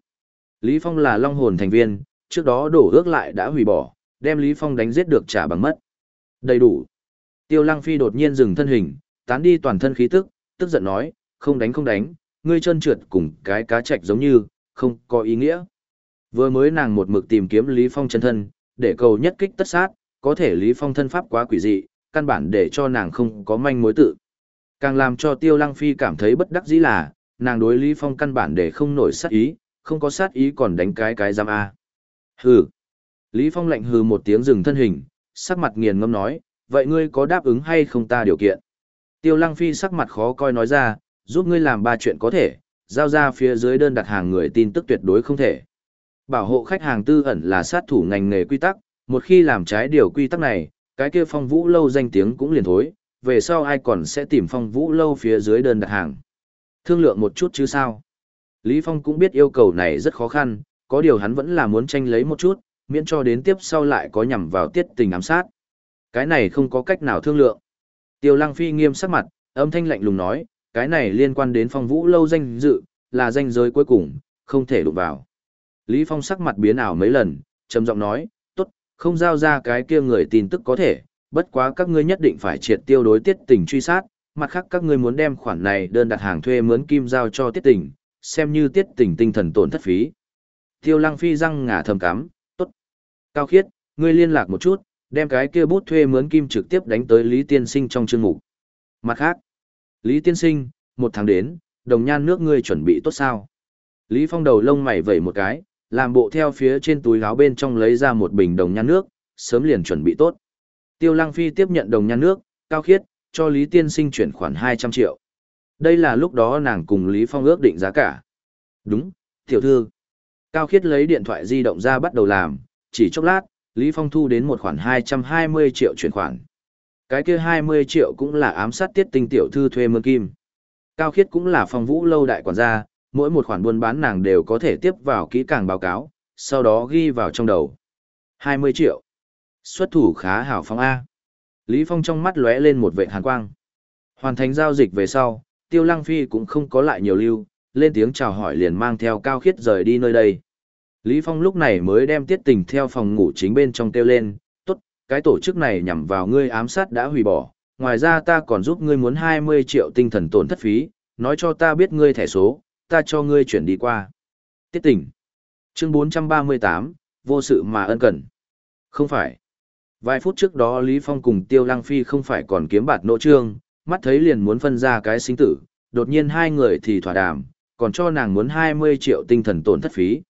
Lý Phong là long hồn thành viên, trước đó đổ ước lại đã hủy bỏ, đem Lý Phong đánh giết được trả bằng mất. Đầy đủ. Tiêu Lăng Phi đột nhiên dừng thân hình, tán đi toàn thân khí tức, tức giận nói, không đánh không đánh, ngươi chân trượt cùng cái cá trạch giống như, không có ý nghĩa. Vừa mới nàng một mực tìm kiếm Lý Phong chân thân, để cầu nhất kích tất sát, có thể Lý Phong thân pháp quá quỷ dị, căn bản để cho nàng không có manh mối tự. Càng làm cho Tiêu Lăng Phi cảm thấy bất đắc dĩ là, nàng đối Lý Phong căn bản để không nổi sát ý, không có sát ý còn đánh cái cái giam A. Hừ. Lý Phong lạnh hừ một tiếng dừng thân hình, sắc mặt nghiền ngâm nói, vậy ngươi có đáp ứng hay không ta điều kiện? Tiêu Lăng Phi sắc mặt khó coi nói ra, giúp ngươi làm ba chuyện có thể, giao ra phía dưới đơn đặt hàng người tin tức tuyệt đối không thể. Bảo hộ khách hàng tư ẩn là sát thủ ngành nghề quy tắc, một khi làm trái điều quy tắc này, cái kia phong vũ lâu danh tiếng cũng liền thối, về sau ai còn sẽ tìm phong vũ lâu phía dưới đơn đặt hàng. Thương lượng một chút chứ sao. Lý Phong cũng biết yêu cầu này rất khó khăn, có điều hắn vẫn là muốn tranh lấy một chút, miễn cho đến tiếp sau lại có nhằm vào tiết tình ám sát. Cái này không có cách nào thương lượng. Tiêu Lăng Phi nghiêm sắc mặt, âm thanh lạnh lùng nói, cái này liên quan đến phong vũ lâu danh dự, là danh giới cuối cùng, không thể đụng vào. Lý Phong sắc mặt biến ảo mấy lần, trầm giọng nói, tốt, không giao ra cái kia người tin tức có thể, bất quá các ngươi nhất định phải triệt tiêu đối tiết tình truy sát, mặt khác các ngươi muốn đem khoản này đơn đặt hàng thuê mướn kim giao cho tiết tình, xem như tiết tình tinh thần tổn thất phí. Tiêu lăng phi răng ngả thầm cắm, tốt. Cao khiết, ngươi liên lạc một chút, đem cái kia bút thuê mướn kim trực tiếp đánh tới Lý Tiên Sinh trong chương mục. Mặt khác, Lý Tiên Sinh, một tháng đến, đồng nhan nước ngươi chuẩn bị tốt sao? Lý Phong đầu lông mày vẩy một cái, làm bộ theo phía trên túi áo bên trong lấy ra một bình đồng nhan nước, sớm liền chuẩn bị tốt. Tiêu Lăng Phi tiếp nhận đồng nhan nước, cao khiết, cho Lý Tiên Sinh chuyển khoản 200 triệu. Đây là lúc đó nàng cùng Lý Phong ước định giá cả. Đúng, tiểu thư. Cao khiết lấy điện thoại di động ra bắt đầu làm, chỉ chốc lát, Lý Phong thu đến một khoản 220 triệu chuyển khoản. Cái kia 20 triệu cũng là ám sát tiết tinh tiểu thư thuê mương kim. Cao khiết cũng là phong vũ lâu đại quản gia, mỗi một khoản buôn bán nàng đều có thể tiếp vào kỹ càng báo cáo, sau đó ghi vào trong đầu. 20 triệu. Xuất thủ khá hảo phong A. Lý Phong trong mắt lóe lên một vệ hàn quang. Hoàn thành giao dịch về sau, Tiêu Lăng Phi cũng không có lại nhiều lưu, lên tiếng chào hỏi liền mang theo cao khiết rời đi nơi đây. Lý Phong lúc này mới đem tiết tình theo phòng ngủ chính bên trong tiêu lên, cái tổ chức này nhằm vào ngươi ám sát đã hủy bỏ, ngoài ra ta còn giúp ngươi muốn 20 triệu tinh thần tổn thất phí, nói cho ta biết ngươi thẻ số, ta cho ngươi chuyển đi qua. Tiết tỉnh. Chương 438, vô sự mà ân cần. Không phải. Vài phút trước đó Lý Phong cùng Tiêu Lăng Phi không phải còn kiếm bạt nỗ trương, mắt thấy liền muốn phân ra cái sinh tử, đột nhiên hai người thì thỏa đàm, còn cho nàng muốn 20 triệu tinh thần tổn thất phí.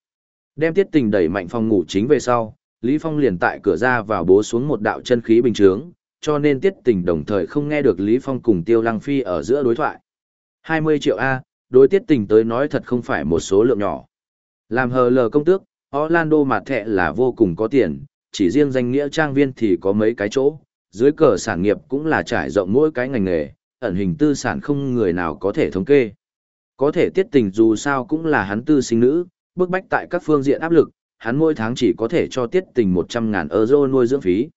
Đem tiết tình đẩy mạnh phòng ngủ chính về sau, Lý Phong liền tại cửa ra vào bố xuống một đạo chân khí bình chướng, cho nên tiết tình đồng thời không nghe được Lý Phong cùng Tiêu Lăng Phi ở giữa đối thoại. 20 triệu A, đối tiết tình tới nói thật không phải một số lượng nhỏ. Làm hờ lờ công tước, Orlando mặt thẹ là vô cùng có tiền, chỉ riêng danh nghĩa trang viên thì có mấy cái chỗ, dưới cờ sản nghiệp cũng là trải rộng mỗi cái ngành nghề, ẩn hình tư sản không người nào có thể thống kê. Có thể tiết tình dù sao cũng là hắn tư sinh nữ, bức bách tại các phương diện áp lực, hắn mỗi tháng chỉ có thể cho tiết tình 100 ngàn euro nuôi dưỡng phí.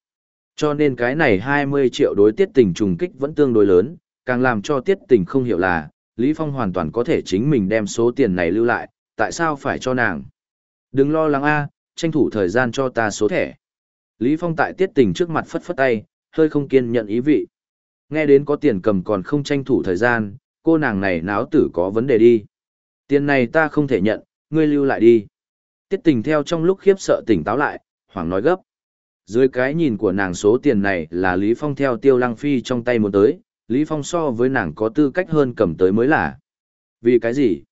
Cho nên cái này 20 triệu đối tiết tình trùng kích vẫn tương đối lớn, càng làm cho tiết tình không hiểu là, Lý Phong hoàn toàn có thể chính mình đem số tiền này lưu lại, tại sao phải cho nàng. Đừng lo lắng a, tranh thủ thời gian cho ta số thẻ. Lý Phong tại tiết tình trước mặt phất phất tay, hơi không kiên nhận ý vị. Nghe đến có tiền cầm còn không tranh thủ thời gian, cô nàng này náo tử có vấn đề đi. Tiền này ta không thể nhận, ngươi lưu lại đi. Tiết tình theo trong lúc khiếp sợ tỉnh táo lại, hoảng nói gấp. Dưới cái nhìn của nàng số tiền này là Lý Phong theo tiêu lăng phi trong tay muốn tới, Lý Phong so với nàng có tư cách hơn cầm tới mới là. Vì cái gì?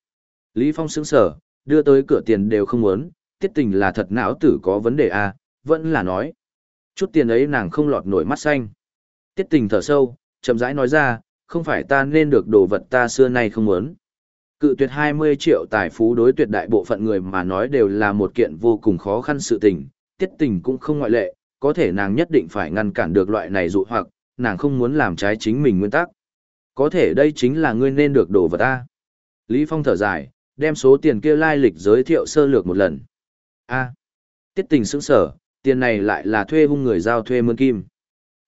Lý Phong sững sở, đưa tới cửa tiền đều không muốn, tiết tình là thật não tử có vấn đề à, vẫn là nói. Chút tiền ấy nàng không lọt nổi mắt xanh. Tiết tình thở sâu, chậm rãi nói ra, không phải ta nên được đồ vật ta xưa nay không muốn. Cự tuyệt 20 triệu tài phú đối tuyệt đại bộ phận người mà nói đều là một kiện vô cùng khó khăn sự tình, tiết tình cũng không ngoại lệ, có thể nàng nhất định phải ngăn cản được loại này dụ hoặc, nàng không muốn làm trái chính mình nguyên tắc. Có thể đây chính là ngươi nên được đổ vào ta. Lý Phong thở dài, đem số tiền kia lai lịch giới thiệu sơ lược một lần. A. tiết tình sững sở, tiền này lại là thuê hung người giao thuê mướn kim.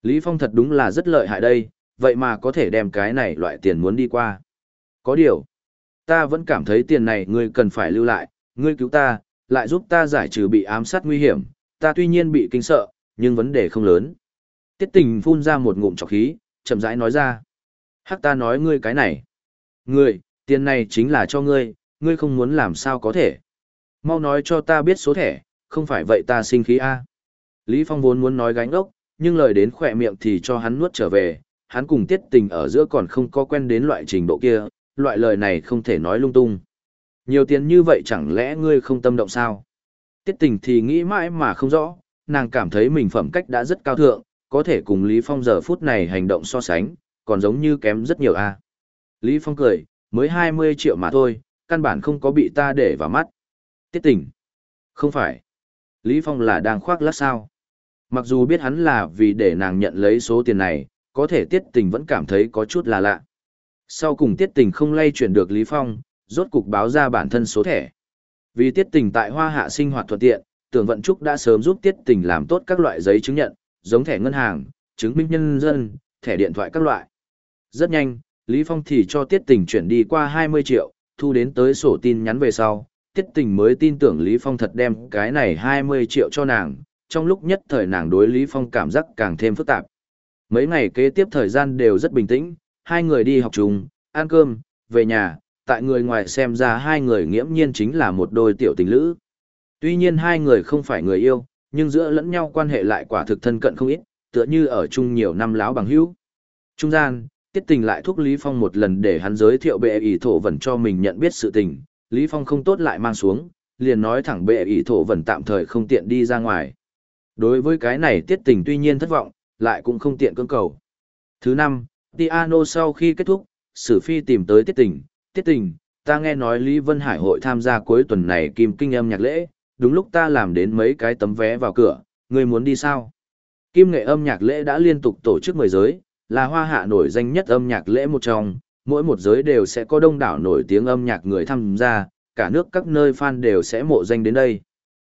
Lý Phong thật đúng là rất lợi hại đây, vậy mà có thể đem cái này loại tiền muốn đi qua. Có điều, ta vẫn cảm thấy tiền này ngươi cần phải lưu lại, ngươi cứu ta, lại giúp ta giải trừ bị ám sát nguy hiểm, ta tuy nhiên bị kinh sợ, nhưng vấn đề không lớn. Tiết tình phun ra một ngụm trọc khí, chậm rãi nói ra. Hắc ta nói ngươi cái này. Ngươi, tiền này chính là cho ngươi, ngươi không muốn làm sao có thể. Mau nói cho ta biết số thẻ, không phải vậy ta sinh khí a. Lý Phong vốn muốn nói gánh ốc, nhưng lời đến khỏe miệng thì cho hắn nuốt trở về, hắn cùng tiết tình ở giữa còn không có quen đến loại trình độ kia, loại lời này không thể nói lung tung. Nhiều tiền như vậy chẳng lẽ ngươi không tâm động sao? Tiết tình thì nghĩ mãi mà không rõ, nàng cảm thấy mình phẩm cách đã rất cao thượng, có thể cùng Lý Phong giờ phút này hành động so sánh, còn giống như kém rất nhiều a. Lý Phong cười, mới 20 triệu mà thôi, căn bản không có bị ta để vào mắt. Tiết tình. Không phải. Lý Phong là đang khoác lác sao. Mặc dù biết hắn là vì để nàng nhận lấy số tiền này, có thể tiết tình vẫn cảm thấy có chút là lạ. Sau cùng tiết tình không lay chuyển được Lý Phong, rốt cục báo ra bản thân số thẻ. Vì tiết tình tại hoa hạ sinh hoạt thuận tiện, tưởng vận trúc đã sớm giúp tiết tình làm tốt các loại giấy chứng nhận, giống thẻ ngân hàng, chứng minh nhân dân, thẻ điện thoại các loại. Rất nhanh, Lý Phong thì cho tiết tình chuyển đi qua 20 triệu, thu đến tới sổ tin nhắn về sau, tiết tình mới tin tưởng Lý Phong thật đem cái này 20 triệu cho nàng, trong lúc nhất thời nàng đối Lý Phong cảm giác càng thêm phức tạp. Mấy ngày kế tiếp thời gian đều rất bình tĩnh, hai người đi học chung, ăn cơm, về nhà, tại người ngoài xem ra hai người nghiễm nhiên chính là một đôi tiểu tình lữ. Tuy nhiên hai người không phải người yêu, nhưng giữa lẫn nhau quan hệ lại quả thực thân cận không ít, tựa như ở chung nhiều năm láo bằng hữu. Trung gian, tiết tình lại thúc Lý Phong một lần để hắn giới thiệu bệ ý thổ vẩn cho mình nhận biết sự tình, Lý Phong không tốt lại mang xuống, liền nói thẳng bệ ý thổ vẩn tạm thời không tiện đi ra ngoài. Đối với cái này tiết tình tuy nhiên thất vọng, lại cũng không tiện cưỡng cầu. Thứ năm, piano sau khi kết thúc, Sử Phi tìm tới tiết tình, tiết tình, ta nghe nói Lý Vân Hải hội tham gia cuối tuần này kim kinh âm nhạc lễ, đúng lúc ta làm đến mấy cái tấm vé vào cửa, ngươi muốn đi sao? Kim nghệ âm nhạc lễ đã liên tục tổ chức 10 giới, là hoa hạ nổi danh nhất âm nhạc lễ một trong, mỗi một giới đều sẽ có đông đảo nổi tiếng âm nhạc người tham gia, cả nước các nơi fan đều sẽ mộ danh đến đây.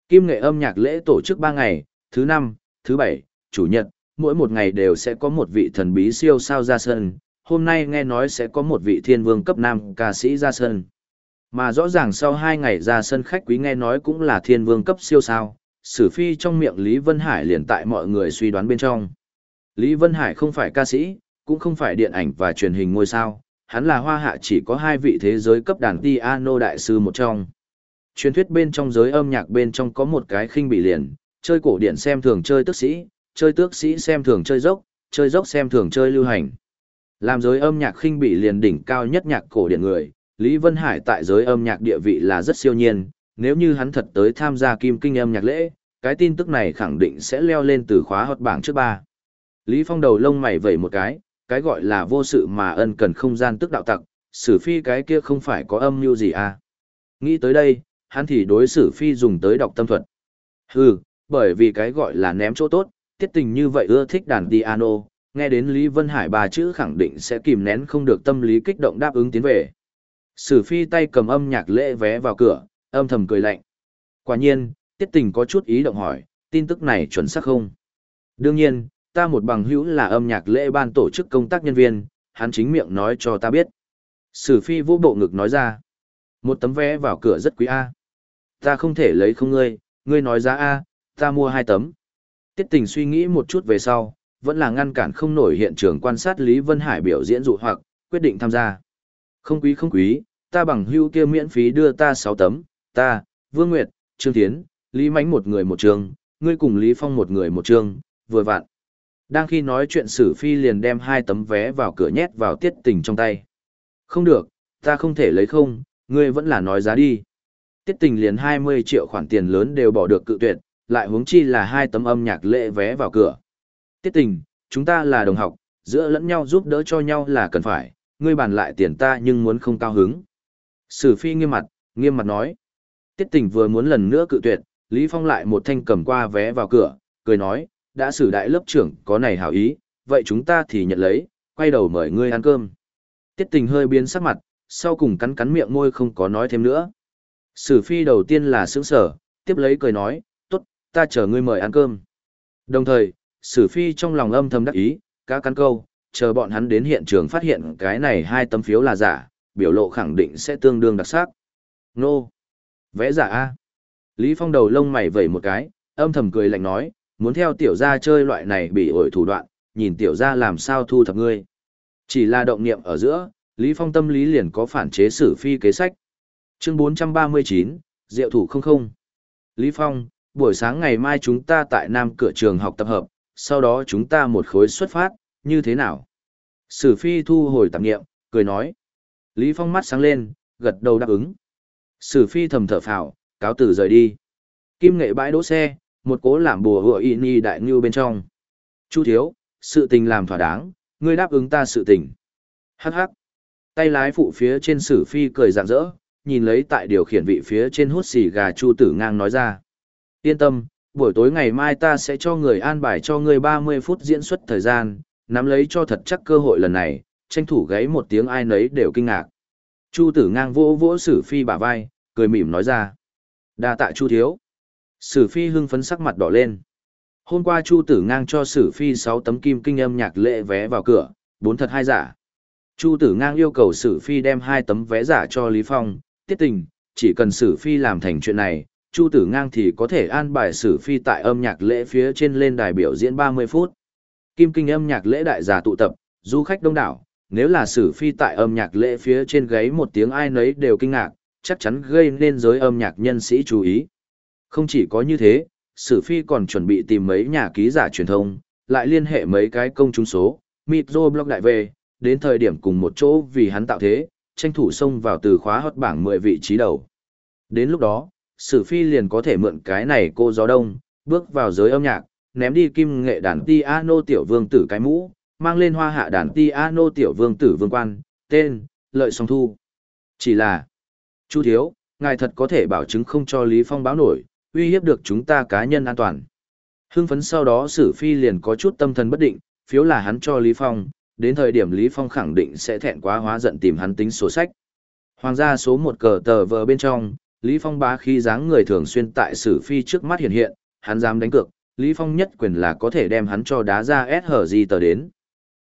Kim nghệ âm nhạc lễ tổ chức 3 ngày, thứ năm, thứ bảy, chủ nhật, mỗi một ngày đều sẽ có một vị thần bí siêu sao ra sân, hôm nay nghe nói sẽ có một vị thiên vương cấp nam ca sĩ ra sân. Mà rõ ràng sau hai ngày ra sân khách quý nghe nói cũng là thiên vương cấp siêu sao, sử phi trong miệng Lý Vân Hải liền tại mọi người suy đoán bên trong. Lý Vân Hải không phải ca sĩ, cũng không phải điện ảnh và truyền hình ngôi sao, hắn là hoa hạ chỉ có hai vị thế giới cấp đàn piano đại sư một trong. Truyền thuyết bên trong giới âm nhạc bên trong có một cái khinh bị liền, chơi cổ điển xem thường chơi tức sĩ, chơi tước sĩ xem thường chơi dốc, chơi dốc xem thường chơi lưu hành. Làm giới âm nhạc khinh bị liền đỉnh cao nhất nhạc cổ điển người, Lý Vân Hải tại giới âm nhạc địa vị là rất siêu nhiên, nếu như hắn thật tới tham gia kim kinh âm nhạc lễ, cái tin tức này khẳng định sẽ leo lên từ khóa hot bảng trước ba. Lý Phong đầu lông mày vẩy một cái, cái gọi là vô sự mà ân cần không gian tức đạo tặc, sử phi cái kia không phải có âm mưu gì à. Nghĩ tới đây, hắn thì đối xử phi dùng tới đọc tâm thuật. Hừ, bởi vì cái gọi là ném chỗ tốt, tiết tình như vậy ưa thích đàn piano, nghe đến Lý Vân Hải bà chữ khẳng định sẽ kìm nén không được tâm lý kích động đáp ứng tiến về. Sử phi tay cầm âm nhạc lễ vé vào cửa, âm thầm cười lạnh. Quả nhiên, tiết tình có chút ý động hỏi, tin tức này chuẩn xác không? Đương nhiên, ta một bằng hữu là âm nhạc lễ ban tổ chức công tác nhân viên, hắn chính miệng nói cho ta biết. Sử phi vô bộ ngực nói ra. Một tấm vé vào cửa rất quý A. Ta không thể lấy không ngươi, ngươi nói giá A, ta mua hai tấm. Tiết tình suy nghĩ một chút về sau, vẫn là ngăn cản không nổi hiện trường quan sát Lý Vân Hải biểu diễn dụ hoặc, quyết định tham gia. Không quý không quý, ta bằng hưu kia miễn phí đưa ta 6 tấm, ta, Vương Nguyệt, Trương Thiến, Lý Mánh một người một trường, ngươi cùng Lý Phong một người một trường, vừa vặn. Đang khi nói chuyện Sử Phi liền đem hai tấm vé vào cửa nhét vào tiết tình trong tay. Không được, ta không thể lấy không, ngươi vẫn là nói giá đi. Tiết tình liền 20 triệu khoản tiền lớn đều bỏ được cự tuyệt, lại huống chi là hai tấm âm nhạc lễ vé vào cửa. Tiết tình, chúng ta là đồng học, giữa lẫn nhau giúp đỡ cho nhau là cần phải, ngươi bàn lại tiền ta nhưng muốn không cao hứng. Sử phi nghiêm mặt, nghiêm mặt nói. Tiết tình vừa muốn lần nữa cự tuyệt, Lý Phong lại một thanh cầm qua vé vào cửa, cười nói, đã xử đại lớp trưởng có này hảo ý, vậy chúng ta thì nhận lấy, quay đầu mời ngươi ăn cơm. Tiết tình hơi biến sắc mặt, sau cùng cắn cắn miệng môi không có nói thêm nữa. Sử phi đầu tiên là sững sở, tiếp lấy cười nói, ta chờ ngươi mời ăn cơm. Đồng thời, sử phi trong lòng âm thầm đắc ý, cá cắn câu, chờ bọn hắn đến hiện trường phát hiện cái này hai tấm phiếu là giả, biểu lộ khẳng định sẽ tương đương đặc sắc. Nô! Vẽ giả A. Lý Phong đầu lông mày vẩy một cái, âm thầm cười lạnh nói, muốn theo tiểu gia chơi loại này bị ổi thủ đoạn, nhìn tiểu gia làm sao thu thập ngươi. Chỉ là động niệm ở giữa, Lý Phong tâm lý liền có phản chế sử phi kế sách. Chương 439, Diệu thủ không không. Lý Phong, buổi sáng ngày mai chúng ta tại Nam cửa trường học tập hợp, sau đó chúng ta một khối xuất phát, như thế nào? Sử phi thu hồi tạp nghiệm, cười nói. Lý Phong mắt sáng lên, gật đầu đáp ứng. Sử phi thầm thở phào, cáo tử rời đi. Kim nghệ bãi đỗ xe, một cố làm bùa hựa y ni đại ngưu bên trong. Chu thiếu, sự tình làm thỏa đáng, ngươi đáp ứng ta sự tình. Hắc hắc. Tay lái phụ phía trên sử phi cười rạng rỡ, nhìn lấy tại điều khiển vị phía trên hút xì gà chu tử ngang nói ra. Yên tâm, buổi tối ngày mai ta sẽ cho người an bài cho ngươi 30 phút diễn xuất thời gian, nắm lấy cho thật chắc cơ hội lần này, tranh thủ gáy một tiếng ai nấy đều kinh ngạc. Chu tử ngang vỗ vỗ sử phi bả vai, cười mỉm nói ra. đa tạ chu thiếu. Sử phi hưng phấn sắc mặt đỏ lên. Hôm qua chu tử ngang cho sử phi 6 tấm kim kinh âm nhạc lệ vé vào cửa, bốn thật hai giả. Chu tử ngang yêu cầu sử phi đem hai tấm vé giả cho Lý Phong, tiết tình, chỉ cần sử phi làm thành chuyện này, Chu Tử Ngang thì có thể an bài sử phi tại âm nhạc lễ phía trên lên đài biểu diễn 30 phút. Kim kinh âm nhạc lễ đại giả tụ tập, du khách đông đảo, nếu là sử phi tại âm nhạc lễ phía trên gáy một tiếng ai nấy đều kinh ngạc, chắc chắn gây nên giới âm nhạc nhân sĩ chú ý. Không chỉ có như thế, sử phi còn chuẩn bị tìm mấy nhà ký giả truyền thông, lại liên hệ mấy cái công chúng số, Mitro blog đại về, đến thời điểm cùng một chỗ vì hắn tạo thế, tranh thủ xông vào từ khóa hot bảng 10 vị trí đầu. Đến lúc đó, Sử Phi liền có thể mượn cái này cô gió đông, bước vào giới âm nhạc, ném đi kim nghệ đàn piano tiểu vương tử cái mũ, mang lên hoa hạ đàn piano tiểu vương tử vương quan, tên, lợi song thu. Chỉ là, Chu Thiếu, ngài thật có thể bảo chứng không cho Lý Phong báo nổi, uy hiếp được chúng ta cá nhân an toàn. Hưng phấn sau đó Sử Phi liền có chút tâm thần bất định, phiếu là hắn cho Lý Phong, đến thời điểm Lý Phong khẳng định sẽ thẹn quá hóa giận tìm hắn tính sổ sách. Hoàng gia số một cờ tờ vờ bên trong, Lý Phong bá khi dáng người thường xuyên tại Sử Phi trước mắt hiện hiện, hắn dám đánh cược, Lý Phong nhất quyền là có thể đem hắn cho đá ra SHG hở tờ đến.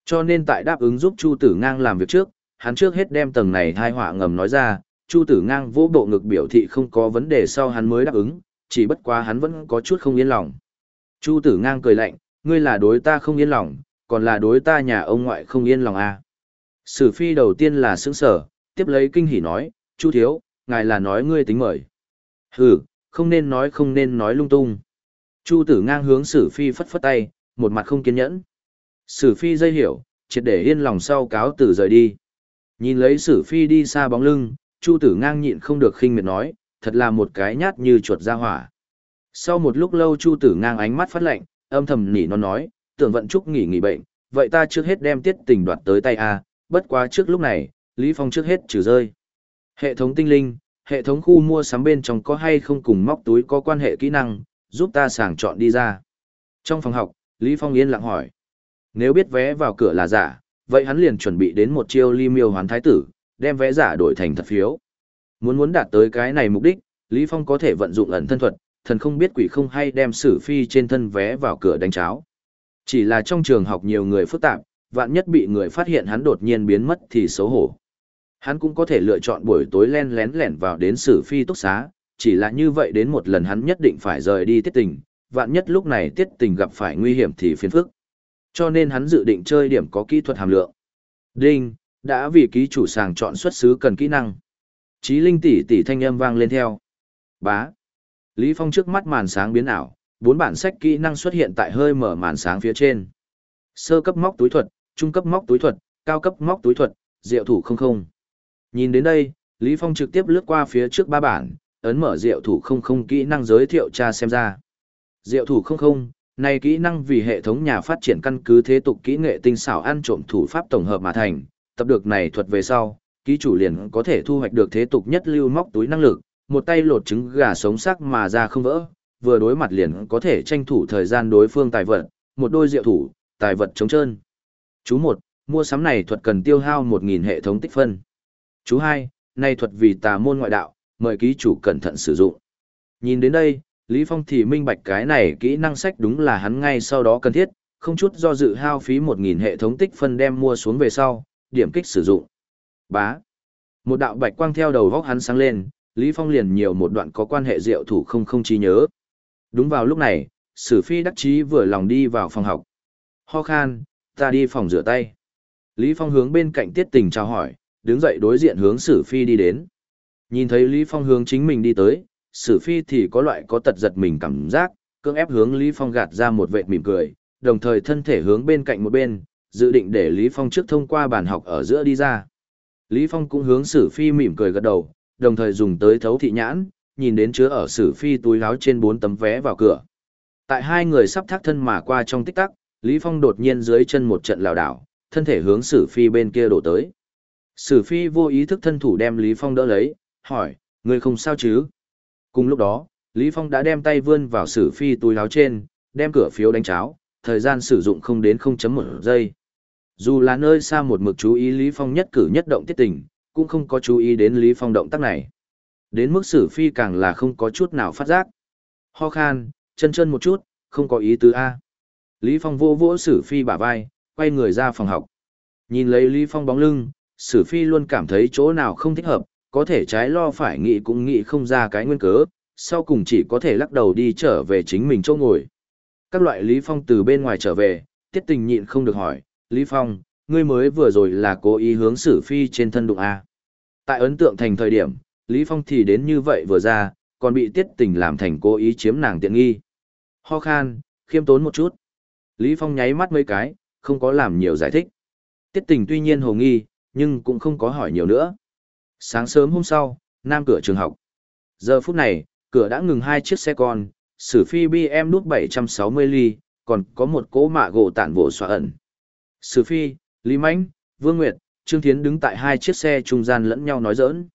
Cho nên tại đáp ứng giúp Chu Tử Ngang làm việc trước, hắn trước hết đem tầng này thai họa ngầm nói ra, Chu Tử Ngang vỗ bộ ngực biểu thị không có vấn đề sau hắn mới đáp ứng, chỉ bất quá hắn vẫn có chút không yên lòng. Chu Tử Ngang cười lạnh, ngươi là đối ta không yên lòng, còn là đối ta nhà ông ngoại không yên lòng à. Sử phi đầu tiên là sững sở, tiếp lấy kinh hỉ nói, Chu Thiếu, ngài là nói ngươi tính mời. Hừ, không nên nói không nên nói lung tung. Chu tử ngang hướng sử phi phất phất tay, một mặt không kiên nhẫn. Sử phi dây hiểu, triệt để yên lòng sau cáo tử rời đi. Nhìn lấy sử phi đi xa bóng lưng, chu tử ngang nhịn không được khinh miệt nói, thật là một cái nhát như chuột ra hỏa. Sau một lúc lâu chu tử ngang ánh mắt phát lạnh, âm thầm nỉ nó nói, tưởng vận trúc nghỉ nghỉ bệnh, vậy ta trước hết đem tiết tình đoạt tới tay a bất quá trước lúc này, Lý Phong trước hết trừ rơi. Hệ thống tinh linh, hệ thống khu mua sắm bên trong có hay không cùng móc túi có quan hệ kỹ năng, giúp ta sàng chọn đi ra. Trong phòng học, Lý Phong yên lặng hỏi. Nếu biết vé vào cửa là giả, vậy hắn liền chuẩn bị đến một chiêu ly miêu hoán thái tử, đem vé giả đổi thành thật phiếu. Muốn muốn đạt tới cái này mục đích, Lý Phong có thể vận dụng ẩn thân thuật, thần không biết quỷ không hay đem sử phi trên thân vé vào cửa đánh cháo. Chỉ là trong trường học nhiều người phức tạp, vạn nhất bị người phát hiện hắn đột nhiên biến mất thì xấu hổ. Hắn cũng có thể lựa chọn buổi tối len lén lẻn vào đến sử phi túc xá, chỉ là như vậy đến một lần hắn nhất định phải rời đi tiết tình, vạn nhất lúc này tiết tình gặp phải nguy hiểm thì phiền phức. Cho nên hắn dự định chơi điểm có kỹ thuật hàm lượng. Đinh, đã vì ký chủ sàng chọn xuất xứ cần kỹ năng. Chí linh tỷ tỷ thanh âm vang lên theo. Bá. Lý Phong trước mắt màn sáng biến ảo, bốn bản sách kỹ năng xuất hiện tại hơi mở màn sáng phía trên. Sơ cấp móc túi thuật, trung cấp móc túi thuật, cao cấp móc túi thuật, diệu thủ không không. Nhìn đến đây, Lý Phong trực tiếp lướt qua phía trước ba bản, ấn mở diệu thủ không không kỹ năng giới thiệu cha xem ra. Diệu thủ không không, này kỹ năng vì hệ thống nhà phát triển căn cứ thế tục kỹ nghệ tinh xảo ăn trộm thủ pháp tổng hợp mà thành, tập được này thuật về sau, ký chủ liền có thể thu hoạch được thế tục nhất lưu móc túi năng lực, một tay lột trứng gà sống sắc mà ra không vỡ, vừa đối mặt liền có thể tranh thủ thời gian đối phương tài vật, một đôi diệu thủ, tài vật chống trơn. Chú một, mua sắm này thuật cần tiêu hao 1000 hệ thống tích phân. Chú hai, nay thuật vì tà môn ngoại đạo, mời ký chủ cẩn thận sử dụng. Nhìn đến đây, Lý Phong thì minh bạch cái này kỹ năng sách đúng là hắn ngay sau đó cần thiết, không chút do dự hao phí 1.000 hệ thống tích phân đem mua xuống về sau, điểm kích sử dụng. Bá. Một đạo bạch quang theo đầu góc hắn sáng lên, Lý Phong liền nhiều một đoạn có quan hệ diệu thủ không không trí nhớ. Đúng vào lúc này, Sử Phi đắc chí vừa lòng đi vào phòng học. Ho khan, ta đi phòng rửa tay. Lý Phong hướng bên cạnh tiết tình chào hỏi, đứng dậy đối diện hướng Sử Phi đi đến. Nhìn thấy Lý Phong hướng chính mình đi tới, Sử Phi thì có loại có tật giật mình cảm giác, cưỡng ép hướng Lý Phong gạt ra một vệt mỉm cười, đồng thời thân thể hướng bên cạnh một bên, dự định để Lý Phong trước thông qua bàn học ở giữa đi ra. Lý Phong cũng hướng Sử Phi mỉm cười gật đầu, đồng thời dùng tới thấu thị nhãn, nhìn đến chứa ở Sử Phi túi áo trên bốn tấm vé vào cửa. Tại hai người sắp thác thân mà qua trong tích tắc, Lý Phong đột nhiên dưới chân một trận lảo đảo, thân thể hướng Sử Phi bên kia đổ tới. Sử Phi vô ý thức thân thủ đem Lý Phong đỡ lấy, hỏi, người không sao chứ? Cùng lúc đó, Lý Phong đã đem tay vươn vào Sử Phi túi áo trên, đem cửa phiếu đánh cháo, thời gian sử dụng không đến 0.1 giây. Dù là nơi xa một mực chú ý Lý Phong nhất cử nhất động tiết tình, cũng không có chú ý đến Lý Phong động tác này. Đến mức Sử Phi càng là không có chút nào phát giác. Ho khan, chân chân một chút, không có ý tứ A. Lý Phong vô vỗ Sử Phi bả vai, quay người ra phòng học. Nhìn lấy Lý Phong bóng lưng, Sử Phi luôn cảm thấy chỗ nào không thích hợp, có thể trái lo phải nghĩ cũng nghĩ không ra cái nguyên cớ, sau cùng chỉ có thể lắc đầu đi trở về chính mình chỗ ngồi. Các loại Lý Phong từ bên ngoài trở về, tiết tình nhịn không được hỏi, Lý Phong, ngươi mới vừa rồi là cố ý hướng Sử Phi trên thân đụng A. Tại ấn tượng thành thời điểm, Lý Phong thì đến như vậy vừa ra, còn bị tiết tình làm thành cố ý chiếm nàng tiện nghi. Ho khan, khiêm tốn một chút. Lý Phong nháy mắt mấy cái, không có làm nhiều giải thích. Tiết tình tuy nhiên hồ nghi, nhưng cũng không có hỏi nhiều nữa. Sáng sớm hôm sau, nam cửa trường học. Giờ phút này, cửa đã ngừng hai chiếc xe con, sử phi BM nút 760 ly, còn có một cỗ mạ gỗ tản bộ xóa ẩn. Sử phi, Lý Mãnh, Vương Nguyệt, Trương Thiến đứng tại hai chiếc xe trung gian lẫn nhau nói giỡn.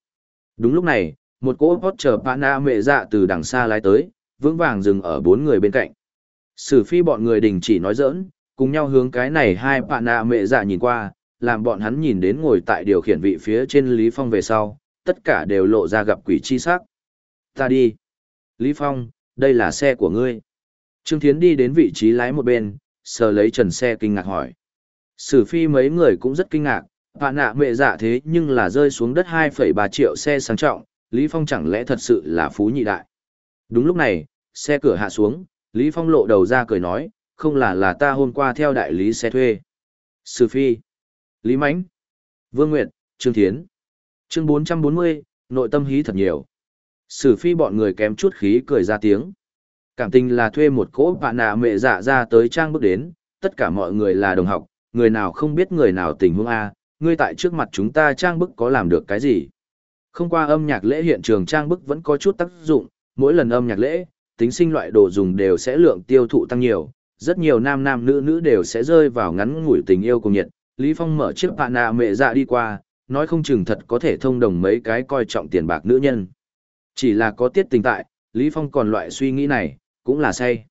Đúng lúc này, một cỗ Porsche Panamera dạ từ đằng xa lái tới, vững vàng dừng ở bốn người bên cạnh. Sử phi bọn người đình chỉ nói giỡn, cùng nhau hướng cái này hai Panamera dạ nhìn qua, làm bọn hắn nhìn đến ngồi tại điều khiển vị phía trên Lý Phong về sau, tất cả đều lộ ra gặp quỷ chi sắc. Ta đi. Lý Phong, đây là xe của ngươi. Trương Thiến đi đến vị trí lái một bên, sờ lấy trần xe kinh ngạc hỏi. Sử phi mấy người cũng rất kinh ngạc, Bà nạ mệ dạ thế nhưng là rơi xuống đất 2,3 triệu xe sang trọng, Lý Phong chẳng lẽ thật sự là phú nhị đại. Đúng lúc này, xe cửa hạ xuống, Lý Phong lộ đầu ra cười nói, không là là ta hôm qua theo đại lý xe thuê. Sử Phi, Lý Mánh, Vương Nguyệt, Trương Thiến. Chương 440, nội tâm hí thật nhiều. Sử Phi bọn người kém chút khí cười ra tiếng. Cảm tình là thuê một cỗ bạn nạ mẹ dạ ra tới trang bước đến, tất cả mọi người là đồng học, người nào không biết người nào tình huống A, ngươi tại trước mặt chúng ta trang bức có làm được cái gì. Không qua âm nhạc lễ hiện trường trang bức vẫn có chút tác dụng, mỗi lần âm nhạc lễ, tính sinh loại đồ dùng đều sẽ lượng tiêu thụ tăng nhiều, rất nhiều nam nam nữ nữ đều sẽ rơi vào ngắn ngủi tình yêu cùng nhiệt. Lý Phong mở chiếc bạn nạ mẹ dạ đi qua, nói không chừng thật có thể thông đồng mấy cái coi trọng tiền bạc nữ nhân. Chỉ là có tiết tình tại, Lý Phong còn loại suy nghĩ này, cũng là say.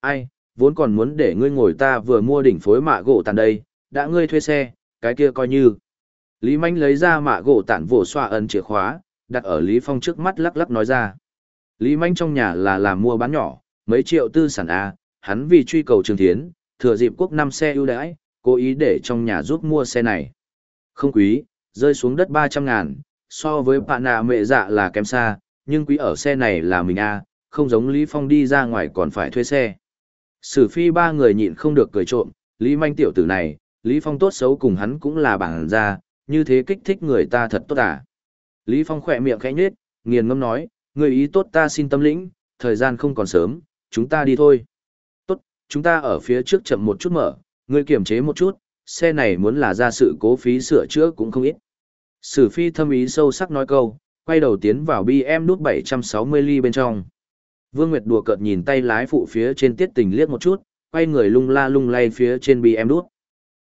Ai, vốn còn muốn để ngươi ngồi ta vừa mua đỉnh phối mạ gỗ tàn đây, đã ngươi thuê xe, cái kia coi như. Lý Manh lấy ra mạ gỗ tản vỗ xoa ấn chìa khóa, đặt ở Lý Phong trước mắt lắc lắc nói ra. Lý Manh trong nhà là làm mua bán nhỏ, mấy triệu tư sản A, hắn vì truy cầu trường thiến, thừa dịp quốc năm xe ưu đãi, cố ý để trong nhà giúp mua xe này. Không quý, rơi xuống đất 300 ngàn, so với bạn nạ mẹ dạ là kém xa, nhưng quý ở xe này là mình A, không giống Lý Phong đi ra ngoài còn phải thuê xe. Sử phi ba người nhịn không được cười trộm, Lý Manh tiểu tử này, Lý Phong tốt xấu cùng hắn cũng là bản ra, như thế kích thích người ta thật tốt à. Lý Phong khỏe miệng khẽ nhếch, nghiền ngâm nói, người ý tốt ta xin tâm lĩnh, thời gian không còn sớm, chúng ta đi thôi. Tốt, chúng ta ở phía trước chậm một chút mở, ngươi kiểm chế một chút, xe này muốn là ra sự cố phí sửa chữa cũng không ít. Sử phi thâm ý sâu sắc nói câu, quay đầu tiến vào BM nút 760 ly bên trong. Vương Nguyệt đùa cợt nhìn tay lái phụ phía trên tiết tình liếc một chút, quay người lung la lung lay phía trên BM nút.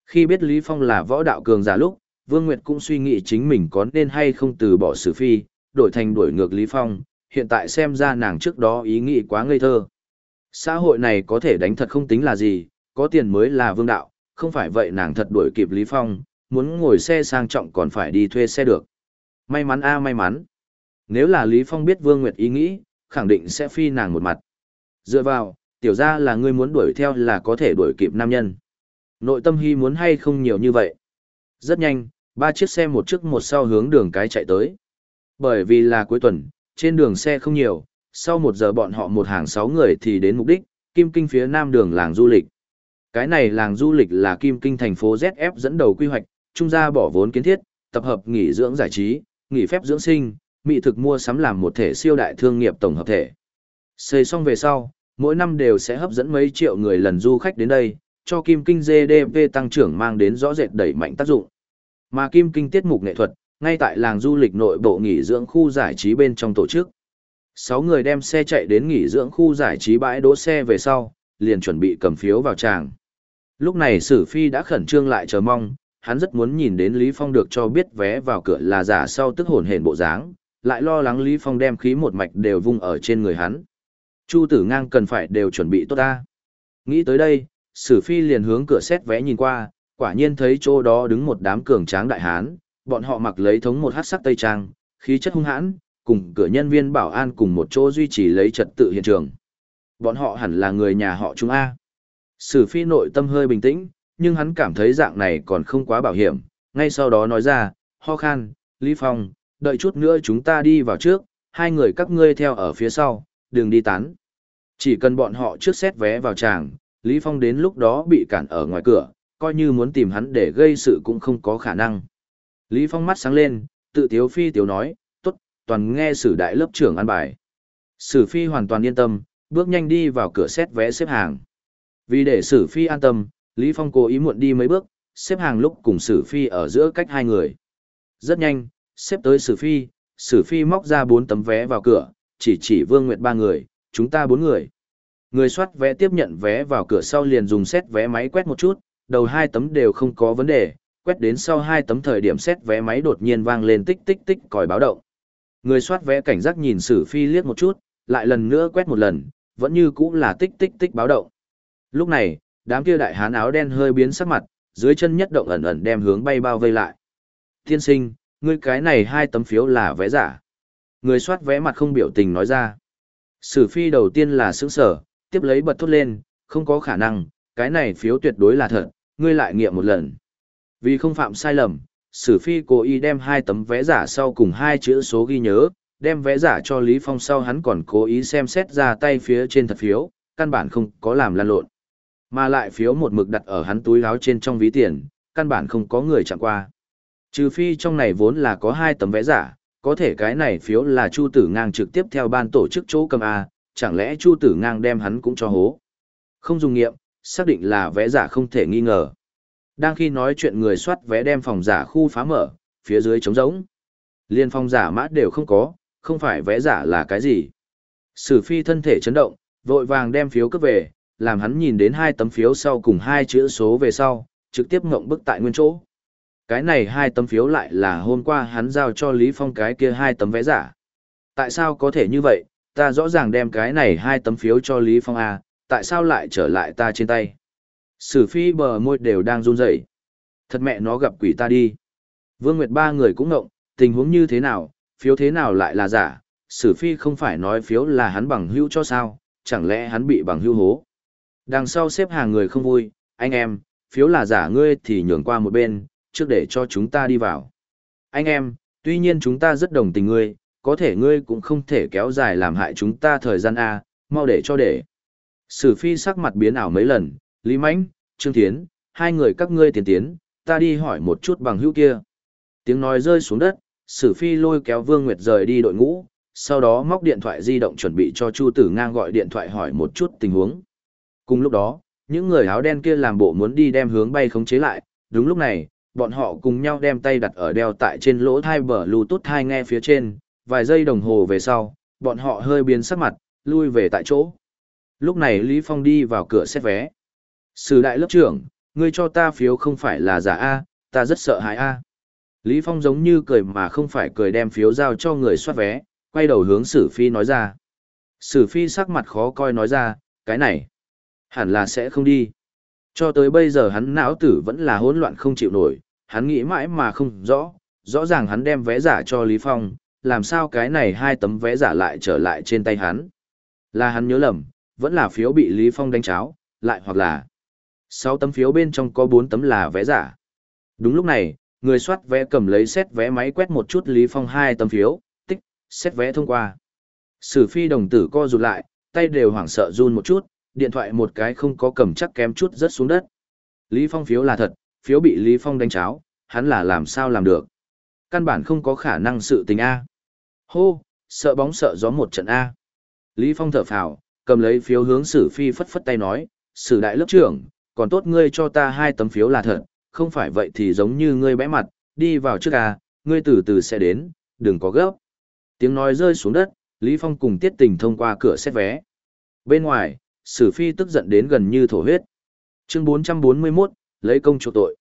Khi biết Lý Phong là võ đạo cường giả lúc, Vương Nguyệt cũng suy nghĩ chính mình có nên hay không từ bỏ sử phi, đổi thành đổi ngược Lý Phong, hiện tại xem ra nàng trước đó ý nghĩ quá ngây thơ. Xã hội này có thể đánh thật không tính là gì, có tiền mới là vương đạo, không phải vậy nàng thật đuổi kịp Lý Phong, muốn ngồi xe sang trọng còn phải đi thuê xe được. May mắn a may mắn. Nếu là Lý Phong biết Vương Nguyệt ý nghĩ, khẳng định sẽ phi nàng một mặt. Dựa vào, tiểu ra là ngươi muốn đuổi theo là có thể đuổi kịp nam nhân. Nội tâm hy muốn hay không nhiều như vậy. Rất nhanh, ba chiếc xe một trước một sau hướng đường cái chạy tới. Bởi vì là cuối tuần, trên đường xe không nhiều, sau một giờ bọn họ một hàng sáu người thì đến mục đích, Kim Kinh phía nam đường làng du lịch. Cái này làng du lịch là Kim Kinh thành phố ZF dẫn đầu quy hoạch, trung gia bỏ vốn kiến thiết, tập hợp nghỉ dưỡng giải trí, nghỉ phép dưỡng sinh, mỹ thực mua sắm làm một thể siêu đại thương nghiệp tổng hợp thể. Xây xong về sau, mỗi năm đều sẽ hấp dẫn mấy triệu người lần du khách đến đây, cho Kim Kinh GDP tăng trưởng mang đến rõ rệt đẩy mạnh tác dụng. Mà Kim Kinh tiết mục nghệ thuật, ngay tại làng du lịch nội bộ nghỉ dưỡng khu giải trí bên trong tổ chức. Sáu người đem xe chạy đến nghỉ dưỡng khu giải trí bãi đỗ xe về sau, liền chuẩn bị cầm phiếu vào tràng. Lúc này Sử Phi đã khẩn trương lại chờ mong, hắn rất muốn nhìn đến Lý Phong được cho biết vé vào cửa là giả sau tức hồn hển bộ dáng, lại lo lắng Lý Phong đem khí một mạch đều vung ở trên người hắn. Chu Tử Ngang cần phải đều chuẩn bị tốt ta. Nghĩ tới đây, Sử Phi liền hướng cửa xét vé nhìn qua, quả nhiên thấy chỗ đó đứng một đám cường tráng đại hán, bọn họ mặc lấy thống một hắc sắc tây trang, khí chất hung hãn, cùng cửa nhân viên bảo an cùng một chỗ duy trì lấy trật tự hiện trường. Bọn họ hẳn là người nhà họ chúng A. Sử Phi nội tâm hơi bình tĩnh, nhưng hắn cảm thấy dạng này còn không quá bảo hiểm, ngay sau đó nói ra, ho khan, Lý Phong, đợi chút nữa chúng ta đi vào trước, hai người các ngươi theo ở phía sau, đừng đi tán. Chỉ cần bọn họ trước xét vé vào tràng, Lý Phong đến lúc đó bị cản ở ngoài cửa, coi như muốn tìm hắn để gây sự cũng không có khả năng. Lý Phong mắt sáng lên, tự tiếu phi tiếu nói, tốt, toàn nghe sử đại lớp trưởng ăn bài. Sử phi hoàn toàn yên tâm, bước nhanh đi vào cửa xét vé xếp hàng. Vì để sử phi an tâm, Lý Phong cố ý muộn đi mấy bước, xếp hàng lúc cùng sử phi ở giữa cách hai người. Rất nhanh, xếp tới sử phi, sử phi móc ra bốn tấm vé vào cửa, chỉ chỉ vương nguyệt ba người, chúng ta bốn người. Người soát vé tiếp nhận vé vào cửa sau liền dùng xét vé máy quét một chút, đầu hai tấm đều không có vấn đề, quét đến sau hai tấm thời điểm xét vé máy đột nhiên vang lên tích tích tích còi báo động. Người soát vé cảnh giác nhìn Sử Phi liếc một chút, lại lần nữa quét một lần, vẫn như cũ là tích tích tích báo động. Lúc này, đám kia đại hán áo đen hơi biến sắc mặt, dưới chân nhất động ẩn ẩn đem hướng bay bao vây lại. thiên sinh, ngươi cái này hai tấm phiếu là vé giả. Người soát vé mặt không biểu tình nói ra. Sử Phi đầu tiên là sững sở, tiếp lấy bật thốt lên, không có khả năng, cái này phiếu tuyệt đối là thật, ngươi lại nghiệm một lần. Vì không phạm sai lầm, Sử Phi cố ý đem hai tấm vé giả sau cùng hai chữ số ghi nhớ, đem vé giả cho Lý Phong sau hắn còn cố ý xem xét ra tay phía trên thật phiếu, căn bản không có làm lan lộn. Mà lại phiếu một mực đặt ở hắn túi áo trên trong ví tiền, căn bản không có người chạm qua. Trừ phi trong này vốn là có hai tấm vé giả, có thể cái này phiếu là Chu Tử Ngang trực tiếp theo ban tổ chức chỗ cầm A, chẳng lẽ Chu Tử Ngang đem hắn cũng cho hố. Không dùng nghiệm, xác định là vé giả không thể nghi ngờ. Đang khi nói chuyện người soát vé đem phòng giả khu phá mở, phía dưới trống rỗng. Liên phòng giả mã đều không có, không phải vé giả là cái gì. Sử phi thân thể chấn động, vội vàng đem phiếu cướp về, làm hắn nhìn đến hai tấm phiếu sau cùng hai chữ số về sau, trực tiếp ngộng bức tại nguyên chỗ. Cái này hai tấm phiếu lại là hôm qua hắn giao cho Lý Phong cái kia hai tấm vé giả. Tại sao có thể như vậy, ta rõ ràng đem cái này hai tấm phiếu cho Lý Phong A, tại sao lại trở lại ta trên tay? Sử phi bờ môi đều đang run rẩy. Thật mẹ nó gặp quỷ ta đi. Vương Nguyệt ba người cũng ngộng, tình huống như thế nào, phiếu thế nào lại là giả, sử phi không phải nói phiếu là hắn bằng hữu cho sao, chẳng lẽ hắn bị bằng hữu hố. Đằng sau xếp hàng người không vui, anh em, phiếu là giả ngươi thì nhường qua một bên, trước để cho chúng ta đi vào. Anh em, tuy nhiên chúng ta rất đồng tình ngươi, có thể ngươi cũng không thể kéo dài làm hại chúng ta thời gian A, mau để cho để. Sử phi sắc mặt biến ảo mấy lần, Lý Mãnh, Trương Thiến, hai người các ngươi tiến tiến, ta đi hỏi một chút bằng hữu kia. Tiếng nói rơi xuống đất, Sử Phi lôi kéo Vương Nguyệt rời đi đội ngũ, sau đó móc điện thoại di động chuẩn bị cho Chu Tử Ngang gọi điện thoại hỏi một chút tình huống. Cùng lúc đó, những người áo đen kia làm bộ muốn đi đem hướng bay khống chế lại, đúng lúc này, bọn họ cùng nhau đem tay đặt ở đeo tại trên lỗ thai bờ Bluetooth hai nghe phía trên, vài giây đồng hồ về sau, bọn họ hơi biến sắc mặt, lui về tại chỗ. Lúc này Lý Phong đi vào cửa xét vé. Sử đại lớp trưởng, ngươi cho ta phiếu không phải là giả A, ta rất sợ hãi A. Lý Phong giống như cười mà không phải cười đem phiếu giao cho người soát vé, quay đầu hướng Sử Phi nói ra. Sử Phi sắc mặt khó coi nói ra, cái này, hẳn là sẽ không đi. Cho tới bây giờ hắn não tử vẫn là hỗn loạn không chịu nổi, hắn nghĩ mãi mà không rõ, rõ ràng hắn đem vé giả cho Lý Phong, làm sao cái này hai tấm vé giả lại trở lại trên tay hắn. Là hắn nhớ lầm, vẫn là phiếu bị Lý Phong đánh cháo, lại hoặc là sáu tấm phiếu bên trong có bốn tấm là vé giả. Đúng lúc này, người soát vé cầm lấy xét vé máy quét một chút Lý Phong hai tấm phiếu, tích, xét vé thông qua. Sử phi đồng tử co rụt lại, tay đều hoảng sợ run một chút, điện thoại một cái không có cầm chắc kém chút rớt xuống đất. Lý Phong phiếu là thật, phiếu bị Lý Phong đánh cháo, hắn là làm sao làm được. Căn bản không có khả năng sự tình A. Hô, sợ bóng sợ gió một trận A. Lý Phong thở phào, cầm lấy phiếu hướng sử phi phất phất tay nói, sử đại lớp trưởng, còn tốt ngươi cho ta hai tấm phiếu là thật, không phải vậy thì giống như ngươi bẽ mặt, đi vào trước A, ngươi từ từ sẽ đến, đừng có gấp. Tiếng nói rơi xuống đất, Lý Phong cùng Tiết Tình thông qua cửa xét vé. Bên ngoài, Sử Phi tức giận đến gần như thổ huyết. Chương 441, lấy công chỗ tội.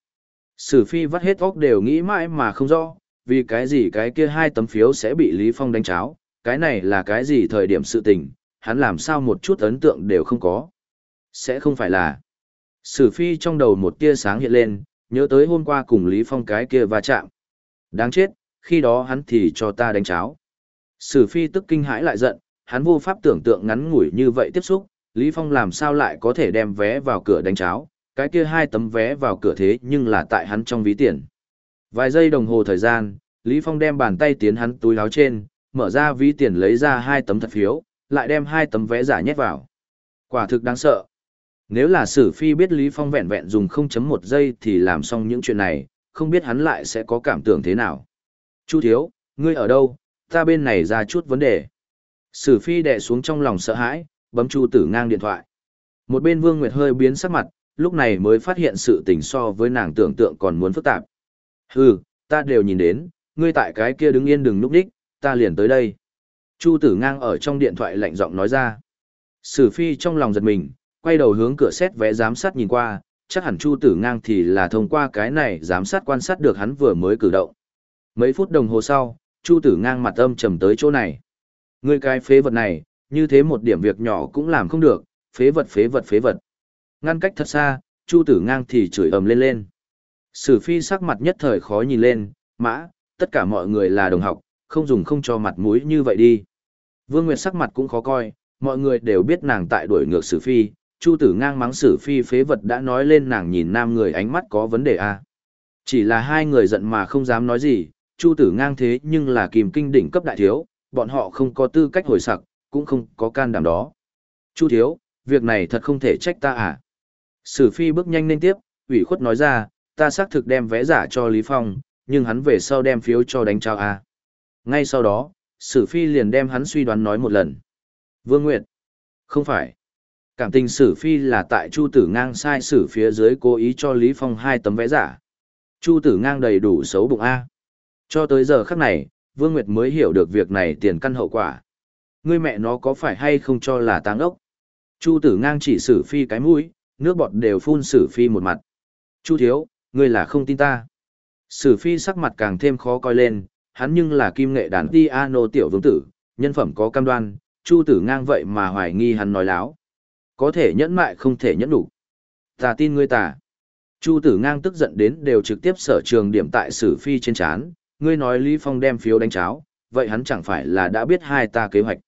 Sử Phi vắt hết óc đều nghĩ mãi mà không rõ, vì cái gì cái kia hai tấm phiếu sẽ bị Lý Phong đánh cháo, cái này là cái gì thời điểm sự tình, hắn làm sao một chút ấn tượng đều không có. Sẽ không phải là. Sử Phi trong đầu một tia sáng hiện lên, nhớ tới hôm qua cùng Lý Phong cái kia va chạm. Đáng chết, khi đó hắn thì cho ta đánh cháo. Sử phi tức kinh hãi lại giận, hắn vô pháp tưởng tượng ngắn ngủi như vậy tiếp xúc, Lý Phong làm sao lại có thể đem vé vào cửa đánh cháo, cái kia hai tấm vé vào cửa thế nhưng là tại hắn trong ví tiền. Vài giây đồng hồ thời gian, Lý Phong đem bàn tay tiến hắn túi áo trên, mở ra ví tiền lấy ra hai tấm thật phiếu, lại đem hai tấm vé giả nhét vào. Quả thực đáng sợ. Nếu là Sử Phi biết Lý Phong vẹn vẹn dùng 0.1 giây thì làm xong những chuyện này, không biết hắn lại sẽ có cảm tưởng thế nào. Chu thiếu, ngươi ở đâu, ta bên này ra chút vấn đề. Sử Phi đè xuống trong lòng sợ hãi, bấm Chu Tử ngang điện thoại. Một bên Vương Nguyệt hơi biến sắc mặt, lúc này mới phát hiện sự tình so với nàng tưởng tượng còn muốn phức tạp. Hừ, ta đều nhìn đến, ngươi tại cái kia đứng yên đừng núp đích, ta liền tới đây. Chu tử ngang ở trong điện thoại lạnh giọng nói ra. Sử phi trong lòng giật mình, quay đầu hướng cửa xét vé giám sát nhìn qua, chắc hẳn chu tử ngang thì là thông qua cái này giám sát quan sát được hắn vừa mới cử động. Mấy phút đồng hồ sau, chu tử ngang mặt âm trầm tới chỗ này. Ngươi cái phế vật này, như thế một điểm việc nhỏ cũng làm không được, phế vật phế vật phế vật. Ngăn cách thật xa, chu tử ngang thì chửi ầm lên lên. Sử phi sắc mặt nhất thời khó nhìn lên, mã, tất cả mọi người là đồng học, không dùng không cho mặt mũi như vậy đi. Vương Nguyệt sắc mặt cũng khó coi, mọi người đều biết nàng tại đuổi ngược Sử Phi, Chu Tử ngang mắng Sử Phi phế vật đã nói lên nàng nhìn nam người ánh mắt có vấn đề a. À. Chỉ là hai người giận mà không dám nói gì, Chu Tử ngang thế nhưng là kìm kinh đỉnh cấp đại thiếu, bọn họ không có tư cách hồi sặc, cũng không có can đảm đó. Chu thiếu, việc này thật không thể trách ta à. Sử Phi bước nhanh lên tiếp, ủy khuất nói ra, ta xác thực đem vé giả cho Lý Phong, nhưng hắn về sau đem phiếu cho đánh trao a. Ngay sau đó, Sử Phi liền đem hắn suy đoán nói một lần. Vương Nguyệt. Không phải. Cảm tình Sử Phi là tại Chu Tử Ngang sai Sử phía dưới cố ý cho Lý Phong hai tấm vé giả. Chu Tử Ngang đầy đủ xấu bụng A. Cho tới giờ khắc này, Vương Nguyệt mới hiểu được việc này tiền căn hậu quả. Ngươi mẹ nó có phải hay không cho là táng ốc? Chu Tử Ngang chỉ Sử Phi cái mũi, nước bọt đều phun Sử Phi một mặt. Chu Thiếu, ngươi là không tin ta. Sử Phi sắc mặt càng thêm khó coi lên, hắn nhưng là kim nghệ đàn piano tiểu vương tử, nhân phẩm có cam đoan, Chu Tử Ngang vậy mà hoài nghi hắn nói láo. Có thể nhẫn mại không thể nhẫn đủ. Ta tin ngươi ta. Chu Tử Ngang tức giận đến đều trực tiếp sở trường điểm tại Sử Phi trên chán, ngươi nói Lý Phong đem phiếu đánh cháo, vậy hắn chẳng phải là đã biết hai ta kế hoạch.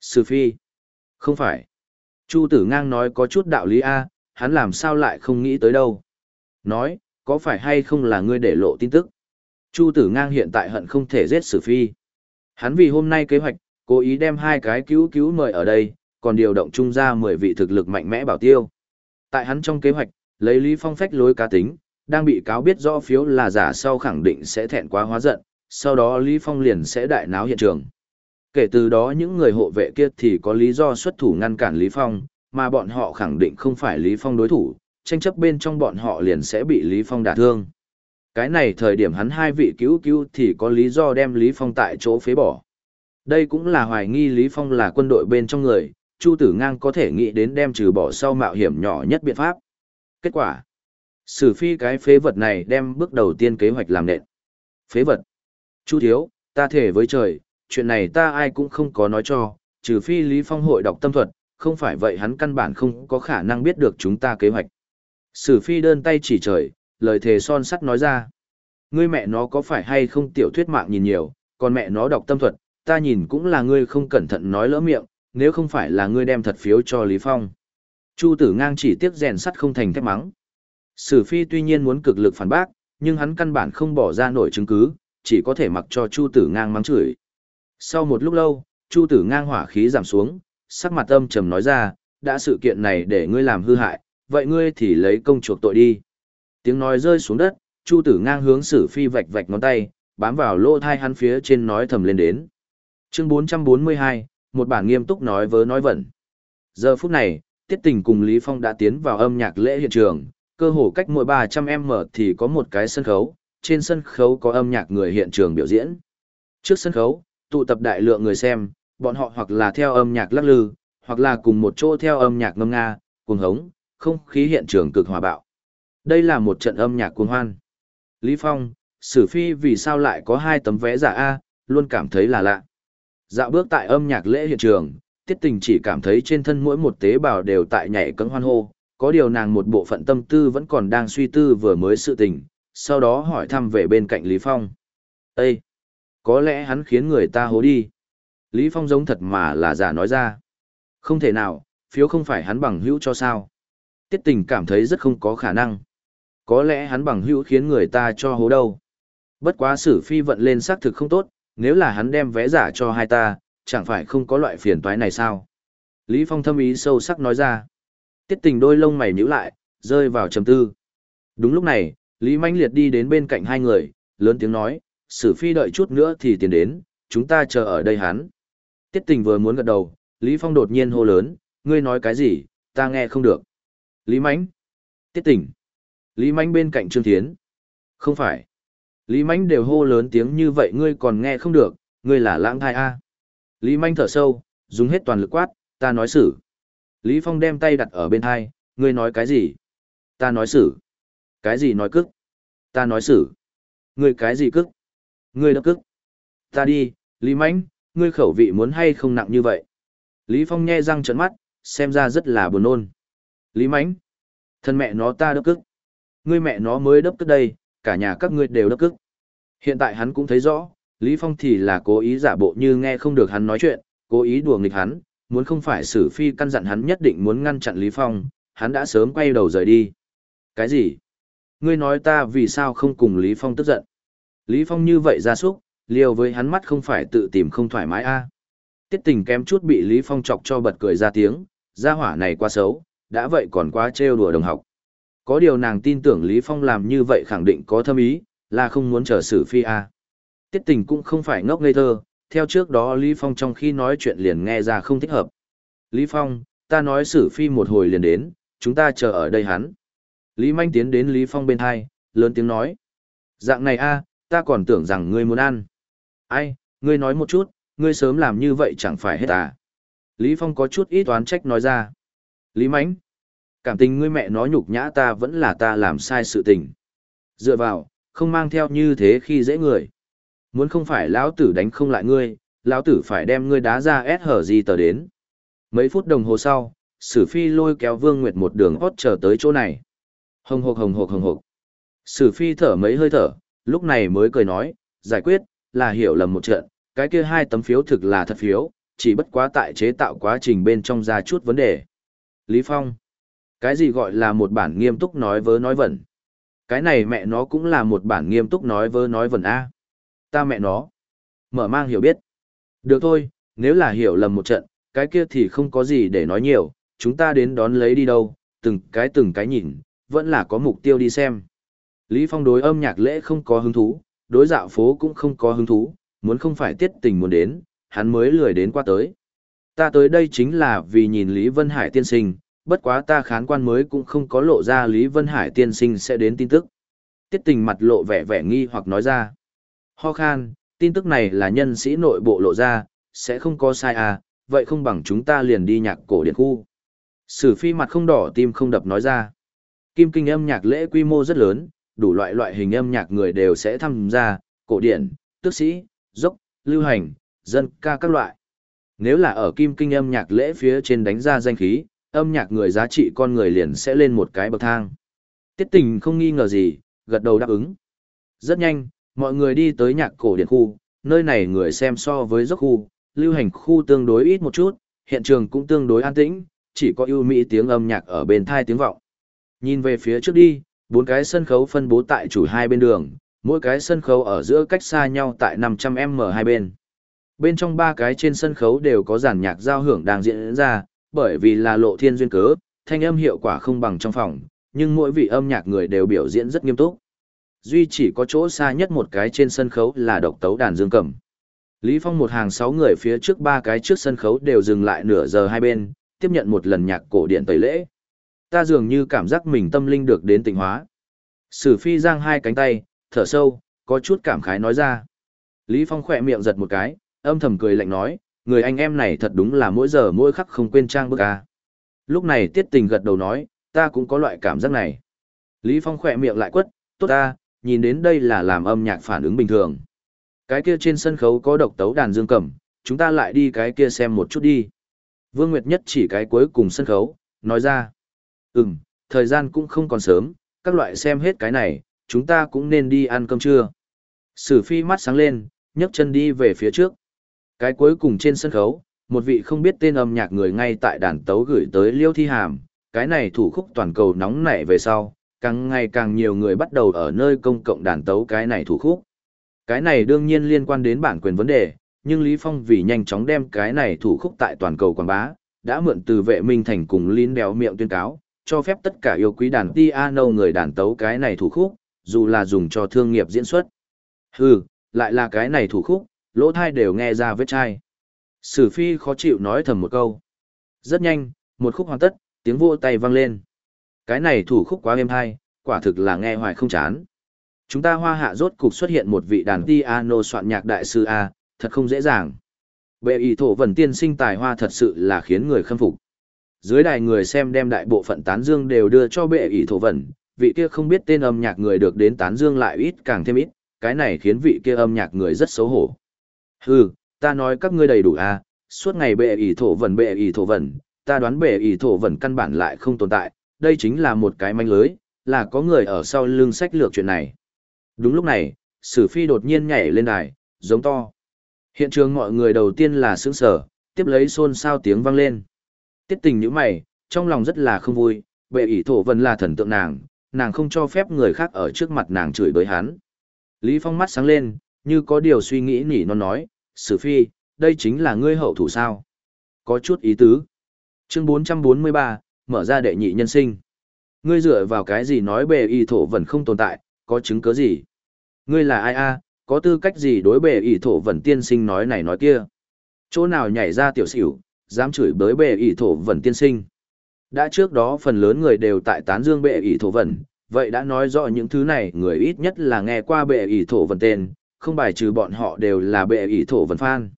Sử Phi. Không phải. Chu Tử Ngang nói có chút đạo lý A, hắn làm sao lại không nghĩ tới đâu. Nói, có phải hay không là ngươi để lộ tin tức? Chu Tử Ngang hiện tại hận không thể giết Sử Phi. Hắn vì hôm nay kế hoạch, cố ý đem hai cái cứu cứu mời ở đây, còn điều động trung ra 10 vị thực lực mạnh mẽ bảo tiêu. Tại hắn trong kế hoạch, lấy Lý Phong phách lối cá tính, đang bị cáo biết rõ phiếu là giả sau khẳng định sẽ thẹn quá hóa giận, sau đó Lý Phong liền sẽ đại náo hiện trường. Kể từ đó những người hộ vệ kia thì có lý do xuất thủ ngăn cản Lý Phong, mà bọn họ khẳng định không phải Lý Phong đối thủ, tranh chấp bên trong bọn họ liền sẽ bị Lý Phong đả thương. Cái này thời điểm hắn hai vị cứu cứu thì có lý do đem Lý Phong tại chỗ phế bỏ. Đây cũng là hoài nghi Lý Phong là quân đội bên trong người, Chu Tử Ngang có thể nghĩ đến đem trừ bỏ sau mạo hiểm nhỏ nhất biện pháp. Kết quả, Sử phi cái phế vật này đem bước đầu tiên kế hoạch làm nện. Phế vật. Chu thiếu, ta thể với trời, chuyện này ta ai cũng không có nói cho, trừ phi Lý Phong hội đọc tâm thuật, không phải vậy hắn căn bản không có khả năng biết được chúng ta kế hoạch. Sử phi đơn tay chỉ trời, lời thề son sắt nói ra. Ngươi mẹ nó có phải hay không tiểu thuyết mạng nhìn nhiều, còn mẹ nó đọc tâm thuật, ta nhìn cũng là ngươi không cẩn thận nói lỡ miệng, nếu không phải là ngươi đem thật phiếu cho Lý Phong. Chu tử ngang chỉ tiếc rèn sắt không thành thép mắng. Sử phi tuy nhiên muốn cực lực phản bác, nhưng hắn căn bản không bỏ ra nổi chứng cứ, chỉ có thể mặc cho Chu tử ngang mắng chửi. Sau một lúc lâu, Chu tử ngang hỏa khí giảm xuống, sắc mặt âm trầm nói ra, đã sự kiện này để ngươi làm hư hại, vậy ngươi thì lấy công chuộc tội đi. Tiếng nói rơi xuống đất, Chu Tử ngang hướng Sử Phi vạch vạch ngón tay, bám vào lỗ thai hắn phía trên nói thầm lên đến. Chương 442, một bản nghiêm túc nói vớ nói vẩn. Giờ phút này, Tiết Tình cùng Lý Phong đã tiến vào âm nhạc lễ hiện trường, cơ hồ cách mỗi 300m thì có một cái sân khấu, trên sân khấu có âm nhạc người hiện trường biểu diễn. Trước sân khấu, tụ tập đại lượng người xem, bọn họ hoặc là theo âm nhạc lắc lư, hoặc là cùng một chỗ theo âm nhạc ngâm nga, cuồng hống, không khí hiện trường cực hòa bạo. Đây là một trận âm nhạc cuồng hoan. Lý Phong, Sử Phi vì sao lại có hai tấm vé giả A, luôn cảm thấy là lạ. Dạo bước tại âm nhạc lễ hiện trường, tiết tình chỉ cảm thấy trên thân mỗi một tế bào đều tại nhảy cẫng hoan hô, có điều nàng một bộ phận tâm tư vẫn còn đang suy tư vừa mới sự tình, sau đó hỏi thăm về bên cạnh Lý Phong. Ê! Có lẽ hắn khiến người ta hố đi. Lý Phong giống thật mà là giả nói ra. Không thể nào, phiếu không phải hắn bằng hữu cho sao. Tiết tình cảm thấy rất không có khả năng. Có lẽ hắn bằng hữu khiến người ta cho hố đâu. Bất quá sử phi vận lên xác thực không tốt, nếu là hắn đem vé giả cho hai ta, chẳng phải không có loại phiền toái này sao? Lý Phong thâm ý sâu sắc nói ra. Tiết tình đôi lông mày nhíu lại, rơi vào trầm tư. Đúng lúc này, Lý Mạnh Liệt đi đến bên cạnh hai người, lớn tiếng nói, sử phi đợi chút nữa thì tiền đến, chúng ta chờ ở đây hắn. Tiết tình vừa muốn gật đầu, Lý Phong đột nhiên hô lớn, ngươi nói cái gì, ta nghe không được. Lý Mạnh. Tiết tình. Lý Mạnh bên cạnh Trương Thiến. Không phải. Lý Mạnh đều hô lớn tiếng như vậy ngươi còn nghe không được, ngươi là lãng thai A. Lý Mạnh thở sâu, dùng hết toàn lực quát, ta nói xử. Lý Phong đem tay đặt ở bên hai, ngươi nói cái gì? Ta nói xử. Cái gì nói cức? Ta nói xử. Ngươi cái gì cức? Ngươi đắc cức. Ta đi, Lý Mạnh, ngươi khẩu vị muốn hay không nặng như vậy? Lý Phong nhe răng trợn mắt, xem ra rất là buồn nôn. Lý Mạnh, thân mẹ nó ta đắc cức. Ngươi mẹ nó mới đắc cức đây, cả nhà các ngươi đều đắc cức. Hiện tại hắn cũng thấy rõ, Lý Phong thì là cố ý giả bộ như nghe không được hắn nói chuyện, cố ý đùa nghịch hắn, muốn không phải sử phi căn dặn hắn nhất định muốn ngăn chặn Lý Phong, hắn đã sớm quay đầu rời đi. Cái gì? Ngươi nói ta vì sao không cùng Lý Phong tức giận? Lý Phong như vậy ra súc, liều với hắn mắt không phải tự tìm không thoải mái a. Tiết tình kém chút bị Lý Phong chọc cho bật cười ra tiếng, gia hỏa này quá xấu, đã vậy còn quá trêu đùa đồng học. Có điều nàng tin tưởng Lý Phong làm như vậy khẳng định có thâm ý, là không muốn chờ xử phi a. Tiết tình cũng không phải ngốc ngây thơ, theo trước đó Lý Phong trong khi nói chuyện liền nghe ra không thích hợp. Lý Phong, ta nói xử phi một hồi liền đến, chúng ta chờ ở đây hắn. Lý Manh tiến đến Lý Phong bên hai, lớn tiếng nói. Dạng này a, ta còn tưởng rằng ngươi muốn ăn. Ai, ngươi nói một chút, ngươi sớm làm như vậy chẳng phải hết à. Lý Phong có chút ít oán trách nói ra. Lý Mánh, cảm tình ngươi mẹ nói nhục nhã ta vẫn là ta làm sai sự tình. Dựa vào, không mang theo như thế khi dễ người. Muốn không phải lão tử đánh không lại ngươi, lão tử phải đem ngươi đá ra ép hở gì tờ đến. Mấy phút đồng hồ sau, Sử Phi lôi kéo Vương Nguyệt một đường hót chờ tới chỗ này. Hồng hộc hồng hộc hồng hộc. Sử Phi thở mấy hơi thở, lúc này mới cười nói, giải quyết, là hiểu lầm một trận, cái kia hai tấm phiếu thực là thật phiếu, chỉ bất quá tại chế tạo quá trình bên trong ra chút vấn đề. Lý Phong. Cái gì gọi là một bản nghiêm túc nói vớ nói vẩn? Cái này mẹ nó cũng là một bản nghiêm túc nói vớ nói vẩn A. Ta mẹ nó. Mở mang hiểu biết. Được thôi, nếu là hiểu lầm một trận, cái kia thì không có gì để nói nhiều, chúng ta đến đón lấy đi đâu, từng cái từng cái nhìn, vẫn là có mục tiêu đi xem. Lý Phong đối âm nhạc lễ không có hứng thú, đối dạo phố cũng không có hứng thú, muốn không phải tiết tình muốn đến, hắn mới lười đến qua tới. Ta tới đây chính là vì nhìn Lý Vân Hải tiên sinh, bất quá ta khán quan mới cũng không có lộ ra Lý Vân Hải tiên sinh sẽ đến tin tức. Tiết tình mặt lộ vẻ vẻ nghi hoặc nói ra. Ho khan, tin tức này là nhân sĩ nội bộ lộ ra, sẽ không có sai à, vậy không bằng chúng ta liền đi nhạc cổ điện khu. Sử phi mặt không đỏ tim không đập nói ra. Kim kinh âm nhạc lễ quy mô rất lớn, đủ loại loại hình âm nhạc người đều sẽ tham gia, cổ điển, tước sĩ, dốc, lưu hành, dân ca các loại. Nếu là ở kim kinh âm nhạc lễ phía trên đánh ra danh khí, âm nhạc người giá trị con người liền sẽ lên một cái bậc thang. Tiết tình không nghi ngờ gì, gật đầu đáp ứng. Rất nhanh, mọi người đi tới nhạc cổ điển khu, nơi này người xem so với dốc khu, lưu hành khu tương đối ít một chút, hiện trường cũng tương đối an tĩnh, chỉ có ưu mỹ tiếng âm nhạc ở bên thai tiếng vọng. Nhìn về phía trước đi, bốn cái sân khấu phân bố tại chủ hai bên đường, mỗi cái sân khấu ở giữa cách xa nhau tại 500m hai bên. Bên trong ba cái trên sân khấu đều có giàn nhạc giao hưởng đang diễn ra, bởi vì là lộ thiên duyên cớ, thanh âm hiệu quả không bằng trong phòng, nhưng mỗi vị âm nhạc người đều biểu diễn rất nghiêm túc. Duy chỉ có chỗ xa nhất một cái trên sân khấu là độc tấu đàn dương cầm. Lý Phong một hàng sáu người phía trước ba cái trước sân khấu đều dừng lại nửa giờ hai bên, tiếp nhận một lần nhạc cổ điển tẩy lễ. Ta dường như cảm giác mình tâm linh được đến tịnh hóa. Sử phi giang hai cánh tay, thở sâu, có chút cảm khái nói ra. Lý Phong khỏe miệng giật một cái, âm thầm cười lạnh nói, người anh em này thật đúng là mỗi giờ mỗi khắc không quên trang bức a. Lúc này tiết tình gật đầu nói, ta cũng có loại cảm giác này. Lý Phong khỏe miệng lại quất, tốt ta, nhìn đến đây là làm âm nhạc phản ứng bình thường. Cái kia trên sân khấu có độc tấu đàn dương cầm, chúng ta lại đi cái kia xem một chút đi. Vương Nguyệt Nhất chỉ cái cuối cùng sân khấu, nói ra. Ừm, thời gian cũng không còn sớm, các loại xem hết cái này, chúng ta cũng nên đi ăn cơm trưa. Sử phi mắt sáng lên, nhấc chân đi về phía trước. Cái cuối cùng trên sân khấu, một vị không biết tên âm nhạc người ngay tại đàn tấu gửi tới liêu thi hàm, cái này thủ khúc toàn cầu nóng nảy về sau, càng ngày càng nhiều người bắt đầu ở nơi công cộng đàn tấu cái này thủ khúc. Cái này đương nhiên liên quan đến bản quyền vấn đề, nhưng Lý Phong vì nhanh chóng đem cái này thủ khúc tại toàn cầu quảng bá, đã mượn từ vệ minh thành cùng Linh đèo miệng tuyên cáo, cho phép tất cả yêu quý đàn piano người đàn tấu cái này thủ khúc, dù là dùng cho thương nghiệp diễn xuất. Hừ, lại là cái này thủ khúc, lỗ thai đều nghe ra vết chai. Sử phi khó chịu nói thầm một câu. Rất nhanh, một khúc hoàn tất, tiếng vỗ tay vang lên. Cái này thủ khúc quá êm hay, quả thực là nghe hoài không chán. Chúng ta hoa hạ rốt cục xuất hiện một vị đàn piano soạn nhạc đại sư A, thật không dễ dàng. Bệ ý thổ vần tiên sinh tài hoa thật sự là khiến người khâm phục. Dưới đài người xem đem đại bộ phận tán dương đều đưa cho bệ ỷ thổ vần, vị kia không biết tên âm nhạc người được đến tán dương lại ít càng thêm ít, cái này khiến vị kia âm nhạc người rất xấu hổ. Hừ, ta nói các ngươi đầy đủ à, suốt ngày bệ ỷ thổ vần bệ ỷ thổ vần, ta đoán bệ ỷ thổ vần căn bản lại không tồn tại, đây chính là một cái manh lưới, là có người ở sau lưng sách lược chuyện này. Đúng lúc này, Sử Phi đột nhiên nhảy lên đài, giống to. Hiện trường mọi người đầu tiên là sững sở, tiếp lấy xôn xao tiếng vang lên. Tiết tình như mày, trong lòng rất là không vui, bệ ỷ thổ vân là thần tượng nàng, nàng không cho phép người khác ở trước mặt nàng chửi bới hắn. Lý Phong mắt sáng lên, như có điều suy nghĩ nỉ non nói, Sử Phi, đây chính là ngươi hậu thủ sao. Có chút ý tứ. Chương 443, mở ra đệ nhị nhân sinh. Ngươi dựa vào cái gì nói bệ y thổ vẫn không tồn tại, có chứng cứ gì? Ngươi là ai a? có tư cách gì đối bệ y thổ vẫn tiên sinh nói này nói kia? Chỗ nào nhảy ra tiểu xỉu, dám chửi bới bệ ỷ thổ vẩn tiên sinh? Đã trước đó phần lớn người đều tại tán dương bệ ỷ thổ vẩn vậy đã nói rõ những thứ này người ít nhất là nghe qua bệ ỷ thổ vẩn tên, không bài trừ bọn họ đều là bệ ỷ thổ vẩn fan.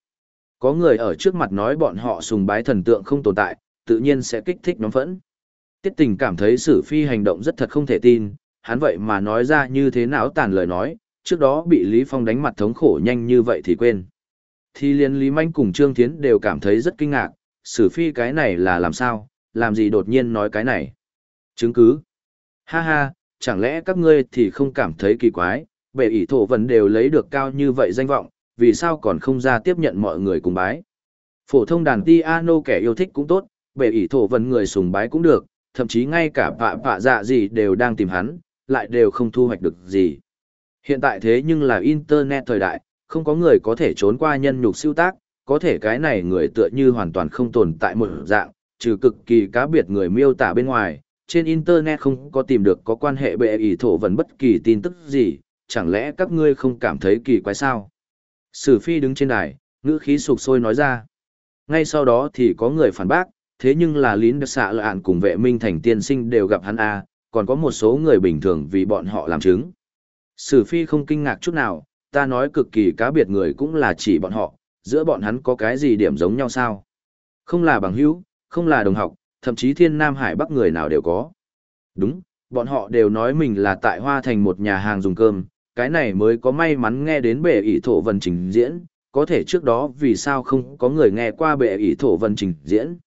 Có người ở trước mặt nói bọn họ sùng bái thần tượng không tồn tại, tự nhiên sẽ kích thích nhóm phẫn. Tiết tình cảm thấy sử phi hành động rất thật không thể tin, hắn vậy mà nói ra như thế nào tàn lời nói, trước đó bị Lý Phong đánh mặt thống khổ nhanh như vậy thì quên. Thì liền Lý Manh cùng Trương Thiến đều cảm thấy rất kinh ngạc, sử phi cái này là làm sao, làm gì đột nhiên nói cái này. Chứng cứ. Ha ha, chẳng lẽ các ngươi thì không cảm thấy kỳ quái, bệ ỷ thổ vẫn đều lấy được cao như vậy danh vọng, vì sao còn không ra tiếp nhận mọi người cùng bái. Phổ thông đàn piano kẻ yêu thích cũng tốt, bệ ỷ thổ vẫn người sùng bái cũng được, thậm chí ngay cả vạ vạ dạ gì đều đang tìm hắn, lại đều không thu hoạch được gì. Hiện tại thế nhưng là Internet thời đại, không có người có thể trốn qua nhân nhục siêu tác, có thể cái này người tựa như hoàn toàn không tồn tại một dạng, trừ cực kỳ cá biệt người miêu tả bên ngoài, trên Internet không có tìm được có quan hệ bệ ý thổ vẫn bất kỳ tin tức gì, chẳng lẽ các ngươi không cảm thấy kỳ quái sao? Sử phi đứng trên đài, ngữ khí sục sôi nói ra. Ngay sau đó thì có người phản bác, thế nhưng là lín đặc xạ lợi ạn cùng vệ minh thành tiên sinh đều gặp hắn a còn có một số người bình thường vì bọn họ làm chứng sử phi không kinh ngạc chút nào ta nói cực kỳ cá biệt người cũng là chỉ bọn họ giữa bọn hắn có cái gì điểm giống nhau sao? Không là bằng hữu không là đồng học thậm chí thiên nam hải bắc người nào đều có. Đúng bọn họ đều nói mình là tại hoa thành một nhà hàng dùng cơm cái này mới có may mắn nghe đến bệ ỷ thổ vần trình diễn có thể trước đó vì sao không có người nghe qua bệ ỷ thổ vần trình diễn.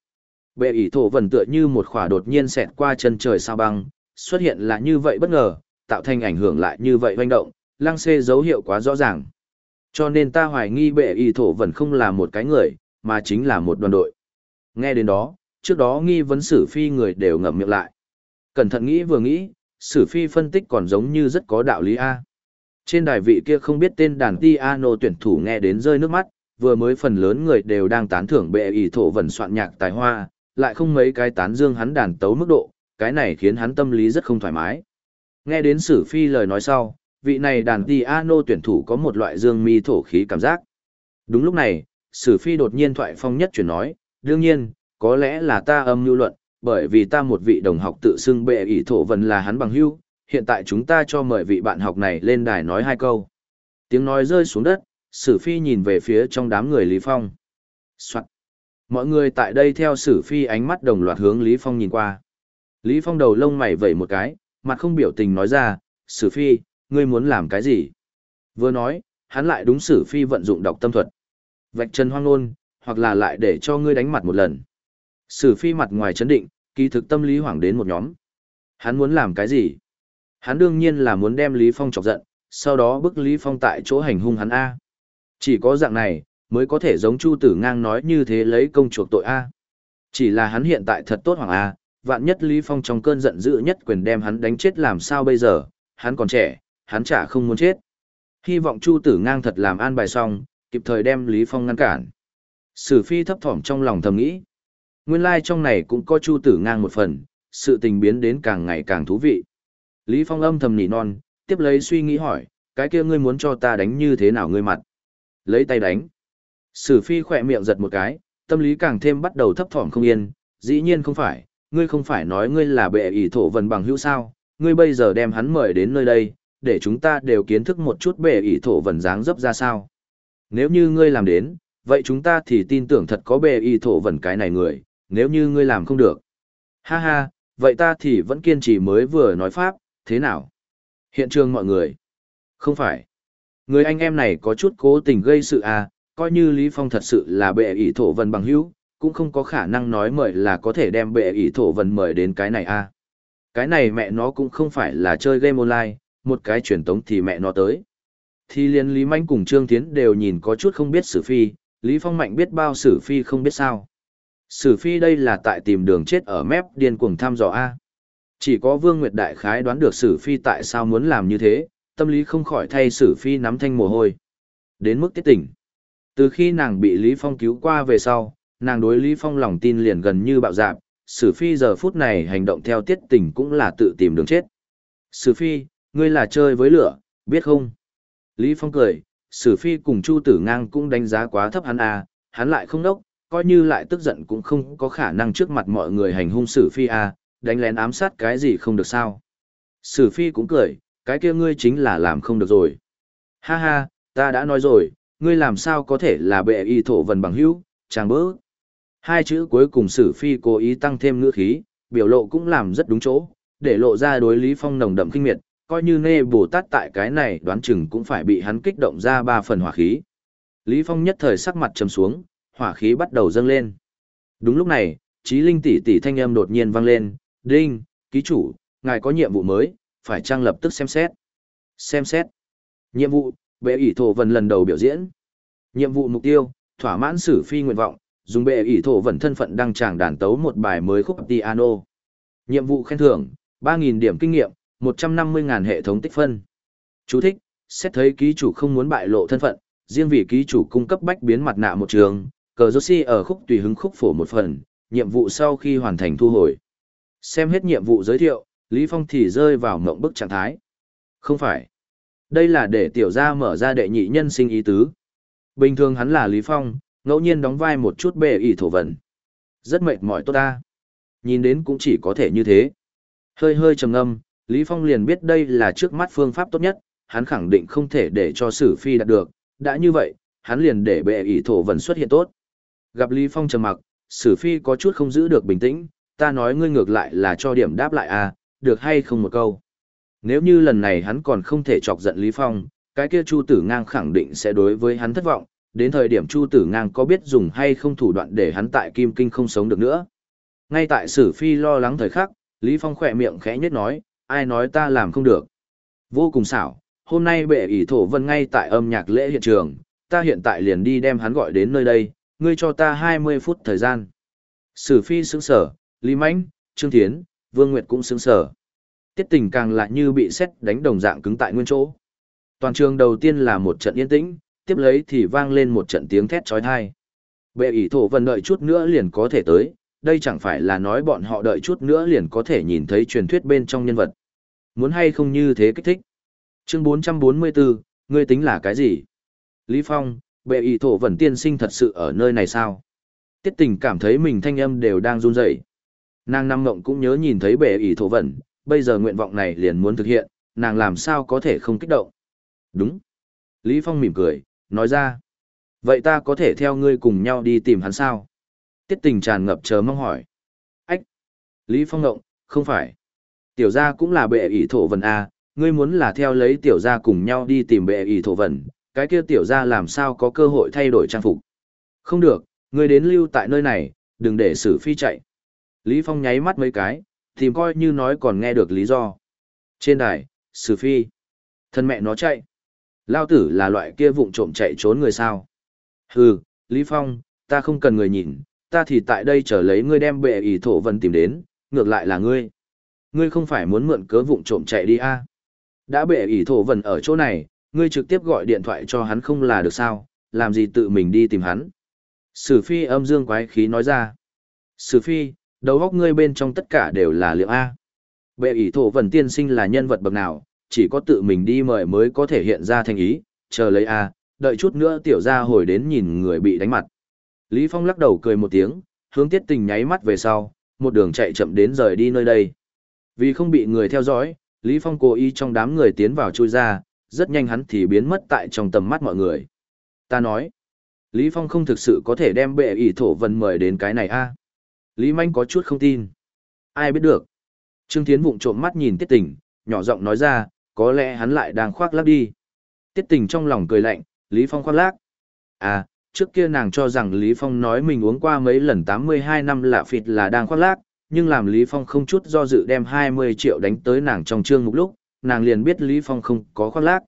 Bệ ỷ thổ vần tựa như một khỏa đột nhiên xẹt qua chân trời sao băng, xuất hiện là như vậy bất ngờ, tạo thành ảnh hưởng lại như vậy hoành động, lăng xê dấu hiệu quá rõ ràng. Cho nên ta hoài nghi bệ y thổ vẫn không là một cái người, mà chính là một đoàn đội. Nghe đến đó, trước đó nghi vấn sử phi người đều ngậm miệng lại. Cẩn thận nghĩ vừa nghĩ, sử phi phân tích còn giống như rất có đạo lý A. Trên đài vị kia không biết tên đàn piano tuyển thủ nghe đến rơi nước mắt, vừa mới phần lớn người đều đang tán thưởng bệ ỷ thổ vần soạn nhạc tài hoa, lại không mấy cái tán dương hắn đàn tấu mức độ, cái này khiến hắn tâm lý rất không thoải mái. Nghe đến Sử Phi lời nói sau, vị này đàn piano tuyển thủ có một loại dương mi thổ khí cảm giác. Đúng lúc này, Sử Phi đột nhiên thoại phong nhất chuyển nói, đương nhiên, có lẽ là ta âm mưu luận, bởi vì ta một vị đồng học tự xưng bệ ỷ thổ vần là hắn bằng hưu, hiện tại chúng ta cho mời vị bạn học này lên đài nói hai câu. Tiếng nói rơi xuống đất, Sử Phi nhìn về phía trong đám người Lý Phong. Soạn. Mọi người tại đây theo sử phi ánh mắt đồng loạt hướng Lý Phong nhìn qua. Lý Phong đầu lông mày vẩy một cái, mặt không biểu tình nói ra, sử phi, ngươi muốn làm cái gì? Vừa nói, hắn lại đúng sử phi vận dụng đọc tâm thuật. Vạch chân hoang nôn, hoặc là lại để cho ngươi đánh mặt một lần. Sử phi mặt ngoài chấn định, kỳ thực tâm lý hoảng đến một nhóm. Hắn muốn làm cái gì? Hắn đương nhiên là muốn đem Lý Phong chọc giận, sau đó bức Lý Phong tại chỗ hành hung hắn A. Chỉ có dạng này, mới có thể giống Chu Tử Ngang nói như thế lấy công chuộc tội A. Chỉ là hắn hiện tại thật tốt hoàng A, vạn nhất Lý Phong trong cơn giận dữ nhất quyền đem hắn đánh chết làm sao bây giờ, hắn còn trẻ, hắn chả không muốn chết. Hy vọng Chu Tử Ngang thật làm an bài xong, kịp thời đem Lý Phong ngăn cản. Sử Phi thấp thỏm trong lòng thầm nghĩ. Nguyên lai like trong này cũng có Chu Tử Ngang một phần, sự tình biến đến càng ngày càng thú vị. Lý Phong âm thầm nỉ non, tiếp lấy suy nghĩ hỏi, cái kia ngươi muốn cho ta đánh như thế nào ngươi mặt? Lấy tay đánh. Sử phi khỏe miệng giật một cái, tâm lý càng thêm bắt đầu thấp thỏm không yên, dĩ nhiên không phải, ngươi không phải nói ngươi là bệ ỷ thổ vần bằng hữu sao, ngươi bây giờ đem hắn mời đến nơi đây, để chúng ta đều kiến thức một chút bệ ỷ thổ vần dáng dấp ra sao. Nếu như ngươi làm đến, vậy chúng ta thì tin tưởng thật có bệ ỷ thổ vần cái này người, nếu như ngươi làm không được. Ha ha, vậy ta thì vẫn kiên trì mới vừa nói pháp, thế nào? Hiện trường mọi người. Không phải. Người anh em này có chút cố tình gây sự à, coi như Lý Phong thật sự là bệ ỷ thổ vần bằng hữu, cũng không có khả năng nói mời là có thể đem bệ ỷ thổ vần mời đến cái này à. Cái này mẹ nó cũng không phải là chơi game online, một cái truyền tống thì mẹ nó tới. Thì liền Lý Manh cùng Trương Tiến đều nhìn có chút không biết sử phi, Lý Phong mạnh biết bao sử phi không biết sao. Sử phi đây là tại tìm đường chết ở mép điên cuồng thăm dò A. Chỉ có Vương Nguyệt Đại Khái đoán được Sử Phi tại sao muốn làm như thế, tâm lý không khỏi thay Sử Phi nắm thanh mồ hôi. Đến mức tiết tỉnh. Từ khi nàng bị Lý Phong cứu qua về sau, nàng đối Lý Phong lòng tin liền gần như bạo dạp, Sử Phi giờ phút này hành động theo tiết tỉnh cũng là tự tìm đường chết. Sử Phi, ngươi là chơi với lửa, biết không? Lý Phong cười, Sử Phi cùng Chu Tử Ngang cũng đánh giá quá thấp hắn à, hắn lại không đốc, coi như lại tức giận cũng không có khả năng trước mặt mọi người hành hung Sử Phi à, đánh lén ám sát cái gì không được sao. Sử phi cũng cười, cái kia ngươi chính là làm không được rồi. Ha ha, ta đã nói rồi, ngươi làm sao có thể là bệ y thổ vần bằng hữu, chàng bớ. Hai chữ cuối cùng sử phi cố ý tăng thêm ngữ khí, biểu lộ cũng làm rất đúng chỗ, để lộ ra đối Lý Phong nồng đậm kinh miệt, coi như nê bồ tát tại cái này đoán chừng cũng phải bị hắn kích động ra ba phần hỏa khí. Lý Phong nhất thời sắc mặt trầm xuống, hỏa khí bắt đầu dâng lên. Đúng lúc này, trí linh tỷ tỷ thanh âm đột nhiên vang lên, Đinh, ký chủ, ngài có nhiệm vụ mới, phải trang lập tức xem xét. Xem xét. Nhiệm vụ, bệ ỷ thổ vần lần đầu biểu diễn. Nhiệm vụ mục tiêu, thỏa mãn sử phi nguyện vọng, dùng bệ ỷ thổ vần thân phận đăng tràng đàn tấu một bài mới khúc piano. Nhiệm vụ khen thưởng, 3.000 điểm kinh nghiệm, 150.000 hệ thống tích phân. Chú thích, xét thấy ký chủ không muốn bại lộ thân phận, riêng vì ký chủ cung cấp bách biến mặt nạ một trường, cờ Joshi ở khúc tùy hứng khúc phổ một phần, nhiệm vụ sau khi hoàn thành thu hồi. Xem hết nhiệm vụ giới thiệu, Lý Phong thì rơi vào mộng bức trạng thái. Không phải. Đây là để tiểu gia mở ra đệ nhị nhân sinh ý tứ. Bình thường hắn là Lý Phong, ngẫu nhiên đóng vai một chút bệ ỷ thổ vận. Rất mệt mỏi tốt ta. Nhìn đến cũng chỉ có thể như thế. Hơi hơi trầm ngâm, Lý Phong liền biết đây là trước mắt phương pháp tốt nhất, hắn khẳng định không thể để cho Sử Phi đạt được, đã như vậy, hắn liền để bệ ỷ thổ vần xuất hiện tốt. Gặp Lý Phong trầm mặc, Sử Phi có chút không giữ được bình tĩnh, ta nói ngươi ngược lại là cho điểm đáp lại à, được hay không một câu. Nếu như lần này hắn còn không thể chọc giận Lý Phong, cái kia Chu Tử Ngang khẳng định sẽ đối với hắn thất vọng, đến thời điểm Chu Tử Ngang có biết dùng hay không thủ đoạn để hắn tại Kim Kinh không sống được nữa. Ngay tại Sử Phi lo lắng thời khắc, Lý Phong khỏe miệng khẽ nhất nói, ai nói ta làm không được. Vô cùng xảo, hôm nay bệ ỷ thổ vân ngay tại âm nhạc lễ hiện trường, ta hiện tại liền đi đem hắn gọi đến nơi đây, ngươi cho ta 20 phút thời gian. Sử Phi sững sở, Lý Mãnh, Trương Thiến, Vương Nguyệt cũng sững sở. Tiết tình càng lại như bị xét đánh đồng dạng cứng tại nguyên chỗ. Toàn trường đầu tiên là một trận yên tĩnh, tiếp lấy thì vang lên một trận tiếng thét trói thai. Bệ ỷ thổ vân đợi chút nữa liền có thể tới, đây chẳng phải là nói bọn họ đợi chút nữa liền có thể nhìn thấy truyền thuyết bên trong nhân vật. Muốn hay không như thế kích thích. Chương 444, ngươi tính là cái gì? Lý Phong, bệ ỷ thổ vẩn tiên sinh thật sự ở nơi này sao? Tiết tình cảm thấy mình thanh âm đều đang run rẩy. Nàng năm mộng cũng nhớ nhìn thấy bệ ỷ thổ vẩn, bây giờ nguyện vọng này liền muốn thực hiện, nàng làm sao có thể không kích động. Đúng. Lý Phong mỉm cười, nói ra. Vậy ta có thể theo ngươi cùng nhau đi tìm hắn sao? Tiết tình tràn ngập chờ mong hỏi. Ách. Lý Phong ngộng, không phải. Tiểu gia cũng là bệ ỷ thổ vần A, à, ngươi muốn là theo lấy tiểu gia cùng nhau đi tìm bệ ỷ thổ vần, cái kia tiểu gia làm sao có cơ hội thay đổi trang phục. Không được, ngươi đến lưu tại nơi này, đừng để sử phi chạy. Lý Phong nháy mắt mấy cái, tìm coi như nói còn nghe được lý do. Trên đài, Sử Phi. Thân mẹ nó chạy. Lao tử là loại kia vụng trộm chạy trốn người sao. Hừ, Lý Phong, ta không cần người nhìn, ta thì tại đây chờ lấy ngươi đem bệ ỷ thổ vân tìm đến, ngược lại là ngươi. Ngươi không phải muốn mượn cớ vụng trộm chạy đi à? Đã bệ ỷ thổ vần ở chỗ này, ngươi trực tiếp gọi điện thoại cho hắn không là được sao, làm gì tự mình đi tìm hắn. Sử phi âm dương quái khí nói ra. Sử phi, đầu góc ngươi bên trong tất cả đều là liệu A. Bệ ỷ thổ vần tiên sinh là nhân vật bậc nào, chỉ có tự mình đi mời mới có thể hiện ra thành ý, chờ lấy A, đợi chút nữa tiểu ra hồi đến nhìn người bị đánh mặt. Lý Phong lắc đầu cười một tiếng, hướng tiết tình nháy mắt về sau, một đường chạy chậm đến rời đi nơi đây. Vì không bị người theo dõi, Lý Phong cố ý trong đám người tiến vào chui ra, rất nhanh hắn thì biến mất tại trong tầm mắt mọi người. Ta nói, Lý Phong không thực sự có thể đem bệ ỷ thổ vân mời đến cái này a. Lý Manh có chút không tin. Ai biết được. Trương Thiến vụng trộm mắt nhìn Tiết Tình, nhỏ giọng nói ra, có lẽ hắn lại đang khoác lác đi. Tiết Tình trong lòng cười lạnh, Lý Phong khoác lác. À, trước kia nàng cho rằng Lý Phong nói mình uống qua mấy lần 82 năm lạ phịt là đang khoác lác, nhưng làm Lý Phong không chút do dự đem 20 triệu đánh tới nàng trong trương mục lúc, nàng liền biết Lý Phong không có khoác lác.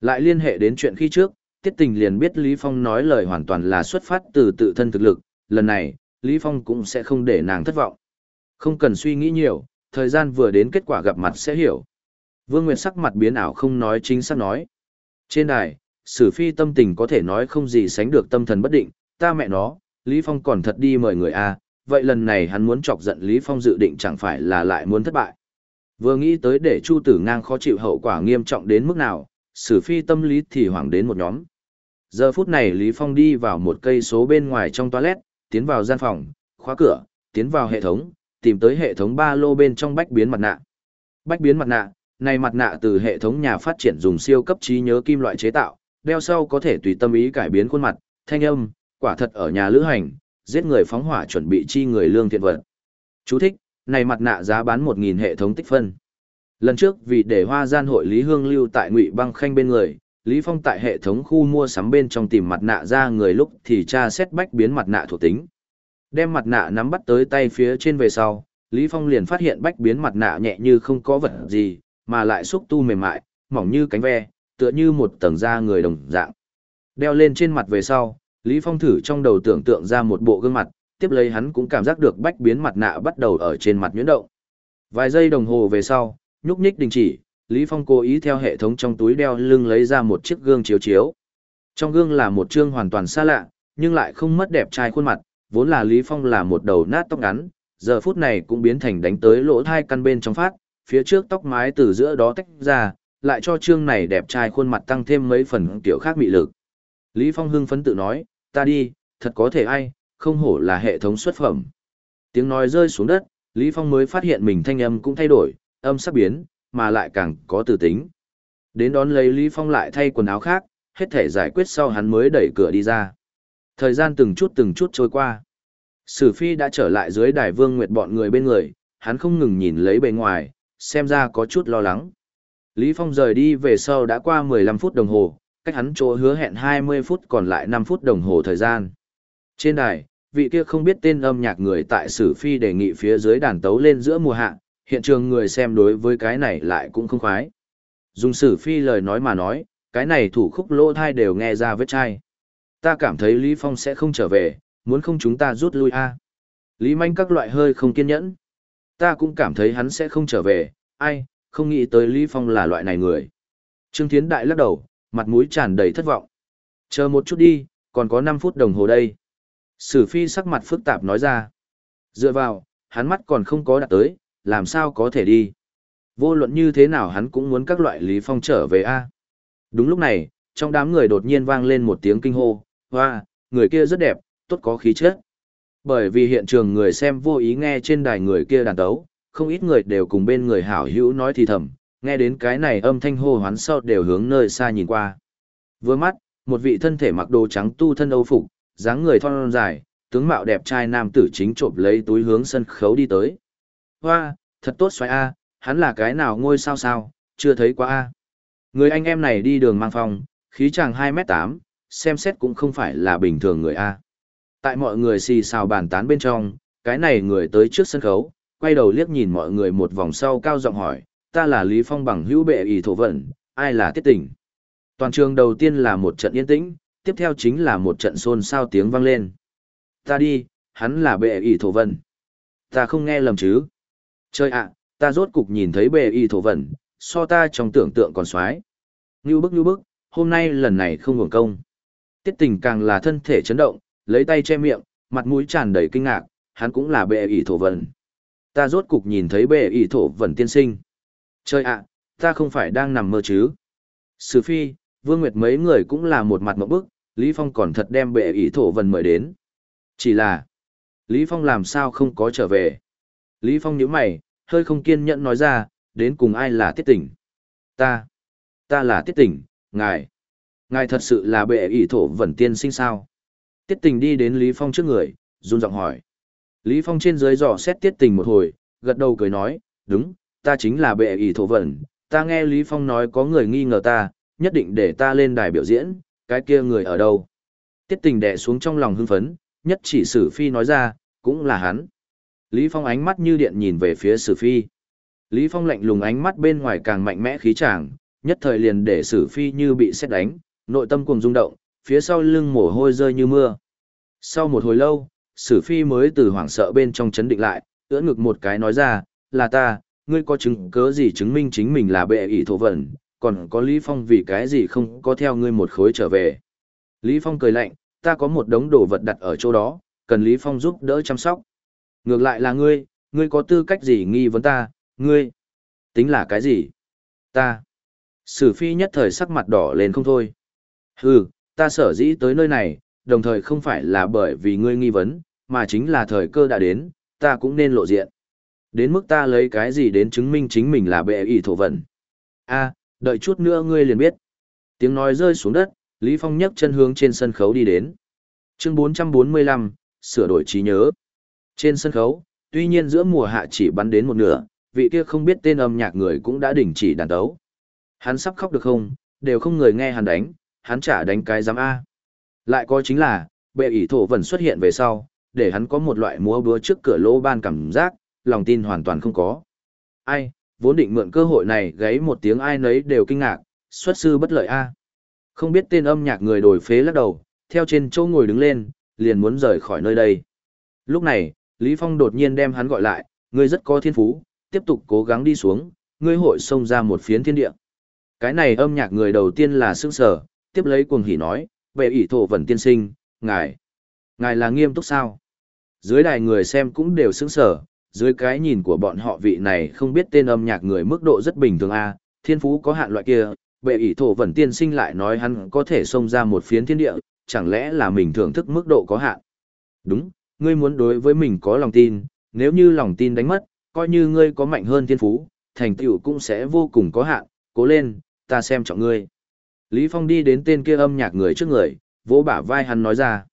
Lại liên hệ đến chuyện khi trước, Tiết Tình liền biết Lý Phong nói lời hoàn toàn là xuất phát từ tự thân thực lực, lần này, Lý Phong cũng sẽ không để nàng thất vọng. Không cần suy nghĩ nhiều, thời gian vừa đến kết quả gặp mặt sẽ hiểu. Vương Nguyệt sắc mặt biến ảo không nói chính xác nói. Trên đài, Sử Phi tâm tình có thể nói không gì sánh được tâm thần bất định, ta mẹ nó, Lý Phong còn thật đi mời người A, vậy lần này hắn muốn chọc giận Lý Phong dự định chẳng phải là lại muốn thất bại. Vừa nghĩ tới để Chu Tử Ngang khó chịu hậu quả nghiêm trọng đến mức nào, Sử Phi tâm lý thì hoảng đến một nhóm. Giờ phút này Lý Phong đi vào một cây số bên ngoài trong toilet, tiến vào gian phòng, khóa cửa, tiến vào hệ thống, tìm tới hệ thống ba lô bên trong bách biến mặt nạ. Bách biến mặt nạ, này mặt nạ từ hệ thống nhà phát triển dùng siêu cấp trí nhớ kim loại chế tạo, đeo sau có thể tùy tâm ý cải biến khuôn mặt, thanh âm, quả thật ở nhà lữ hành, giết người phóng hỏa chuẩn bị chi người lương thiện vật. Chú thích, này mặt nạ giá bán 1.000 hệ thống tích phân. Lần trước vì để hoa gian hội Lý Hương lưu tại Ngụy Băng Khanh bên người, Lý Phong tại hệ thống khu mua sắm bên trong tìm mặt nạ ra người lúc thì tra xét bách biến mặt nạ thuộc tính. Đem mặt nạ nắm bắt tới tay phía trên về sau, Lý Phong liền phát hiện bách biến mặt nạ nhẹ như không có vật gì, mà lại xúc tu mềm mại, mỏng như cánh ve, tựa như một tầng da người đồng dạng. Đeo lên trên mặt về sau, Lý Phong thử trong đầu tưởng tượng ra một bộ gương mặt, tiếp lấy hắn cũng cảm giác được bách biến mặt nạ bắt đầu ở trên mặt nhuyễn động. Vài giây đồng hồ về sau, nhúc nhích đình chỉ, Lý Phong cố ý theo hệ thống trong túi đeo lưng lấy ra một chiếc gương chiếu chiếu. Trong gương là một trương hoàn toàn xa lạ, nhưng lại không mất đẹp trai khuôn mặt, vốn là Lý Phong là một đầu nát tóc ngắn, giờ phút này cũng biến thành đánh tới lỗ thai căn bên trong phát, phía trước tóc mái từ giữa đó tách ra, lại cho trương này đẹp trai khuôn mặt tăng thêm mấy phần kiểu khác mị lực. Lý Phong hưng phấn tự nói, ta đi, thật có thể ai, không hổ là hệ thống xuất phẩm. Tiếng nói rơi xuống đất, Lý Phong mới phát hiện mình thanh âm cũng thay đổi, âm sắc biến, mà lại càng có từ tính. Đến đón lấy Lý Phong lại thay quần áo khác, hết thể giải quyết sau hắn mới đẩy cửa đi ra. Thời gian từng chút từng chút trôi qua. Sử Phi đã trở lại dưới đài vương nguyệt bọn người bên người, hắn không ngừng nhìn lấy bề ngoài, xem ra có chút lo lắng. Lý Phong rời đi về sau đã qua 15 phút đồng hồ, cách hắn chỗ hứa hẹn 20 phút còn lại 5 phút đồng hồ thời gian. Trên đài, vị kia không biết tên âm nhạc người tại Sử Phi đề nghị phía dưới đàn tấu lên giữa mùa hạ, hiện trường người xem đối với cái này lại cũng không khoái. Dùng Sử Phi lời nói mà nói, cái này thủ khúc lỗ thai đều nghe ra vết chai. Ta cảm thấy Lý Phong sẽ không trở về, muốn không chúng ta rút lui a Lý Manh các loại hơi không kiên nhẫn. Ta cũng cảm thấy hắn sẽ không trở về, ai, không nghĩ tới Lý Phong là loại này người. Trương Thiến Đại lắc đầu, mặt mũi tràn đầy thất vọng. Chờ một chút đi, còn có 5 phút đồng hồ đây. Sử Phi sắc mặt phức tạp nói ra. Dựa vào, hắn mắt còn không có đạt tới, làm sao có thể đi. Vô luận như thế nào hắn cũng muốn các loại Lý Phong trở về a. Đúng lúc này, trong đám người đột nhiên vang lên một tiếng kinh hô, hoa, người kia rất đẹp, tốt có khí chất. Bởi vì hiện trường người xem vô ý nghe trên đài người kia đàn tấu, không ít người đều cùng bên người hảo hữu nói thì thầm, nghe đến cái này âm thanh hô hoán sau đều hướng nơi xa nhìn qua. Vừa mắt, một vị thân thể mặc đồ trắng tu thân âu phục, dáng người thon dài, tướng mạo đẹp trai nam tử chính trộm lấy túi hướng sân khấu đi tới. Hoa, thật tốt xoay a, hắn là cái nào ngôi sao sao, chưa thấy quá a. Người anh em này đi đường mang phong, khí chàng 2m8, xem xét cũng không phải là bình thường người a. Tại mọi người xì xào bàn tán bên trong, cái này người tới trước sân khấu, quay đầu liếc nhìn mọi người một vòng sau cao giọng hỏi, ta là Lý Phong bằng hữu bệ ý thổ vận, ai là tiết tỉnh. Toàn trường đầu tiên là một trận yên tĩnh, tiếp theo chính là một trận xôn xao tiếng vang lên. Ta đi, hắn là bệ ý thổ vận. Ta không nghe lầm chứ. Chơi ạ, ta rốt cục nhìn thấy bệ ý thổ vận, so ta trong tưởng tượng còn xoái. Như bức như bức, hôm nay lần này không hưởng công. Tiết tình càng là thân thể chấn động, lấy tay che miệng, mặt mũi tràn đầy kinh ngạc, hắn cũng là bệ ỷ thổ Vận. Ta rốt cục nhìn thấy bệ ỷ thổ Vận tiên sinh. Trời ạ, ta không phải đang nằm mơ chứ. Sử phi, Vương Nguyệt mấy người cũng là một mặt mẫu bức, Lý Phong còn thật đem bệ ý thổ vần mời đến. Chỉ là, Lý Phong làm sao không có trở về. Lý Phong nhíu mày, hơi không kiên nhẫn nói ra, đến cùng ai là tiết tỉnh. Ta, ta là tiết tỉnh, ngài. Ngài thật sự là bệ ý thổ vần tiên sinh sao. Tiết tình đi đến Lý Phong trước người, run giọng hỏi. Lý Phong trên dưới dò xét tiết tình một hồi, gật đầu cười nói, đúng, ta chính là bệ ý thổ vẩn, ta nghe Lý Phong nói có người nghi ngờ ta, nhất định để ta lên đài biểu diễn, cái kia người ở đâu. Tiết tình đè xuống trong lòng hưng phấn, nhất chỉ sử phi nói ra, cũng là hắn. Lý Phong ánh mắt như điện nhìn về phía sử phi. Lý Phong lạnh lùng ánh mắt bên ngoài càng mạnh mẽ khí tràng, nhất thời liền để sử phi như bị xét đánh, nội tâm cùng rung động, phía sau lưng mồ hôi rơi như mưa. Sau một hồi lâu, sử phi mới từ hoảng sợ bên trong chấn định lại, ưỡn ngực một cái nói ra, là ta, ngươi có chứng cớ gì chứng minh chính mình là bệ ỷ thổ vẩn, còn có Lý Phong vì cái gì không có theo ngươi một khối trở về. Lý Phong cười lạnh, ta có một đống đồ vật đặt ở chỗ đó, cần Lý Phong giúp đỡ chăm sóc. Ngược lại là ngươi, ngươi có tư cách gì nghi vấn ta, ngươi? Tính là cái gì? Ta. Sử phi nhất thời sắc mặt đỏ lên không thôi. Hừ, ta sở dĩ tới nơi này, đồng thời không phải là bởi vì ngươi nghi vấn, mà chính là thời cơ đã đến, ta cũng nên lộ diện. Đến mức ta lấy cái gì đến chứng minh chính mình là bệ ỷ thổ vận. a đợi chút nữa ngươi liền biết. Tiếng nói rơi xuống đất, Lý Phong nhấc chân hướng trên sân khấu đi đến. Chương 445, sửa đổi trí nhớ. Trên sân khấu, tuy nhiên giữa mùa hạ chỉ bắn đến một nửa, vị kia không biết tên âm nhạc người cũng đã đình chỉ đàn tấu. Hắn sắp khóc được không, đều không người nghe hắn đánh, hắn chả đánh cái giám A. Lại có chính là, bệ ỷ thổ vần xuất hiện về sau, để hắn có một loại múa búa trước cửa lỗ ban cảm giác, lòng tin hoàn toàn không có. Ai, vốn định mượn cơ hội này gáy một tiếng ai nấy đều kinh ngạc, xuất sư bất lợi A. Không biết tên âm nhạc người đổi phế lắc đầu, theo trên chỗ ngồi đứng lên, liền muốn rời khỏi nơi đây. Lúc này, Lý Phong đột nhiên đem hắn gọi lại, ngươi rất có thiên phú, tiếp tục cố gắng đi xuống, ngươi hội xông ra một phiến thiên địa. Cái này âm nhạc người đầu tiên là sững sở, tiếp lấy cuồng hỉ nói, về ỷ thổ vẩn tiên sinh, ngài, ngài là nghiêm túc sao? Dưới đài người xem cũng đều sững sở, dưới cái nhìn của bọn họ vị này không biết tên âm nhạc người mức độ rất bình thường a, thiên phú có hạn loại kia, bệ ỷ thổ vẩn tiên sinh lại nói hắn có thể xông ra một phiến thiên địa, chẳng lẽ là mình thưởng thức mức độ có hạn? Đúng, ngươi muốn đối với mình có lòng tin, nếu như lòng tin đánh mất, coi như ngươi có mạnh hơn thiên phú, thành tựu cũng sẽ vô cùng có hạn, cố lên, ta xem trọng ngươi. Lý Phong đi đến tên kia âm nhạc người trước người, vỗ bả vai hắn nói ra.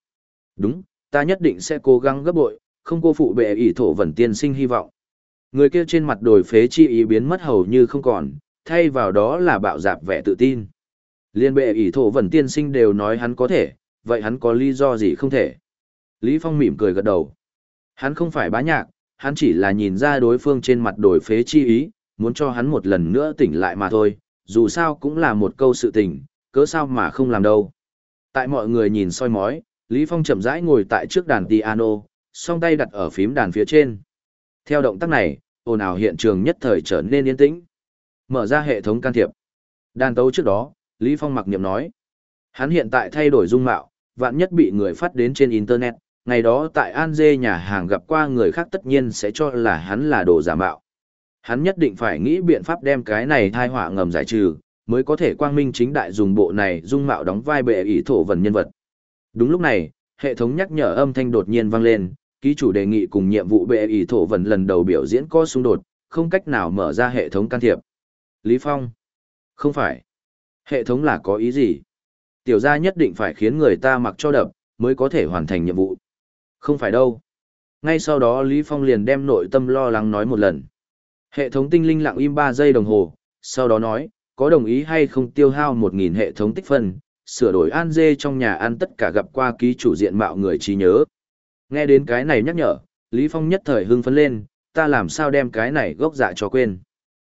Đúng, ta nhất định sẽ cố gắng gấp bội, không cô phụ bệ ỷ thổ vẩn tiên sinh hy vọng. Người kia trên mặt đồi phế chi ý biến mất hầu như không còn, thay vào đó là bạo dạp vẻ tự tin. Liên bệ ỷ thổ vẩn tiên sinh đều nói hắn có thể, vậy hắn có lý do gì không thể? Lý Phong mỉm cười gật đầu. Hắn không phải bá nhạc, hắn chỉ là nhìn ra đối phương trên mặt đồi phế chi ý, muốn cho hắn một lần nữa tỉnh lại mà thôi, dù sao cũng là một câu sự tình, cớ sao mà không làm đâu. Tại mọi người nhìn soi mói, Lý Phong chậm rãi ngồi tại trước đàn piano, song tay đặt ở phím đàn phía trên. Theo động tác này, ồn ào hiện trường nhất thời trở nên yên tĩnh. Mở ra hệ thống can thiệp. Đàn tấu trước đó, Lý Phong mặc niệm nói. Hắn hiện tại thay đổi dung mạo, vạn nhất bị người phát đến trên Internet, ngày đó tại An Dê nhà hàng gặp qua người khác tất nhiên sẽ cho là hắn là đồ giả mạo. Hắn nhất định phải nghĩ biện pháp đem cái này thai họa ngầm giải trừ, mới có thể quang minh chính đại dùng bộ này dung mạo đóng vai bệ ý thổ vần nhân vật. Đúng lúc này, hệ thống nhắc nhở âm thanh đột nhiên vang lên, ký chủ đề nghị cùng nhiệm vụ bệ ý thổ vần lần đầu biểu diễn có xung đột, không cách nào mở ra hệ thống can thiệp. Lý Phong. Không phải. Hệ thống là có ý gì? Tiểu gia nhất định phải khiến người ta mặc cho đập, mới có thể hoàn thành nhiệm vụ. Không phải đâu. Ngay sau đó Lý Phong liền đem nội tâm lo lắng nói một lần. Hệ thống tinh linh lặng im 3 giây đồng hồ, sau đó nói, có đồng ý hay không tiêu hao 1.000 hệ thống tích phân, sửa đổi an dê trong nhà ăn tất cả gặp qua ký chủ diện mạo người trí nhớ. Nghe đến cái này nhắc nhở, Lý Phong nhất thời hưng phấn lên, ta làm sao đem cái này gốc dạ cho quên.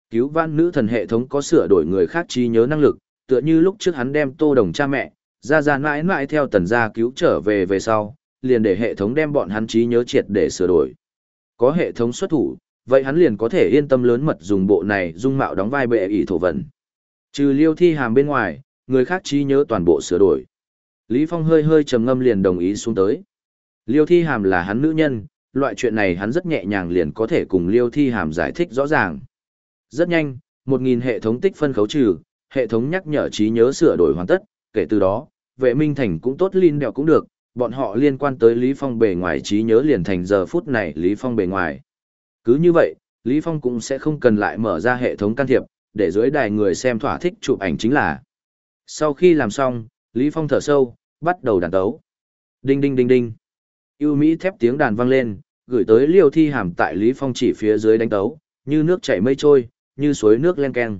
Cứu văn nữ thần hệ thống có sửa đổi người khác trí nhớ năng lực, tựa như lúc trước hắn đem tô đồng cha mẹ, ra ra mãi mãi theo tần gia cứu trở về về sau, liền để hệ thống đem bọn hắn trí nhớ triệt để sửa đổi. Có hệ thống xuất thủ, vậy hắn liền có thể yên tâm lớn mật dùng bộ này dung mạo đóng vai bệ ỷ thổ vận. Trừ liêu thi hàm bên ngoài, người khác trí nhớ toàn bộ sửa đổi. Lý Phong hơi hơi trầm ngâm liền đồng ý xuống tới. Liêu thi hàm là hắn nữ nhân, loại chuyện này hắn rất nhẹ nhàng liền có thể cùng Liêu Thi Hàm giải thích rõ ràng. Rất nhanh, 1.000 hệ thống tích phân khấu trừ, hệ thống nhắc nhở trí nhớ sửa đổi hoàn tất, kể từ đó, vệ minh thành cũng tốt linh đẹo cũng được, bọn họ liên quan tới Lý Phong bề ngoài trí nhớ liền thành giờ phút này Lý Phong bề ngoài. Cứ như vậy, Lý Phong cũng sẽ không cần lại mở ra hệ thống can thiệp, để dưới đài người xem thỏa thích chụp ảnh chính là. Sau khi làm xong, Lý Phong thở sâu, bắt đầu đàn tấu. Đinh đinh đinh đinh. Yêu Mỹ thép tiếng đàn vang lên, gửi tới liêu thi hàm tại Lý Phong chỉ phía dưới đánh tấu, như nước chảy mây trôi, như suối nước len keng.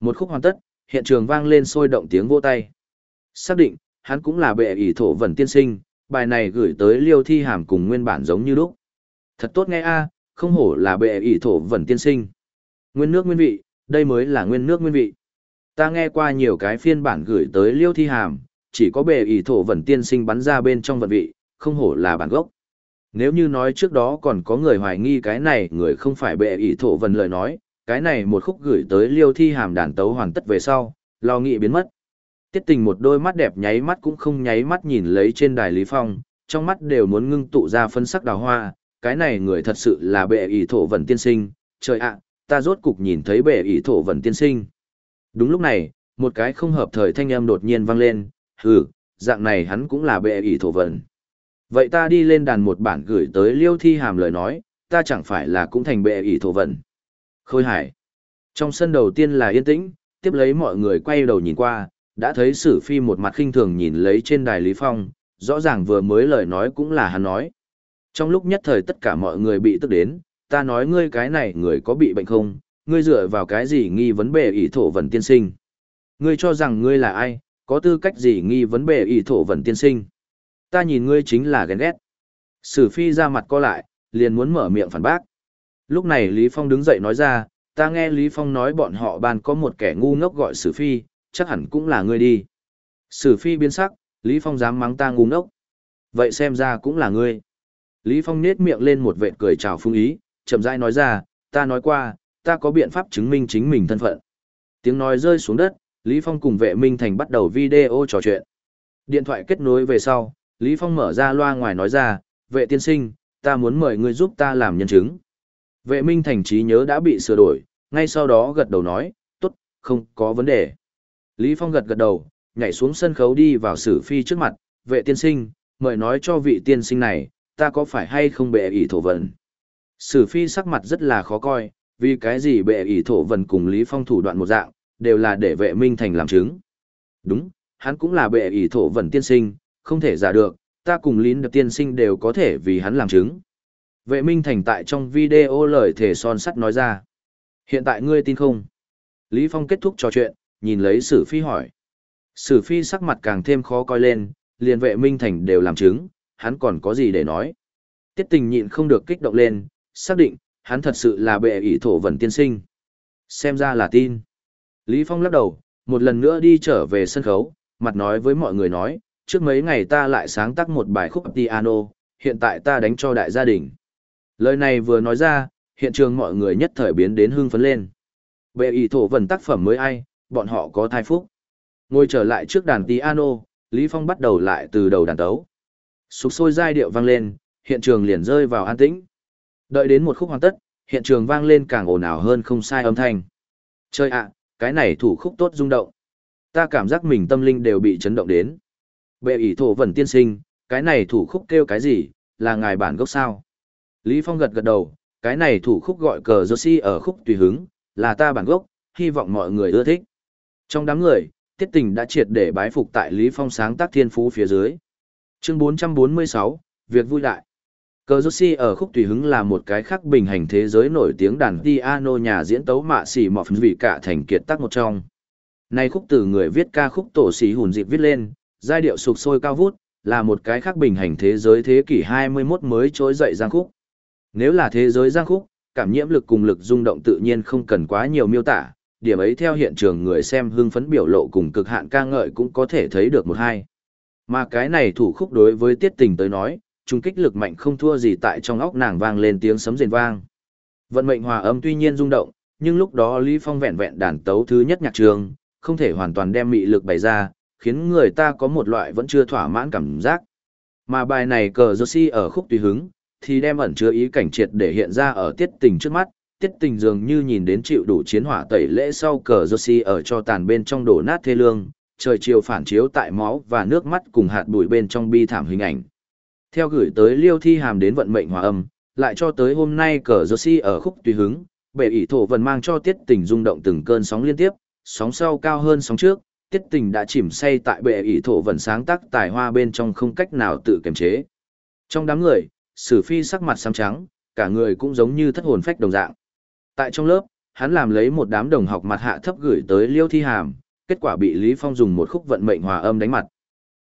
Một khúc hoàn tất, hiện trường vang lên sôi động tiếng vỗ tay. Xác định, hắn cũng là bệ ỷ thổ vẩn tiên sinh, bài này gửi tới liêu thi hàm cùng nguyên bản giống như lúc. Thật tốt nghe a, không hổ là bệ ỷ thổ vẩn tiên sinh. Nguyên nước nguyên vị, đây mới là nguyên nước nguyên vị. Ta nghe qua nhiều cái phiên bản gửi tới liêu thi hàm, chỉ có bệ ỷ thổ vẩn tiên sinh bắn ra bên trong vận vị, không hổ là bản gốc. Nếu như nói trước đó còn có người hoài nghi cái này người không phải bệ ý thổ vần lời nói, cái này một khúc gửi tới liêu thi hàm đàn tấu hoàn tất về sau, lo nghĩ biến mất. Tiết tình một đôi mắt đẹp nháy mắt cũng không nháy mắt nhìn lấy trên đài Lý Phong, trong mắt đều muốn ngưng tụ ra phân sắc đào hoa, cái này người thật sự là bệ ý thổ vần tiên sinh, trời ạ, ta rốt cục nhìn thấy bệ ý thổ vần tiên sinh. Đúng lúc này, một cái không hợp thời thanh âm đột nhiên vang lên, hừ, dạng này hắn cũng là bệ ý thổ vần. Vậy ta đi lên đàn một bản gửi tới liêu thi hàm lời nói, ta chẳng phải là cũng thành bệ ỷ thổ vận Khôi hải. Trong sân đầu tiên là yên tĩnh, tiếp lấy mọi người quay đầu nhìn qua, đã thấy sử phi một mặt khinh thường nhìn lấy trên đài Lý Phong, rõ ràng vừa mới lời nói cũng là hắn nói. Trong lúc nhất thời tất cả mọi người bị tức đến, ta nói ngươi cái này người có bị bệnh không, ngươi dựa vào cái gì nghi vấn bệ ỷ thổ vần tiên sinh. Ngươi cho rằng ngươi là ai, có tư cách gì nghi vấn bệ ỷ thổ vần tiên sinh. Ta nhìn ngươi chính là ghen ghét. Sử phi ra mặt co lại, liền muốn mở miệng phản bác. Lúc này Lý Phong đứng dậy nói ra, ta nghe Lý Phong nói bọn họ ban có một kẻ ngu ngốc gọi Sử phi, chắc hẳn cũng là ngươi đi. Sử phi biến sắc, Lý Phong dám mắng ta ngu ngốc. Vậy xem ra cũng là ngươi. Lý Phong nết miệng lên một vệt cười chào phương ý, chậm rãi nói ra, ta nói qua, ta có biện pháp chứng minh chính mình thân phận. Tiếng nói rơi xuống đất, Lý Phong cùng vệ minh thành bắt đầu video trò chuyện. Điện thoại kết nối về sau, Lý Phong mở ra loa ngoài nói ra, vệ tiên sinh, ta muốn mời ngươi giúp ta làm nhân chứng. Vệ minh thành trí nhớ đã bị sửa đổi, ngay sau đó gật đầu nói, tốt, không có vấn đề. Lý Phong gật gật đầu, nhảy xuống sân khấu đi vào sử phi trước mặt, vệ tiên sinh, mời nói cho vị tiên sinh này, ta có phải hay không bệ ỷ thổ vận. Sử phi sắc mặt rất là khó coi, vì cái gì bệ ỷ thổ vận cùng Lý Phong thủ đoạn một dạng, đều là để vệ minh thành làm chứng. Đúng, hắn cũng là bệ ỷ thổ vận tiên sinh, không thể giả được, ta cùng Lý Đập tiên sinh đều có thể vì hắn làm chứng. Vệ minh thành tại trong video lời thể son sắt nói ra. Hiện tại ngươi tin không? Lý Phong kết thúc trò chuyện, nhìn lấy sử phi hỏi. Sử phi sắc mặt càng thêm khó coi lên, liền vệ minh thành đều làm chứng, hắn còn có gì để nói. Tiết tình nhịn không được kích động lên, xác định, hắn thật sự là bệ ỷ thổ vần tiên sinh. Xem ra là tin. Lý Phong lắc đầu, một lần nữa đi trở về sân khấu, mặt nói với mọi người nói, trước mấy ngày ta lại sáng tác một bài khúc piano, hiện tại ta đánh cho đại gia đình. Lời này vừa nói ra, hiện trường mọi người nhất thời biến đến hưng phấn lên. Bệ ý thổ vần tác phẩm mới ai, bọn họ có thai phúc. Ngồi trở lại trước đàn piano, Lý Phong bắt đầu lại từ đầu đàn tấu. Sục sôi giai điệu vang lên, hiện trường liền rơi vào an tĩnh. Đợi đến một khúc hoàn tất, hiện trường vang lên càng ồn ào hơn không sai âm thanh. Chơi ạ, cái này thủ khúc tốt rung động. Ta cảm giác mình tâm linh đều bị chấn động đến. Bệ ỷ thổ vẩn tiên sinh, cái này thủ khúc kêu cái gì, là ngài bản gốc sao? Lý Phong gật gật đầu, cái này thủ khúc gọi cờ Joshi ở khúc tùy hứng, là ta bản gốc, hy vọng mọi người ưa thích. Trong đám người, tiết tình đã triệt để bái phục tại Lý Phong sáng tác thiên phú phía dưới. Chương 446, Việc vui đại. Cờ Joshi ở khúc tùy hứng là một cái khác bình hành thế giới nổi tiếng đàn piano nhà diễn tấu mạ xỉ mọt vì cả thành kiệt tác một trong. nay khúc từ người viết ca khúc tổ sĩ hùn dịp viết lên, giai điệu sục sôi cao vút, là một cái khác bình hành thế giới thế kỷ 21 mới trỗi dậy giang khúc. Nếu là thế giới giang khúc, cảm nhiễm lực cùng lực rung động tự nhiên không cần quá nhiều miêu tả, điểm ấy theo hiện trường người xem hưng phấn biểu lộ cùng cực hạn ca ngợi cũng có thể thấy được một hai. Mà cái này thủ khúc đối với tiết tình tới nói, trung kích lực mạnh không thua gì tại trong óc nàng vang lên tiếng sấm rền vang. Vận mệnh hòa âm tuy nhiên rung động, nhưng lúc đó Lý Phong vẹn vẹn đàn tấu thứ nhất nhạc trường, không thể hoàn toàn đem mị lực bày ra, khiến người ta có một loại vẫn chưa thỏa mãn cảm giác. Mà bài này cờ Joshi ở khúc tùy hứng, thì đem ẩn chứa ý cảnh triệt để hiện ra ở tiết tình trước mắt. Tiết tình dường như nhìn đến chịu đủ chiến hỏa tẩy lễ sau cờ Joshi ở cho tàn bên trong đổ nát thê lương, trời chiều phản chiếu tại máu và nước mắt cùng hạt bụi bên trong bi thảm hình ảnh. Theo gửi tới liêu thi hàm đến vận mệnh hòa âm, lại cho tới hôm nay cờ Joshi ở khúc tùy hứng, bệ ỷ thổ vần mang cho tiết tình rung động từng cơn sóng liên tiếp, sóng sau cao hơn sóng trước, tiết tình đã chìm say tại bệ ỷ thổ vần sáng tác tài hoa bên trong không cách nào tự kiềm chế. Trong đám người, sử phi sắc mặt xám trắng, cả người cũng giống như thất hồn phách đồng dạng. Tại trong lớp, hắn làm lấy một đám đồng học mặt hạ thấp gửi tới liêu thi hàm, kết quả bị Lý Phong dùng một khúc vận mệnh hòa âm đánh mặt.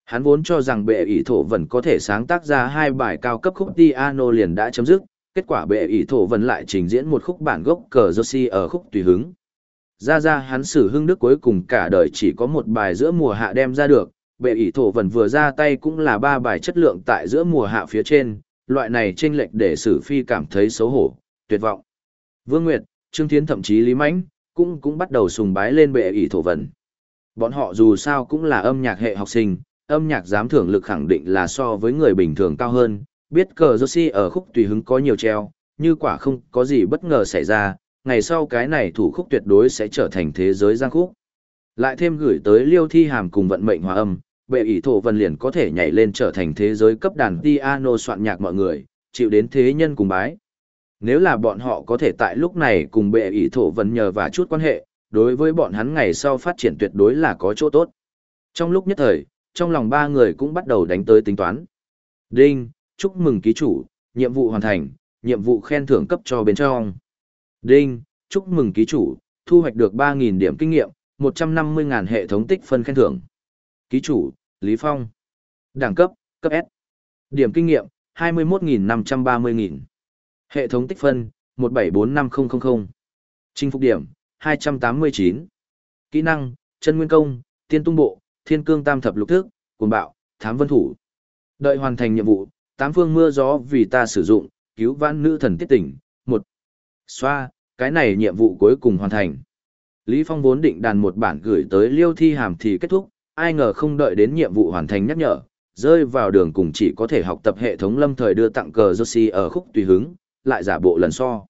Hắn vốn cho rằng bệ ỷ thổ vẫn có thể sáng tác ra hai bài cao cấp khúc piano liền đã chấm dứt, kết quả bệ ỷ thổ vẫn lại trình diễn một khúc bản gốc cờ Joshi ở khúc tùy hứng. Ra ra hắn sử hưng đức cuối cùng cả đời chỉ có một bài giữa mùa hạ đem ra được, bệ ỷ thổ vần vừa ra tay cũng là ba bài chất lượng tại giữa mùa hạ phía trên, loại này chênh lệch để sử phi cảm thấy xấu hổ, tuyệt vọng. Vương Nguyệt, Trương Thiến thậm chí Lý Mãnh cũng cũng bắt đầu sùng bái lên bệ ỷ thổ vần. Bọn họ dù sao cũng là âm nhạc hệ học sinh, âm nhạc giám thưởng lực khẳng định là so với người bình thường cao hơn, biết cờ Joshi ở khúc tùy hứng có nhiều treo, như quả không có gì bất ngờ xảy ra, ngày sau cái này thủ khúc tuyệt đối sẽ trở thành thế giới giang khúc. Lại thêm gửi tới liêu thi hàm cùng vận mệnh hòa âm, bệ ý thổ vân liền có thể nhảy lên trở thành thế giới cấp đàn piano soạn nhạc mọi người, chịu đến thế nhân cùng bái. Nếu là bọn họ có thể tại lúc này cùng bệ ý thổ vân nhờ và chút quan hệ, đối với bọn hắn ngày sau phát triển tuyệt đối là có chỗ tốt. Trong lúc nhất thời, trong lòng ba người cũng bắt đầu đánh tới tính toán. Đinh, chúc mừng ký chủ, nhiệm vụ hoàn thành, nhiệm vụ khen thưởng cấp cho bên trong. Đinh, chúc mừng ký chủ, thu hoạch được 3.000 điểm kinh nghiệm, 150.000 hệ thống tích phân khen thưởng. Ký chủ, Lý Phong. Đẳng cấp, cấp S. Điểm kinh nghiệm, 21.530.000. Hệ thống tích phân, 1745000. Chinh phục điểm, 289. Kỹ năng, chân nguyên công, tiên tung bộ, thiên cương tam thập lục thức, cuồng bạo, thám vân thủ. Đợi hoàn thành nhiệm vụ, tám phương mưa gió vì ta sử dụng, cứu vãn nữ thần tiết tỉnh, một. Xoa, cái này nhiệm vụ cuối cùng hoàn thành. Lý Phong vốn định đàn một bản gửi tới liêu thi hàm thì kết thúc, ai ngờ không đợi đến nhiệm vụ hoàn thành nhắc nhở, rơi vào đường cùng chỉ có thể học tập hệ thống lâm thời đưa tặng cờ Joshi ở khúc tùy hứng, lại giả bộ lần so.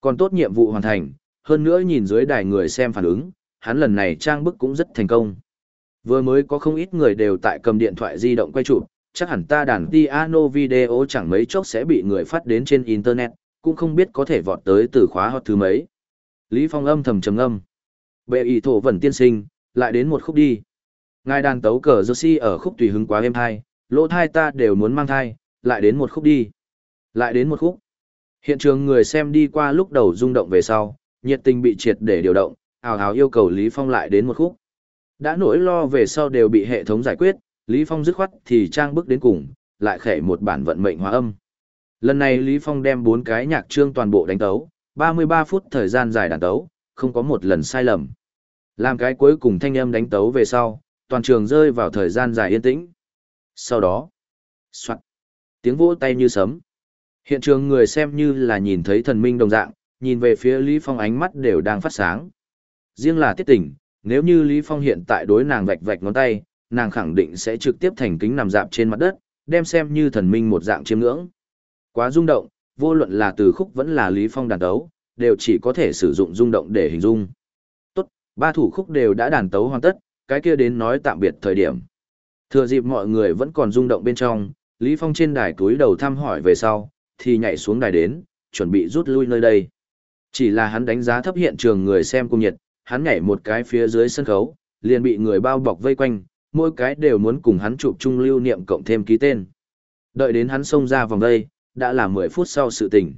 Còn tốt nhiệm vụ hoàn thành, hơn nữa nhìn dưới đài người xem phản ứng, hắn lần này trang bức cũng rất thành công. Vừa mới có không ít người đều tại cầm điện thoại di động quay chụp, chắc hẳn ta đàn piano video chẳng mấy chốc sẽ bị người phát đến trên internet, cũng không biết có thể vọt tới từ khóa hot thứ mấy. Lý Phong âm thầm trầm âm. Bệ ý thổ vẩn tiên sinh, lại đến một khúc đi. Ngài đàn tấu cờ Joshi ở khúc tùy hứng quá êm thai, lỗ thai ta đều muốn mang thai, lại đến một khúc đi. Lại đến một khúc. Hiện trường người xem đi qua lúc đầu rung động về sau, nhiệt tình bị triệt để điều động, hào hào yêu cầu Lý Phong lại đến một khúc. Đã nỗi lo về sau đều bị hệ thống giải quyết, Lý Phong dứt khoát thì trang bước đến cùng, lại khẽ một bản vận mệnh hóa âm. Lần này Lý Phong đem bốn cái nhạc trương toàn bộ đánh tấu, 33 phút thời gian dài đàn tấu, không có một lần sai lầm. Làm cái cuối cùng thanh âm đánh tấu về sau, toàn trường rơi vào thời gian dài yên tĩnh. Sau đó, soạn, tiếng vỗ tay như sấm. Hiện trường người xem như là nhìn thấy thần minh đồng dạng, nhìn về phía Lý Phong ánh mắt đều đang phát sáng. Riêng là tiết tỉnh, nếu như Lý Phong hiện tại đối nàng vạch vạch ngón tay, nàng khẳng định sẽ trực tiếp thành kính nằm dạp trên mặt đất, đem xem như thần minh một dạng chiêm ngưỡng. Quá rung động, vô luận là từ khúc vẫn là Lý Phong đàn tấu, đều chỉ có thể sử dụng rung động để hình dung. Tốt, ba thủ khúc đều đã đàn tấu hoàn tất, cái kia đến nói tạm biệt thời điểm. Thừa dịp mọi người vẫn còn rung động bên trong, Lý Phong trên đài túi đầu thăm hỏi về sau, thì nhảy xuống đài đến, chuẩn bị rút lui nơi đây. Chỉ là hắn đánh giá thấp hiện trường người xem cung nhiệt, hắn nhảy một cái phía dưới sân khấu, liền bị người bao bọc vây quanh, mỗi cái đều muốn cùng hắn chụp chung lưu niệm cộng thêm ký tên. Đợi đến hắn xông ra vòng đây, đã là 10 phút sau sự tình.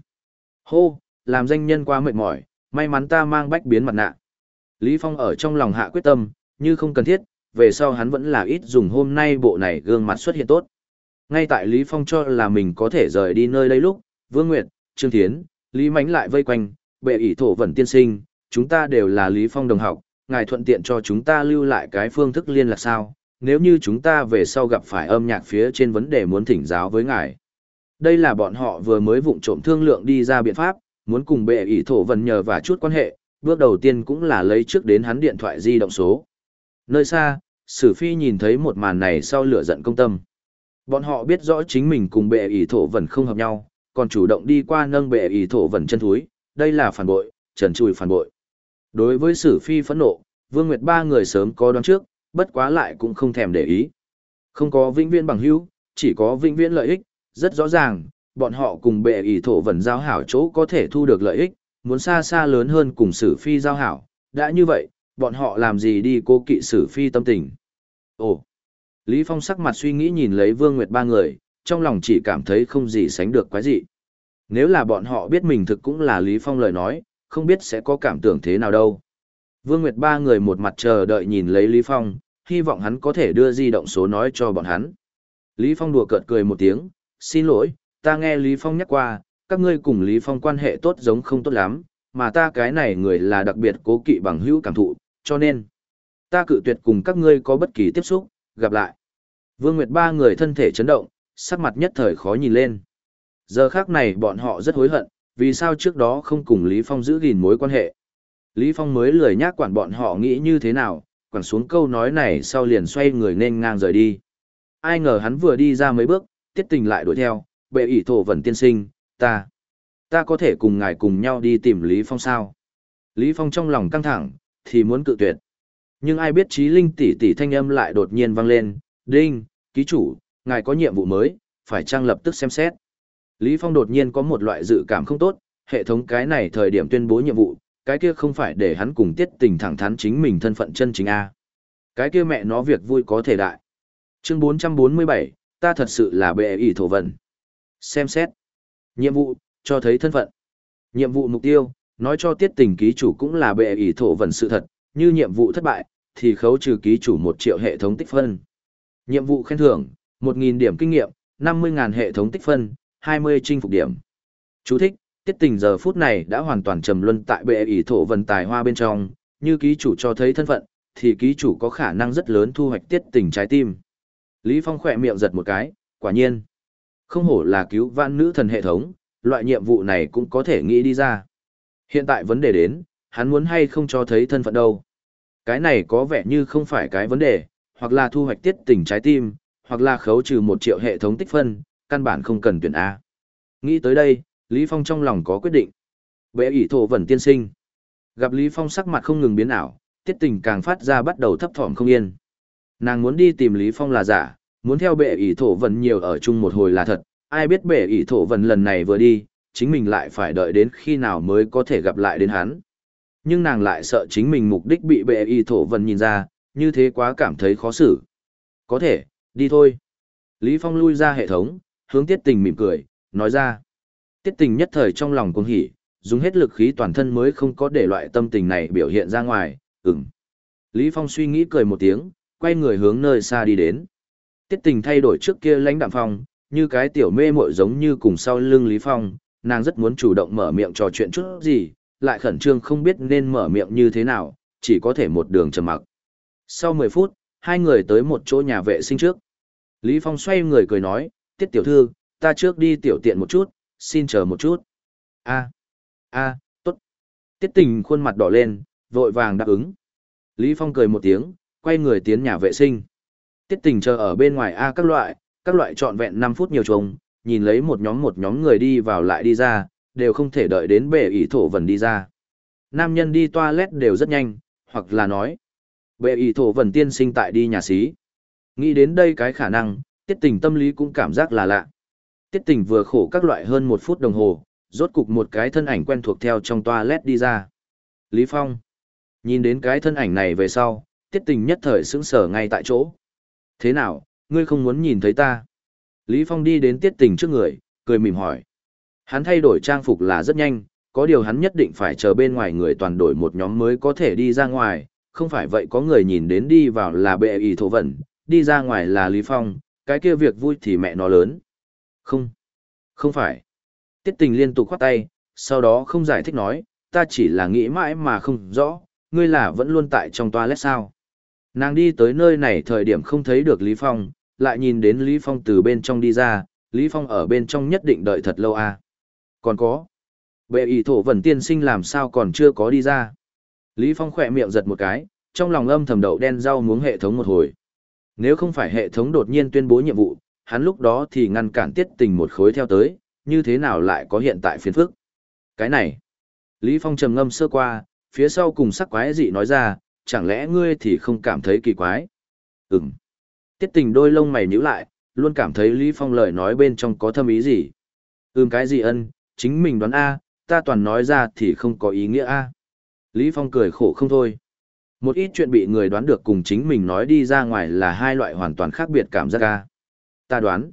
Hô, làm danh nhân quá mệt mỏi, may mắn ta mang bách biến mặt nạ. Lý Phong ở trong lòng hạ quyết tâm, như không cần thiết, về sau hắn vẫn là ít dùng hôm nay bộ này gương mặt xuất hiện tốt. Ngay tại Lý Phong cho là mình có thể rời đi nơi đây lúc, Vương Nguyệt, Trương Thiến, Lý Mánh lại vây quanh, bệ ỷ thổ vẩn tiên sinh, chúng ta đều là Lý Phong đồng học, ngài thuận tiện cho chúng ta lưu lại cái phương thức liên lạc sao, nếu như chúng ta về sau gặp phải âm nhạc phía trên vấn đề muốn thỉnh giáo với ngài. Đây là bọn họ vừa mới vụng trộm thương lượng đi ra biện pháp, muốn cùng bệ ỷ thổ vần nhờ và chút quan hệ, bước đầu tiên cũng là lấy trước đến hắn điện thoại di động số. Nơi xa, Sử Phi nhìn thấy một màn này sau lửa giận công tâm. Bọn họ biết rõ chính mình cùng bệ ỷ thổ vần không hợp nhau, còn chủ động đi qua nâng bệ ỷ thổ vần chân thúi, đây là phản bội, trần trùi phản bội. Đối với sử phi phẫn nộ, Vương Nguyệt ba người sớm có đoán trước, bất quá lại cũng không thèm để ý. Không có vĩnh viễn bằng hữu, chỉ có vĩnh viễn lợi ích, rất rõ ràng, bọn họ cùng bệ ỷ thổ vần giao hảo chỗ có thể thu được lợi ích, muốn xa xa lớn hơn cùng sử phi giao hảo, đã như vậy, bọn họ làm gì đi cô kỵ sử phi tâm tình. Ồ! Lý Phong sắc mặt suy nghĩ nhìn lấy Vương Nguyệt ba người, trong lòng chỉ cảm thấy không gì sánh được quái dị. Nếu là bọn họ biết mình thực cũng là Lý Phong lời nói, không biết sẽ có cảm tưởng thế nào đâu. Vương Nguyệt ba người một mặt chờ đợi nhìn lấy Lý Phong, hy vọng hắn có thể đưa di động số nói cho bọn hắn. Lý Phong đùa cợt cười một tiếng, xin lỗi, ta nghe Lý Phong nhắc qua, các ngươi cùng Lý Phong quan hệ tốt giống không tốt lắm, mà ta cái này người là đặc biệt cố kỵ bằng hữu cảm thụ, cho nên, ta cự tuyệt cùng các ngươi có bất kỳ tiếp xúc, gặp lại. Vương Nguyệt ba người thân thể chấn động, sắc mặt nhất thời khó nhìn lên. Giờ khác này bọn họ rất hối hận, vì sao trước đó không cùng Lý Phong giữ gìn mối quan hệ. Lý Phong mới lười nhác quản bọn họ nghĩ như thế nào, quẳng xuống câu nói này sau liền xoay người nên ngang rời đi. Ai ngờ hắn vừa đi ra mấy bước, tiết tình lại đuổi theo, bệ ỷ thổ vẩn tiên sinh, ta, ta có thể cùng ngài cùng nhau đi tìm Lý Phong sao? Lý Phong trong lòng căng thẳng, thì muốn cự tuyệt. Nhưng ai biết trí linh tỷ tỷ thanh âm lại đột nhiên vang lên, đinh, ký chủ, ngài có nhiệm vụ mới, phải trang lập tức xem xét. Lý Phong đột nhiên có một loại dự cảm không tốt, hệ thống cái này thời điểm tuyên bố nhiệm vụ, cái kia không phải để hắn cùng tiết tình thẳng thắn chính mình thân phận chân chính A. Cái kia mẹ nó việc vui có thể đại. Chương 447, ta thật sự là bệ ỷ thổ vận. Xem xét. Nhiệm vụ, cho thấy thân phận. Nhiệm vụ mục tiêu, nói cho tiết tình ký chủ cũng là bệ ỷ thổ vận sự thật, như nhiệm vụ thất bại, thì khấu trừ ký chủ 1 triệu hệ thống tích phân. Nhiệm vụ khen thưởng, 1.000 điểm kinh nghiệm, 50.000 hệ thống tích phân, 20 chinh phục điểm. Chú thích, tiết tình giờ phút này đã hoàn toàn trầm luân tại bệ ỷ thổ vận tài hoa bên trong, như ký chủ cho thấy thân phận, thì ký chủ có khả năng rất lớn thu hoạch tiết tình trái tim. Lý Phong khỏe miệng giật một cái, quả nhiên. Không hổ là cứu vãn nữ thần hệ thống, loại nhiệm vụ này cũng có thể nghĩ đi ra. Hiện tại vấn đề đến, hắn muốn hay không cho thấy thân phận đâu. Cái này có vẻ như không phải cái vấn đề, hoặc là thu hoạch tiết tình trái tim, hoặc là khấu trừ một triệu hệ thống tích phân, căn bản không cần tuyển A. Nghĩ tới đây, Lý Phong trong lòng có quyết định. Bệ ỷ thổ vẩn tiên sinh. Gặp Lý Phong sắc mặt không ngừng biến ảo, tiết tình càng phát ra bắt đầu thấp thỏm không yên. Nàng muốn đi tìm Lý Phong là giả, muốn theo bệ ỷ thổ vân nhiều ở chung một hồi là thật, ai biết bệ ỷ thổ vân lần này vừa đi, chính mình lại phải đợi đến khi nào mới có thể gặp lại đến hắn. Nhưng nàng lại sợ chính mình mục đích bị bệ ỷ thổ vân nhìn ra, như thế quá cảm thấy khó xử. Có thể, đi thôi. Lý Phong lui ra hệ thống, hướng tiết tình mỉm cười, nói ra. Tiết tình nhất thời trong lòng cuồng hỉ, dùng hết lực khí toàn thân mới không có để loại tâm tình này biểu hiện ra ngoài, ừm. Lý Phong suy nghĩ cười một tiếng, quay người hướng nơi xa đi đến. Tiết tình thay đổi trước kia lãnh đạm phong, như cái tiểu mê muội giống như cùng sau lưng Lý Phong, nàng rất muốn chủ động mở miệng trò chuyện chút gì, lại khẩn trương không biết nên mở miệng như thế nào, chỉ có thể một đường trầm mặc. Sau 10 phút, hai người tới một chỗ nhà vệ sinh trước. Lý Phong xoay người cười nói, tiết tiểu thư, ta trước đi tiểu tiện một chút, xin chờ một chút. a a tốt. Tiết tình khuôn mặt đỏ lên, vội vàng đáp ứng. Lý Phong cười một tiếng, quay người tiến nhà vệ sinh. Tiết tình chờ ở bên ngoài A các loại, các loại trọn vẹn 5 phút nhiều trông, nhìn lấy một nhóm một nhóm người đi vào lại đi ra, đều không thể đợi đến bệ ý thổ vần đi ra. Nam nhân đi toilet đều rất nhanh, hoặc là nói, bệ ý thổ vần tiên sinh tại đi nhà xí. Nghĩ đến đây cái khả năng, tiết tình tâm lý cũng cảm giác là lạ. Tiết tình vừa khổ các loại hơn một phút đồng hồ, rốt cục một cái thân ảnh quen thuộc theo trong toilet đi ra. Lý Phong. Nhìn đến cái thân ảnh này về sau, tiết tình nhất thời sững sờ ngay tại chỗ. Thế nào, ngươi không muốn nhìn thấy ta? Lý Phong đi đến tiết tình trước người, cười mỉm hỏi. Hắn thay đổi trang phục là rất nhanh, có điều hắn nhất định phải chờ bên ngoài người toàn đổi một nhóm mới có thể đi ra ngoài, không phải vậy có người nhìn đến đi vào là bệ ý thổ vẩn, đi ra ngoài là Lý Phong, cái kia việc vui thì mẹ nó lớn. Không, không phải. Tiết tình liên tục khoát tay, sau đó không giải thích nói, ta chỉ là nghĩ mãi mà không rõ, ngươi là vẫn luôn tại trong toilet sao. Nàng đi tới nơi này thời điểm không thấy được Lý Phong, lại nhìn đến Lý Phong từ bên trong đi ra, Lý Phong ở bên trong nhất định đợi thật lâu à. Còn có. Bệ ý thổ vẩn tiên sinh làm sao còn chưa có đi ra. Lý Phong khỏe miệng giật một cái, trong lòng âm thầm đậu đen rau muống hệ thống một hồi. Nếu không phải hệ thống đột nhiên tuyên bố nhiệm vụ, hắn lúc đó thì ngăn cản tiết tình một khối theo tới, như thế nào lại có hiện tại phiền phức. Cái này, Lý Phong trầm ngâm sơ qua, phía sau cùng sắc quái dị nói ra, chẳng lẽ ngươi thì không cảm thấy kỳ quái? Ừm. Tiết tình đôi lông mày nhíu lại, luôn cảm thấy Lý Phong lời nói bên trong có thâm ý gì. Ừm cái gì ân, chính mình đoán A, ta toàn nói ra thì không có ý nghĩa A. Lý Phong cười khổ không thôi. Một ít chuyện bị người đoán được cùng chính mình nói đi ra ngoài là hai loại hoàn toàn khác biệt cảm giác A. Ta đoán.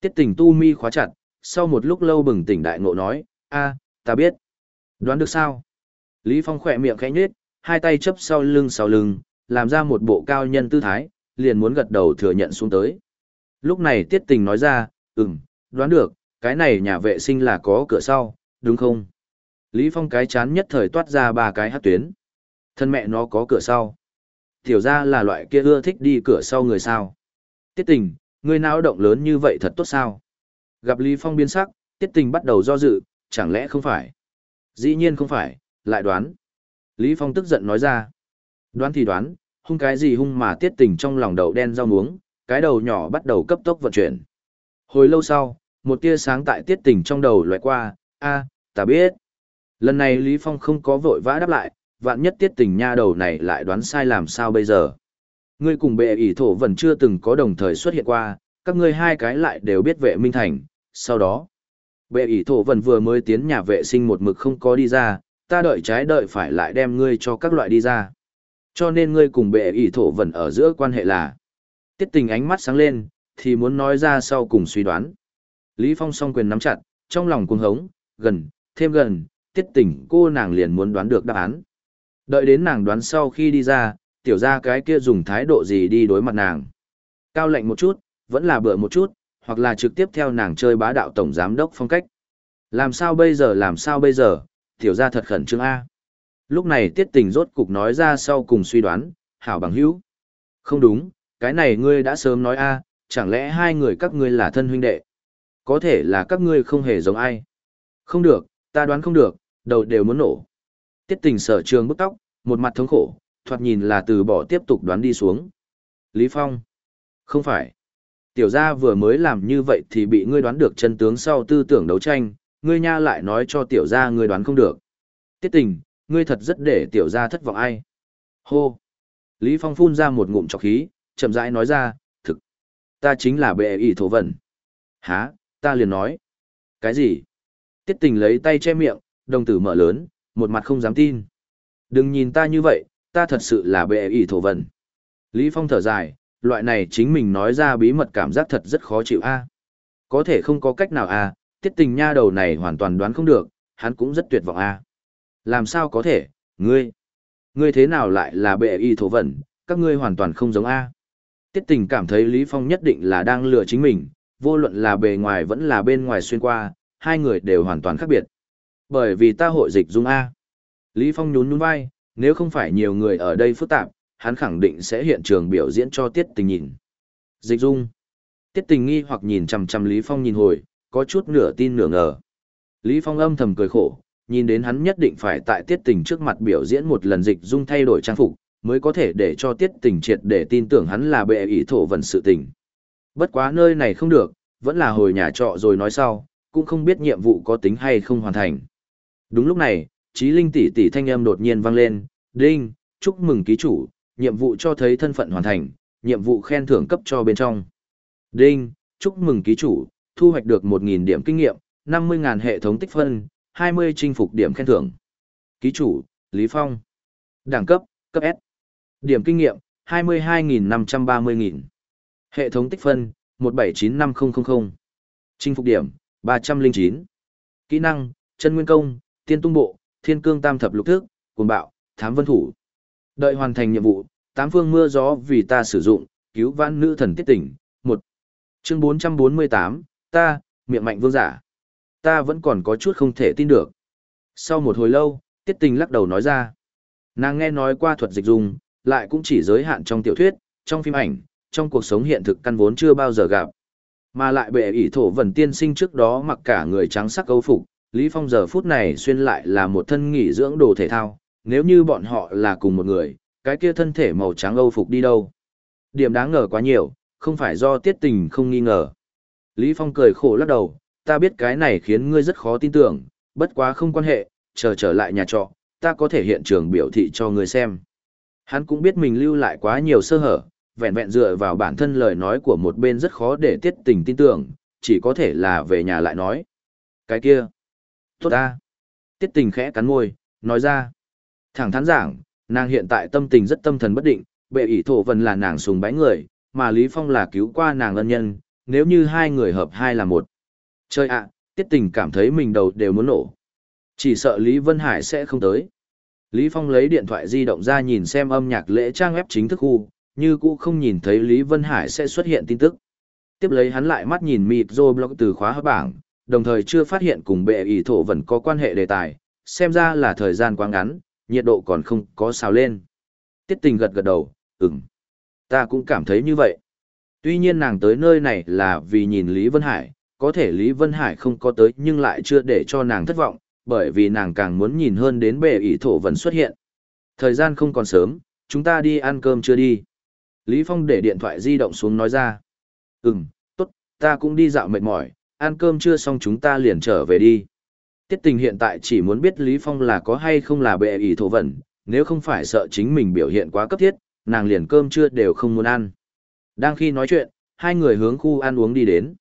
Tiết tình tu mi khóa chặt, sau một lúc lâu bừng tỉnh đại ngộ nói, a, ta biết. Đoán được sao? Lý Phong khỏe miệng khẽ nhếch, hai tay chấp sau lưng sau lưng, làm ra một bộ cao nhân tư thái, liền muốn gật đầu thừa nhận xuống tới. Lúc này tiết tình nói ra, ừm, đoán được, cái này nhà vệ sinh là có cửa sau, đúng không? Lý Phong cái chán nhất thời toát ra ba cái hát tuyến. Thân mẹ nó có cửa sau. Tiểu ra là loại kia ưa thích đi cửa sau người sao. Tiết tình, người não động lớn như vậy thật tốt sao? Gặp Lý Phong biến sắc, tiết tình bắt đầu do dự, chẳng lẽ không phải? Dĩ nhiên không phải, lại đoán. Lý Phong tức giận nói ra. Đoán thì đoán, hung cái gì hung mà tiết tình trong lòng đậu đen rau muống, cái đầu nhỏ bắt đầu cấp tốc vận chuyển. Hồi lâu sau, một tia sáng tại tiết tình trong đầu loại qua, a, ta biết. Lần này Lý Phong không có vội vã đáp lại, vạn nhất tiết tình nha đầu này lại đoán sai làm sao bây giờ. Ngươi cùng bệ ỷ thổ vẫn chưa từng có đồng thời xuất hiện qua, các ngươi hai cái lại đều biết vệ minh thành, sau đó. Bệ ỷ thổ vẫn vừa mới tiến nhà vệ sinh một mực không có đi ra, ta đợi trái đợi phải lại đem ngươi cho các loại đi ra. Cho nên ngươi cùng bệ ỷ thổ vẫn ở giữa quan hệ là. Tiết tình ánh mắt sáng lên, thì muốn nói ra sau cùng suy đoán. Lý Phong song quyền nắm chặt, trong lòng cuồng hống, gần, thêm gần, tiết tình cô nàng liền muốn đoán được đáp án. Đợi đến nàng đoán sau khi đi ra, tiểu ra cái kia dùng thái độ gì đi đối mặt nàng. Cao lạnh một chút, vẫn là bựa một chút, hoặc là trực tiếp theo nàng chơi bá đạo tổng giám đốc phong cách. Làm sao bây giờ làm sao bây giờ, tiểu ra thật khẩn trương A. Lúc này tiết tình rốt cục nói ra sau cùng suy đoán, hảo bằng hữu. Không đúng, cái này ngươi đã sớm nói A, chẳng lẽ hai người các ngươi là thân huynh đệ? Có thể là các ngươi không hề giống ai. Không được, ta đoán không được, đầu đều muốn nổ. Tiết tình sở trường bức tóc, một mặt thống khổ, thoạt nhìn là từ bỏ tiếp tục đoán đi xuống. Lý Phong. Không phải. Tiểu gia vừa mới làm như vậy thì bị ngươi đoán được chân tướng sau tư tưởng đấu tranh, ngươi nha lại nói cho tiểu gia ngươi đoán không được. Tiết tình, ngươi thật rất để tiểu gia thất vọng ai. Hô. Lý Phong phun ra một ngụm trọc khí, chậm rãi nói ra, thực. Ta chính là bệ ỷ thổ vận. Hả, ta liền nói. Cái gì? Tiết tình lấy tay che miệng, đồng tử mở lớn, một mặt không dám tin. Đừng nhìn ta như vậy, ta thật sự là bệ ỷ thổ vận. Lý Phong thở dài, loại này chính mình nói ra bí mật cảm giác thật rất khó chịu a. Có thể không có cách nào a, tiết tình nha đầu này hoàn toàn đoán không được, hắn cũng rất tuyệt vọng a. Làm sao có thể, ngươi, ngươi thế nào lại là bệ y thổ vẩn, các ngươi hoàn toàn không giống a. Tiết tình cảm thấy Lý Phong nhất định là đang lừa chính mình, vô luận là bề ngoài vẫn là bên ngoài xuyên qua, hai người đều hoàn toàn khác biệt. Bởi vì ta hội dịch dung A. Lý Phong nhún nhún vai, nếu không phải nhiều người ở đây phức tạp, hắn khẳng định sẽ hiện trường biểu diễn cho tiết tình nhìn. Dịch dung. Tiết tình nghi hoặc nhìn chằm chằm Lý Phong nhìn hồi, có chút nửa tin nửa ngờ. Lý Phong âm thầm cười khổ, nhìn đến hắn nhất định phải tại tiết tình trước mặt biểu diễn một lần dịch dung thay đổi trang phục, mới có thể để cho tiết tình triệt để tin tưởng hắn là bệ ý thổ vận sự tình. Bất quá nơi này không được, vẫn là hồi nhà trọ rồi nói sau, cũng không biết nhiệm vụ có tính hay không hoàn thành. Đúng lúc này, trí linh tỷ tỷ thanh âm đột nhiên vang lên, đinh, chúc mừng ký chủ, nhiệm vụ cho thấy thân phận hoàn thành, nhiệm vụ khen thưởng cấp cho bên trong. Đinh, chúc mừng ký chủ, thu hoạch được 1.000 điểm kinh nghiệm, 50.000 hệ thống tích phân, 20 chinh phục điểm khen thưởng. Ký chủ, Lý Phong. Đẳng cấp, cấp S. Điểm kinh nghiệm, 22.530.000. Hệ thống tích phân, 1795000. Chinh phục điểm, 309. Kỹ năng, chân nguyên công, tiên tung bộ, thiên cương tam thập lục thức, cuồng bạo, thám vân thủ. Đợi hoàn thành nhiệm vụ, tám phương mưa gió vì ta sử dụng, cứu vãn nữ thần tiết tỉnh. một Chương 448, ta, miệng mạnh vương giả. Ta vẫn còn có chút không thể tin được. Sau một hồi lâu, tiết tình lắc đầu nói ra. Nàng nghe nói qua thuật dịch dùng, lại cũng chỉ giới hạn trong tiểu thuyết, trong phim ảnh, trong cuộc sống hiện thực căn vốn chưa bao giờ gặp. Mà lại bệ ỷ thổ vần tiên sinh trước đó mặc cả người trắng sắc âu phục, Lý Phong giờ phút này xuyên lại là một thân nghỉ dưỡng đồ thể thao, nếu như bọn họ là cùng một người, cái kia thân thể màu trắng âu phục đi đâu. Điểm đáng ngờ quá nhiều, không phải do tiết tình không nghi ngờ. Lý Phong cười khổ lắc đầu, ta biết cái này khiến ngươi rất khó tin tưởng, bất quá không quan hệ, chờ trở lại nhà trọ, ta có thể hiện trường biểu thị cho ngươi xem. Hắn cũng biết mình lưu lại quá nhiều sơ hở, vẹn vẹn dựa vào bản thân lời nói của một bên rất khó để tiết tình tin tưởng, chỉ có thể là về nhà lại nói. Cái kia, tốt ta. Tiết tình khẽ cắn môi, nói ra. Thẳng thắn giảng, nàng hiện tại tâm tình rất tâm thần bất định, bệ ỷ thổ vần là nàng sùng bái người, mà Lý Phong là cứu qua nàng ân nhân, nếu như hai người hợp hai là một. Chơi ạ, tiết tình cảm thấy mình đầu đều muốn nổ. Chỉ sợ Lý Vân Hải sẽ không tới. Lý Phong lấy điện thoại di động ra nhìn xem âm nhạc lễ trang web chính thức khu, như cũ không nhìn thấy Lý Vân Hải sẽ xuất hiện tin tức. Tiếp lấy hắn lại mắt nhìn mịt rô blog từ khóa hấp bảng, đồng thời chưa phát hiện cùng bệ ý thổ vẫn có quan hệ đề tài, xem ra là thời gian quá ngắn, nhiệt độ còn không có sao lên. Tiết tình gật gật đầu, ừm. Ta cũng cảm thấy như vậy. Tuy nhiên nàng tới nơi này là vì nhìn Lý Vân Hải, có thể Lý Vân Hải không có tới nhưng lại chưa để cho nàng thất vọng, bởi vì nàng càng muốn nhìn hơn đến bệ ỷ thổ vẫn xuất hiện. Thời gian không còn sớm, chúng ta đi ăn cơm chưa đi. Lý Phong để điện thoại di động xuống nói ra. Ừm, tốt, ta cũng đi dạo mệt mỏi, ăn cơm chưa xong chúng ta liền trở về đi. Tiết tình hiện tại chỉ muốn biết Lý Phong là có hay không là bệ ỷ thổ vẩn, nếu không phải sợ chính mình biểu hiện quá cấp thiết, nàng liền cơm chưa đều không muốn ăn. Đang khi nói chuyện, hai người hướng khu ăn uống đi đến.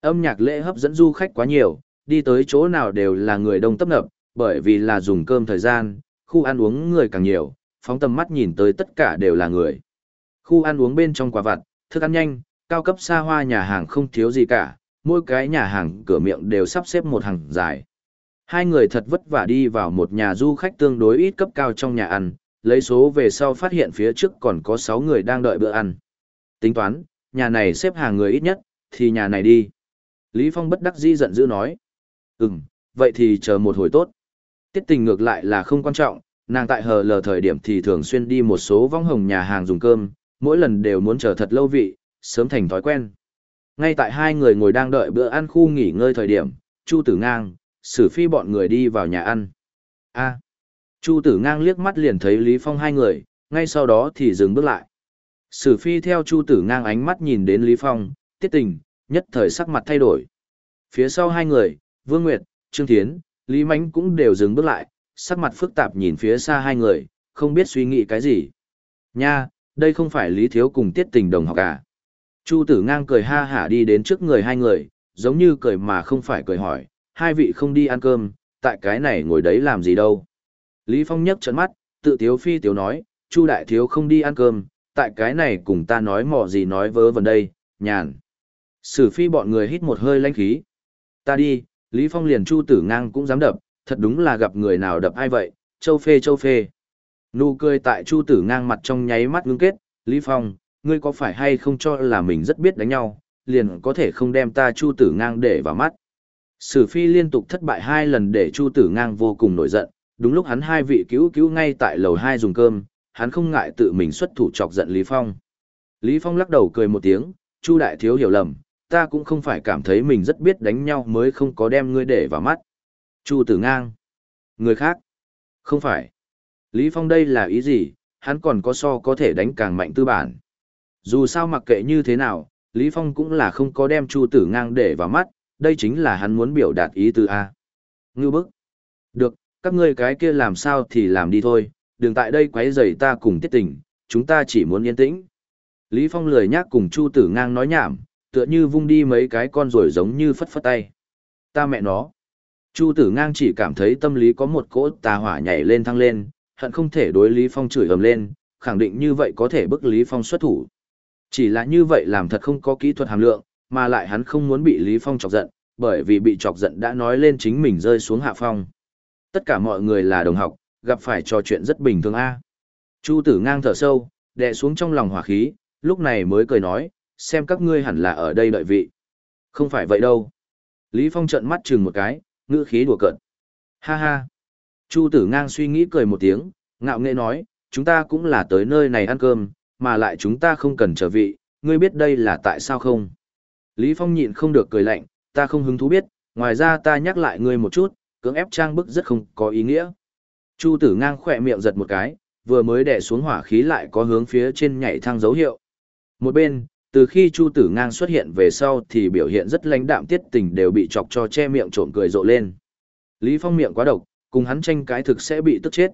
Âm nhạc lễ hấp dẫn du khách quá nhiều, đi tới chỗ nào đều là người đông tấp nập, bởi vì là dùng cơm thời gian, khu ăn uống người càng nhiều, phóng tầm mắt nhìn tới tất cả đều là người. Khu ăn uống bên trong quả vặt, thức ăn nhanh, cao cấp xa hoa nhà hàng không thiếu gì cả, mỗi cái nhà hàng cửa miệng đều sắp xếp một hàng dài. Hai người thật vất vả đi vào một nhà du khách tương đối ít cấp cao trong nhà ăn, lấy số về sau phát hiện phía trước còn có 6 người đang đợi bữa ăn. Tính toán, nhà này xếp hàng người ít nhất, thì nhà này đi. Lý Phong bất đắc dĩ giận dữ nói. Ừm, vậy thì chờ một hồi tốt. Tiết tình ngược lại là không quan trọng, nàng tại hờ lờ thời điểm thì thường xuyên đi một số vong hồng nhà hàng dùng cơm, mỗi lần đều muốn chờ thật lâu vị, sớm thành thói quen. Ngay tại hai người ngồi đang đợi bữa ăn khu nghỉ ngơi thời điểm, Chu Tử Ngang, Sử Phi bọn người đi vào nhà ăn. A. Chu Tử Ngang liếc mắt liền thấy Lý Phong hai người, ngay sau đó thì dừng bước lại. Sử Phi theo Chu Tử Ngang ánh mắt nhìn đến Lý Phong, tiết tình, nhất thời sắc mặt thay đổi. Phía sau hai người, Vương Nguyệt, Trương Thiến, Lý Mánh cũng đều dừng bước lại, sắc mặt phức tạp nhìn phía xa hai người, không biết suy nghĩ cái gì. Nha, đây không phải Lý Thiếu cùng tiết tình đồng học à. Chu tử ngang cười ha hả đi đến trước người hai người, giống như cười mà không phải cười hỏi, hai vị không đi ăn cơm, tại cái này ngồi đấy làm gì đâu. Lý Phong nhấc trận mắt, tự tiếu phi tiếu nói, Chu đại thiếu không đi ăn cơm, tại cái này cùng ta nói mò gì nói vớ vẩn đây, nhàn. Sử phi bọn người hít một hơi lãnh khí. Ta đi, Lý Phong liền Chu tử ngang cũng dám đập, thật đúng là gặp người nào đập ai vậy, châu phê châu phê. Nụ cười tại Chu Tử ngang mặt trong nháy mắt ngưng kết, Lý Phong, ngươi có phải hay không cho là mình rất biết đánh nhau, liền có thể không đem ta Chu Tử ngang để vào mắt. Sử phi liên tục thất bại hai lần để Chu Tử ngang vô cùng nổi giận, đúng lúc hắn hai vị cứu cứu ngay tại lầu hai dùng cơm, hắn không ngại tự mình xuất thủ chọc giận Lý Phong. Lý Phong lắc đầu cười một tiếng, Chu đại thiếu hiểu lầm, ta cũng không phải cảm thấy mình rất biết đánh nhau mới không có đem ngươi để vào mắt. Chu Tử ngang. Người khác. Không phải. Lý Phong đây là ý gì, hắn còn có so có thể đánh càng mạnh tư bản. Dù sao mặc kệ như thế nào, Lý Phong cũng là không có đem Chu Tử Ngang để vào mắt, đây chính là hắn muốn biểu đạt ý từ A. Ngư bức. Được, các ngươi cái kia làm sao thì làm đi thôi, đừng tại đây quấy rầy ta cùng tiết tình, chúng ta chỉ muốn yên tĩnh. Lý Phong lười nhác cùng Chu Tử Ngang nói nhảm, tựa như vung đi mấy cái con rồi giống như phất phất tay. Ta mẹ nó. Chu Tử Ngang chỉ cảm thấy tâm lý có một cỗ tà hỏa nhảy lên thăng lên, hận không thể đối Lý Phong chửi ầm lên, khẳng định như vậy có thể bức Lý Phong xuất thủ. Chỉ là như vậy làm thật không có kỹ thuật hàm lượng, mà lại hắn không muốn bị Lý Phong chọc giận, bởi vì bị chọc giận đã nói lên chính mình rơi xuống hạ phong. Tất cả mọi người là đồng học, gặp phải trò chuyện rất bình thường a. Chu tử ngang thở sâu, đè xuống trong lòng hỏa khí, lúc này mới cười nói, xem các ngươi hẳn là ở đây đợi vị. Không phải vậy đâu. Lý Phong trợn mắt chừng một cái, ngữ khí đùa cợt. Ha ha. Chu tử ngang suy nghĩ cười một tiếng, ngạo nghệ nói, chúng ta cũng là tới nơi này ăn cơm, mà lại chúng ta không cần trở vị, ngươi biết đây là tại sao không? Lý Phong nhịn không được cười lạnh, ta không hứng thú biết, ngoài ra ta nhắc lại ngươi một chút, cưỡng ép trang bức rất không có ý nghĩa. Chu tử ngang khỏe miệng giật một cái, vừa mới đè xuống hỏa khí lại có hướng phía trên nhảy thang dấu hiệu. Một bên, từ khi Chu Tử Ngang xuất hiện về sau thì biểu hiện rất lãnh đạm tiết tình đều bị chọc cho che miệng trộm cười rộ lên. Lý Phong miệng quá độc, cùng hắn tranh cái thực sẽ bị tức chết.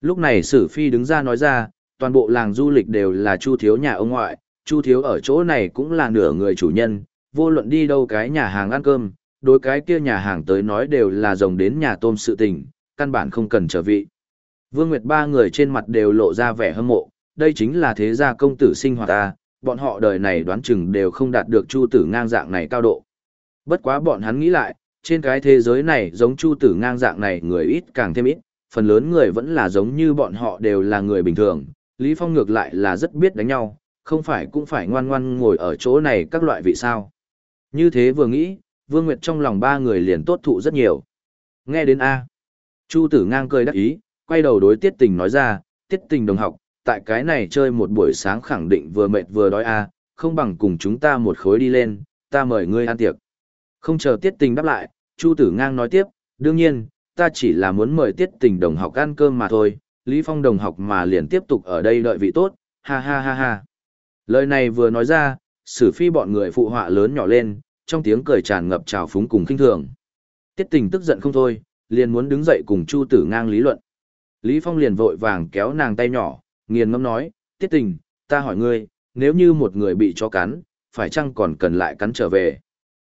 Lúc này Sử Phi đứng ra nói ra, toàn bộ làng du lịch đều là Chu Thiếu nhà ông ngoại, Chu Thiếu ở chỗ này cũng là nửa người chủ nhân, vô luận đi đâu cái nhà hàng ăn cơm, đối cái kia nhà hàng tới nói đều là rồng đến nhà tôm sự tình, căn bản không cần trở vị. Vương Nguyệt ba người trên mặt đều lộ ra vẻ hâm mộ, đây chính là thế gia công tử sinh hoạt ta, bọn họ đời này đoán chừng đều không đạt được Chu Tử ngang dạng này cao độ. Bất quá bọn hắn nghĩ lại, trên cái thế giới này giống Chu Tử ngang dạng này người ít càng thêm ít, phần lớn người vẫn là giống như bọn họ đều là người bình thường, Lý Phong ngược lại là rất biết đánh nhau, không phải cũng phải ngoan ngoan ngồi ở chỗ này các loại vị sao. Như thế vừa nghĩ, Vương Nguyệt trong lòng ba người liền tốt thụ rất nhiều. Nghe đến A. Chu tử ngang cười đắc ý, quay đầu đối tiết tình nói ra, tiết tình đồng học, tại cái này chơi một buổi sáng khẳng định vừa mệt vừa đói A, không bằng cùng chúng ta một khối đi lên, ta mời ngươi ăn tiệc. Không chờ tiết tình đáp lại, Chu tử ngang nói tiếp, đương nhiên, ta chỉ là muốn mời tiết tình đồng học ăn cơm mà thôi, Lý Phong đồng học mà liền tiếp tục ở đây đợi vị tốt, ha ha ha ha. Lời này vừa nói ra, sử phi bọn người phụ họa lớn nhỏ lên, trong tiếng cười tràn ngập trào phúng cùng khinh thường. Tiết tình tức giận không thôi, liền muốn đứng dậy cùng Chu tử ngang lý luận. Lý Phong liền vội vàng kéo nàng tay nhỏ, nghiền ngẫm nói, tiết tình, ta hỏi ngươi, nếu như một người bị chó cắn, phải chăng còn cần lại cắn trở về?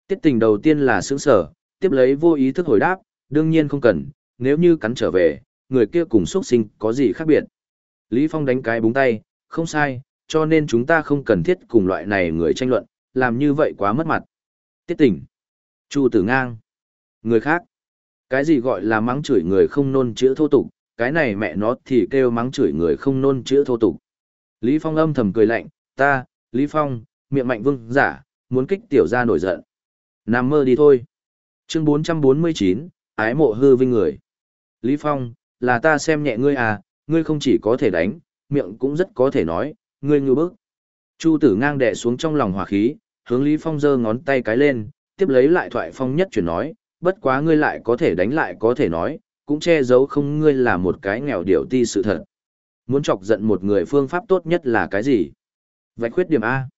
Tiết tình đầu tiên là sướng sở, tiếp lấy vô ý thức hồi đáp, đương nhiên không cần, nếu như cắn trở về, người kia cùng xuất sinh có gì khác biệt. Lý Phong đánh cái búng tay, không sai, cho nên chúng ta không cần thiết cùng loại này người tranh luận, làm như vậy quá mất mặt. Tiết tỉnh. Chu tử ngang. Người khác. Cái gì gọi là mắng chửi người không nôn chữa thô tục, cái này mẹ nó thì kêu mắng chửi người không nôn chữa thô tục. Lý Phong âm thầm cười lạnh, ta, Lý Phong, miệng mạnh vương giả, muốn kích tiểu ra nổi giận. Nằm mơ đi thôi. Chương 449, ái mộ hư vinh người. Lý Phong, là ta xem nhẹ ngươi à, ngươi không chỉ có thể đánh, miệng cũng rất có thể nói, ngươi ngư bức. Chu tử ngang đè xuống trong lòng hòa khí, hướng Lý Phong giơ ngón tay cái lên, tiếp lấy lại thoại phong nhất chuyển nói, bất quá ngươi lại có thể đánh lại có thể nói, cũng che giấu không ngươi là một cái nghèo điều ti sự thật. Muốn chọc giận một người phương pháp tốt nhất là cái gì? Vạch khuyết điểm A.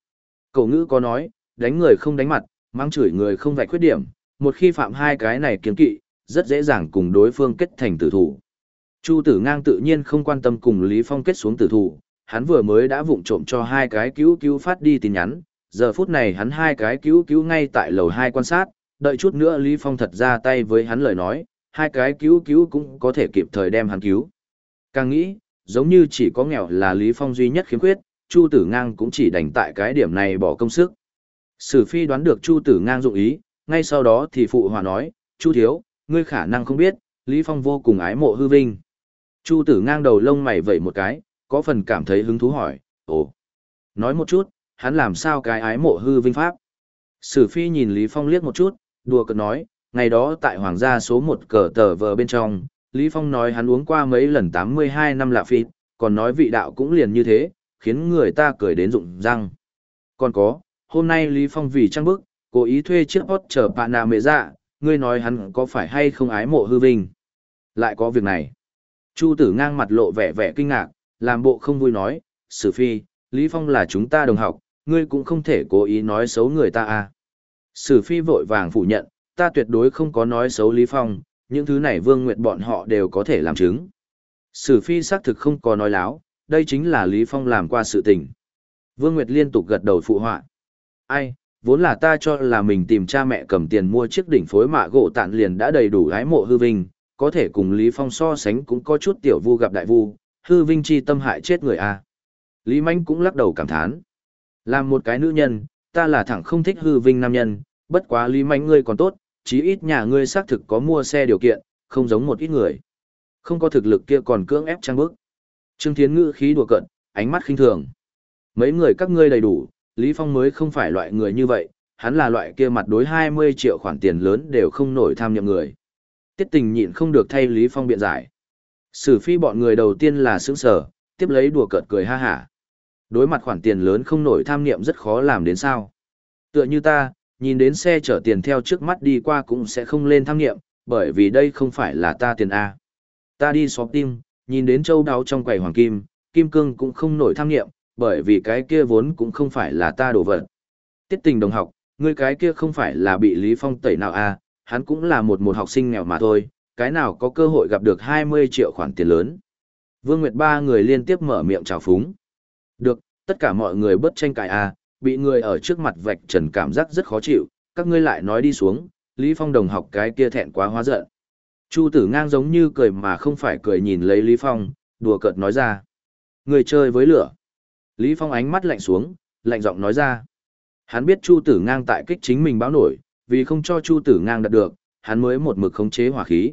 Cậu ngữ có nói, đánh người không đánh mặt, mang chửi người không vạch khuyết điểm, một khi phạm hai cái này kiến kỵ, rất dễ dàng cùng đối phương kết thành tử thủ. Chu tử ngang tự nhiên không quan tâm cùng Lý Phong kết xuống tử thủ, hắn vừa mới đã vụng trộm cho hai cái cứu cứu phát đi tin nhắn, giờ phút này hắn hai cái cứu cứu ngay tại lầu hai quan sát, đợi chút nữa Lý Phong thật ra tay với hắn lời nói, hai cái cứu cứu cũng có thể kịp thời đem hắn cứu. Càng nghĩ, giống như chỉ có nghèo là Lý Phong duy nhất khiếm khuyết, Chu Tử Ngang cũng chỉ đành tại cái điểm này bỏ công sức. Sử Phi đoán được Chu Tử Ngang dụng ý, ngay sau đó thì phụ hòa nói, Chu Thiếu, ngươi khả năng không biết, Lý Phong vô cùng ái mộ hư vinh. Chu Tử Ngang đầu lông mày vẩy một cái, có phần cảm thấy hứng thú hỏi, ồ, nói một chút, hắn làm sao cái ái mộ hư vinh pháp. Sử phi nhìn Lý Phong liếc một chút, đùa cợt nói, ngày đó tại hoàng gia số một cờ tờ vờ bên trong, Lý Phong nói hắn uống qua mấy lần 82 năm lạ phi, còn nói vị đạo cũng liền như thế, khiến người ta cười đến rụng răng. Còn có, hôm nay Lý Phong vì trăng bức, cố ý thuê chiếc hot chở bạn nào mẹ dạ, ngươi nói hắn có phải hay không ái mộ hư vinh. Lại có việc này. Chu tử ngang mặt lộ vẻ vẻ kinh ngạc, làm bộ không vui nói, Sử Phi, Lý Phong là chúng ta đồng học, ngươi cũng không thể cố ý nói xấu người ta à. Sử Phi vội vàng phủ nhận, ta tuyệt đối không có nói xấu Lý Phong, những thứ này Vương Nguyệt bọn họ đều có thể làm chứng. Sử Phi xác thực không có nói láo, đây chính là Lý Phong làm qua sự tình. Vương Nguyệt liên tục gật đầu phụ họa. Ai, vốn là ta cho là mình tìm cha mẹ cầm tiền mua chiếc đỉnh phối mạ gỗ tạn liền đã đầy đủ gái mộ hư vinh, có thể cùng Lý Phong so sánh cũng có chút tiểu vu gặp đại vu, hư vinh chi tâm hại chết người a. Lý Mạnh cũng lắc đầu cảm thán. Làm một cái nữ nhân, ta là thẳng không thích hư vinh nam nhân, bất quá Lý Manh ngươi còn tốt, chí ít nhà ngươi xác thực có mua xe điều kiện, không giống một ít người. Không có thực lực kia còn cưỡng ép trang bức. Trương Thiến Ngữ khí đùa cận, ánh mắt khinh thường. Mấy người các ngươi đầy đủ, Lý Phong mới không phải loại người như vậy, hắn là loại kia mặt đối 20 triệu khoản tiền lớn đều không nổi tham nhậm người. Tiết tình nhịn không được thay Lý Phong biện giải. Sử phi bọn người đầu tiên là sướng sở, tiếp lấy đùa cợt cười ha hả. Đối mặt khoản tiền lớn không nổi tham niệm rất khó làm đến sao. Tựa như ta, nhìn đến xe chở tiền theo trước mắt đi qua cũng sẽ không lên tham niệm, bởi vì đây không phải là ta tiền A. Ta đi shopping, nhìn đến châu đáo trong quầy hoàng kim, kim cương cũng không nổi tham niệm, bởi vì cái kia vốn cũng không phải là ta đổ vật. Tiết tình đồng học, ngươi cái kia không phải là bị Lý Phong tẩy nào à, hắn cũng là một một học sinh nghèo mà thôi, cái nào có cơ hội gặp được 20 triệu khoản tiền lớn. Vương Nguyệt ba người liên tiếp mở miệng chào phúng. Được, tất cả mọi người bớt tranh cãi à, bị người ở trước mặt vạch trần cảm giác rất khó chịu, các ngươi lại nói đi xuống, Lý Phong đồng học cái kia thẹn quá hóa giận. Chu tử ngang giống như cười mà không phải cười nhìn lấy Lý Phong, đùa cợt nói ra. Người chơi với lửa. Lý Phong ánh mắt lạnh xuống, lạnh giọng nói ra. Hắn biết Chu tử ngang tại kích chính mình báo nổi, vì không cho Chu tử ngang đạt được, hắn mới một mực khống chế hỏa khí.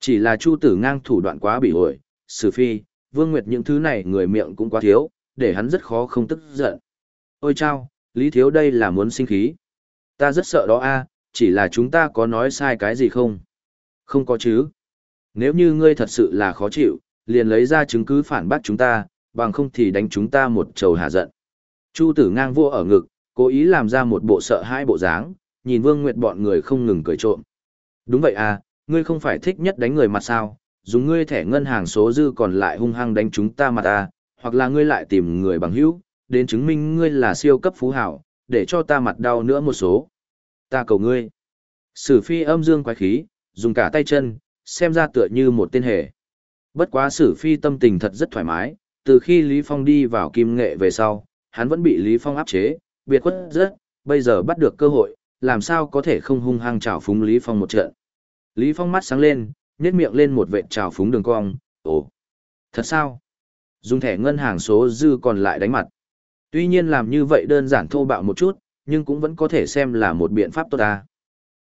Chỉ là Chu tử ngang thủ đoạn quá bị ổi, sử phi, vương nguyệt những thứ này người miệng cũng quá thiếu, để hắn rất khó không tức giận. Ôi chao, Lý Thiếu đây là muốn sinh khí. Ta rất sợ đó a, chỉ là chúng ta có nói sai cái gì không? Không có chứ. Nếu như ngươi thật sự là khó chịu, liền lấy ra chứng cứ phản bác chúng ta, bằng không thì đánh chúng ta một trầu hạ giận. Chu tử ngang vua ở ngực, cố ý làm ra một bộ sợ hai bộ dáng, nhìn Vương Nguyệt bọn người không ngừng cười trộm. Đúng vậy à, ngươi không phải thích nhất đánh người mặt sao, dùng ngươi thẻ ngân hàng số dư còn lại hung hăng đánh chúng ta mặt à, hoặc là ngươi lại tìm người bằng hữu, đến chứng minh ngươi là siêu cấp phú hảo, để cho ta mặt đau nữa một số. Ta cầu ngươi. Sử phi âm dương quái khí, dùng cả tay chân, xem ra tựa như một tên hề. Bất quá sử phi tâm tình thật rất thoải mái, từ khi Lý Phong đi vào kim nghệ về sau, hắn vẫn bị Lý Phong áp chế, biệt khuất rất, bây giờ bắt được cơ hội, làm sao có thể không hung hăng trào phúng Lý Phong một trận. Lý Phong mắt sáng lên, nhếch miệng lên một vệt trào phúng đường cong, ồ, thật sao? Dùng thẻ ngân hàng số dư còn lại đánh mặt. Tuy nhiên làm như vậy đơn giản thô bạo một chút, nhưng cũng vẫn có thể xem là một biện pháp tốt ta.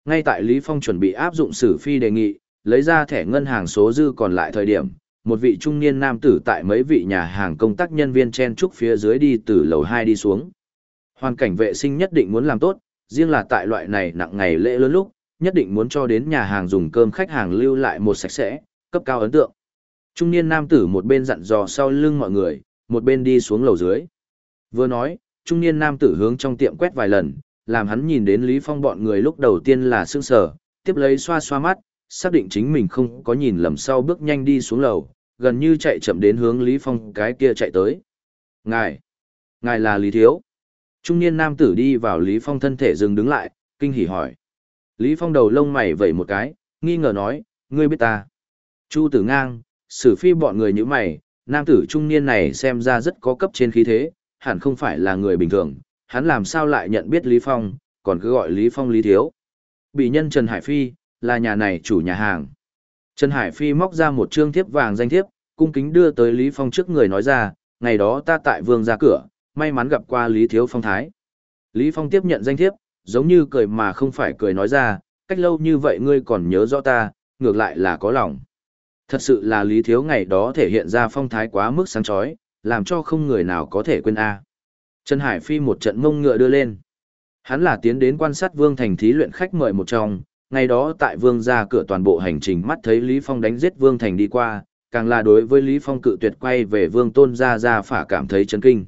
Ngay tại Lý Phong chuẩn bị áp dụng xử phi đề nghị, lấy ra thẻ ngân hàng số dư còn lại thời điểm, một vị trung niên nam tử tại mấy vị nhà hàng công tác nhân viên chen trúc phía dưới đi từ lầu 2 đi xuống. Hoàn cảnh vệ sinh nhất định muốn làm tốt, riêng là tại loại này nặng ngày lễ lớn lúc, nhất định muốn cho đến nhà hàng dùng cơm khách hàng lưu lại một sạch sẽ, cấp cao ấn tượng. Trung niên nam tử một bên dặn dò sau lưng mọi người, một bên đi xuống lầu dưới. Vừa nói, trung niên nam tử hướng trong tiệm quét vài lần, làm hắn nhìn đến Lý Phong bọn người lúc đầu tiên là sương sờ, tiếp lấy xoa xoa mắt, xác định chính mình không có nhìn lầm sau bước nhanh đi xuống lầu, gần như chạy chậm đến hướng Lý Phong cái kia chạy tới. Ngài! Ngài là Lý Thiếu. Trung niên nam tử đi vào Lý Phong thân thể dừng đứng lại, kinh hỉ hỏi. Lý Phong đầu lông mày vẩy một cái, nghi ngờ nói, ngươi biết ta. Chu tử ngang, sử phi bọn người như mày, nam tử trung niên này xem ra rất có cấp trên khí thế, hẳn không phải là người bình thường, hắn làm sao lại nhận biết Lý Phong, còn cứ gọi Lý Phong Lý Thiếu. Bị nhân Trần Hải Phi, là nhà này chủ nhà hàng. Trần Hải Phi móc ra một trương thiếp vàng danh thiếp, cung kính đưa tới Lý Phong trước người nói ra, ngày đó ta tại vương ra cửa, may mắn gặp qua Lý Thiếu Phong Thái. Lý Phong tiếp nhận danh thiếp, giống như cười mà không phải cười nói ra, cách lâu như vậy ngươi còn nhớ rõ ta, ngược lại là có lòng. Thật sự là Lý Thiếu ngày đó thể hiện ra phong thái quá mức sáng chói, làm cho không người nào có thể quên A. Trần Hải Phi một trận mông ngựa đưa lên. Hắn là tiến đến quan sát Vương Thành thí luyện khách mời một trong, ngày đó tại Vương ra cửa toàn bộ hành trình mắt thấy Lý Phong đánh giết Vương Thành đi qua, càng là đối với Lý Phong cự tuyệt quay về Vương Tôn gia gia phả cảm thấy chấn kinh.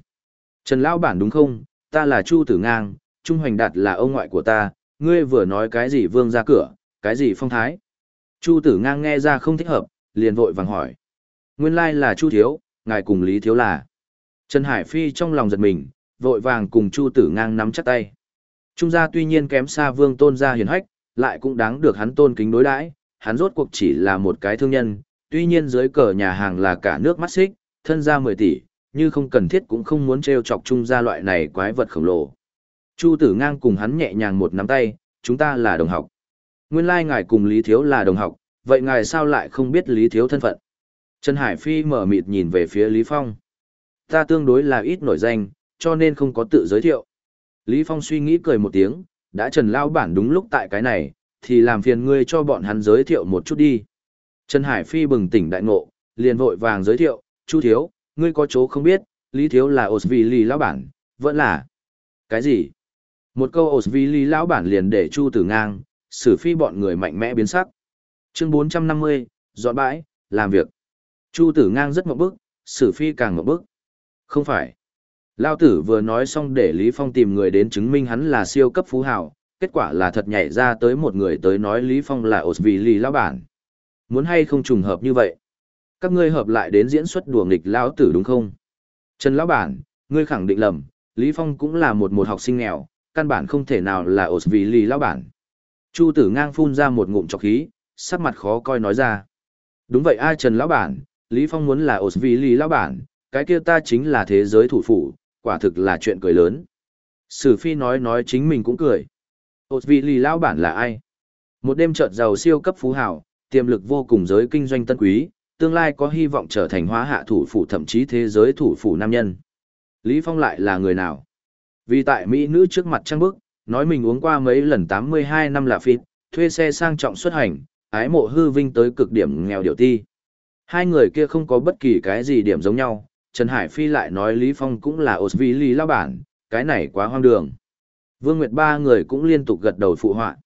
Trần Lão Bản đúng không, ta là Chu Tử Ngang, Trung Hoành Đạt là ông ngoại của ta, ngươi vừa nói cái gì Vương ra cửa, cái gì phong thái. Chu Tử Ngang nghe ra không thích hợp, liền vội vàng hỏi. Nguyên lai là Chu Thiếu, ngài cùng Lý Thiếu là. Trần Hải Phi trong lòng giật mình, vội vàng cùng Chu Tử Ngang nắm chặt tay. Trung gia tuy nhiên kém xa Vương Tôn gia hiền hách, lại cũng đáng được hắn tôn kính đối đãi, hắn rốt cuộc chỉ là một cái thương nhân, tuy nhiên dưới cờ nhà hàng là cả nước mắt xích, thân gia 10 tỷ, như không cần thiết cũng không muốn trêu chọc Trung gia loại này quái vật khổng lồ. Chu Tử Ngang cùng hắn nhẹ nhàng một nắm tay, chúng ta là đồng học. Nguyên lai ngài cùng Lý Thiếu là đồng học, vậy ngài sao lại không biết Lý Thiếu thân phận? Trần Hải Phi mở mịt nhìn về phía Lý Phong. Ta tương đối là ít nổi danh, cho nên không có tự giới thiệu. Lý Phong suy nghĩ cười một tiếng, đã Trần Lao Bản đúng lúc tại cái này, thì làm phiền ngươi cho bọn hắn giới thiệu một chút đi. Trần Hải Phi bừng tỉnh đại ngộ, liền vội vàng giới thiệu, Chu Thiếu, ngươi có chỗ không biết, Lý Thiếu là Osvili Lão Bản, vẫn là... Cái gì? Một câu Osvili Lão Bản liền để Chu Tử Ngang, xử phi bọn người mạnh mẽ biến sắc. Chương 450, dọn bãi, làm việc. Chu Tử Ngang rất mộng bức, xử phi càng mộng bức. Không phải. Lao tử vừa nói xong để Lý Phong tìm người đến chứng minh hắn là siêu cấp phú hào, kết quả là thật nhảy ra tới một người tới nói Lý Phong là ột vì lì lão bản. Muốn hay không trùng hợp như vậy? Các ngươi hợp lại đến diễn xuất đùa nghịch lão tử đúng không? Trần lão bản, Ngươi khẳng định lầm, Lý Phong cũng là một một học sinh nghèo, căn bản không thể nào là ổ vì lì lão bản. Chu tử ngang phun ra một ngụm trọc khí, sắc mặt khó coi nói ra. Đúng vậy ai Trần lão bản, Lý Phong muốn là ổ vì Lý lão bản, cái kia ta chính là thế giới thủ phủ, quả thực là chuyện cười lớn. Sử phi nói nói chính mình cũng cười. Ổ vì Lý lão bản là ai? Một đêm chợt giàu siêu cấp phú hào, tiềm lực vô cùng giới kinh doanh tân quý, tương lai có hy vọng trở thành hóa hạ thủ phủ thậm chí thế giới thủ phủ nam nhân. Lý Phong lại là người nào? Vì tại Mỹ nữ trước mặt trăng bức, nói mình uống qua mấy lần 82 năm là phịt, thuê xe sang trọng xuất hành, ái mộ hư vinh tới cực điểm nghèo điệu ti. Hai người kia không có bất kỳ cái gì điểm giống nhau, Trần Hải Phi lại nói Lý Phong cũng là Osvi Lý lao bản, cái này quá hoang đường. Vương Nguyệt ba người cũng liên tục gật đầu phụ họa.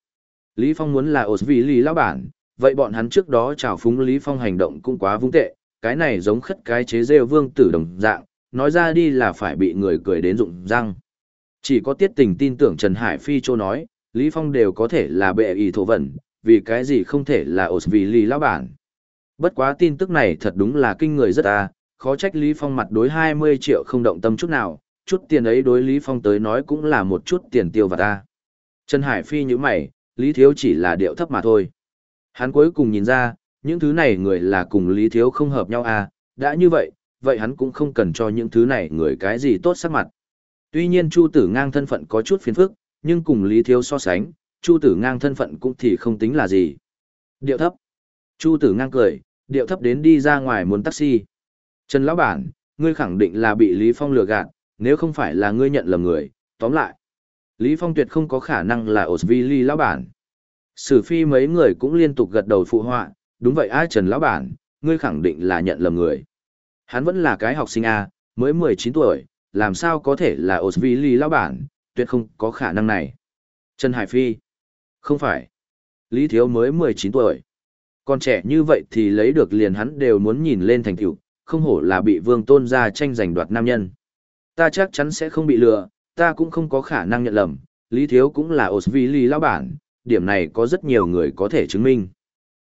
Lý Phong muốn là Osvi Lý lao bản, vậy bọn hắn trước đó chào phúng Lý Phong hành động cũng quá vung tệ, cái này giống khất cái chế rêu vương tử đồng dạng, nói ra đi là phải bị người cười đến rụng răng. Chỉ có tiết tình tin tưởng Trần Hải Phi châu nói, Lý Phong đều có thể là bệ ý thổ vẩn, vì cái gì không thể là ổ vì Lý lão bản. Bất quá tin tức này thật đúng là kinh người rất à, khó trách Lý Phong mặt đối 20 triệu không động tâm chút nào, chút tiền ấy đối Lý Phong tới nói cũng là một chút tiền tiêu vặt ta. Trần Hải Phi như mày, Lý Thiếu chỉ là điệu thấp mà thôi. Hắn cuối cùng nhìn ra, những thứ này người là cùng Lý Thiếu không hợp nhau à, đã như vậy, vậy hắn cũng không cần cho những thứ này người cái gì tốt sắc mặt. Tuy nhiên Chu Tử Ngang thân phận có chút phiền phức, nhưng cùng Lý Thiếu so sánh, Chu Tử Ngang thân phận cũng thì không tính là gì. Điệu thấp. Chu Tử Ngang cười, điệu thấp đến đi ra ngoài muốn taxi. Trần Lão Bản, ngươi khẳng định là bị Lý Phong lừa gạt, nếu không phải là ngươi nhận lầm người, tóm lại. Lý Phong tuyệt không có khả năng là Osvili Lão Bản. Sử phi mấy người cũng liên tục gật đầu phụ họa, đúng vậy ai Trần Lão Bản, ngươi khẳng định là nhận lầm người. Hắn vẫn là cái học sinh A, mới 19 tuổi, làm sao có thể là Osvili lão bản, tuyệt không có khả năng này. Trần Hải Phi. Không phải. Lý Thiếu mới 19 tuổi. Còn trẻ như vậy thì lấy được liền hắn đều muốn nhìn lên thành tựu, không hổ là bị vương tôn ra tranh giành đoạt nam nhân. Ta chắc chắn sẽ không bị lừa, ta cũng không có khả năng nhận lầm, Lý Thiếu cũng là Osvili lão bản, điểm này có rất nhiều người có thể chứng minh.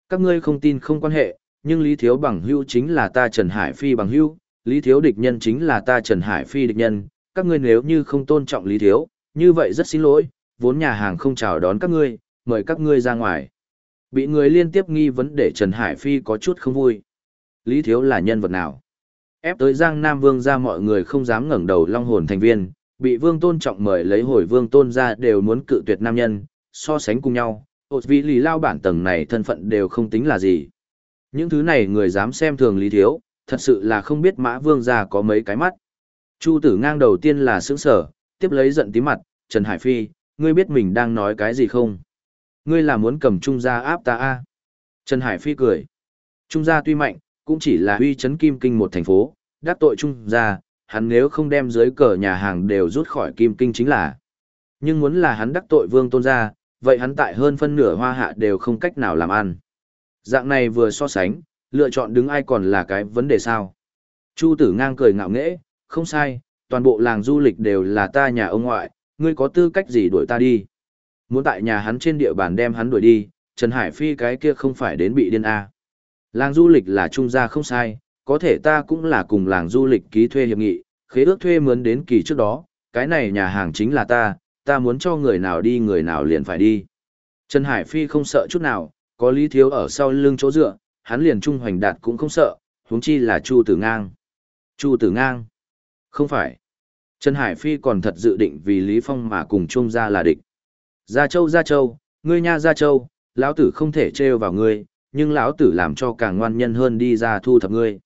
Các ngươi không tin không quan hệ, nhưng Lý Thiếu bằng hưu chính là ta Trần Hải Phi bằng hưu, Lý Thiếu địch nhân chính là ta Trần Hải Phi địch nhân, các ngươi nếu như không tôn trọng Lý Thiếu, như vậy rất xin lỗi, vốn nhà hàng không chào đón các ngươi, mời các ngươi ra ngoài. Bị người liên tiếp nghi vấn để Trần Hải Phi có chút không vui. Lý Thiếu là nhân vật nào? Ép tới Giang Nam Vương ra mọi người không dám ngẩng đầu long hồn thành viên, bị Vương Tôn trọng mời lấy hồi Vương Tôn ra đều muốn cự tuyệt nam nhân, so sánh cùng nhau, ột vị lý lao bản tầng này thân phận đều không tính là gì. Những thứ này người dám xem thường Lý Thiếu, thật sự là không biết mã vương gia có mấy cái mắt. Chu tử ngang đầu tiên là sững sở, tiếp lấy giận tí mặt, Trần Hải Phi, ngươi biết mình đang nói cái gì không? Ngươi là muốn cầm trung gia áp ta a Trần Hải Phi cười. Trung gia tuy mạnh, cũng chỉ là uy chấn kim kinh một thành phố, đắc tội trung gia, hắn nếu không đem dưới cờ nhà hàng đều rút khỏi kim kinh chính là. Nhưng muốn là hắn đắc tội vương tôn gia, vậy hắn tại hơn phân nửa hoa hạ đều không cách nào làm ăn. Dạng này vừa so sánh, lựa chọn đứng ai còn là cái vấn đề sao. Chu tử ngang cười ngạo nghễ, không sai, toàn bộ làng du lịch đều là ta nhà ông ngoại, ngươi có tư cách gì đuổi ta đi. Muốn tại nhà hắn trên địa bàn đem hắn đuổi đi, Trần Hải Phi cái kia không phải đến bị điên A. Làng du lịch là trung gia không sai, có thể ta cũng là cùng làng du lịch ký thuê hiệp nghị, khế ước thuê mướn đến kỳ trước đó, cái này nhà hàng chính là ta, ta muốn cho người nào đi người nào liền phải đi. Trần Hải Phi không sợ chút nào, có lý thiếu ở sau lưng chỗ dựa, hắn liền trung hoành đạt cũng không sợ, huống chi là Chu Tử Ngang. Chu Tử Ngang? Không phải. Trần Hải Phi còn thật dự định vì Lý Phong mà cùng Trung ra là địch. Gia Châu Gia Châu, ngươi nha Gia Châu, lão tử không thể trêu vào ngươi, nhưng lão tử làm cho càng ngoan nhân hơn đi ra thu thập ngươi.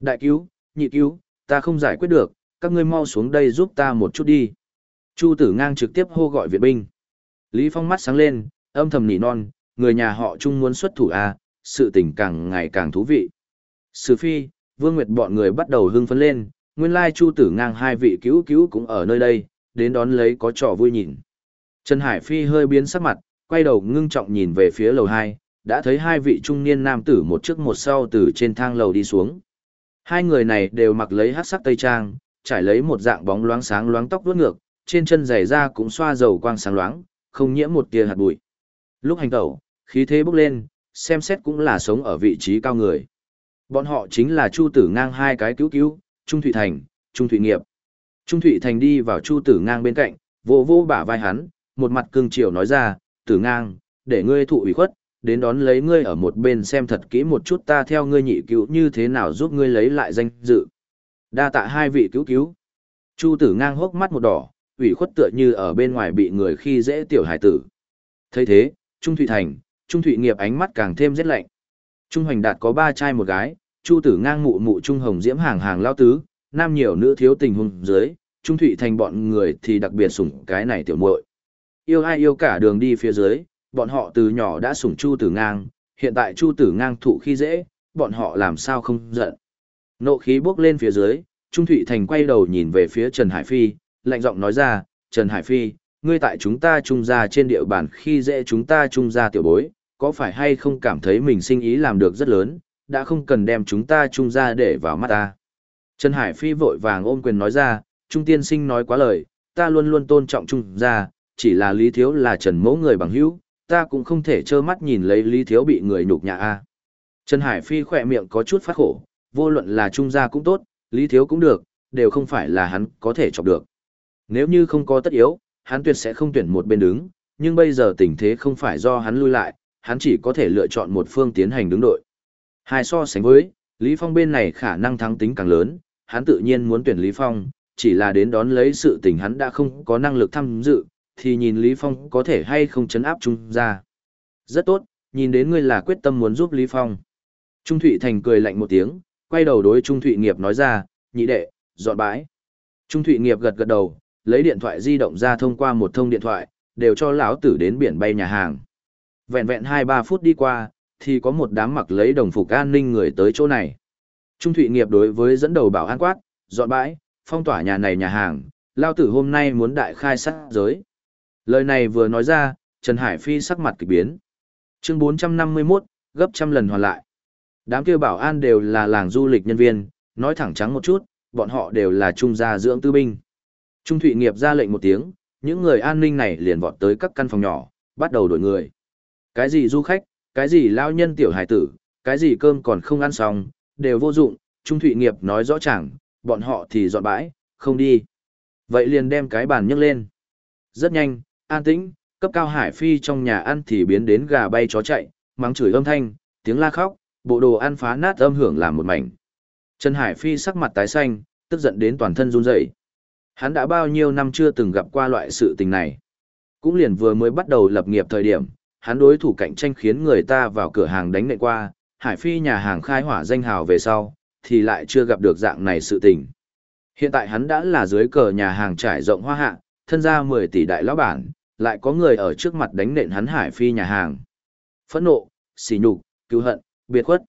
Đại cứu, nhị cứu, ta không giải quyết được, các ngươi mau xuống đây giúp ta một chút đi. Chu Tử Ngang trực tiếp hô gọi viện binh. Lý Phong mắt sáng lên, âm thầm nỉ non, người nhà họ chung muốn xuất thủ à, sự tình càng ngày càng thú vị. Sử phi, Vương Nguyệt bọn người bắt đầu hưng phấn lên, nguyên lai Chu Tử Ngang hai vị cứu cứu cũng ở nơi đây, đến đón lấy có trò vui nhìn. Trần Hải Phi hơi biến sắc mặt, quay đầu ngưng trọng nhìn về phía lầu 2, đã thấy hai vị trung niên nam tử một trước một sau từ trên thang lầu đi xuống. Hai người này đều mặc lấy hát sắc tây trang, trải lấy một dạng bóng loáng sáng loáng tóc vuốt ngược, trên chân giày da cũng xoa dầu quang sáng loáng, không nhiễm một tia hạt bụi. Lúc hành tẩu, khí thế bốc lên, xem xét cũng là sống ở vị trí cao người. Bọn họ chính là Chu Tử Ngang hai cái cứu cứu, Trung Thụy Thành, Trung Thụy Nghiệp. Trung Thụy Thành đi vào Chu Tử Ngang bên cạnh, vô vô bả vai hắn, một mặt cương triều nói ra, Tử Ngang, để ngươi thụ ủy khuất, đến đón lấy ngươi ở một bên xem thật kỹ một chút ta theo ngươi nhị cứu như thế nào giúp ngươi lấy lại danh dự. Đa tạ hai vị cứu cứu. Chu Tử Ngang hốc mắt một đỏ, ủy khuất tựa như ở bên ngoài bị người khi dễ tiểu hải tử. thấy thế, Trung Thụy Thành, Trung Thụy Nghiệp ánh mắt càng thêm rét lạnh. Trung Hoành Đạt có ba trai một gái, Chu Tử Ngang mụ mụ Trung Hồng Diễm hàng hàng lao tứ, nam nhiều nữ thiếu tình hùng dưới, Trung Thụy Thành bọn người thì đặc biệt sủng cái này tiểu muội. Yêu ai yêu cả đường đi phía dưới, bọn họ từ nhỏ đã sủng Chu Tử Ngang, hiện tại Chu Tử Ngang thụ khi dễ, bọn họ làm sao không giận. Nộ khí bốc lên phía dưới, Trung Thụy Thành quay đầu nhìn về phía Trần Hải Phi, lạnh giọng nói ra, Trần Hải Phi, ngươi tại chúng ta trung gia trên địa bàn khi dễ chúng ta trung gia tiểu bối, có phải hay không cảm thấy mình sinh ý làm được rất lớn, đã không cần đem chúng ta trung gia để vào mắt ta. Trần Hải Phi vội vàng ôm quyền nói ra, Trung tiên sinh nói quá lời, ta luôn luôn tôn trọng trung gia, chỉ là Lý Thiếu là Trần mẫu người bằng hữu, ta cũng không thể trơ mắt nhìn lấy Lý Thiếu bị người nhục nhã a. Trần Hải Phi khỏe miệng có chút phát khổ, vô luận là trung gia cũng tốt, Lý Thiếu cũng được, đều không phải là hắn có thể chọc được. Nếu như không có tất yếu, hắn tuyệt sẽ không tuyển một bên đứng, nhưng bây giờ tình thế không phải do hắn lui lại, hắn chỉ có thể lựa chọn một phương tiến hành đứng đội. Hai so sánh với, Lý Phong bên này khả năng thắng tính càng lớn, hắn tự nhiên muốn tuyển Lý Phong, chỉ là đến đón lấy sự tình hắn đã không có năng lực tham dự, thì nhìn Lý Phong có thể hay không chấn áp Trung ra. Rất tốt, nhìn đến ngươi là quyết tâm muốn giúp Lý Phong. Trung Thụy Thành cười lạnh một tiếng, quay đầu đối Trung Thụy Nghiệp nói ra, nhị đệ, dọn bãi. Trung Thụy Nghiệp gật gật đầu, lấy điện thoại di động ra thông qua một thông điện thoại, đều cho lão tử đến biển bay nhà hàng. Vẹn vẹn 2-3 phút đi qua, thì có một đám mặc lấy đồng phục an ninh người tới chỗ này. Trung Thụy Nghiệp đối với dẫn đầu bảo an quát, dọn bãi, phong tỏa nhà này nhà hàng, lao tử hôm nay muốn đại khai sát giới. Lời này vừa nói ra, Trần Hải Phi sắc mặt kỳ biến. Chương 451, gấp trăm lần hoàn lại. Đám kia bảo an đều là làng du lịch nhân viên, nói thẳng trắng một chút, bọn họ đều là trung gia dưỡng tư binh. Trung Thụy Nghiệp ra lệnh một tiếng, những người an ninh này liền vọt tới các căn phòng nhỏ, bắt đầu đổi người. Cái gì du khách, cái gì lao nhân tiểu hải tử, cái gì cơm còn không ăn xong, đều vô dụng, Trung Thụy Nghiệp nói rõ ràng, bọn họ thì dọn bãi, không đi. Vậy liền đem cái bàn nhấc lên. Rất nhanh, an tĩnh, cấp cao hải phi trong nhà ăn thì biến đến gà bay chó chạy, mắng chửi âm thanh, tiếng la khóc, bộ đồ ăn phá nát âm hưởng làm một mảnh. Trần Hải Phi sắc mặt tái xanh, tức giận đến toàn thân run rẩy. Hắn đã bao nhiêu năm chưa từng gặp qua loại sự tình này. Cũng liền vừa mới bắt đầu lập nghiệp thời điểm, hắn đối thủ cạnh tranh khiến người ta vào cửa hàng đánh nệ qua, Hải Phi nhà hàng khai hỏa danh hào về sau, thì lại chưa gặp được dạng này sự tình. Hiện tại hắn đã là dưới cờ nhà hàng trải rộng hoa hạ, thân gia 10 tỷ đại lão bản, lại có người ở trước mặt đánh nện hắn Hải Phi nhà hàng. Phẫn nộ, xỉ nhục, cứu hận, biệt khuất.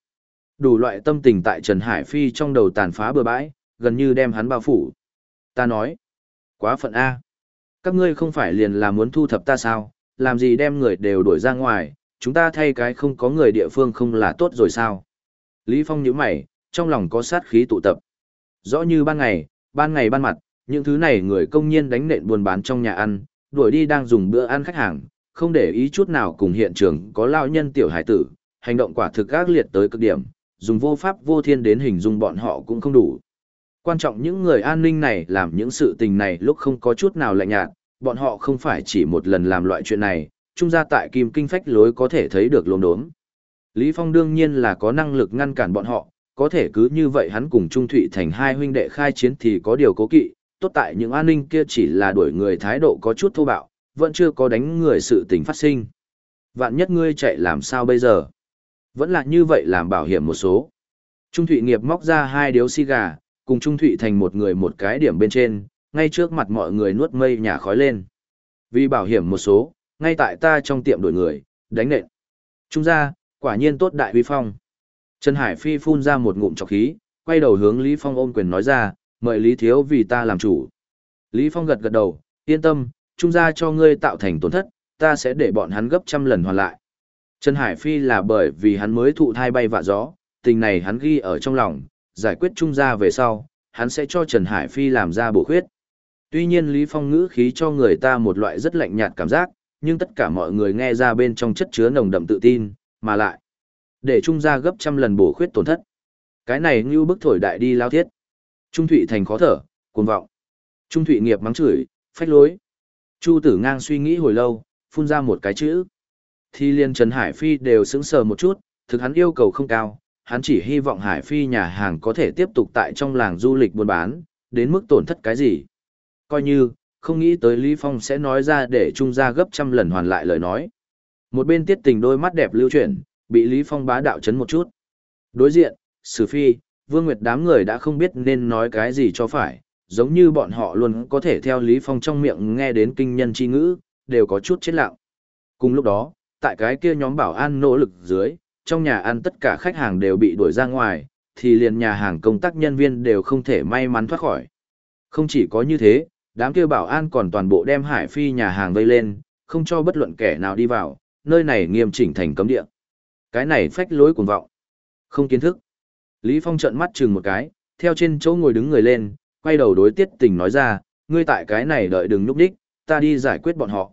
Đủ loại tâm tình tại Trần Hải Phi trong đầu tàn phá bừa bãi, gần như đem hắn bao phủ. Ta nói, quá phận A. Các ngươi không phải liền là muốn thu thập ta sao, làm gì đem người đều đuổi ra ngoài, chúng ta thay cái không có người địa phương không là tốt rồi sao. Lý Phong nhíu mày, trong lòng có sát khí tụ tập. Rõ như ban ngày, ban ngày ban mặt, những thứ này người công nhiên đánh nện buôn bán trong nhà ăn, đuổi đi đang dùng bữa ăn khách hàng, không để ý chút nào cùng hiện trường có lao nhân tiểu hải tử, hành động quả thực ác liệt tới cực điểm, dùng vô pháp vô thiên đến hình dung bọn họ cũng không đủ. Quan trọng những người an ninh này làm những sự tình này lúc không có chút nào lạnh nhạt, bọn họ không phải chỉ một lần làm loại chuyện này, trung gia tại kim kinh phách lối có thể thấy được lồn đốm. Lý Phong đương nhiên là có năng lực ngăn cản bọn họ, có thể cứ như vậy hắn cùng Trung Thụy thành hai huynh đệ khai chiến thì có điều cố kỵ, tốt tại những an ninh kia chỉ là đuổi người thái độ có chút thô bạo, vẫn chưa có đánh người sự tình phát sinh. Vạn nhất ngươi chạy làm sao bây giờ? Vẫn là như vậy làm bảo hiểm một số. Trung Thụy nghiệp móc ra hai điếu xì gà, cùng Trung Thụy thành một người một cái điểm bên trên, ngay trước mặt mọi người nuốt mây nhà khói lên. Vì bảo hiểm một số, ngay tại ta trong tiệm đổi người, đánh nện. Trung ra, quả nhiên tốt đại huy phong. Trần Hải Phi phun ra một ngụm chọc khí, quay đầu hướng Lý Phong ôm quyền nói ra, mời Lý Thiếu vì ta làm chủ. Lý Phong gật gật đầu, yên tâm, trung gia cho ngươi tạo thành tổn thất, ta sẽ để bọn hắn gấp trăm lần hoàn lại. Trần Hải Phi là bởi vì hắn mới thụ thai bay vạ gió, tình này hắn ghi ở trong lòng, giải quyết trung gia về sau, hắn sẽ cho Trần Hải Phi làm ra bổ khuyết. Tuy nhiên Lý Phong ngữ khí cho người ta một loại rất lạnh nhạt cảm giác, nhưng tất cả mọi người nghe ra bên trong chất chứa nồng đậm tự tin, mà lại để trung gia gấp trăm lần bổ khuyết tổn thất. Cái này như bức thổi đại đi lao thiết. Trung Thụy thành khó thở, cuồng vọng. Trung Thụy nghiệp mắng chửi, phách lối. Chu tử ngang suy nghĩ hồi lâu, phun ra một cái chữ. Thì liên Trần Hải Phi đều sững sờ một chút, thực hắn yêu cầu không cao, hắn chỉ hy vọng Hải Phi nhà hàng có thể tiếp tục tại trong làng du lịch buôn bán, đến mức tổn thất cái gì. Coi như, không nghĩ tới Lý Phong sẽ nói ra để trung ra gấp trăm lần hoàn lại lời nói. Một bên tiết tình đôi mắt đẹp lưu chuyển, bị Lý Phong bá đạo chấn một chút. Đối diện, Sử Phi, Vương Nguyệt đám người đã không biết nên nói cái gì cho phải, giống như bọn họ luôn có thể theo Lý Phong trong miệng nghe đến kinh nhân chi ngữ, đều có chút chết lặng. Cùng lúc đó, tại cái kia nhóm bảo an nỗ lực dưới, trong nhà ăn tất cả khách hàng đều bị đuổi ra ngoài, thì liền nhà hàng công tác nhân viên đều không thể may mắn thoát khỏi. Không chỉ có như thế, đám kia bảo an còn toàn bộ đem hải phi nhà hàng vây lên, không cho bất luận kẻ nào đi vào, nơi này nghiêm chỉnh thành cấm địa. Cái này phách lối cuồng vọng. Không kiến thức. Lý Phong trợn mắt chừng một cái, theo trên chỗ ngồi đứng người lên, quay đầu đối tiết tình nói ra, ngươi tại cái này đợi đừng lúc đích, ta đi giải quyết bọn họ.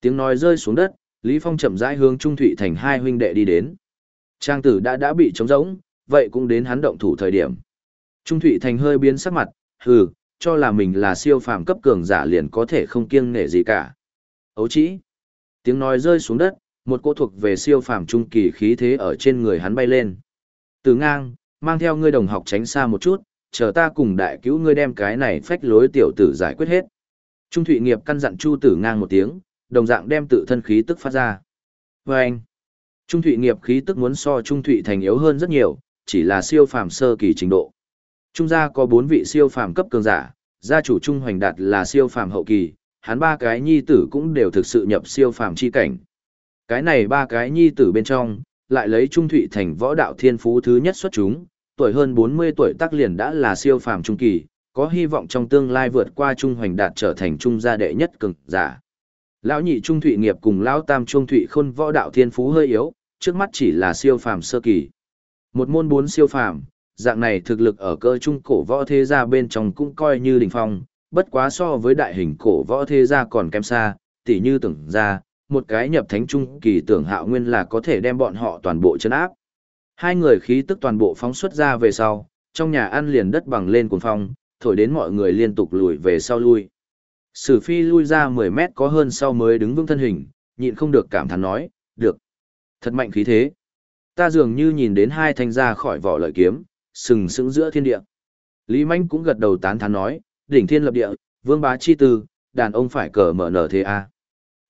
Tiếng nói rơi xuống đất, Lý Phong chậm rãi hướng Trung Thụy thành hai huynh đệ đi đến. Trang tử đã đã bị trống rỗng, vậy cũng đến hắn động thủ thời điểm. Trung Thụy thành hơi biến sắc mặt, hừ, cho là mình là siêu phàm cấp cường giả liền có thể không kiêng nể gì cả. Ấu chỉ. Tiếng nói rơi xuống đất, một cỗ thuộc về siêu phàm trung kỳ khí thế ở trên người hắn bay lên. Từ ngang, mang theo ngươi đồng học tránh xa một chút, chờ ta cùng đại cứu ngươi đem cái này phách lối tiểu tử giải quyết hết. Trung Thụy Nghiệp căn dặn Chu Tử ngang một tiếng, đồng dạng đem tự thân khí tức phát ra. Và anh, Trung Thụy Nghiệp khí tức muốn so Trung Thụy Thành yếu hơn rất nhiều, chỉ là siêu phàm sơ kỳ trình độ. Trung gia có bốn vị siêu phàm cấp cường giả, gia chủ Trung Hoành Đạt là siêu phàm hậu kỳ, hắn ba cái nhi tử cũng đều thực sự nhập siêu phàm chi cảnh. Cái này ba cái nhi tử bên trong, lại lấy Trung Thụy thành võ đạo thiên phú thứ nhất xuất chúng, tuổi hơn 40 tuổi tác liền đã là siêu phàm trung kỳ, có hy vọng trong tương lai vượt qua Trung Hoành Đạt trở thành trung gia đệ nhất cường giả. Lão nhị Trung Thụy nghiệp cùng lão tam Trung Thụy Khôn võ đạo thiên phú hơi yếu, trước mắt chỉ là siêu phàm sơ kỳ. Một môn bốn siêu phàm, dạng này thực lực ở cơ trung cổ võ thế gia bên trong cũng coi như đỉnh phong, bất quá so với đại hình cổ võ thế gia còn kém xa, tỉ như tưởng ra, một cái nhập thánh trung kỳ tưởng hạo nguyên là có thể đem bọn họ toàn bộ chân áp. Hai người khí tức toàn bộ phóng xuất ra về sau, trong nhà ăn liền đất bằng lên cuồng phong, thổi đến mọi người liên tục lùi về sau lui. Sử phi lui ra 10 mét có hơn sau mới đứng vững thân hình, nhịn không được cảm thán nói, được. Thật mạnh khí thế. Ta dường như nhìn đến hai thanh ra khỏi vỏ lợi kiếm, sừng sững giữa thiên địa. Lý Manh cũng gật đầu tán thán nói, đỉnh thiên lập địa, vương bá chi tư, đàn ông phải cờ mở nở thế a.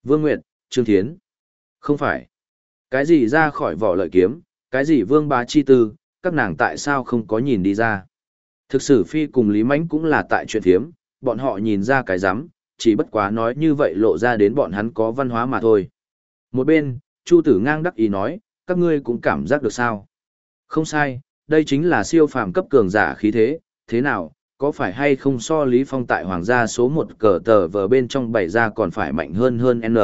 Vương Nguyệt, Trương Thiến. Không phải. Cái gì ra khỏi vỏ lợi kiếm, cái gì vương bá chi tư, các nàng tại sao không có nhìn đi ra. Thực sự Phi cùng Lý Mánh cũng là tại chuyện thiếm, bọn họ nhìn ra cái rắm chỉ bất quá nói như vậy lộ ra đến bọn hắn có văn hóa mà thôi. Một bên, Chu Tử ngang đắc ý nói, các ngươi cũng cảm giác được sao. Không sai, đây chính là siêu phàm cấp cường giả khí thế, thế nào, có phải hay không so Lý Phong tại hoàng gia số một cờ tờ vờ bên trong bảy ra còn phải mạnh hơn hơn N.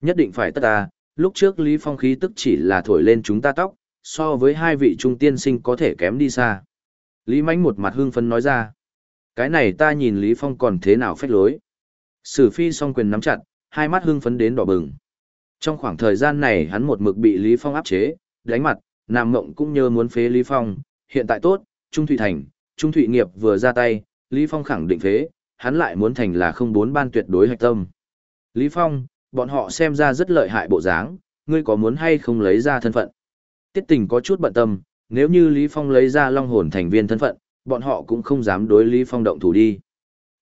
Nhất định phải tất ta, lúc trước Lý Phong khí tức chỉ là thổi lên chúng ta tóc, so với hai vị trung tiên sinh có thể kém đi xa. Lý Mánh một mặt hưng phấn nói ra. Cái này ta nhìn Lý Phong còn thế nào phách lối. Sử phi song quyền nắm chặt, hai mắt hưng phấn đến đỏ bừng. Trong khoảng thời gian này hắn một mực bị Lý Phong áp chế, đánh mặt, Nam Ngộng cũng nhớ muốn phế Lý Phong, hiện tại tốt, Trung Thụy Thành, Trung Thụy Nghiệp vừa ra tay, Lý Phong khẳng định phế, hắn lại muốn thành là không bốn ban tuyệt đối hạch tâm. Lý Phong, bọn họ xem ra rất lợi hại bộ dáng, ngươi có muốn hay không lấy ra thân phận. Tiết tình có chút bận tâm, nếu như Lý Phong lấy ra long hồn thành viên thân phận, bọn họ cũng không dám đối Lý Phong động thủ đi.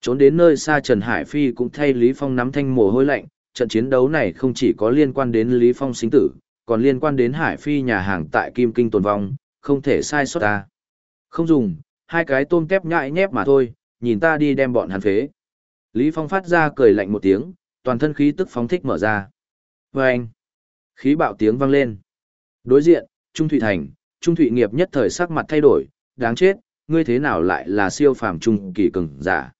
Trốn đến nơi xa Trần Hải Phi cũng thay Lý Phong nắm thanh mồ hôi lạnh, trận chiến đấu này không chỉ có liên quan đến Lý Phong sinh tử, còn liên quan đến Hải Phi nhà hàng tại Kim Kinh tồn vong, không thể sai sót ta. Không dùng, hai cái tôm tép nhại nhép mà thôi, nhìn ta đi đem bọn hắn phế. Lý Phong phát ra cười lạnh một tiếng, toàn thân khí tức phóng thích mở ra. Và anh, khí bạo tiếng vang lên. Đối diện, Trung Thụy Thành, Trung Thụy nghiệp nhất thời sắc mặt thay đổi, đáng chết, ngươi thế nào lại là siêu phàm trung kỳ cường giả.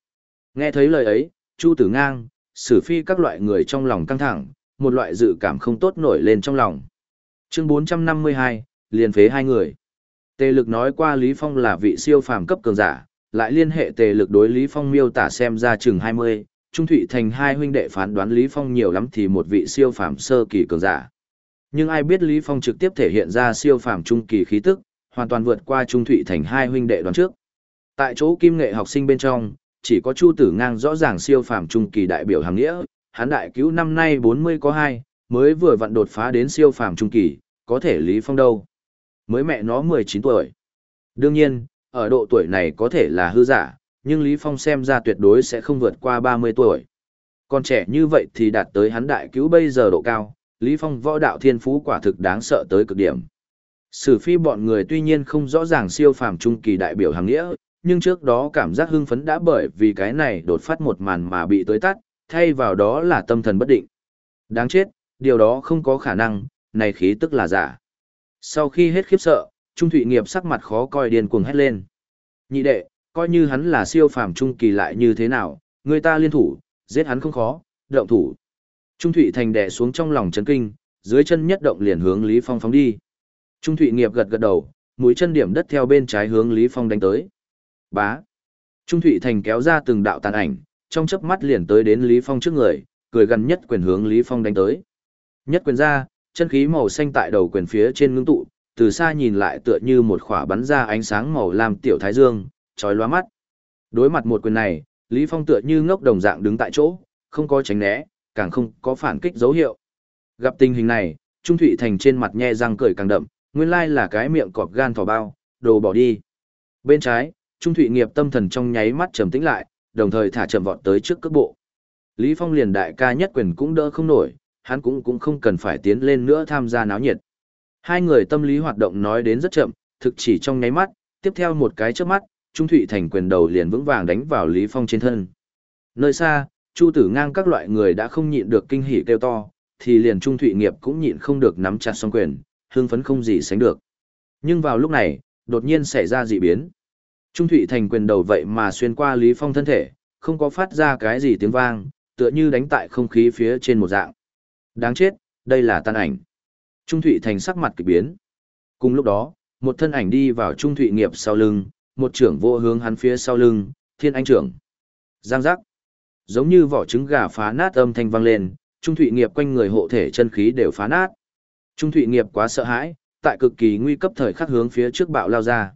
Nghe thấy lời ấy, Chu Tử Ngang, Sử Phi các loại người trong lòng căng thẳng, một loại dự cảm không tốt nổi lên trong lòng. Chương 452, liền phế hai người. Tề lực nói qua Lý Phong là vị siêu phàm cấp cường giả, lại liên hệ tề lực đối Lý Phong miêu tả xem ra chừng 20, Trung Thụy thành hai huynh đệ phán đoán Lý Phong nhiều lắm thì một vị siêu phàm sơ kỳ cường giả. Nhưng ai biết Lý Phong trực tiếp thể hiện ra siêu phàm trung kỳ khí tức, hoàn toàn vượt qua Trung Thụy thành hai huynh đệ đoán trước. Tại chỗ kim nghệ học sinh bên trong, chỉ có Chu Tử Ngang rõ ràng siêu phàm trung kỳ đại biểu hàng nghĩa, hắn đại cứu năm nay 40 có 2, mới vừa vặn đột phá đến siêu phàm trung kỳ, có thể Lý Phong đâu. Mới mẹ nó 19 tuổi. Đương nhiên, ở độ tuổi này có thể là hư giả, nhưng Lý Phong xem ra tuyệt đối sẽ không vượt qua 30 tuổi. Còn trẻ như vậy thì đạt tới hắn đại cứu bây giờ độ cao, Lý Phong võ đạo thiên phú quả thực đáng sợ tới cực điểm. Sử phi bọn người tuy nhiên không rõ ràng siêu phàm trung kỳ đại biểu hàng nghĩa, nhưng trước đó cảm giác hưng phấn đã bởi vì cái này đột phát một màn mà bị tới tắt, thay vào đó là tâm thần bất định. Đáng chết, điều đó không có khả năng, này khí tức là giả. Sau khi hết khiếp sợ, Trung Thụy Nghiệp sắc mặt khó coi điên cuồng hét lên. Nhị đệ, coi như hắn là siêu phàm trung kỳ lại như thế nào, người ta liên thủ, giết hắn không khó, động thủ. Trung Thụy Thành đè xuống trong lòng chấn kinh, dưới chân nhất động liền hướng Lý Phong phóng đi. Trung Thụy Nghiệp gật gật đầu, mũi chân điểm đất theo bên trái hướng Lý Phong đánh tới. Bá. Trung Thụy Thành kéo ra từng đạo tàn ảnh, trong chớp mắt liền tới đến Lý Phong trước người, cười gần nhất quyền hướng Lý Phong đánh tới. Nhất quyền ra, chân khí màu xanh tại đầu quyền phía trên ngưng tụ, từ xa nhìn lại tựa như một khỏa bắn ra ánh sáng màu lam tiểu thái dương, chói lóa mắt. Đối mặt một quyền này, Lý Phong tựa như ngốc đồng dạng đứng tại chỗ, không có tránh né, càng không có phản kích dấu hiệu. Gặp tình hình này, Trung Thụy Thành trên mặt nhe răng cười càng đậm, nguyên lai là cái miệng cọp gan thỏ bao, đồ bỏ đi. Bên trái, Trung Thụy nghiệp tâm thần trong nháy mắt trầm tĩnh lại, đồng thời thả chậm vọt tới trước cước bộ. Lý Phong liền đại ca nhất quyền cũng đỡ không nổi, hắn cũng cũng không cần phải tiến lên nữa tham gia náo nhiệt. Hai người tâm lý hoạt động nói đến rất chậm, thực chỉ trong nháy mắt, tiếp theo một cái chớp mắt, Trung Thụy Thành quyền đầu liền vững vàng đánh vào Lý Phong trên thân. Nơi xa, Chu Tử Ngang các loại người đã không nhịn được kinh hỉ kêu to, thì liền Trung Thụy Nghiệp cũng nhịn không được nắm chặt song quyền, hưng phấn không gì sánh được. Nhưng vào lúc này, đột nhiên xảy ra dị biến. Trung Thụy Thành quyền đầu vậy mà xuyên qua Lý Phong thân thể, không có phát ra cái gì tiếng vang, tựa như đánh tại không khí phía trên một dạng. Đáng chết, đây là tan ảnh. Trung Thụy Thành sắc mặt kỳ biến. Cùng lúc đó, một thân ảnh đi vào Trung Thụy Nghiệp sau lưng, một trưởng vô hướng hắn phía sau lưng, thiên anh trưởng. Giang giác. Giống như vỏ trứng gà phá nát âm thanh vang lên, Trung Thụy Nghiệp quanh người hộ thể chân khí đều phá nát. Trung Thụy Nghiệp quá sợ hãi, tại cực kỳ nguy cấp thời khắc hướng phía trước bạo lao ra.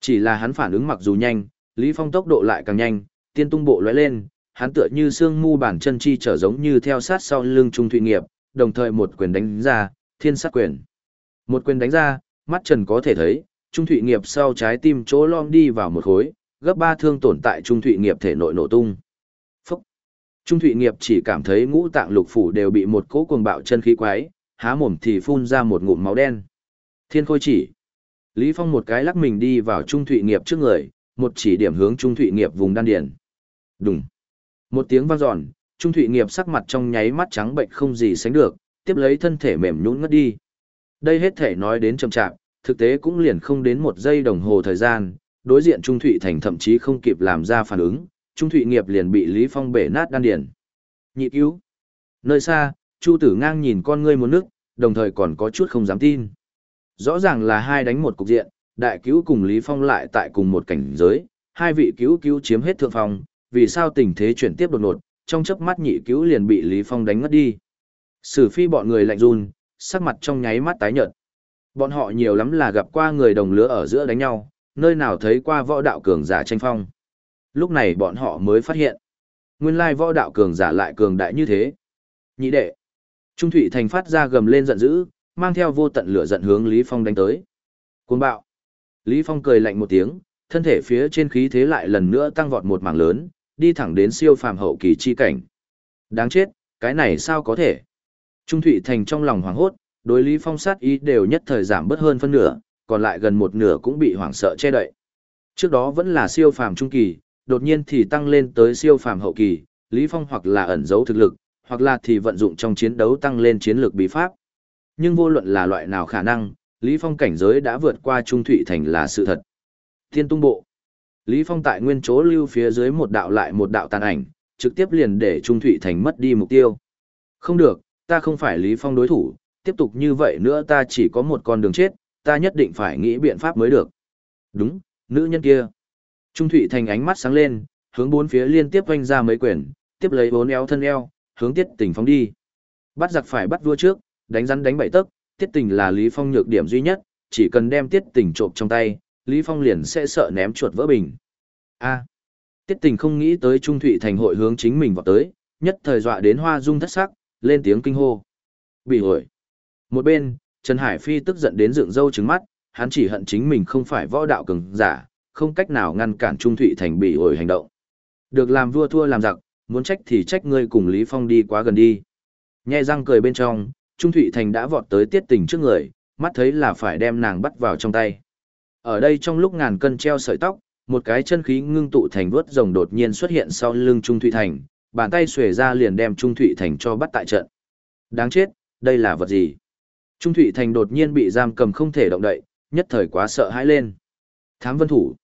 Chỉ là hắn phản ứng mặc dù nhanh, Lý Phong tốc độ lại càng nhanh, tiên tung bộ lóe lên, hắn tựa như xương mu bản chân chi trở giống như theo sát sau lưng Trung Thụy Nghiệp, đồng thời một quyền đánh ra, thiên sát quyền. Một quyền đánh ra, mắt trần có thể thấy, Trung Thụy Nghiệp sau trái tim chỗ lom đi vào một khối, gấp ba thương tổn tại Trung Thụy Nghiệp thể nội nổ tung. Trung Thụy Nghiệp chỉ cảm thấy ngũ tạng lục phủ đều bị một cỗ cuồng bạo chân khí quái, há mồm thì phun ra một ngụm máu đen. Thiên khôi chỉ. Lý Phong một cái lắc mình đi vào Trung Thụy Nghiệp trước người, một chỉ điểm hướng Trung Thụy Nghiệp vùng đan điền. Đùng. Một tiếng vang dọn, Trung Thụy Nghiệp sắc mặt trong nháy mắt trắng bệnh không gì sánh được, tiếp lấy thân thể mềm nhũn ngất đi. Đây hết thể nói đến chậm chạp, thực tế cũng liền không đến một giây đồng hồ thời gian, đối diện Trung Thụy Thành thậm chí không kịp làm ra phản ứng, Trung Thụy Nghiệp liền bị Lý Phong bể nát đan điền. Nhị cứu. Nơi xa, Chu Tử Ngang nhìn con ngươi một nước, đồng thời còn có chút không dám tin. Rõ ràng là hai đánh một cục diện, đại cứu cùng Lý Phong lại tại cùng một cảnh giới, hai vị cứu cứu chiếm hết thượng phòng. vì sao tình thế chuyển tiếp đột ngột, trong chớp mắt nhị cứu liền bị Lý Phong đánh ngất đi. Sử phi bọn người lạnh run, sắc mặt trong nháy mắt tái nhợt. Bọn họ nhiều lắm là gặp qua người đồng lứa ở giữa đánh nhau, nơi nào thấy qua võ đạo cường giả tranh phong. Lúc này bọn họ mới phát hiện, nguyên lai võ đạo cường giả lại cường đại như thế. Nhị đệ. Trung Thụy Thành phát ra gầm lên giận dữ, mang theo vô tận lửa giận hướng Lý Phong đánh tới. Cuồng bạo. Lý Phong cười lạnh một tiếng, thân thể phía trên khí thế lại lần nữa tăng vọt một mảng lớn, đi thẳng đến siêu phàm hậu kỳ chi cảnh. Đáng chết, cái này sao có thể? Trung Thụy Thành trong lòng hoảng hốt, đối Lý Phong sát ý đều nhất thời giảm bớt hơn phân nửa, còn lại gần một nửa cũng bị hoảng sợ che đậy. Trước đó vẫn là siêu phàm trung kỳ, đột nhiên thì tăng lên tới siêu phàm hậu kỳ, Lý Phong hoặc là ẩn giấu thực lực, hoặc là thì vận dụng trong chiến đấu tăng lên chiến lược bí pháp. Nhưng vô luận là loại nào khả năng, Lý Phong cảnh giới đã vượt qua Trung Thụy Thành là sự thật. Thiên tung bộ. Lý Phong tại nguyên chỗ lưu phía dưới một đạo lại một đạo tàn ảnh, trực tiếp liền để Trung Thụy Thành mất đi mục tiêu. Không được, ta không phải Lý Phong đối thủ, tiếp tục như vậy nữa ta chỉ có một con đường chết, ta nhất định phải nghĩ biện pháp mới được. Đúng, nữ nhân kia. Trung Thụy Thành ánh mắt sáng lên, hướng bốn phía liên tiếp quanh ra mấy quyển, tiếp lấy bốn eo thân eo, hướng tiết tình phóng đi. Bắt giặc phải bắt vua trước, đánh rắn đánh bảy tấc, tiết tình là Lý Phong nhược điểm duy nhất, chỉ cần đem tiết tình trộm trong tay, Lý Phong liền sẽ sợ ném chuột vỡ bình. A. Tiết tình không nghĩ tới Trung Thụy Thành hội hướng chính mình vào tới, nhất thời dọa đến hoa dung thất sắc, lên tiếng kinh hô. Bị hội. Một bên, Trần Hải Phi tức giận đến dựng râu trứng mắt, hắn chỉ hận chính mình không phải võ đạo cường giả, không cách nào ngăn cản Trung Thụy Thành bị ổi hành động. Được làm vua thua làm giặc, muốn trách thì trách ngươi cùng Lý Phong đi quá gần đi. Nhe răng cười bên trong, Trung Thụy Thành đã vọt tới tiết tình trước người, mắt thấy là phải đem nàng bắt vào trong tay. Ở đây trong lúc ngàn cân treo sợi tóc, một cái chân khí ngưng tụ thành vuốt rồng đột nhiên xuất hiện sau lưng Trung Thụy Thành, bàn tay xuề ra liền đem Trung Thụy Thành cho bắt tại trận. Đáng chết, đây là vật gì? Trung Thụy Thành đột nhiên bị giam cầm không thể động đậy, nhất thời quá sợ hãi lên. Thám vân thủ.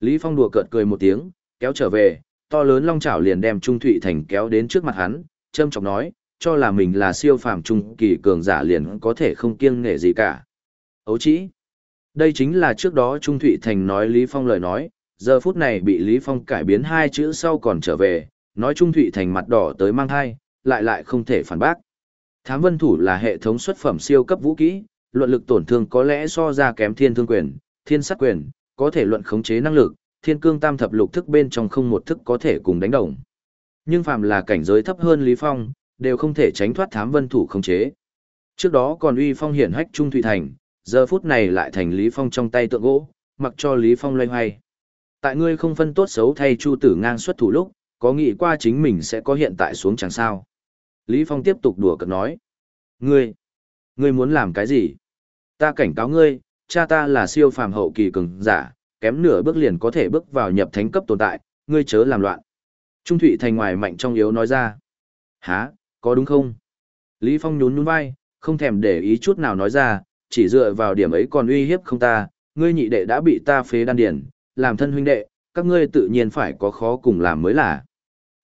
Lý Phong đùa cợt cười một tiếng, kéo trở về, to lớn long chảo liền đem Trung Thụy Thành kéo đến trước mặt hắn, châm chọc nói, cho là mình là siêu phàm trung kỳ cường giả liền có thể không kiêng nể gì cả. Ấu chỉ. Đây chính là trước đó Trung Thụy Thành nói Lý Phong lời nói, giờ phút này bị Lý Phong cải biến hai chữ sau còn trở về, nói Trung Thụy Thành mặt đỏ tới mang thai, lại lại không thể phản bác. Thám vân thủ là hệ thống xuất phẩm siêu cấp vũ kỹ, luận lực tổn thương có lẽ so ra kém thiên thương quyền, thiên sát quyền, có thể luận khống chế năng lực, thiên cương tam thập lục thức bên trong không một thức có thể cùng đánh đồng. Nhưng phàm là cảnh giới thấp hơn Lý Phong, đều không thể tránh thoát thám vân thủ khống chế. Trước đó còn uy phong hiển hách trung thủy thành, giờ phút này lại thành Lý Phong trong tay tượng gỗ, mặc cho Lý Phong loay hoay. Tại ngươi không phân tốt xấu thay Chu Tử ngang xuất thủ lúc, có nghĩ qua chính mình sẽ có hiện tại xuống chẳng sao. Lý Phong tiếp tục đùa cợt nói. Ngươi, ngươi muốn làm cái gì? Ta cảnh cáo ngươi, cha ta là siêu phàm hậu kỳ cường giả, kém nửa bước liền có thể bước vào nhập thánh cấp tồn tại, ngươi chớ làm loạn. Trung Thụy Thành ngoài mạnh trong yếu nói ra. Hả, có đúng không? Lý Phong nhún nhún vai, không thèm để ý chút nào nói ra, chỉ dựa vào điểm ấy còn uy hiếp không ta, ngươi nhị đệ đã bị ta phế đan điển, làm thân huynh đệ, các ngươi tự nhiên phải có khó cùng làm mới là.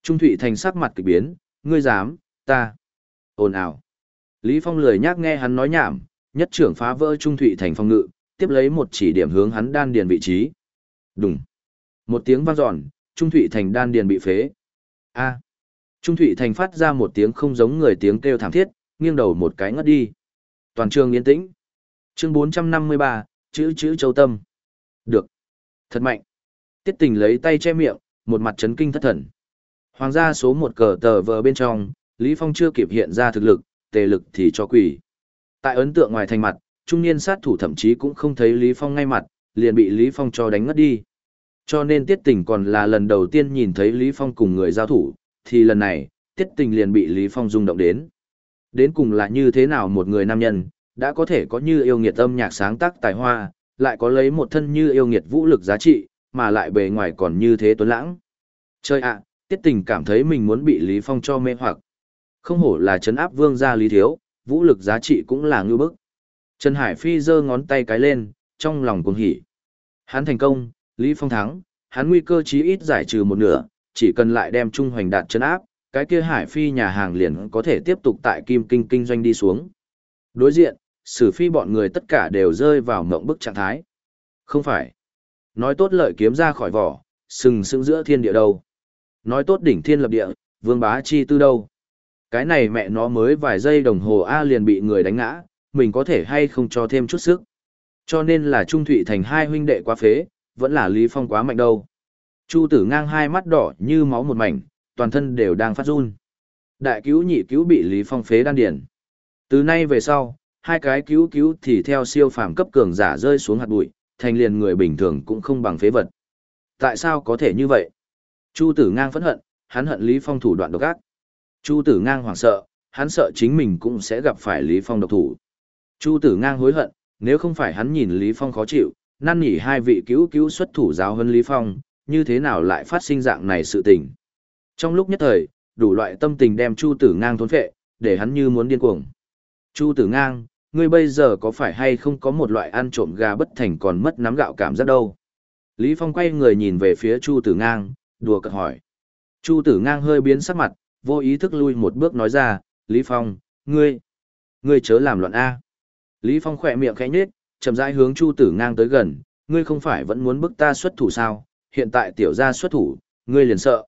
Trung Thụy Thành sắc mặt kỳ biến, ngươi dám, ta. Ồn ào. Lý Phong lười nhác nghe hắn nói nhảm, nhất trưởng phá vỡ Trung Thụy Thành phong ngự, tiếp lấy một chỉ điểm hướng hắn đan điền vị trí. Đùng. Một tiếng vang dọn, Trung Thụy Thành đan điền bị phế. A. Trung Thụy Thành phát ra một tiếng không giống người tiếng kêu thảm thiết, nghiêng đầu một cái ngất đi. Toàn trường yên tĩnh. Chương 453, chữ chữ châu tâm. Được. Thật mạnh. Tiết tình lấy tay che miệng, một mặt chấn kinh thất thần. Hoàng gia số một cờ tờ vờ bên trong, Lý Phong chưa kịp hiện ra thực lực, tề lực thì cho quỷ. Tại ấn tượng ngoài thành mặt, trung niên sát thủ thậm chí cũng không thấy Lý Phong ngay mặt, liền bị Lý Phong cho đánh ngất đi. Cho nên tiết tình còn là lần đầu tiên nhìn thấy Lý Phong cùng người giao thủ, thì lần này, tiết tình liền bị Lý Phong rung động đến. Đến cùng là như thế nào một người nam nhân, đã có thể có như yêu nghiệt âm nhạc sáng tác tài hoa, lại có lấy một thân như yêu nghiệt vũ lực giá trị, mà lại bề ngoài còn như thế tuấn lãng. Chơi ạ, tiết tình cảm thấy mình muốn bị Lý Phong cho mê hoặc. Không hổ là chấn áp vương gia Lý Thiếu, vũ lực giá trị cũng là ngưu bức. Trần Hải Phi giơ ngón tay cái lên, trong lòng cuồng hỉ. Hắn thành công, Lý Phong thắng, hắn nguy cơ chí ít giải trừ một nửa, chỉ cần lại đem Trung Hoành đạt chân áp, cái kia Hải Phi nhà hàng liền có thể tiếp tục tại Kim Kinh kinh doanh đi xuống. Đối diện, Sử Phi bọn người tất cả đều rơi vào mộng bức trạng thái. Không phải. Nói tốt lợi kiếm ra khỏi vỏ, sừng sững giữa thiên địa đâu. Nói tốt đỉnh thiên lập địa, vương bá chi tư đâu. Cái này mẹ nó mới vài giây đồng hồ A liền bị người đánh ngã, mình có thể hay không cho thêm chút sức. Cho nên là Trung Thụy thành hai huynh đệ quá phế, vẫn là Lý Phong quá mạnh đâu. Chu tử ngang hai mắt đỏ như máu một mảnh, toàn thân đều đang phát run. Đại cứu nhị cứu bị Lý Phong phế đan điển. Từ nay về sau, hai cái cứu cứu thì theo siêu phàm cấp cường giả rơi xuống hạt bụi, thành liền người bình thường cũng không bằng phế vật. Tại sao có thể như vậy? Chu tử ngang phẫn hận, hắn hận Lý Phong thủ đoạn độc ác. Chu tử ngang hoảng sợ, hắn sợ chính mình cũng sẽ gặp phải Lý Phong độc thủ. Chu tử ngang hối hận, nếu không phải hắn nhìn Lý Phong khó chịu, năn nỉ hai vị cứu cứu xuất thủ giáo hơn Lý Phong, như thế nào lại phát sinh dạng này sự tình. Trong lúc nhất thời, đủ loại tâm tình đem Chu tử ngang thốn phệ, để hắn như muốn điên cuồng. Chu tử ngang, ngươi bây giờ có phải hay không có một loại ăn trộm gà bất thành còn mất nắm gạo cảm giác đâu? Lý Phong quay người nhìn về phía Chu tử ngang, đùa cợt hỏi. Chu tử ngang hơi biến sắc mặt, vô ý thức lui một bước nói ra, Lý Phong, ngươi, ngươi chớ làm loạn A. Lý Phong khỏe miệng khẽ nhếch, chậm rãi hướng Chu Tử Ngang tới gần, ngươi không phải vẫn muốn bức ta xuất thủ sao, hiện tại tiểu gia xuất thủ, ngươi liền sợ.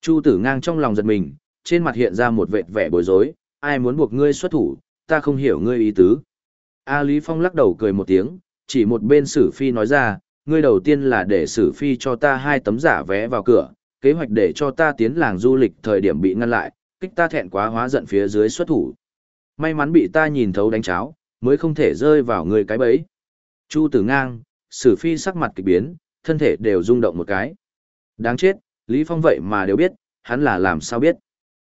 Chu Tử Ngang trong lòng giật mình, trên mặt hiện ra một vệt vẻ bối rối, ai muốn buộc ngươi xuất thủ, ta không hiểu ngươi ý tứ. A Lý Phong lắc đầu cười một tiếng, chỉ một bên Sử Phi nói ra, ngươi đầu tiên là để Sử Phi cho ta hai tấm giả vé vào cửa, kế hoạch để cho ta tiến làng du lịch thời điểm bị ngăn lại, kích ta thẹn quá hóa giận phía dưới xuất thủ. May mắn bị ta nhìn thấu đánh cháo, mới không thể rơi vào người cái bẫy. Chu tử ngang, sử phi sắc mặt kịch biến, thân thể đều rung động một cái. Đáng chết, Lý Phong vậy mà đều biết, hắn là làm sao biết.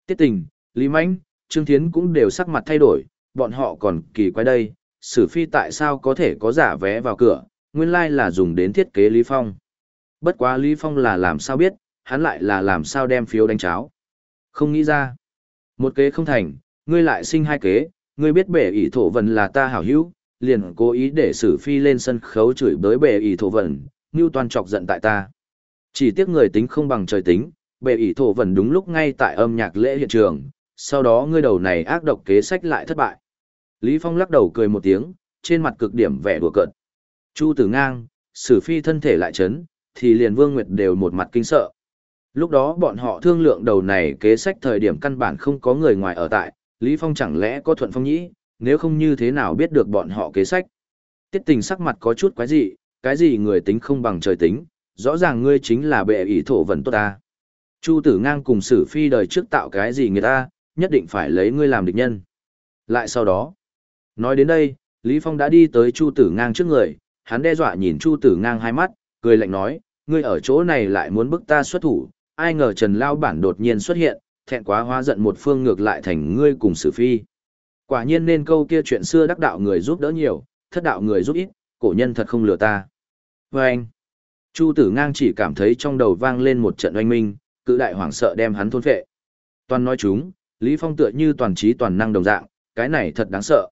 Tiết tình, Lý Mãnh, Trương Thiến cũng đều sắc mặt thay đổi, bọn họ còn kỳ quái đây, sử phi tại sao có thể có giả vé vào cửa, nguyên lai là dùng đến thiết kế Lý Phong. Bất quá Lý Phong là làm sao biết, hắn lại là làm sao đem phiếu đánh cháo. Không nghĩ ra. Một kế không thành, ngươi lại sinh hai kế, ngươi biết bể ỷ thổ vần là ta hảo hữu, liền cố ý để sử phi lên sân khấu chửi bới bể ỷ thổ vần, như toàn chọc giận tại ta. Chỉ tiếc người tính không bằng trời tính, bệ ỷ thổ vần đúng lúc ngay tại âm nhạc lễ hiện trường, sau đó ngươi đầu này ác độc kế sách lại thất bại. Lý Phong lắc đầu cười một tiếng, trên mặt cực điểm vẻ đùa cợt. Chu Tử Ngang, Sử Phi thân thể lại chấn, thì liền Vương Nguyệt đều một mặt kinh sợ. Lúc đó bọn họ thương lượng đầu này kế sách thời điểm căn bản không có người ngoài ở tại, Lý Phong chẳng lẽ có thuận phong nhĩ, nếu không như thế nào biết được bọn họ kế sách. Tiết tình sắc mặt có chút quái dị, cái gì người tính không bằng trời tính, rõ ràng ngươi chính là bệ ý thổ vần tốt ta. Chu tử ngang cùng sử phi đời trước tạo cái gì người ta, nhất định phải lấy ngươi làm địch nhân. Lại sau đó, nói đến đây, Lý Phong đã đi tới Chu tử ngang trước người, hắn đe dọa nhìn Chu tử ngang hai mắt, cười lạnh nói, ngươi ở chỗ này lại muốn bức ta xuất thủ, ai ngờ Trần Lao Bản đột nhiên xuất hiện, thẹn quá hóa giận một phương ngược lại thành ngươi cùng sử phi. Quả nhiên nên câu kia chuyện xưa đắc đạo người giúp đỡ nhiều, thất đạo người giúp ít, cổ nhân thật không lừa ta. Và anh, Chu tử ngang chỉ cảm thấy trong đầu vang lên một trận oanh minh, cự đại hoảng sợ đem hắn thôn phệ. Toàn nói chúng, Lý Phong tựa như toàn trí toàn năng đồng dạng, cái này thật đáng sợ.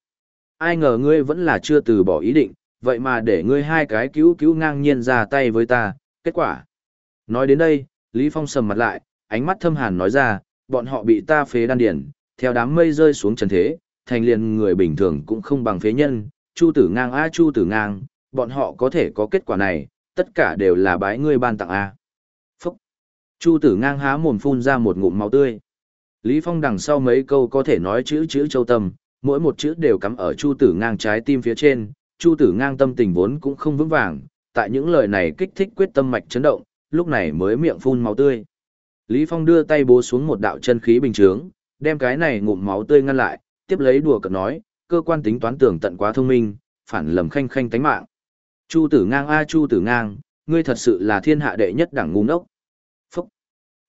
Ai ngờ ngươi vẫn là chưa từ bỏ ý định, vậy mà để ngươi hai cái cứu cứu ngang nhiên ra tay với ta, kết quả. Nói đến đây, Lý Phong sầm mặt lại, ánh mắt thâm hàn nói ra, bọn họ bị ta phế đan điển, theo đám mây rơi xuống trần thế, thành liền người bình thường cũng không bằng phế nhân, Chu tử ngang a Chu tử ngang, bọn họ có thể có kết quả này, tất cả đều là bái ngươi ban tặng a. Phúc! Chu tử ngang há mồm phun ra một ngụm máu tươi. Lý Phong đằng sau mấy câu có thể nói chữ chữ châu tâm, mỗi một chữ đều cắm ở Chu tử ngang trái tim phía trên, Chu tử ngang tâm tình vốn cũng không vững vàng, tại những lời này kích thích quyết tâm mạch chấn động, lúc này mới miệng phun máu tươi. Lý Phong đưa tay bố xuống một đạo chân khí bình chướng, đem cái này ngụm máu tươi ngăn lại, tiếp lấy đùa cợt nói, cơ quan tính toán tưởng tận quá thông minh, phản lầm khanh khanh tánh mạng. Chu tử ngang a chu tử ngang, ngươi thật sự là thiên hạ đệ nhất đẳng ngu ngốc. Phúc!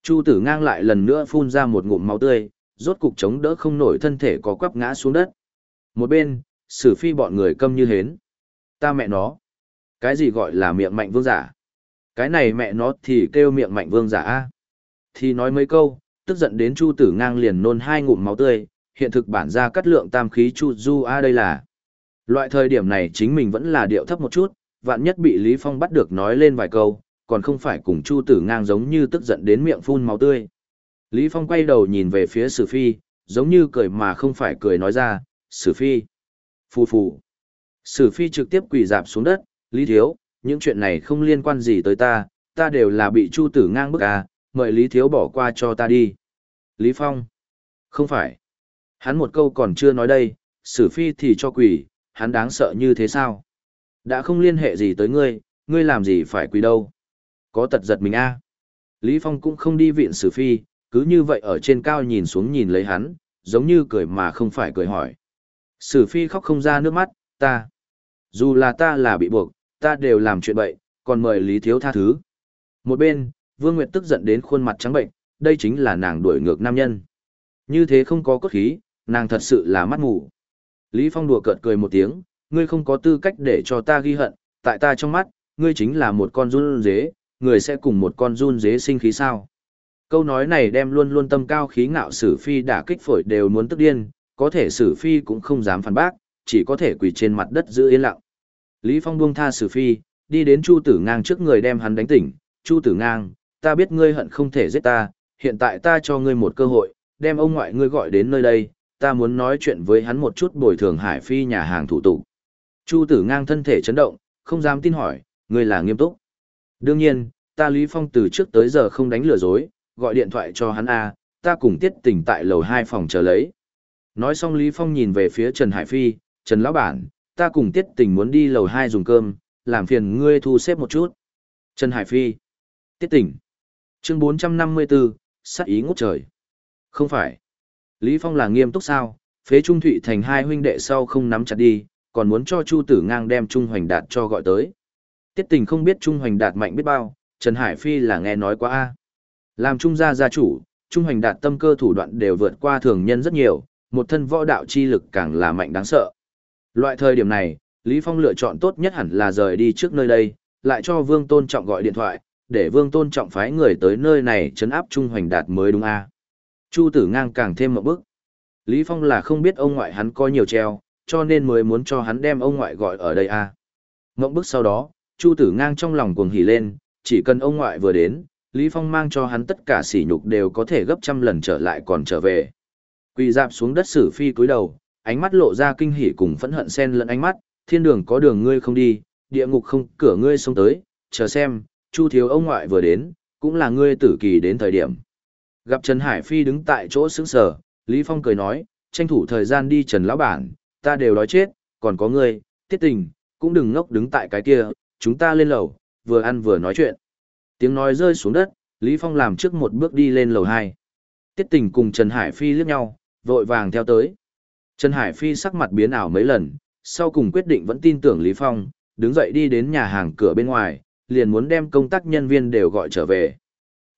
Chu tử ngang lại lần nữa phun ra một ngụm máu tươi, rốt cục chống đỡ không nổi thân thể có quắp ngã xuống đất. Một bên, sử phi bọn người câm như hến. Ta mẹ nó! Cái gì gọi là miệng mạnh vương giả? Cái này mẹ nó thì kêu miệng mạnh vương giả a. Thì nói mấy câu, tức giận đến Chu Tử Ngang liền nôn hai ngụm máu tươi, hiện thực bản ra cắt lượng tam khí Chu Du a đây là. Loại thời điểm này chính mình vẫn là điệu thấp một chút, vạn nhất bị Lý Phong bắt được nói lên vài câu, còn không phải cùng Chu Tử Ngang giống như tức giận đến miệng phun máu tươi. Lý Phong quay đầu nhìn về phía Sử Phi, giống như cười mà không phải cười nói ra, Sử Phi. Phù phù. Sử Phi trực tiếp quỳ dạp xuống đất, Lý Thiếu, những chuyện này không liên quan gì tới ta, ta đều là bị Chu Tử Ngang bức à, mời Lý Thiếu bỏ qua cho ta đi. Lý Phong. Không phải. Hắn một câu còn chưa nói đây, Sử Phi thì cho quỳ, hắn đáng sợ như thế sao? Đã không liên hệ gì tới ngươi, ngươi làm gì phải quỳ đâu? Có tật giật mình a à? Lý Phong cũng không đi viện Sử Phi, cứ như vậy ở trên cao nhìn xuống nhìn lấy hắn, giống như cười mà không phải cười hỏi. Sử Phi khóc không ra nước mắt, ta. Dù là ta là bị buộc, ta đều làm chuyện bậy, còn mời Lý Thiếu tha thứ. Một bên, Vương Nguyệt tức giận đến khuôn mặt trắng bệnh, đây chính là nàng đuổi ngược nam nhân. Như thế không có cốt khí, nàng thật sự là mắt ngủ. Lý Phong đùa cợt cười một tiếng, ngươi không có tư cách để cho ta ghi hận, tại ta trong mắt, ngươi chính là một con run dế, người sẽ cùng một con run dế sinh khí sao. Câu nói này đem luôn luôn tâm cao khí ngạo sử phi đả kích phổi đều muốn tức điên, có thể sử phi cũng không dám phản bác, chỉ có thể quỳ trên mặt đất giữ yên lặng. Lý Phong buông tha sử phi, đi đến Chu Tử Ngang trước người đem hắn đánh tỉnh, Chu Tử Ngang, ta biết ngươi hận không thể giết ta, hiện tại ta cho ngươi một cơ hội, đem ông ngoại ngươi gọi đến nơi đây, ta muốn nói chuyện với hắn một chút bồi thường hải phi nhà hàng thủ tục. Chu tử ngang thân thể chấn động, không dám tin hỏi, ngươi là nghiêm túc. Đương nhiên, ta Lý Phong từ trước tới giờ không đánh lừa dối, gọi điện thoại cho hắn A, ta cùng tiết tình tại lầu hai phòng chờ lấy. Nói xong Lý Phong nhìn về phía Trần Hải Phi, Trần Lão Bản, ta cùng tiết tình muốn đi lầu hai dùng cơm, làm phiền ngươi thu xếp một chút. Trần Hải Phi, tiết tình. Chương 454, sát ý ngút trời. Không phải. Lý Phong là nghiêm túc sao, phế Trung Thụy thành hai huynh đệ sau không nắm chặt đi, còn muốn cho Chu Tử Ngang đem Trung Hoành Đạt cho gọi tới. Tiết tình không biết Trung Hoành Đạt mạnh biết bao, Trần Hải Phi là nghe nói quá a. Làm Trung gia gia chủ, Trung Hoành Đạt tâm cơ thủ đoạn đều vượt qua thường nhân rất nhiều, một thân võ đạo chi lực càng là mạnh đáng sợ. Loại thời điểm này, Lý Phong lựa chọn tốt nhất hẳn là rời đi trước nơi đây, lại cho Vương Tôn Trọng gọi điện thoại, để Vương Tôn Trọng phái người tới nơi này chấn áp Trung Hoành Đạt mới đúng a. Chu Tử Ngang càng thêm một bước. Lý Phong là không biết ông ngoại hắn có nhiều treo, cho nên mới muốn cho hắn đem ông ngoại gọi ở đây a. À. Ngộng bức sau đó, Chu Tử Ngang trong lòng cuồng hỉ lên, chỉ cần ông ngoại vừa đến, Lý Phong mang cho hắn tất cả sỉ nhục đều có thể gấp trăm lần trở lại còn trở về. Quỳ dạp xuống đất sử phi cúi đầu, ánh mắt lộ ra kinh hỉ cùng phẫn hận xen lẫn ánh mắt, thiên đường có đường ngươi không đi, địa ngục không cửa ngươi xông tới, chờ xem, Chu thiếu ông ngoại vừa đến, cũng là ngươi tử kỳ đến thời điểm. Gặp Trần Hải Phi đứng tại chỗ sững sờ, Lý Phong cười nói, tranh thủ thời gian đi Trần Lão Bản, ta đều đói chết, còn có ngươi, tiết tình, cũng đừng ngốc đứng tại cái kia, chúng ta lên lầu, vừa ăn vừa nói chuyện. Tiếng nói rơi xuống đất, Lý Phong làm trước một bước đi lên lầu 2. Tiết tình cùng Trần Hải Phi liếc nhau, vội vàng theo tới. Trần Hải Phi sắc mặt biến ảo mấy lần, sau cùng quyết định vẫn tin tưởng Lý Phong, đứng dậy đi đến nhà hàng cửa bên ngoài, liền muốn đem công tác nhân viên đều gọi trở về.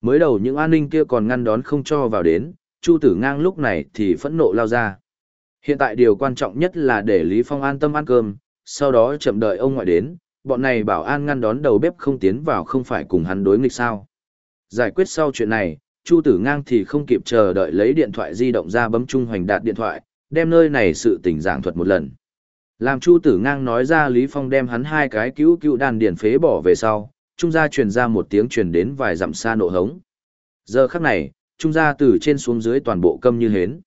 Mới đầu những an ninh kia còn ngăn đón không cho vào đến, Chu Tử Ngang lúc này thì phẫn nộ lao ra. Hiện tại điều quan trọng nhất là để Lý Phong an tâm ăn cơm, sau đó chậm đợi ông ngoại đến, bọn này bảo an ngăn đón đầu bếp không tiến vào không phải cùng hắn đối nghịch sao. Giải quyết sau chuyện này, Chu Tử Ngang thì không kịp chờ đợi lấy điện thoại di động ra bấm Trung Hoành đạt điện thoại, đem nơi này sự tình giảng thuật một lần. Làm Chu Tử Ngang nói ra Lý Phong đem hắn hai cái cứu cứu đàn điển phế bỏ về sau, trung gia truyền ra một tiếng truyền đến vài dặm xa nộ hống. Giờ khắc này, trung gia từ trên xuống dưới toàn bộ câm như hến.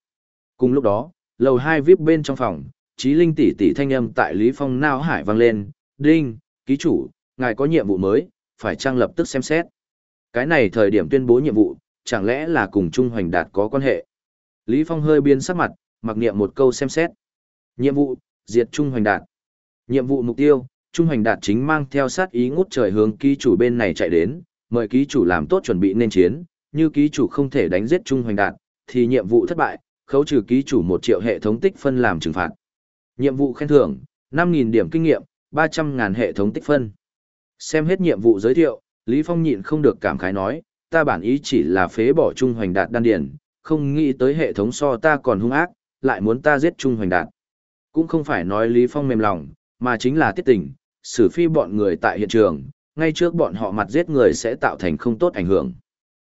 Cùng lúc đó, lầu hai vip bên trong phòng, trí linh tỷ tỷ thanh âm tại Lý Phong nao hải vang lên, đinh, ký chủ, ngài có nhiệm vụ mới, phải trang lập tức xem xét. Cái này thời điểm tuyên bố nhiệm vụ, chẳng lẽ là cùng Trung Hoành Đạt có quan hệ. Lý Phong hơi biến sắc mặt, mặc niệm một câu xem xét. Nhiệm vụ, diệt Trung Hoành Đạt. Nhiệm vụ mục tiêu, Trung Hoành Đạt chính mang theo sát ý ngút trời hướng ký chủ bên này chạy đến, mời ký chủ làm tốt chuẩn bị nên chiến, như ký chủ không thể đánh giết Trung Hoành Đạt, thì nhiệm vụ thất bại, khấu trừ ký chủ một triệu hệ thống tích phân làm trừng phạt. Nhiệm vụ khen thưởng, 5.000 điểm kinh nghiệm, 300.000 hệ thống tích phân. Xem hết nhiệm vụ giới thiệu, Lý Phong nhịn không được cảm khái nói, ta bản ý chỉ là phế bỏ Trung Hoành Đạt đan điền, không nghĩ tới hệ thống so ta còn hung ác, lại muốn ta giết Trung Hoành Đạt. Cũng không phải nói Lý Phong mềm lòng, mà chính là tiết tình, xử phi bọn người tại hiện trường, ngay trước bọn họ mặt giết người sẽ tạo thành không tốt ảnh hưởng.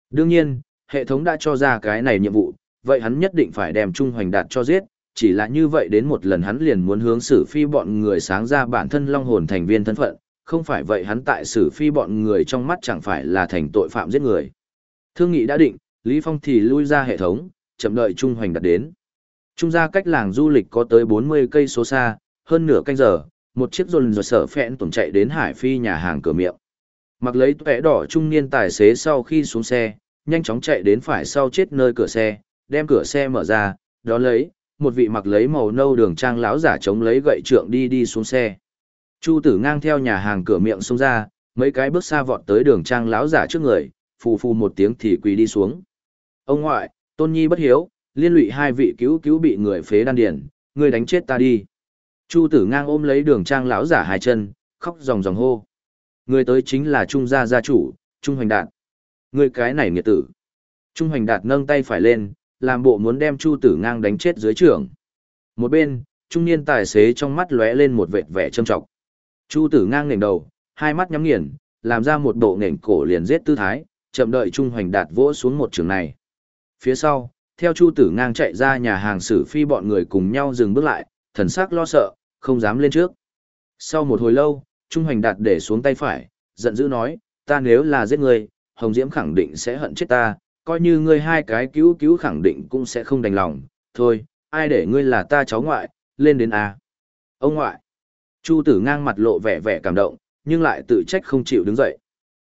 Đương nhiên, hệ thống đã cho ra cái này nhiệm vụ, vậy hắn nhất định phải đem Trung Hoành Đạt cho giết, chỉ là như vậy đến một lần hắn liền muốn hướng xử phi bọn người sáng ra bản thân long hồn thành viên thân phận, không phải vậy hắn tại xử phi bọn người trong mắt chẳng phải là thành tội phạm giết người. Thương nghị đã định, Lý Phong thì lui ra hệ thống, chậm đợi Trung Hoành Đạt đến. Trung ra cách làng du lịch có tới 40 cây số xa, hơn nửa canh giờ, một chiếc rồn rồi sở phẹn tổng chạy đến Hải Phi nhà hàng cửa miệng. Mặc lấy tuệ đỏ trung niên tài xế sau khi xuống xe, nhanh chóng chạy đến phải sau chết nơi cửa xe, đem cửa xe mở ra, đó lấy, một vị mặc lấy màu nâu đường trang lão giả chống lấy gậy trượng đi đi xuống xe. Chu tử ngang theo nhà hàng cửa miệng xuống ra, mấy cái bước xa vọt tới đường trang lão giả trước người, phù phù một tiếng thì quỳ đi xuống. Ông ngoại, tôn nhi bất hiếu, liên lụy hai vị cứu cứu bị người phế đan điền, người đánh chết ta đi. Chu tử ngang ôm lấy đường trang lão giả hai chân, khóc ròng ròng hô. Người tới chính là Trung gia gia chủ, Trung Hoành Đạt. Người cái này nghiệt tử. Trung Hoành Đạt nâng tay phải lên, làm bộ muốn đem Chu tử ngang đánh chết dưới trưởng. Một bên, trung niên tài xế trong mắt lóe lên một vệt vẻ trâm trọng. Chu tử ngang ngẩng đầu, hai mắt nhắm nghiền, làm ra một bộ nền cổ liền giết tư thái, chậm đợi Trung Hoành Đạt vỗ xuống một trường này. Phía sau, theo Chu tử ngang chạy ra nhà hàng sử phi bọn người cùng nhau dừng bước lại, thần sắc lo sợ, không dám lên trước. Sau một hồi lâu, Trung Hoành Đạt để xuống tay phải, giận dữ nói, ta nếu là giết ngươi, Hồng Diễm khẳng định sẽ hận chết ta, coi như ngươi hai cái cứu cứu khẳng định cũng sẽ không đành lòng, thôi, ai để ngươi là ta cháu ngoại, lên đến A. Ông ngoại. Chu tử ngang mặt lộ vẻ vẻ cảm động, nhưng lại tự trách không chịu đứng dậy.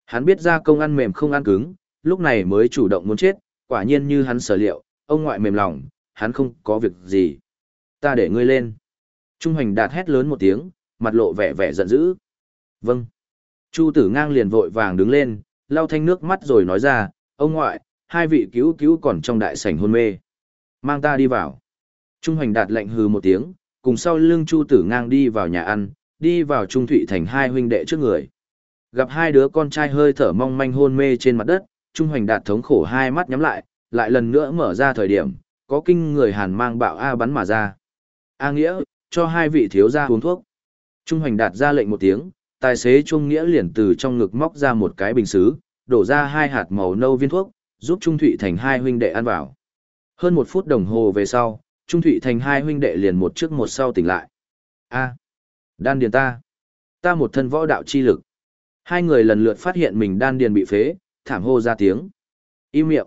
Hắn biết ra công ăn mềm không ăn cứng, lúc này mới chủ động muốn chết, quả nhiên như hắn sở liệu, ông ngoại mềm lòng, hắn không có việc gì. Ta để ngươi lên. Trung hành đạt hét lớn một tiếng, mặt lộ vẻ vẻ giận dữ. Vâng. Chu tử ngang liền vội vàng đứng lên, lau thanh nước mắt rồi nói ra, Ông ngoại, hai vị cứu cứu còn trong đại sảnh hôn mê. Mang ta đi vào. Trung Hoành đạt lệnh hừ một tiếng, cùng sau lưng Chu Tử ngang đi vào nhà ăn, đi vào Trung Thụy thành hai huynh đệ trước người. Gặp hai đứa con trai hơi thở mong manh hôn mê trên mặt đất, Trung Hoành đạt thống khổ hai mắt nhắm lại, lại lần nữa mở ra thời điểm, có kinh người hàn mang bạo A bắn mà ra. A Nghĩa, cho hai vị thiếu gia uống thuốc. Trung Hoành đạt ra lệnh một tiếng, tài xế Trung Nghĩa liền từ trong ngực móc ra một cái bình xứ, đổ ra hai hạt màu nâu viên thuốc, giúp Trung Thụy Thành hai huynh đệ ăn vào. Hơn một phút đồng hồ về sau, Trung Thụy Thành hai huynh đệ liền một trước một sau tỉnh lại. A, đan điền ta, ta một thân võ đạo chi lực. Hai người lần lượt phát hiện mình đan điền bị phế, thảm hô ra tiếng. Im miệng.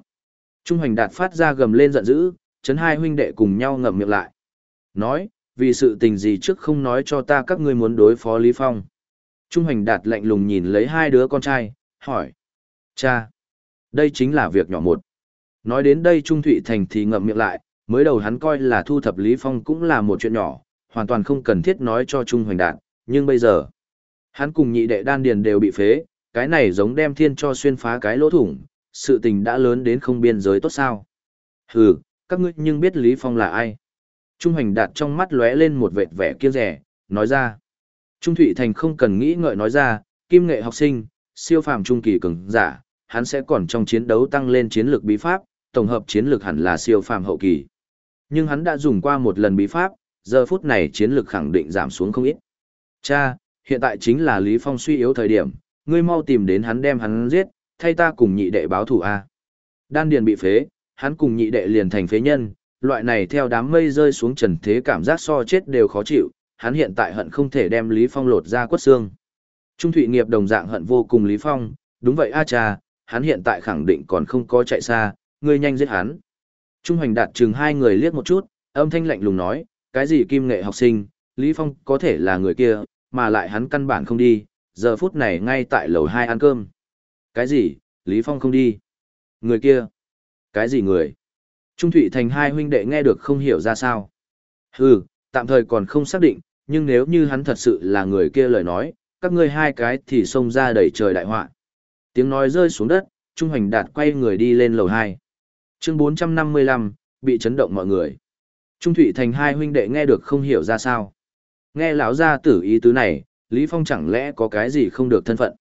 Trung Hoành Đạt phát ra gầm lên giận dữ, chấn hai huynh đệ cùng nhau ngậm miệng lại. Nói, vì sự tình gì trước không nói cho ta các ngươi muốn đối phó Lý Phong. Trung Hoành Đạt lạnh lùng nhìn lấy hai đứa con trai, hỏi. Cha, đây chính là việc nhỏ một. Nói đến đây Trung Thụy Thành thì ngậm miệng lại, mới đầu hắn coi là thu thập Lý Phong cũng là một chuyện nhỏ, hoàn toàn không cần thiết nói cho Trung Hoành Đạt, nhưng bây giờ, hắn cùng nhị đệ đan điền đều bị phế, cái này giống đem thiên cho xuyên phá cái lỗ thủng, sự tình đã lớn đến không biên giới tốt sao. Hừ, các ngươi nhưng biết Lý Phong là ai. Trung Hoành Đạt trong mắt lóe lên một vệt vẻ kiêng rẻ, nói ra. Trung Thụy Thành không cần nghĩ ngợi nói ra, kim nghệ học sinh, siêu phàm trung kỳ cường giả, hắn sẽ còn trong chiến đấu tăng lên chiến lược bí pháp, tổng hợp chiến lược hẳn là siêu phàm hậu kỳ. Nhưng hắn đã dùng qua một lần bí pháp, giờ phút này chiến lược khẳng định giảm xuống không ít. Cha, hiện tại chính là Lý Phong suy yếu thời điểm, ngươi mau tìm đến hắn đem hắn giết, thay ta cùng nhị đệ báo thủ a. Đan điền bị phế, hắn cùng nhị đệ liền thành phế nhân, loại này theo đám mây rơi xuống trần thế cảm giác so chết đều khó chịu, hắn hiện tại hận không thể đem Lý Phong lột ra quất xương. Trung Thụy Nghiệp đồng dạng hận vô cùng Lý Phong, đúng vậy a cha, hắn hiện tại khẳng định còn không có chạy xa, ngươi nhanh giết hắn. Trung Hoành đạt chừng hai người liếc một chút, âm thanh lạnh lùng nói, cái gì kim nghệ học sinh, Lý Phong có thể là người kia, mà lại hắn căn bản không đi, giờ phút này ngay tại lầu hai ăn cơm. Cái gì, Lý Phong không đi? Người kia? Cái gì người? Trung Thụy Thành hai huynh đệ nghe được không hiểu ra sao. Hừ, tạm thời còn không xác định, nhưng nếu như hắn thật sự là người kia lời nói, các ngươi hai cái thì xông ra đẩy trời đại họa. Tiếng nói rơi xuống đất, Trung Hoành Đạt quay người đi lên lầu 2. Chương 455, bị chấn động mọi người. Trung Thụy Thành hai huynh đệ nghe được không hiểu ra sao. Nghe lão gia tử ý tứ này, Lý Phong chẳng lẽ có cái gì không được thân phận.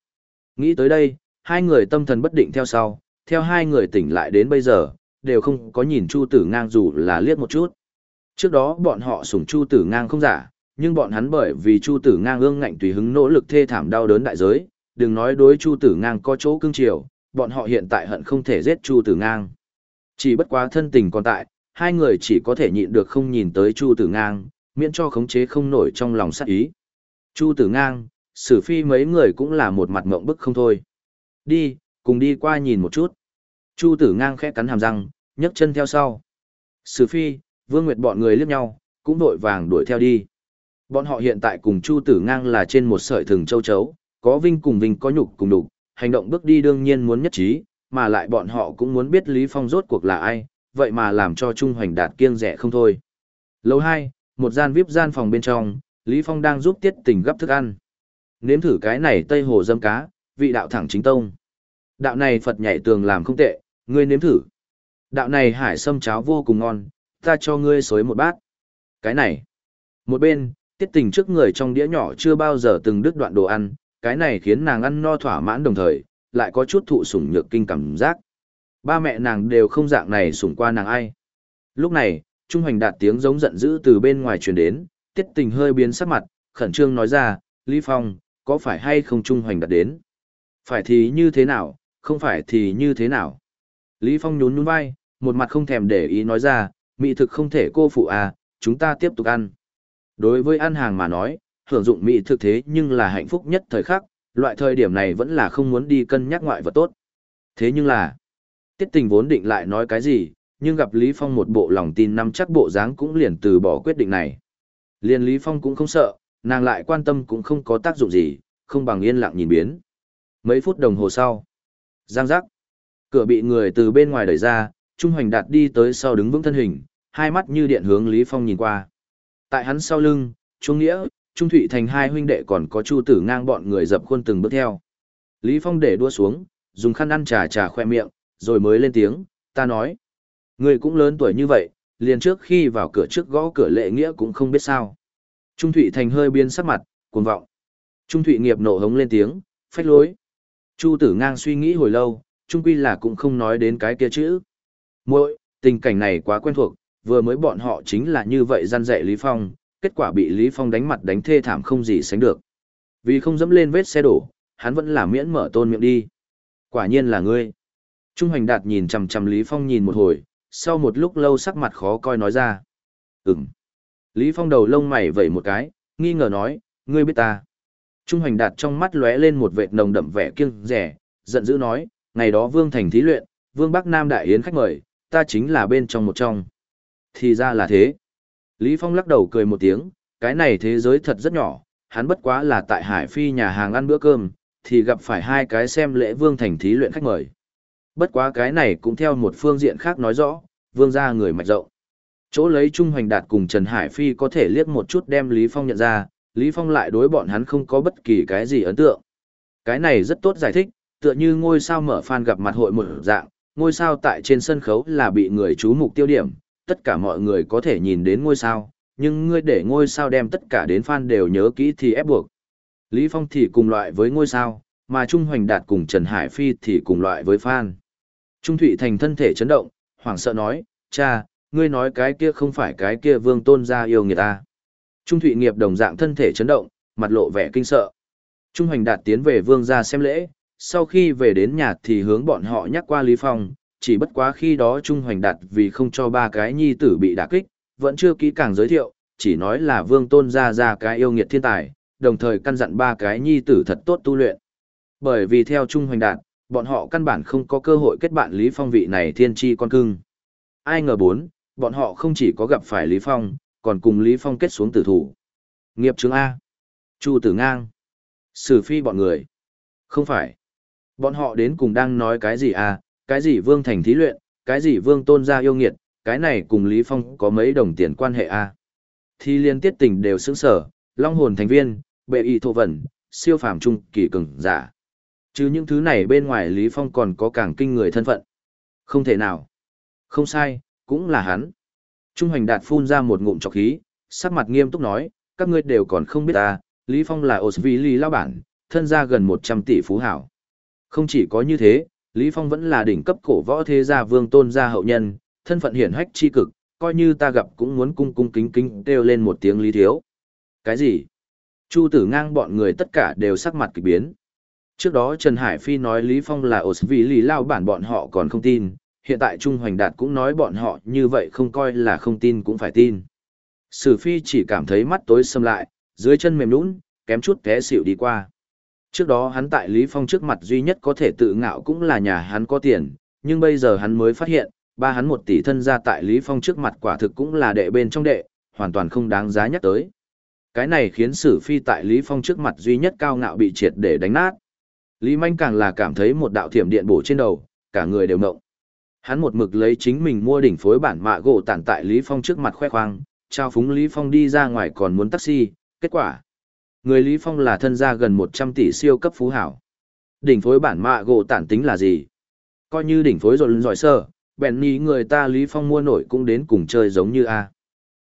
Nghĩ tới đây, hai người tâm thần bất định theo sau, theo hai người tỉnh lại đến bây giờ, đều không có nhìn Chu Tử Ngang dù là liếc một chút. Trước đó bọn họ sủng Chu Tử Ngang không giả, nhưng bọn hắn bởi vì Chu Tử Ngang ương ngạnh tùy hứng nỗ lực thê thảm đau đớn đại giới, đừng nói đối Chu Tử Ngang có chỗ cương chiều, bọn họ hiện tại hận không thể giết Chu Tử Ngang. Chỉ bất quá thân tình còn tại, hai người chỉ có thể nhịn được không nhìn tới Chu Tử Ngang, miễn cho khống chế không nổi trong lòng sát ý. Chu Tử Ngang, Sử Phi mấy người cũng là một mặt mộng bức không thôi. Đi, cùng đi qua nhìn một chút. Chu Tử Ngang khẽ cắn hàm răng, nhấc chân theo sau. Sử Phi, Vương Nguyệt bọn người liếc nhau, cũng vội vàng đuổi theo đi. Bọn họ hiện tại cùng Chu Tử Ngang là trên một sợi thừng châu chấu, có vinh cùng vinh có nhục cùng đục, hành động bước đi đương nhiên muốn nhất trí, mà lại bọn họ cũng muốn biết Lý Phong rốt cuộc là ai, vậy mà làm cho Trung Hoành Đạt kiêng rẻ không thôi. Lầu 2, một gian VIP gian phòng bên trong, Lý Phong đang giúp Tiết Tình gấp thức ăn. Nếm thử cái này Tây Hồ dâm cá, vị đạo thẳng chính tông. Đạo này Phật nhảy tường làm không tệ, ngươi nếm thử. Đạo này hải sâm cháo vô cùng ngon, ta cho ngươi xối một bát. Cái này. Một bên, Tiết Tình trước người trong đĩa nhỏ chưa bao giờ từng đứt đoạn đồ ăn, cái này khiến nàng ăn no thỏa mãn đồng thời, lại có chút thụ sủng nhược kinh cảm giác. Ba mẹ nàng đều không dạng này sủng qua nàng ai. Lúc này, Trung Hoành đạt tiếng giống giận dữ từ bên ngoài truyền đến, tiết tình hơi biến sắc mặt, khẩn trương nói ra, Lý Phong, có phải hay không Trung Hoành đạt đến? Phải thì như thế nào, không phải thì như thế nào? Lý Phong nhún nhún vai, một mặt không thèm để ý nói ra, mỹ thực không thể cô phụ à, chúng ta tiếp tục ăn. Đối với ăn hàng mà nói, hưởng dụng mỹ thực thế nhưng là hạnh phúc nhất thời khắc, loại thời điểm này vẫn là không muốn đi cân nhắc ngoại vật tốt. Thế nhưng là, tiết tình vốn định lại nói cái gì, nhưng gặp Lý Phong một bộ lòng tin nắm chắc bộ dáng cũng liền từ bỏ quyết định này. Liên Lý Phong cũng không sợ, nàng lại quan tâm cũng không có tác dụng gì, không bằng yên lặng nhìn biến. Mấy phút đồng hồ sau, giang giác, cửa bị người từ bên ngoài đẩy ra, Trung Hoành Đạt đi tới sau đứng vững thân hình, hai mắt như điện hướng Lý Phong nhìn qua. Tại hắn sau lưng, Trung Nghĩa, Trung Thụy Thành hai huynh đệ còn có Chu Tử ngang bọn người dập khuôn từng bước theo. Lý Phong để đua xuống, dùng khăn ăn trà trà khoe miệng, rồi mới lên tiếng, ta nói. người cũng lớn tuổi như vậy, liền trước khi vào cửa trước gõ cửa lệ nghĩa cũng không biết sao. Trung Thụy Thành hơi biến sắc mặt, cuồng vọng. Trung Thụy nghiệp nộ hống lên tiếng, phách lối. Chu tử ngang suy nghĩ hồi lâu, Chung quy là cũng không nói đến cái kia chữ. Muội, tình cảnh này quá quen thuộc, vừa mới bọn họ chính là như vậy gian dạy Lý Phong, kết quả bị Lý Phong đánh mặt đánh thê thảm không gì sánh được. Vì không dẫm lên vết xe đổ, hắn vẫn là miễn mở tôn miệng đi. Quả nhiên là ngươi. Trung Hoành Đạt nhìn chằm chằm Lý Phong nhìn một hồi, sau một lúc lâu sắc mặt khó coi nói ra. Ừm. Lý Phong đầu lông mày vẩy một cái, nghi ngờ nói, ngươi biết ta. Trung Hoành Đạt trong mắt lóe lên một vệt nồng đậm vẻ kiêng rẻ, giận dữ nói, ngày đó Vương Thành thí luyện, Vương Bắc Nam đại yến khách mời, ta chính là bên trong một trong. Thì ra là thế. Lý Phong lắc đầu cười một tiếng, cái này thế giới thật rất nhỏ, hắn bất quá là tại Hải Phi nhà hàng ăn bữa cơm, thì gặp phải hai cái xem lễ Vương Thành thí luyện khách mời. Bất quá cái này cũng theo một phương diện khác nói rõ, Vương gia người mạch rộng. Chỗ lấy Trung Hoành Đạt cùng Trần Hải Phi có thể liếc một chút đem Lý Phong nhận ra, Lý Phong lại đối bọn hắn không có bất kỳ cái gì ấn tượng. Cái này rất tốt giải thích, tựa như ngôi sao mở fan gặp mặt hội một dạng, ngôi sao tại trên sân khấu là bị người chú mục tiêu điểm, tất cả mọi người có thể nhìn đến ngôi sao, nhưng ngươi để ngôi sao đem tất cả đến fan đều nhớ kỹ thì ép buộc. Lý Phong thì cùng loại với ngôi sao, mà Trung Hoành Đạt cùng Trần Hải Phi thì cùng loại với fan. Trung Thụy Thành thân thể chấn động, hoảng sợ nói, cha, ngươi nói cái kia không phải cái kia vương tôn gia yêu người ta. Trung Thụy nghiệp đồng dạng thân thể chấn động, mặt lộ vẻ kinh sợ. Trung Hoành Đạt tiến về vương gia xem lễ, sau khi về đến nhà thì hướng bọn họ nhắc qua Lý Phong, chỉ bất quá khi đó Trung Hoành Đạt vì không cho ba cái nhi tử bị đả kích, vẫn chưa kỹ càng giới thiệu, chỉ nói là vương tôn gia ra cái yêu nghiệt thiên tài, đồng thời căn dặn ba cái nhi tử thật tốt tu luyện. Bởi vì theo Trung Hoành Đạt, bọn họ căn bản không có cơ hội kết bạn Lý Phong vị này thiên tri con cưng. Ai ngờ bốn, bọn họ không chỉ có gặp phải Lý Phong, còn cùng Lý Phong kết xuống tử thủ. Nghiệp chứng A. Chu tử ngang. Sử phi bọn người. Không phải. Bọn họ đến cùng đang nói cái gì à, cái gì vương thành thí luyện, cái gì vương tôn gia yêu nghiệt, cái này cùng Lý Phong có mấy đồng tiền quan hệ à. Thì liên tiết tình đều sững sở, long hồn thành viên, bệ y thổ vẩn, siêu phàm trung kỳ cường giả. Chứ những thứ này bên ngoài Lý Phong còn có càng kinh người thân phận. Không thể nào. Không sai, cũng là hắn. Trung Hoành Đạt phun ra một ngụm trọc khí, sắc mặt nghiêm túc nói, các ngươi đều còn không biết ta, Lý Phong là Osvili lao bản, thân gia gần 100 tỷ phú hảo. Không chỉ có như thế, Lý Phong vẫn là đỉnh cấp cổ võ thế gia vương tôn gia hậu nhân, thân phận hiển hách chi cực, coi như ta gặp cũng muốn cung cung kính kính kêu lên một tiếng Lý Thiếu. Cái gì? Chu tử ngang bọn người tất cả đều sắc mặt kỳ biến. Trước đó Trần Hải Phi nói Lý Phong là Osvili lao bản bọn họ còn không tin, hiện tại Trung Hoành Đạt cũng nói bọn họ như vậy không coi là không tin cũng phải tin. Sử Phi chỉ cảm thấy mắt tối sầm lại, dưới chân mềm nũng, kém chút té xỉu đi qua. Trước đó hắn tại Lý Phong trước mặt duy nhất có thể tự ngạo cũng là nhà hắn có tiền, nhưng bây giờ hắn mới phát hiện, ba hắn một tỷ thân ra tại Lý Phong trước mặt quả thực cũng là đệ bên trong đệ, hoàn toàn không đáng giá nhắc tới. Cái này khiến Sử Phi tại Lý Phong trước mặt duy nhất cao ngạo bị triệt để đánh nát. Lý Manh càng là cảm thấy một đạo thiểm điện bổ trên đầu, cả người đều ngộng. Hắn một mực lấy chính mình mua đỉnh phối bản mạ gỗ tản tại Lý Phong trước mặt khoe khoang, trao phúng Lý Phong đi ra ngoài còn muốn taxi, kết quả. Người Lý Phong là thân gia gần 100 tỷ siêu cấp phú hảo. Đỉnh phối bản mạ gỗ tản tính là gì? Coi như đỉnh phối rồi giỏi sơ, bèn ní người ta Lý Phong mua nổi cũng đến cùng chơi giống như A.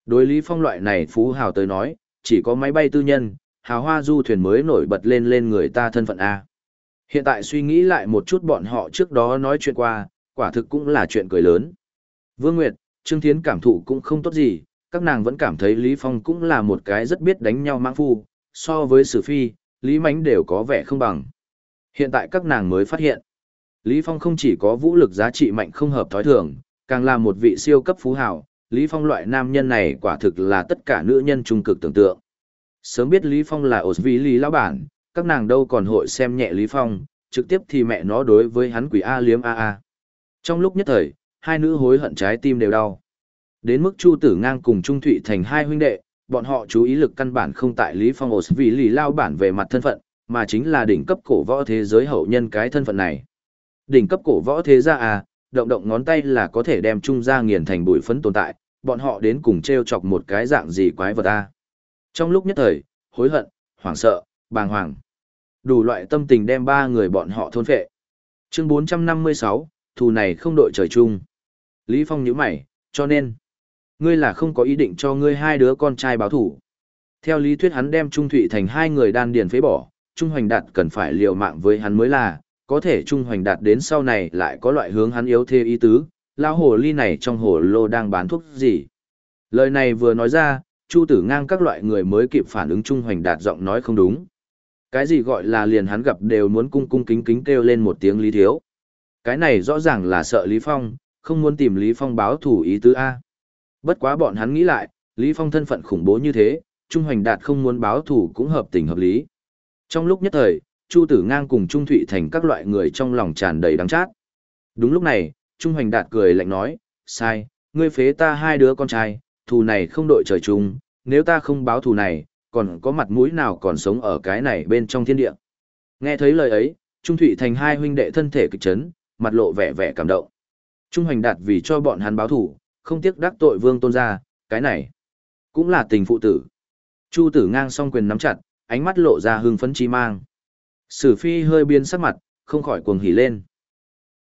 Đối Lý Phong loại này phú hào tới nói, chỉ có máy bay tư nhân, hào hoa du thuyền mới nổi bật lên lên người ta thân phận A. Hiện tại suy nghĩ lại một chút bọn họ trước đó nói chuyện qua, quả thực cũng là chuyện cười lớn. Vương Nguyệt, Trương Thiến cảm thụ cũng không tốt gì, các nàng vẫn cảm thấy Lý Phong cũng là một cái rất biết đánh nhau mãng phu, so với Sử Phi, Lý Mánh đều có vẻ không bằng. Hiện tại các nàng mới phát hiện, Lý Phong không chỉ có vũ lực giá trị mạnh không hợp thói thường, càng là một vị siêu cấp phú hào, Lý Phong loại nam nhân này quả thực là tất cả nữ nhân trung cực tưởng tượng. Sớm biết Lý Phong là ổn vì Lý lão bản, các nàng đâu còn hội xem nhẹ Lý Phong, trực tiếp thì mẹ nó đối với hắn quỷ A liếm A A. Trong lúc nhất thời, hai nữ hối hận trái tim đều đau. Đến mức Chu Tử Ngang cùng Trung Thụy thành hai huynh đệ, bọn họ chú ý lực căn bản không tại Lý Phong Ổs vì lì lao bản về mặt thân phận, mà chính là đỉnh cấp cổ võ thế giới hậu nhân cái thân phận này. Đỉnh cấp cổ võ thế gia à, động động ngón tay là có thể đem trung gia nghiền thành bụi phấn tồn tại, bọn họ đến cùng treo chọc một cái dạng gì quái vật a. Trong lúc nhất thời, hối hận, hoảng sợ, bàng hoàng. Đủ loại tâm tình đem ba người bọn họ thôn phệ. Chương 456, thù này không đội trời chung. Lý Phong nhíu mày, cho nên, ngươi là không có ý định cho ngươi hai đứa con trai báo thủ. Theo lý thuyết hắn đem Trung Thụy thành hai người đan điền phế bỏ, Trung Hoành Đạt cần phải liều mạng với hắn mới là, có thể Trung Hoành Đạt đến sau này lại có loại hướng hắn yếu thế ý tứ, lao hồ ly này trong hồ lô đang bán thuốc gì. Lời này vừa nói ra, Chu Tử Ngang các loại người mới kịp phản ứng Trung Hoành Đạt giọng nói không đúng. Cái gì gọi là liền hắn gặp đều muốn cung cung kính kính kêu lên một tiếng Lý Thiếu. Cái này rõ ràng là sợ Lý Phong, không muốn tìm Lý Phong báo thủ ý tứ A. Bất quá bọn hắn nghĩ lại, Lý Phong thân phận khủng bố như thế, Trung Hoành Đạt không muốn báo thủ cũng hợp tình hợp lý. Trong lúc nhất thời, Chu Tử Ngang cùng Trung Thụy Thành các loại người trong lòng tràn đầy đắng chát. Đúng lúc này, Trung Hoành Đạt cười lạnh nói, sai, ngươi phế ta hai đứa con trai, thù này không đội trời chung, nếu ta không báo thù này, còn có mặt mũi nào còn sống ở cái này bên trong thiên địa. Nghe thấy lời ấy, Trung Thụy Thành hai huynh đệ thân thể kịch chấn, mặt lộ vẻ vẻ cảm động. Trung Hoành Đạt vì cho bọn hắn báo thù, không tiếc đắc tội vương tôn gia, cái này cũng là tình phụ tử. Chu tử ngang song quyền nắm chặt, ánh mắt lộ ra hưng phấn chi mang. Sử phi hơi biến sắc mặt, không khỏi cuồng hỉ lên.